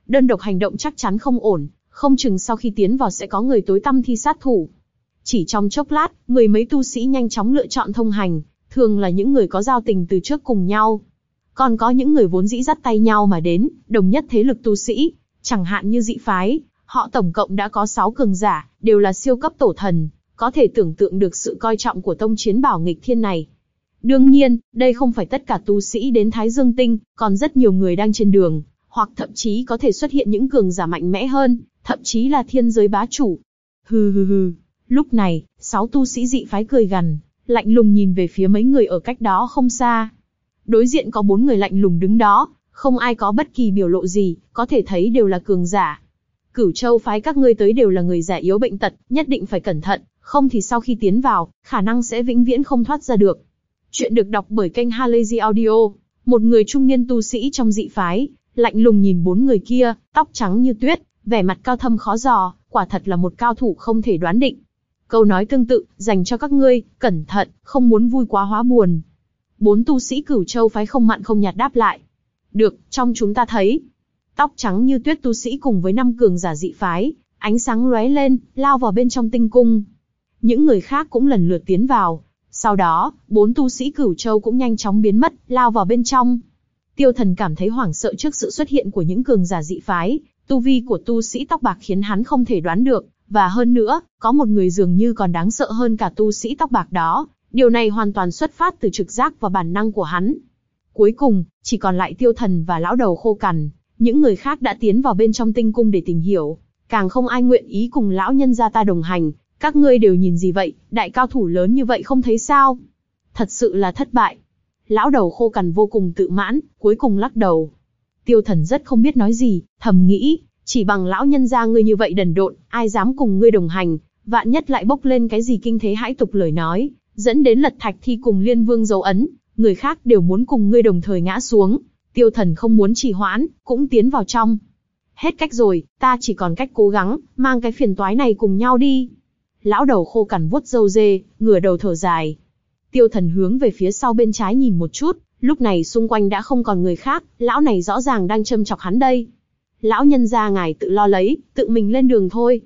Đơn độc hành động chắc chắn không ổn, không chừng sau khi tiến vào sẽ có người tối tăm thi sát thủ. Chỉ trong chốc lát, mười mấy tu sĩ nhanh chóng lựa chọn thông hành, thường là những người có giao tình từ trước cùng nhau. Còn có những người vốn dĩ dắt tay nhau mà đến, đồng nhất thế lực tu sĩ, chẳng hạn như dị phái, họ tổng cộng đã có 6 cường giả, đều là siêu cấp tổ thần, có thể tưởng tượng được sự coi trọng của tông chiến bảo nghịch thiên này. Đương nhiên, đây không phải tất cả tu sĩ đến Thái Dương Tinh, còn rất nhiều người đang trên đường, hoặc thậm chí có thể xuất hiện những cường giả mạnh mẽ hơn, thậm chí là thiên giới bá chủ. Hừ hừ hừ. Lúc này, sáu tu sĩ dị phái cười gằn, lạnh lùng nhìn về phía mấy người ở cách đó không xa. Đối diện có bốn người lạnh lùng đứng đó, không ai có bất kỳ biểu lộ gì, có thể thấy đều là cường giả. Cửu Châu phái các ngươi tới đều là người già yếu bệnh tật, nhất định phải cẩn thận, không thì sau khi tiến vào, khả năng sẽ vĩnh viễn không thoát ra được. Chuyện được đọc bởi kênh Halazy Audio, một người trung niên tu sĩ trong dị phái, lạnh lùng nhìn bốn người kia, tóc trắng như tuyết, vẻ mặt cao thâm khó dò, quả thật là một cao thủ không thể đoán định. Câu nói tương tự, dành cho các ngươi, cẩn thận, không muốn vui quá hóa buồn. Bốn tu sĩ cửu châu phái không mặn không nhạt đáp lại. Được, trong chúng ta thấy. Tóc trắng như tuyết tu sĩ cùng với năm cường giả dị phái, ánh sáng lóe lên, lao vào bên trong tinh cung. Những người khác cũng lần lượt tiến vào. Sau đó, bốn tu sĩ cửu châu cũng nhanh chóng biến mất, lao vào bên trong. Tiêu thần cảm thấy hoảng sợ trước sự xuất hiện của những cường giả dị phái, tu vi của tu sĩ tóc bạc khiến hắn không thể đoán được, và hơn nữa, có một người dường như còn đáng sợ hơn cả tu sĩ tóc bạc đó, điều này hoàn toàn xuất phát từ trực giác và bản năng của hắn. Cuối cùng, chỉ còn lại tiêu thần và lão đầu khô cằn, những người khác đã tiến vào bên trong tinh cung để tìm hiểu, càng không ai nguyện ý cùng lão nhân gia ta đồng hành, các ngươi đều nhìn gì vậy, đại cao thủ lớn như vậy không thấy sao? Thật sự là thất bại. Lão đầu khô cằn vô cùng tự mãn, cuối cùng lắc đầu. Tiêu thần rất không biết nói gì, thầm nghĩ, chỉ bằng lão nhân gia ngươi như vậy đần độn, ai dám cùng ngươi đồng hành, vạn nhất lại bốc lên cái gì kinh thế hãi tục lời nói, dẫn đến lật thạch thi cùng liên vương dấu ấn, người khác đều muốn cùng ngươi đồng thời ngã xuống. Tiêu thần không muốn trì hoãn, cũng tiến vào trong. Hết cách rồi, ta chỉ còn cách cố gắng, mang cái phiền toái này cùng nhau đi. Lão đầu khô cằn vuốt râu dê, ngửa đầu thở dài. Tiêu thần hướng về phía sau bên trái nhìn một chút, lúc này xung quanh đã không còn người khác, lão này rõ ràng đang châm chọc hắn đây. Lão nhân gia ngài tự lo lấy, tự mình lên đường thôi.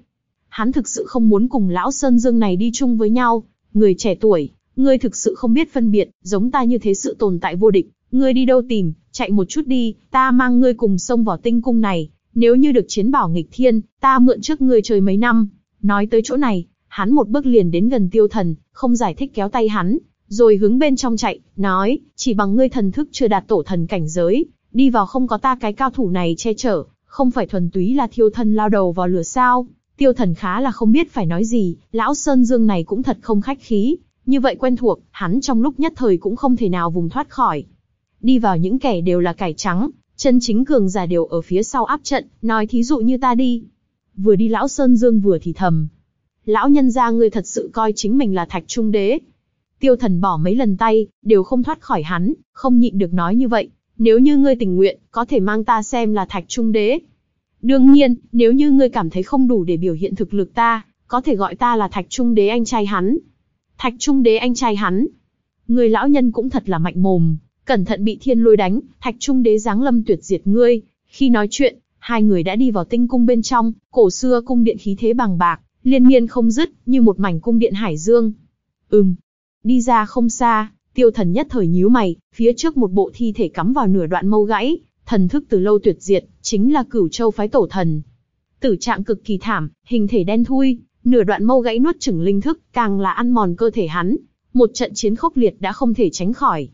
Hắn thực sự không muốn cùng lão Sơn Dương này đi chung với nhau, người trẻ tuổi, ngươi thực sự không biết phân biệt, giống ta như thế sự tồn tại vô địch, ngươi đi đâu tìm, chạy một chút đi, ta mang ngươi cùng xông vào tinh cung này, nếu như được chiến bảo nghịch thiên, ta mượn trước ngươi chơi mấy năm. Nói tới chỗ này, hắn một bước liền đến gần tiêu thần, không giải thích kéo tay hắn, rồi hướng bên trong chạy, nói, chỉ bằng ngươi thần thức chưa đạt tổ thần cảnh giới, đi vào không có ta cái cao thủ này che chở, không phải thuần túy là thiêu thân lao đầu vào lửa sao. Tiêu thần khá là không biết phải nói gì, lão Sơn Dương này cũng thật không khách khí, như vậy quen thuộc, hắn trong lúc nhất thời cũng không thể nào vùng thoát khỏi. Đi vào những kẻ đều là cải trắng, chân chính cường giả đều ở phía sau áp trận, nói thí dụ như ta đi. Vừa đi lão Sơn Dương vừa thì thầm. Lão nhân gia ngươi thật sự coi chính mình là thạch trung đế. Tiêu thần bỏ mấy lần tay, đều không thoát khỏi hắn, không nhịn được nói như vậy. Nếu như ngươi tình nguyện, có thể mang ta xem là thạch trung đế. Đương nhiên, nếu như ngươi cảm thấy không đủ để biểu hiện thực lực ta, có thể gọi ta là thạch trung đế anh trai hắn. Thạch trung đế anh trai hắn. Người lão nhân cũng thật là mạnh mồm, cẩn thận bị thiên lôi đánh, thạch trung đế giáng lâm tuyệt diệt ngươi. Khi nói chuyện, hai người đã đi vào tinh cung bên trong, cổ xưa cung điện khí thế bằng bạc, liên miên không dứt, như một mảnh cung điện hải dương. Ừm, đi ra không xa, tiêu thần nhất thời nhíu mày, phía trước một bộ thi thể cắm vào nửa đoạn mâu gãy, thần thức từ lâu tuyệt diệt, chính là cửu châu phái tổ thần. Tử trạng cực kỳ thảm, hình thể đen thui, nửa đoạn mâu gãy nuốt chửng linh thức, càng là ăn mòn cơ thể hắn. Một trận chiến khốc liệt đã không thể tránh khỏi.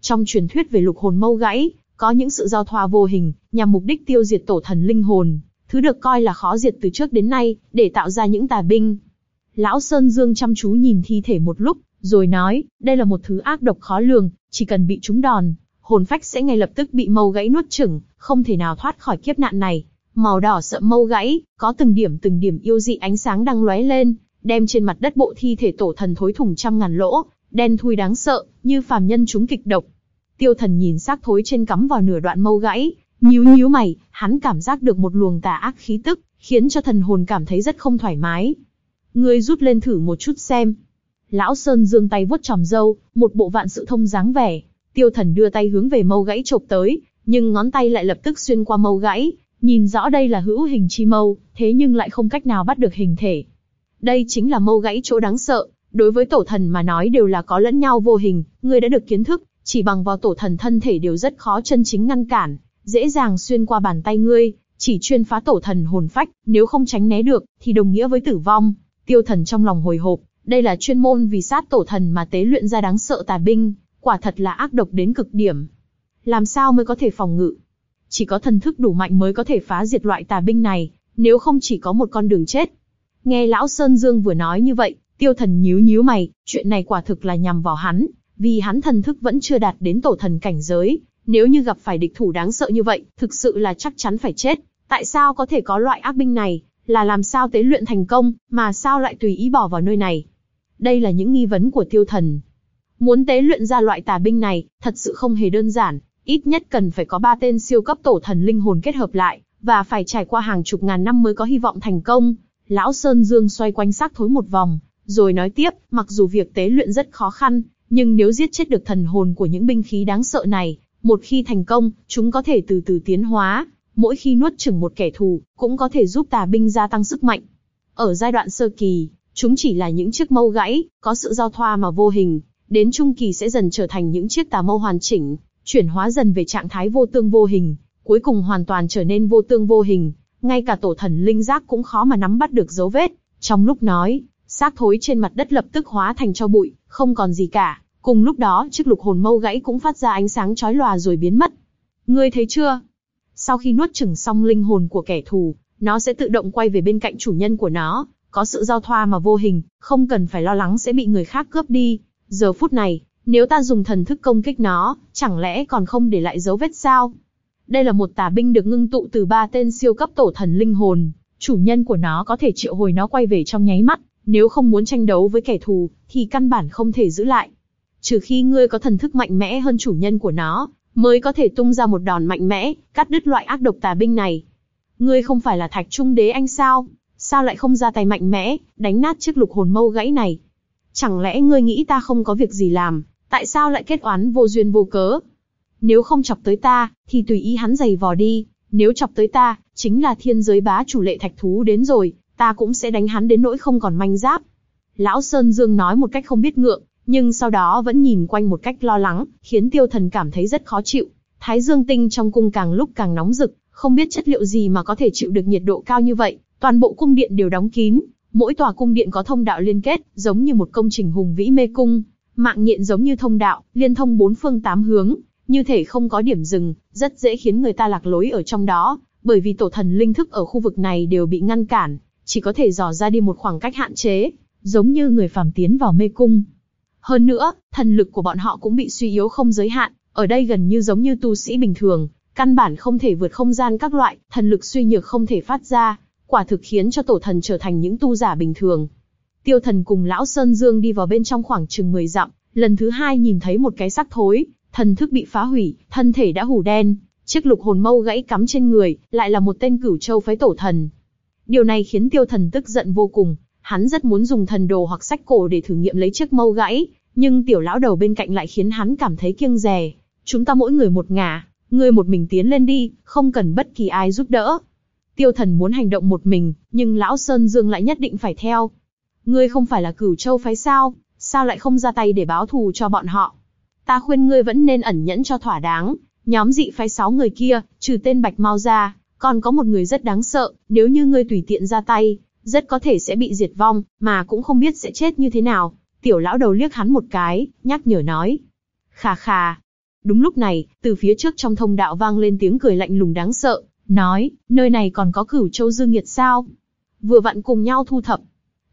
Trong truyền thuyết về lục hồn mâu gãy, có những sự giao thoa vô hình, nhằm mục đích tiêu diệt tổ thần linh hồn, thứ được coi là khó diệt từ trước đến nay, để tạo ra những tà binh. Lão Sơn Dương chăm chú nhìn thi thể một lúc, rồi nói, đây là một thứ ác độc khó lường, chỉ cần bị trúng đòn, hồn phách sẽ ngay lập tức bị mâu gãy nuốt chửng, không thể nào thoát khỏi kiếp nạn này. Màu đỏ sợ mâu gãy, có từng điểm từng điểm yêu dị ánh sáng đang lóe lên, đem trên mặt đất bộ thi thể tổ thần thối thủng trăm ngàn lỗ, đen thui đáng sợ, như phàm nhân chúng kịch độc. Tiêu thần nhìn xác thối trên cắm vào nửa đoạn mâu gãy, nhíu nhíu mày, hắn cảm giác được một luồng tà ác khí tức, khiến cho thần hồn cảm thấy rất không thoải mái. Ngươi rút lên thử một chút xem. Lão Sơn dương tay vuốt tròm dâu, một bộ vạn sự thông dáng vẻ. Tiêu thần đưa tay hướng về mâu gãy chộp tới, nhưng ngón tay lại lập tức xuyên qua mâu gãy, nhìn rõ đây là hữu hình chi mâu, thế nhưng lại không cách nào bắt được hình thể. Đây chính là mâu gãy chỗ đáng sợ, đối với tổ thần mà nói đều là có lẫn nhau vô hình, ngươi đã được kiến thức, chỉ bằng vào tổ thần thân thể đều rất khó chân chính ngăn cản, dễ dàng xuyên qua bàn tay ngươi, chỉ chuyên phá tổ thần hồn phách, nếu không tránh né được, thì đồng nghĩa với tử vong. Tiêu thần trong lòng hồi hộp, đây là chuyên môn vì sát tổ thần mà tế luyện ra đáng sợ tà binh, quả thật là ác độc đến cực điểm. Làm sao mới có thể phòng ngự? Chỉ có thần thức đủ mạnh mới có thể phá diệt loại tà binh này, nếu không chỉ có một con đường chết. Nghe lão Sơn Dương vừa nói như vậy, tiêu thần nhíu nhíu mày, chuyện này quả thực là nhằm vào hắn, vì hắn thần thức vẫn chưa đạt đến tổ thần cảnh giới, nếu như gặp phải địch thủ đáng sợ như vậy, thực sự là chắc chắn phải chết. Tại sao có thể có loại ác binh này, là làm sao tế luyện thành công, mà sao lại tùy ý bỏ vào nơi này? Đây là những nghi vấn của tiêu thần. Muốn tế luyện ra loại tà binh này, thật sự không hề đơn giản, ít nhất cần phải có ba tên siêu cấp tổ thần linh hồn kết hợp lại, và phải trải qua hàng chục ngàn năm mới có hy vọng thành công. Lão Sơn Dương xoay quanh xác thối một vòng, rồi nói tiếp, mặc dù việc tế luyện rất khó khăn, nhưng nếu giết chết được thần hồn của những binh khí đáng sợ này, một khi thành công, chúng có thể từ từ tiến hóa, mỗi khi nuốt chửng một kẻ thù, cũng có thể giúp tà binh gia tăng sức mạnh. Ở giai đoạn sơ kỳ, chúng chỉ là những chiếc mâu gãy, có sự giao thoa mà vô hình, đến trung kỳ sẽ dần trở thành những chiếc tà mâu hoàn chỉnh, chuyển hóa dần về trạng thái vô tương vô hình, cuối cùng hoàn toàn trở nên vô tương vô hình, ngay cả tổ thần linh giác cũng khó mà nắm bắt được dấu vết. Trong lúc nói, xác thối trên mặt đất lập tức hóa thành cho bụi, không còn gì cả. Cùng lúc đó, chiếc lục hồn mâu gãy cũng phát ra ánh sáng chói lòa rồi biến mất. Ngươi thấy chưa? Sau khi nuốt chửng xong linh hồn của kẻ thù, nó sẽ tự động quay về bên cạnh chủ nhân của nó, có sự giao thoa mà vô hình, không cần phải lo lắng sẽ bị người khác cướp đi. Giờ phút này, nếu ta dùng thần thức công kích nó, chẳng lẽ còn không để lại dấu vết sao? Đây là một tà binh được ngưng tụ từ ba tên siêu cấp tổ thần linh hồn, chủ nhân của nó có thể triệu hồi nó quay về trong nháy mắt, nếu không muốn tranh đấu với kẻ thù, thì căn bản không thể giữ lại. Trừ khi ngươi có thần thức mạnh mẽ hơn chủ nhân của nó, mới có thể tung ra một đòn mạnh mẽ, cắt đứt loại ác độc tà binh này. Ngươi không phải là thạch trung đế anh sao? Sao lại không ra tay mạnh mẽ, đánh nát chiếc lục hồn mâu gãy này? Chẳng lẽ ngươi nghĩ ta không có việc gì làm, tại sao lại kết oán vô duyên vô cớ? Nếu không chọc tới ta, thì tùy ý hắn giày vò đi, nếu chọc tới ta, chính là thiên giới bá chủ lệ thạch thú đến rồi, ta cũng sẽ đánh hắn đến nỗi không còn manh giáp. Lão Sơn Dương nói một cách không biết ngượng, nhưng sau đó vẫn nhìn quanh một cách lo lắng, khiến tiêu thần cảm thấy rất khó chịu. Thái dương tinh trong cung càng lúc càng nóng rực, không biết chất liệu gì mà có thể chịu được nhiệt độ cao như vậy. Toàn bộ cung điện đều đóng kín, mỗi tòa cung điện có thông đạo liên kết, giống như một công trình hùng vĩ mê cung. Mạng nhện giống như thông đạo, liên thông bốn phương tám hướng, như thể không có điểm dừng, rất dễ khiến người ta lạc lối ở trong đó, bởi vì tổ thần linh thức ở khu vực này đều bị ngăn cản, chỉ có thể dò ra đi một khoảng cách hạn chế, giống như người phàm tiến vào mê cung. Hơn nữa, thần lực của bọn họ cũng bị suy yếu không giới hạn, ở đây gần như giống như tu sĩ bình thường, căn bản không thể vượt không gian các loại, thần lực suy nhược không thể phát ra, quả thực khiến cho tổ thần trở thành những tu giả bình thường. Tiêu thần cùng lão Sơn Dương đi vào bên trong khoảng chừng 10 dặm, lần thứ hai nhìn thấy một cái xác thối, thần thức bị phá hủy, thân thể đã hủ đen, chiếc lục hồn mâu gãy cắm trên người, lại là một tên cửu châu phái tổ thần. Điều này khiến tiêu thần tức giận vô cùng, hắn rất muốn dùng thần đồ hoặc sách cổ để thử nghiệm lấy chiếc mâu gãy, nhưng tiểu lão đầu bên cạnh lại khiến hắn cảm thấy kiêng dè. Chúng ta mỗi người một ngả, ngươi một mình tiến lên đi, không cần bất kỳ ai giúp đỡ. Tiêu thần muốn hành động một mình, nhưng lão Sơn Dương lại nhất định phải theo. Ngươi không phải là cửu châu phái sao, sao lại không ra tay để báo thù cho bọn họ? Ta khuyên ngươi vẫn nên ẩn nhẫn cho thỏa đáng. Nhóm dị phái sáu người kia, trừ tên Bạch Mao ra, còn có một người rất đáng sợ, nếu như ngươi tùy tiện ra tay, rất có thể sẽ bị diệt vong, mà cũng không biết sẽ chết như thế nào. Tiểu lão đầu liếc hắn một cái, nhắc nhở nói. Khà khà. Đúng lúc này, từ phía trước trong thông đạo vang lên tiếng cười lạnh lùng đáng sợ, nói, nơi này còn có cửu châu dương nghiệt sao? Vừa vặn cùng nhau thu thập.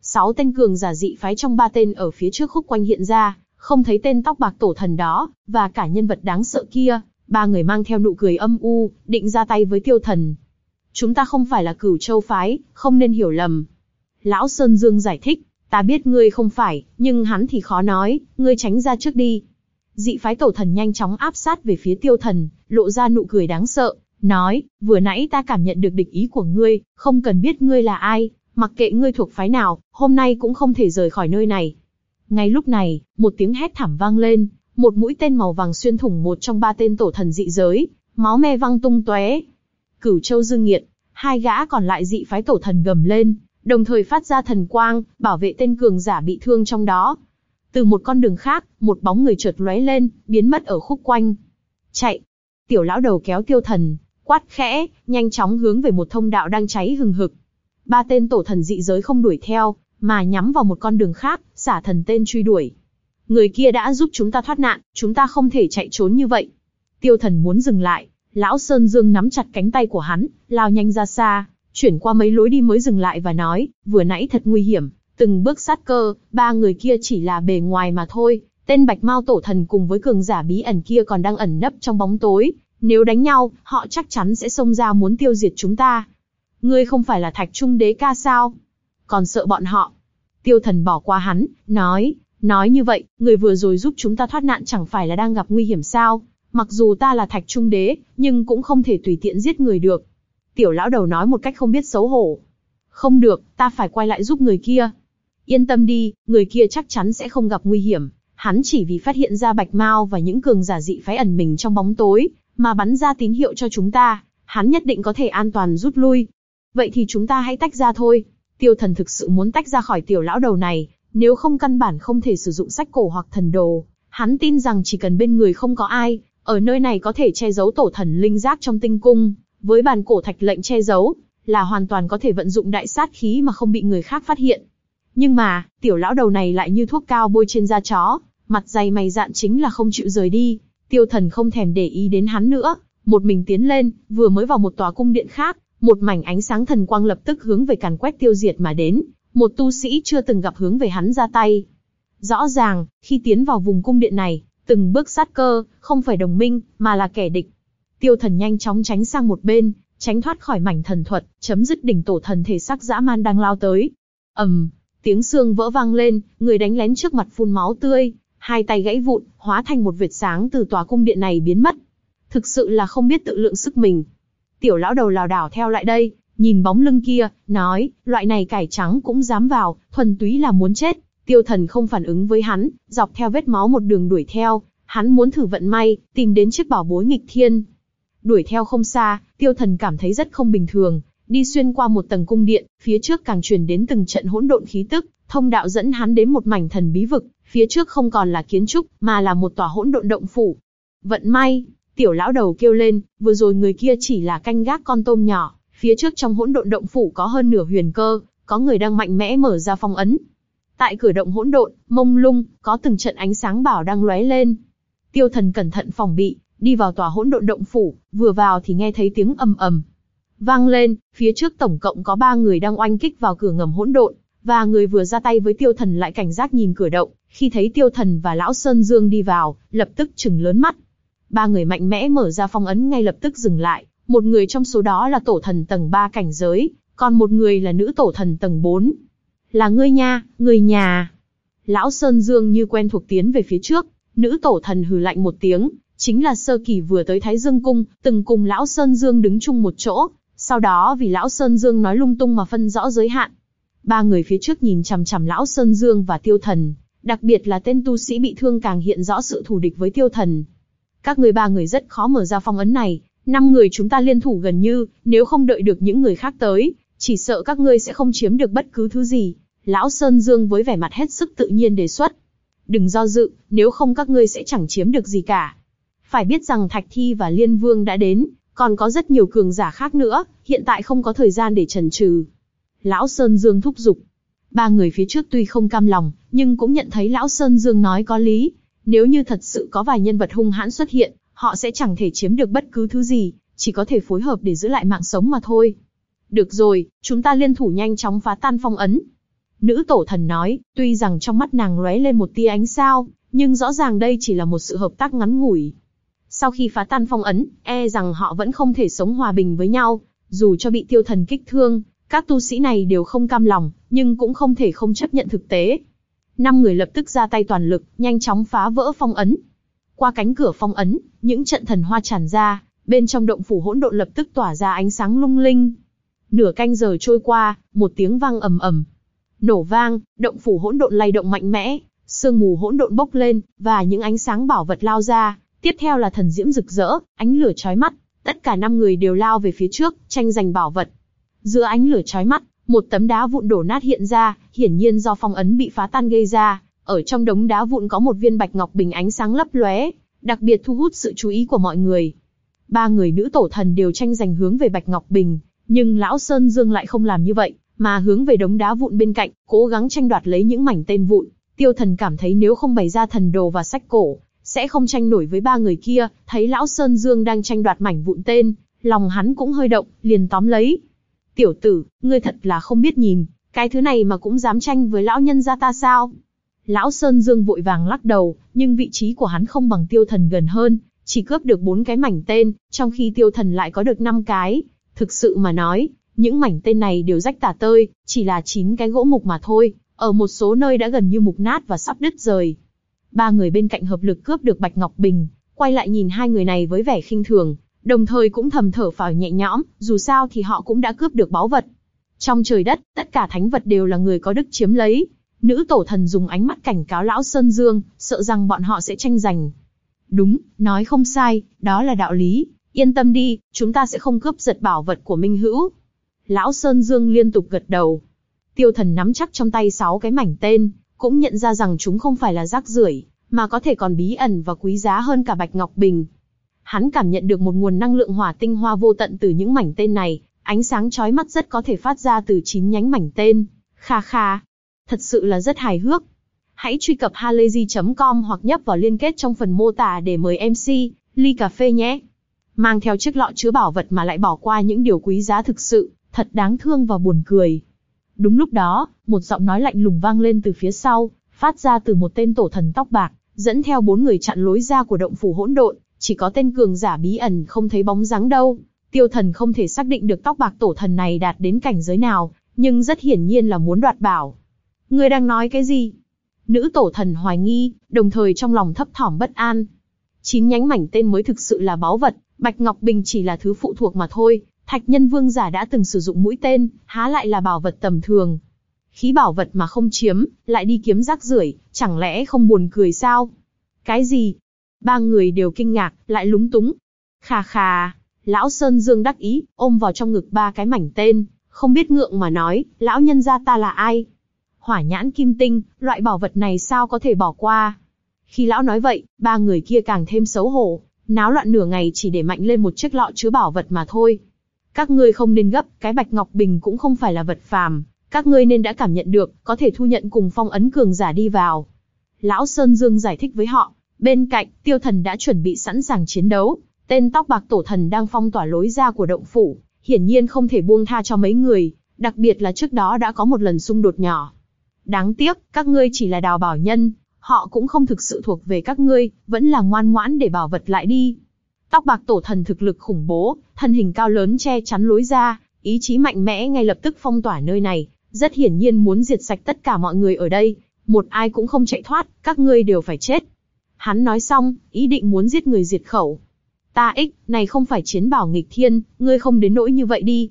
Sáu tên cường giả dị phái trong ba tên ở phía trước khúc quanh hiện ra, không thấy tên tóc bạc tổ thần đó, và cả nhân vật đáng sợ kia, ba người mang theo nụ cười âm u, định ra tay với tiêu thần. Chúng ta không phải là cửu châu phái, không nên hiểu lầm. Lão Sơn Dương giải thích, ta biết ngươi không phải, nhưng hắn thì khó nói, ngươi tránh ra trước đi. Dị phái tổ thần nhanh chóng áp sát về phía tiêu thần, lộ ra nụ cười đáng sợ, nói, vừa nãy ta cảm nhận được địch ý của ngươi, không cần biết ngươi là ai, mặc kệ ngươi thuộc phái nào, hôm nay cũng không thể rời khỏi nơi này. Ngay lúc này, một tiếng hét thảm vang lên, một mũi tên màu vàng xuyên thủng một trong ba tên tổ thần dị giới, máu me văng tung tóe. Cửu Châu Dương Nghiệt, hai gã còn lại dị phái tổ thần gầm lên, đồng thời phát ra thần quang, bảo vệ tên cường giả bị thương trong đó. Từ một con đường khác, một bóng người chợt lóe lên, biến mất ở khúc quanh. Chạy! Tiểu lão đầu kéo tiêu thần, quát khẽ, nhanh chóng hướng về một thông đạo đang cháy hừng hực. Ba tên tổ thần dị giới không đuổi theo, mà nhắm vào một con đường khác, xả thần tên truy đuổi. Người kia đã giúp chúng ta thoát nạn, chúng ta không thể chạy trốn như vậy. Tiêu thần muốn dừng lại, lão Sơn Dương nắm chặt cánh tay của hắn, lao nhanh ra xa, chuyển qua mấy lối đi mới dừng lại và nói, vừa nãy thật nguy hiểm, từng bước sát cơ, ba người kia chỉ là bề ngoài mà thôi, tên Bạch Mao tổ thần cùng với cường giả bí ẩn kia còn đang ẩn nấp trong bóng tối, nếu đánh nhau, họ chắc chắn sẽ xông ra muốn tiêu diệt chúng ta. Ngươi không phải là Thạch Trung Đế ca sao? Còn sợ bọn họ, Tiêu thần bỏ qua hắn, nói, nói như vậy, người vừa rồi giúp chúng ta thoát nạn chẳng phải là đang gặp nguy hiểm sao? Mặc dù ta là thạch trung đế, nhưng cũng không thể tùy tiện giết người được. Tiểu lão đầu nói một cách không biết xấu hổ. Không được, ta phải quay lại giúp người kia. Yên tâm đi, người kia chắc chắn sẽ không gặp nguy hiểm. Hắn chỉ vì phát hiện ra bạch mao và những cường giả dị phái ẩn mình trong bóng tối, mà bắn ra tín hiệu cho chúng ta. hắn nhất định có thể an toàn rút lui. Vậy thì chúng ta hãy tách ra thôi. Tiêu thần thực sự muốn tách ra khỏi tiểu lão đầu này, nếu không căn bản không thể sử dụng sách cổ hoặc thần đồ. Hắn tin rằng chỉ cần bên người không có ai, ở nơi này có thể che giấu tổ thần linh giác trong tinh cung, với bàn cổ thạch lệnh che giấu, là hoàn toàn có thể vận dụng đại sát khí mà không bị người khác phát hiện. Nhưng mà, tiểu lão đầu này lại như thuốc cao bôi trên da chó, mặt dày mày dạn chính là không chịu rời đi. Tiêu thần không thèm để ý đến hắn nữa, một mình tiến lên, vừa mới vào một tòa cung điện khác, một mảnh ánh sáng thần quang lập tức hướng về càn quét tiêu diệt mà đến, một tu sĩ chưa từng gặp hướng về hắn ra tay. Rõ ràng, khi tiến vào vùng cung điện này, từng bước sát cơ, không phải đồng minh, mà là kẻ địch. Tiêu thần nhanh chóng tránh sang một bên, tránh thoát khỏi mảnh thần thuật, chấm dứt đỉnh tổ thần thể sắc dã man đang lao tới. ầm, tiếng xương vỡ vang lên, người đánh lén trước mặt phun máu tươi, hai tay gãy vụn, hóa thành một vệt sáng từ tòa cung điện này biến mất. Thực sự là không biết tự lượng sức mình. Tiểu lão đầu lào đảo theo lại đây, nhìn bóng lưng kia, nói, loại này cải trắng cũng dám vào, thuần túy là muốn chết. Tiêu thần không phản ứng với hắn, dọc theo vết máu một đường đuổi theo, hắn muốn thử vận may, tìm đến chiếc bảo bối nghịch thiên. Đuổi theo không xa, tiêu thần cảm thấy rất không bình thường, đi xuyên qua một tầng cung điện, phía trước càng truyền đến từng trận hỗn độn khí tức, thông đạo dẫn hắn đến một mảnh thần bí vực, phía trước không còn là kiến trúc, mà là một tòa hỗn độn động phủ. Vận may, tiểu lão đầu kêu lên, vừa rồi người kia chỉ là canh gác con tôm nhỏ, phía trước trong hỗn độn động phủ có hơn nửa huyền cơ, có người đang mạnh mẽ mở ra phong ấn. Tại cửa động hỗn độn, mông lung, có từng trận ánh sáng bảo đang lóe lên. Tiêu thần cẩn thận phòng bị, đi vào tòa hỗn độn động phủ, vừa vào thì nghe thấy tiếng ầm ầm. Vang lên, phía trước tổng cộng có ba người đang oanh kích vào cửa ngầm hỗn độn, và người vừa ra tay với tiêu thần lại cảnh giác nhìn cửa động, khi thấy tiêu thần và lão Sơn Dương đi vào, lập tức chừng lớn mắt. Ba người mạnh mẽ mở ra phong ấn ngay lập tức dừng lại, một người trong số đó là tổ thần tầng 3 cảnh giới, còn một người là nữ tổ thần tầng 4. Là ngươi nha, người nhà. Lão Sơn Dương như quen thuộc tiến về phía trước, nữ tổ thần hừ lạnh một tiếng, chính là sơ kỳ vừa tới Thái Dương Cung, từng cùng Lão Sơn Dương đứng chung một chỗ, sau đó vì Lão Sơn Dương nói lung tung mà phân rõ giới hạn. Ba người phía trước nhìn chằm chằm Lão Sơn Dương và Tiêu Thần, đặc biệt là tên tu sĩ bị thương càng hiện rõ sự thù địch với Tiêu Thần. Các người ba người rất khó mở ra phong ấn này, năm người chúng ta liên thủ gần như, nếu không đợi được những người khác tới, chỉ sợ các ngươi sẽ không chiếm được bất cứ thứ gì. Lão Sơn Dương với vẻ mặt hết sức tự nhiên đề xuất. Đừng do dự, nếu không các ngươi sẽ chẳng chiếm được gì cả. Phải biết rằng Thạch Thi và Liên Vương đã đến, còn có rất nhiều cường giả khác nữa, hiện tại không có thời gian để trần trừ. Lão Sơn Dương thúc giục. Ba người phía trước tuy không cam lòng, nhưng cũng nhận thấy Lão Sơn Dương nói có lý. Nếu như thật sự có vài nhân vật hung hãn xuất hiện, họ sẽ chẳng thể chiếm được bất cứ thứ gì, chỉ có thể phối hợp để giữ lại mạng sống mà thôi. Được rồi, chúng ta liên thủ nhanh chóng phá tan phong ấn. Nữ tổ thần nói, tuy rằng trong mắt nàng lóe lên một tia ánh sao, nhưng rõ ràng đây chỉ là một sự hợp tác ngắn ngủi. Sau khi phá tan phong ấn, e rằng họ vẫn không thể sống hòa bình với nhau, dù cho bị tiêu thần kích thương, các tu sĩ này đều không cam lòng, nhưng cũng không thể không chấp nhận thực tế. Năm người lập tức ra tay toàn lực, nhanh chóng phá vỡ phong ấn. Qua cánh cửa phong ấn, những trận thần hoa tràn ra, bên trong động phủ hỗn độn lập tức tỏa ra ánh sáng lung linh. Nửa canh giờ trôi qua, một tiếng vang ầm ầm. Nổ vang, động phủ hỗn độn lay động mạnh mẽ, sương mù hỗn độn bốc lên, và những ánh sáng bảo vật lao ra, tiếp theo là thần diễm rực rỡ, ánh lửa chói mắt, tất cả năm người đều lao về phía trước, tranh giành bảo vật. Giữa ánh lửa chói mắt, một tấm đá vụn đổ nát hiện ra, hiển nhiên do phong ấn bị phá tan gây ra. Ở trong đống đá vụn có một viên bạch ngọc bình ánh sáng lấp lóe, đặc biệt thu hút sự chú ý của mọi người. Ba người nữ tổ thần đều tranh giành hướng về bạch ngọc bình, nhưng lão Sơn Dương lại không làm như vậy, mà hướng về đống đá vụn bên cạnh, cố gắng tranh đoạt lấy những mảnh tên vụn. Tiêu thần cảm thấy nếu không bày ra thần đồ và sách cổ, sẽ không tranh nổi với ba người kia, thấy lão Sơn Dương đang tranh đoạt mảnh vụn tên, lòng hắn cũng hơi động, liền tóm lấy. Tiểu tử, ngươi thật là không biết nhìn, cái thứ này mà cũng dám tranh với lão nhân gia ta sao? Lão Sơn Dương vội vàng lắc đầu, nhưng vị trí của hắn không bằng tiêu thần gần hơn, chỉ cướp được bốn cái mảnh tên, trong khi tiêu thần lại có được năm cái. Thực sự mà nói, những mảnh tên này đều rách tả tơi, chỉ là chín cái gỗ mục mà thôi, ở một số nơi đã gần như mục nát và sắp đứt rời. Ba người bên cạnh hợp lực cướp được Bạch Ngọc Bình, quay lại nhìn hai người này với vẻ khinh thường, đồng thời cũng thầm thở phào nhẹ nhõm, dù sao thì họ cũng đã cướp được báu vật. Trong trời đất, tất cả thánh vật đều là người có đức chiếm lấy. Nữ tổ thần dùng ánh mắt cảnh cáo lão Sơn Dương, sợ rằng bọn họ sẽ tranh giành. Đúng, nói không sai, đó là đạo lý. Yên tâm đi, chúng ta sẽ không cướp giật bảo vật của Minh Hữu. Lão Sơn Dương liên tục gật đầu. Tiêu thần nắm chắc trong tay sáu cái mảnh tên, cũng nhận ra rằng chúng không phải là rác rưởi, mà có thể còn bí ẩn và quý giá hơn cả Bạch Ngọc Bình. Hắn cảm nhận được một nguồn năng lượng hỏa tinh hoa vô tận từ những mảnh tên này, ánh sáng chói mắt rất có thể phát ra từ chín nhánh mảnh tên. Kha kha, thật sự là rất hài hước. Hãy truy cập halayzi.com hoặc nhấp vào liên kết trong phần mô tả để mời MC, ly cà phê nhé. Mang theo chiếc lọ chứa bảo vật mà lại bỏ qua những điều quý giá thực sự, thật đáng thương và buồn cười. Đúng lúc đó, một giọng nói lạnh lùng vang lên từ phía sau, phát ra từ một tên tổ thần tóc bạc, dẫn theo bốn người chặn lối ra của động phủ hỗn độn, chỉ có tên cường giả bí ẩn không thấy bóng dáng đâu. Tiêu thần không thể xác định được tóc bạc tổ thần này đạt đến cảnh giới nào, nhưng rất hiển nhiên là muốn đoạt bảo. Người đang nói cái gì? Nữ tổ thần hoài nghi, đồng thời trong lòng thấp thỏm bất an. Chín nhánh mảnh tên mới thực sự là báu vật, Bạch Ngọc Bình chỉ là thứ phụ thuộc mà thôi. Thạch Nhân Vương giả đã từng sử dụng mũi tên, há lại là bảo vật tầm thường. Khí bảo vật mà không chiếm, lại đi kiếm rác rưởi, chẳng lẽ không buồn cười sao? Cái gì? Ba người đều kinh ngạc, lại lúng túng. Khà khà, lão Sơn Dương đắc ý, ôm vào trong ngực ba cái mảnh tên, không biết ngượng mà nói, lão nhân gia ta là ai? Hỏa nhãn kim tinh, loại bảo vật này sao có thể bỏ qua? Khi lão nói vậy, ba người kia càng thêm xấu hổ, náo loạn nửa ngày chỉ để mạnh lên một chiếc lọ chứa bảo vật mà thôi. Các ngươi không nên gấp, cái bạch ngọc bình cũng không phải là vật phàm, các ngươi nên đã cảm nhận được, có thể thu nhận cùng phong ấn cường giả đi vào. Lão Sơn Dương giải thích với họ, bên cạnh, tiêu thần đã chuẩn bị sẵn sàng chiến đấu, tên tóc bạc tổ thần đang phong tỏa lối ra của động phủ, hiển nhiên không thể buông tha cho mấy người, đặc biệt là trước đó đã có một lần xung đột nhỏ. Đáng tiếc, các ngươi chỉ là đào bảo nhân, họ cũng không thực sự thuộc về các ngươi, vẫn là ngoan ngoãn để bảo vật lại đi. Tóc bạc tổ thần thực lực khủng bố, thân hình cao lớn che chắn lối ra, ý chí mạnh mẽ ngay lập tức phong tỏa nơi này, rất hiển nhiên muốn diệt sạch tất cả mọi người ở đây, một ai cũng không chạy thoát, các ngươi đều phải chết. Hắn nói xong, ý định muốn giết người diệt khẩu. Ta ích, này không phải chiến bảo nghịch thiên, ngươi không đến nỗi như vậy đi.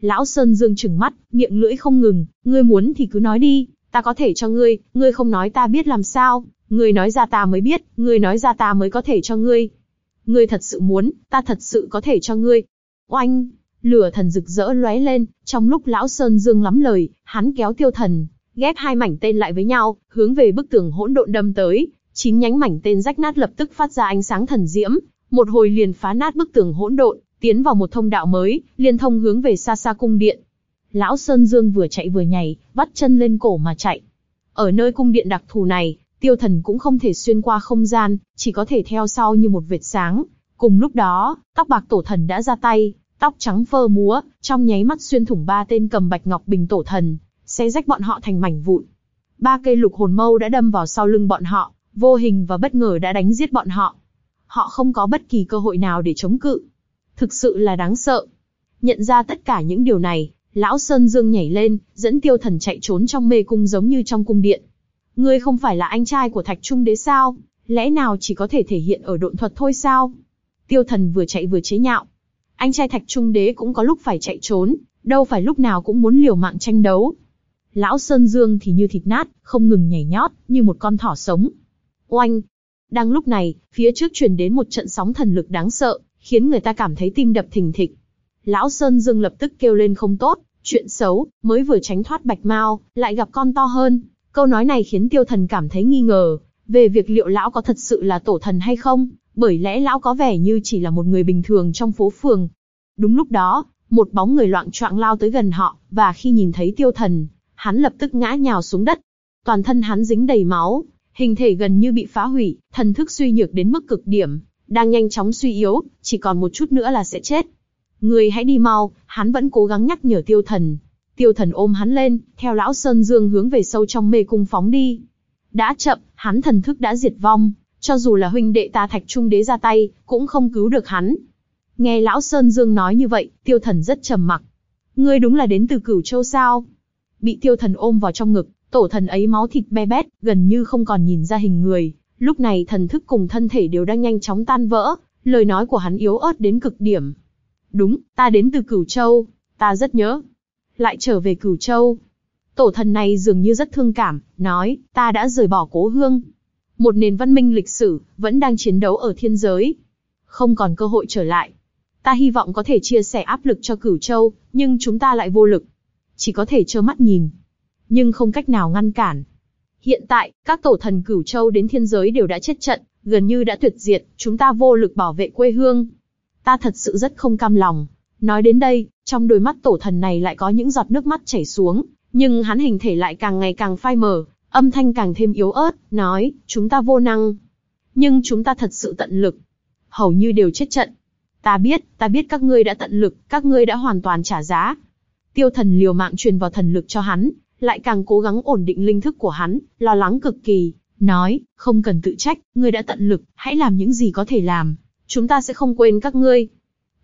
Lão Sơn Dương trừng mắt, miệng lưỡi không ngừng, ngươi muốn thì cứ nói đi, ta có thể cho ngươi, ngươi không nói ta biết làm sao, ngươi nói ra ta mới biết, ngươi nói ra ta mới có thể cho ngươi. Ngươi thật sự muốn, ta thật sự có thể cho ngươi. Oanh! Lửa thần rực rỡ lóe lên, trong lúc lão Sơn Dương lắm lời, hắn kéo tiêu thần, ghép hai mảnh tên lại với nhau, hướng về bức tường hỗn độn đâm tới, chín nhánh mảnh tên rách nát lập tức phát ra ánh sáng thần diễm, một hồi liền phá nát bức tường hỗn độn, tiến vào một thông đạo mới, liên thông hướng về xa xa cung điện. Lão Sơn Dương vừa chạy vừa nhảy, vắt chân lên cổ mà chạy. Ở nơi cung điện đặc thù này, tiêu thần cũng không thể xuyên qua không gian, chỉ có thể theo sau như một vệt sáng. Cùng lúc đó, tóc bạc tổ thần đã ra tay, tóc trắng phơ múa, trong nháy mắt xuyên thủng ba tên cầm bạch ngọc bình tổ thần, xé rách bọn họ thành mảnh vụn. Ba cây lục hồn mâu đã đâm vào sau lưng bọn họ, vô hình và bất ngờ đã đánh giết bọn họ. Họ không có bất kỳ cơ hội nào để chống cự. Thực sự là đáng sợ. Nhận ra tất cả những điều này, lão Sơn Dương nhảy lên, dẫn tiêu thần chạy trốn trong mê cung giống như trong cung điện. Ngươi không phải là anh trai của Thạch Trung Đế sao? Lẽ nào chỉ có thể thể hiện ở độn thuật thôi sao? Tiêu thần vừa chạy vừa chế nhạo. Anh trai Thạch Trung Đế cũng có lúc phải chạy trốn, đâu phải lúc nào cũng muốn liều mạng tranh đấu. Lão Sơn Dương thì như thịt nát, không ngừng nhảy nhót, như một con thỏ sống. Oanh! Đang lúc này, phía trước truyền đến một trận sóng thần lực đáng sợ, khiến người ta cảm thấy tim đập thình thịch. Lão Sơn Dương lập tức kêu lên không tốt, chuyện xấu, mới vừa tránh thoát bạch mau, lại gặp con to hơn. Câu nói này khiến tiêu thần cảm thấy nghi ngờ, về việc liệu lão có thật sự là tổ thần hay không, bởi lẽ lão có vẻ như chỉ là một người bình thường trong phố phường. Đúng lúc đó, một bóng người loạn choạng lao tới gần họ, và khi nhìn thấy tiêu thần, hắn lập tức ngã nhào xuống đất. Toàn thân hắn dính đầy máu, hình thể gần như bị phá hủy, thần thức suy nhược đến mức cực điểm, đang nhanh chóng suy yếu, chỉ còn một chút nữa là sẽ chết. Người hãy đi mau, hắn vẫn cố gắng nhắc nhở tiêu thần. Tiêu thần ôm hắn lên, theo lão Sơn Dương hướng về sâu trong mê cung phóng đi. Đã chậm, hắn thần thức đã diệt vong, cho dù là huynh đệ ta thạch trung đế ra tay, cũng không cứu được hắn. Nghe lão Sơn Dương nói như vậy, tiêu thần rất trầm mặc. Ngươi đúng là đến từ cửu châu sao? Bị tiêu thần ôm vào trong ngực, tổ thần ấy máu thịt be bét, gần như không còn nhìn ra hình người. Lúc này thần thức cùng thân thể đều đang nhanh chóng tan vỡ, lời nói của hắn yếu ớt đến cực điểm. Đúng, ta đến từ Cửu Châu, ta rất nhớ. Lại trở về Cửu Châu. Tổ thần này dường như rất thương cảm, nói, ta đã rời bỏ cố hương. Một nền văn minh lịch sử, vẫn đang chiến đấu ở thiên giới. Không còn cơ hội trở lại. Ta hy vọng có thể chia sẻ áp lực cho Cửu Châu, nhưng chúng ta lại vô lực. Chỉ có thể trơ mắt nhìn. Nhưng không cách nào ngăn cản. Hiện tại, các tổ thần Cửu Châu đến thiên giới đều đã chết trận, gần như đã tuyệt diệt, chúng ta vô lực bảo vệ quê hương. Ta thật sự rất không cam lòng. Nói đến đây, trong đôi mắt tổ thần này lại có những giọt nước mắt chảy xuống, nhưng hắn hình thể lại càng ngày càng phai mờ, âm thanh càng thêm yếu ớt, nói, chúng ta vô năng. Nhưng chúng ta thật sự tận lực. Hầu như đều chết trận. Ta biết, ta biết các ngươi đã tận lực, các ngươi đã hoàn toàn trả giá. Tiêu thần liều mạng truyền vào thần lực cho hắn, lại càng cố gắng ổn định linh thức của hắn, lo lắng cực kỳ, nói, không cần tự trách, ngươi đã tận lực, hãy làm những gì có thể làm. Chúng ta sẽ không quên các ngươi.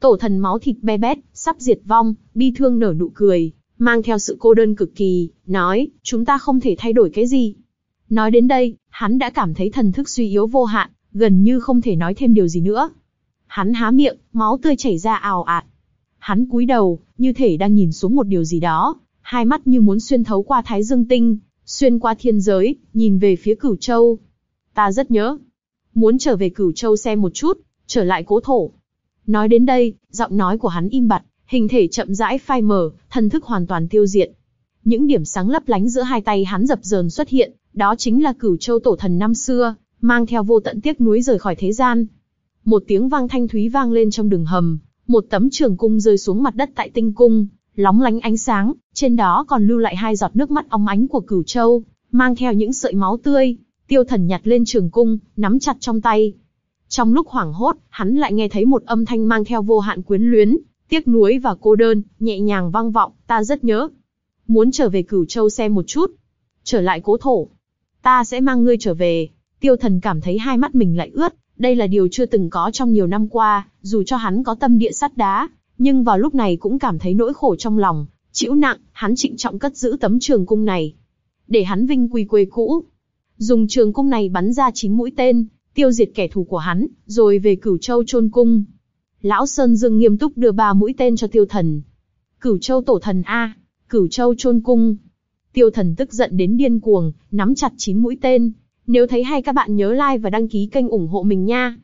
Tổ thần máu thịt be bét, sắp diệt vong, bi thương nở nụ cười, mang theo sự cô đơn cực kỳ, nói, chúng ta không thể thay đổi cái gì. Nói đến đây, hắn đã cảm thấy thần thức suy yếu vô hạn, gần như không thể nói thêm điều gì nữa. Hắn há miệng, máu tươi chảy ra ào ạt. Hắn cúi đầu, như thể đang nhìn xuống một điều gì đó, hai mắt như muốn xuyên thấu qua thái dương tinh, xuyên qua thiên giới, nhìn về phía cửu châu. Ta rất nhớ. Muốn trở về cửu châu xem một chút, trở lại cố thổ. Nói đến đây, giọng nói của hắn im bặt, hình thể chậm rãi phai mờ, thần thức hoàn toàn tiêu diệt. Những điểm sáng lấp lánh giữa hai tay hắn dập dờn xuất hiện, đó chính là cửu châu tổ thần năm xưa, mang theo vô tận tiếc nuối rời khỏi thế gian. Một tiếng vang thanh thúy vang lên trong đường hầm, một tấm trường cung rơi xuống mặt đất tại tinh cung, lóng lánh ánh sáng, trên đó còn lưu lại hai giọt nước mắt óng ánh của cửu châu, mang theo những sợi máu tươi. Tiêu thần nhặt lên trường cung, nắm chặt trong tay. Trong lúc hoảng hốt, hắn lại nghe thấy một âm thanh mang theo vô hạn quyến luyến, tiếc nuối và cô đơn, nhẹ nhàng vang vọng, ta rất nhớ. Muốn trở về cửu châu xem một chút. Trở lại cố thổ. Ta sẽ mang ngươi trở về. Tiêu thần cảm thấy hai mắt mình lại ướt, đây là điều chưa từng có trong nhiều năm qua, dù cho hắn có tâm địa sắt đá, nhưng vào lúc này cũng cảm thấy nỗi khổ trong lòng, chịu nặng, hắn trịnh trọng cất giữ tấm trường cung này. Để hắn vinh quy quê cũ. Dùng trường cung này bắn ra chín mũi tên, tiêu diệt kẻ thù của hắn, rồi về cửu châu chôn cung. Lão Sơn Dương nghiêm túc đưa ba mũi tên cho tiêu thần. Cửu châu tổ thần A, cửu châu chôn cung. Tiêu thần tức giận đến điên cuồng, nắm chặt chín mũi tên. Nếu thấy hay các bạn nhớ like và đăng ký kênh ủng hộ mình nha.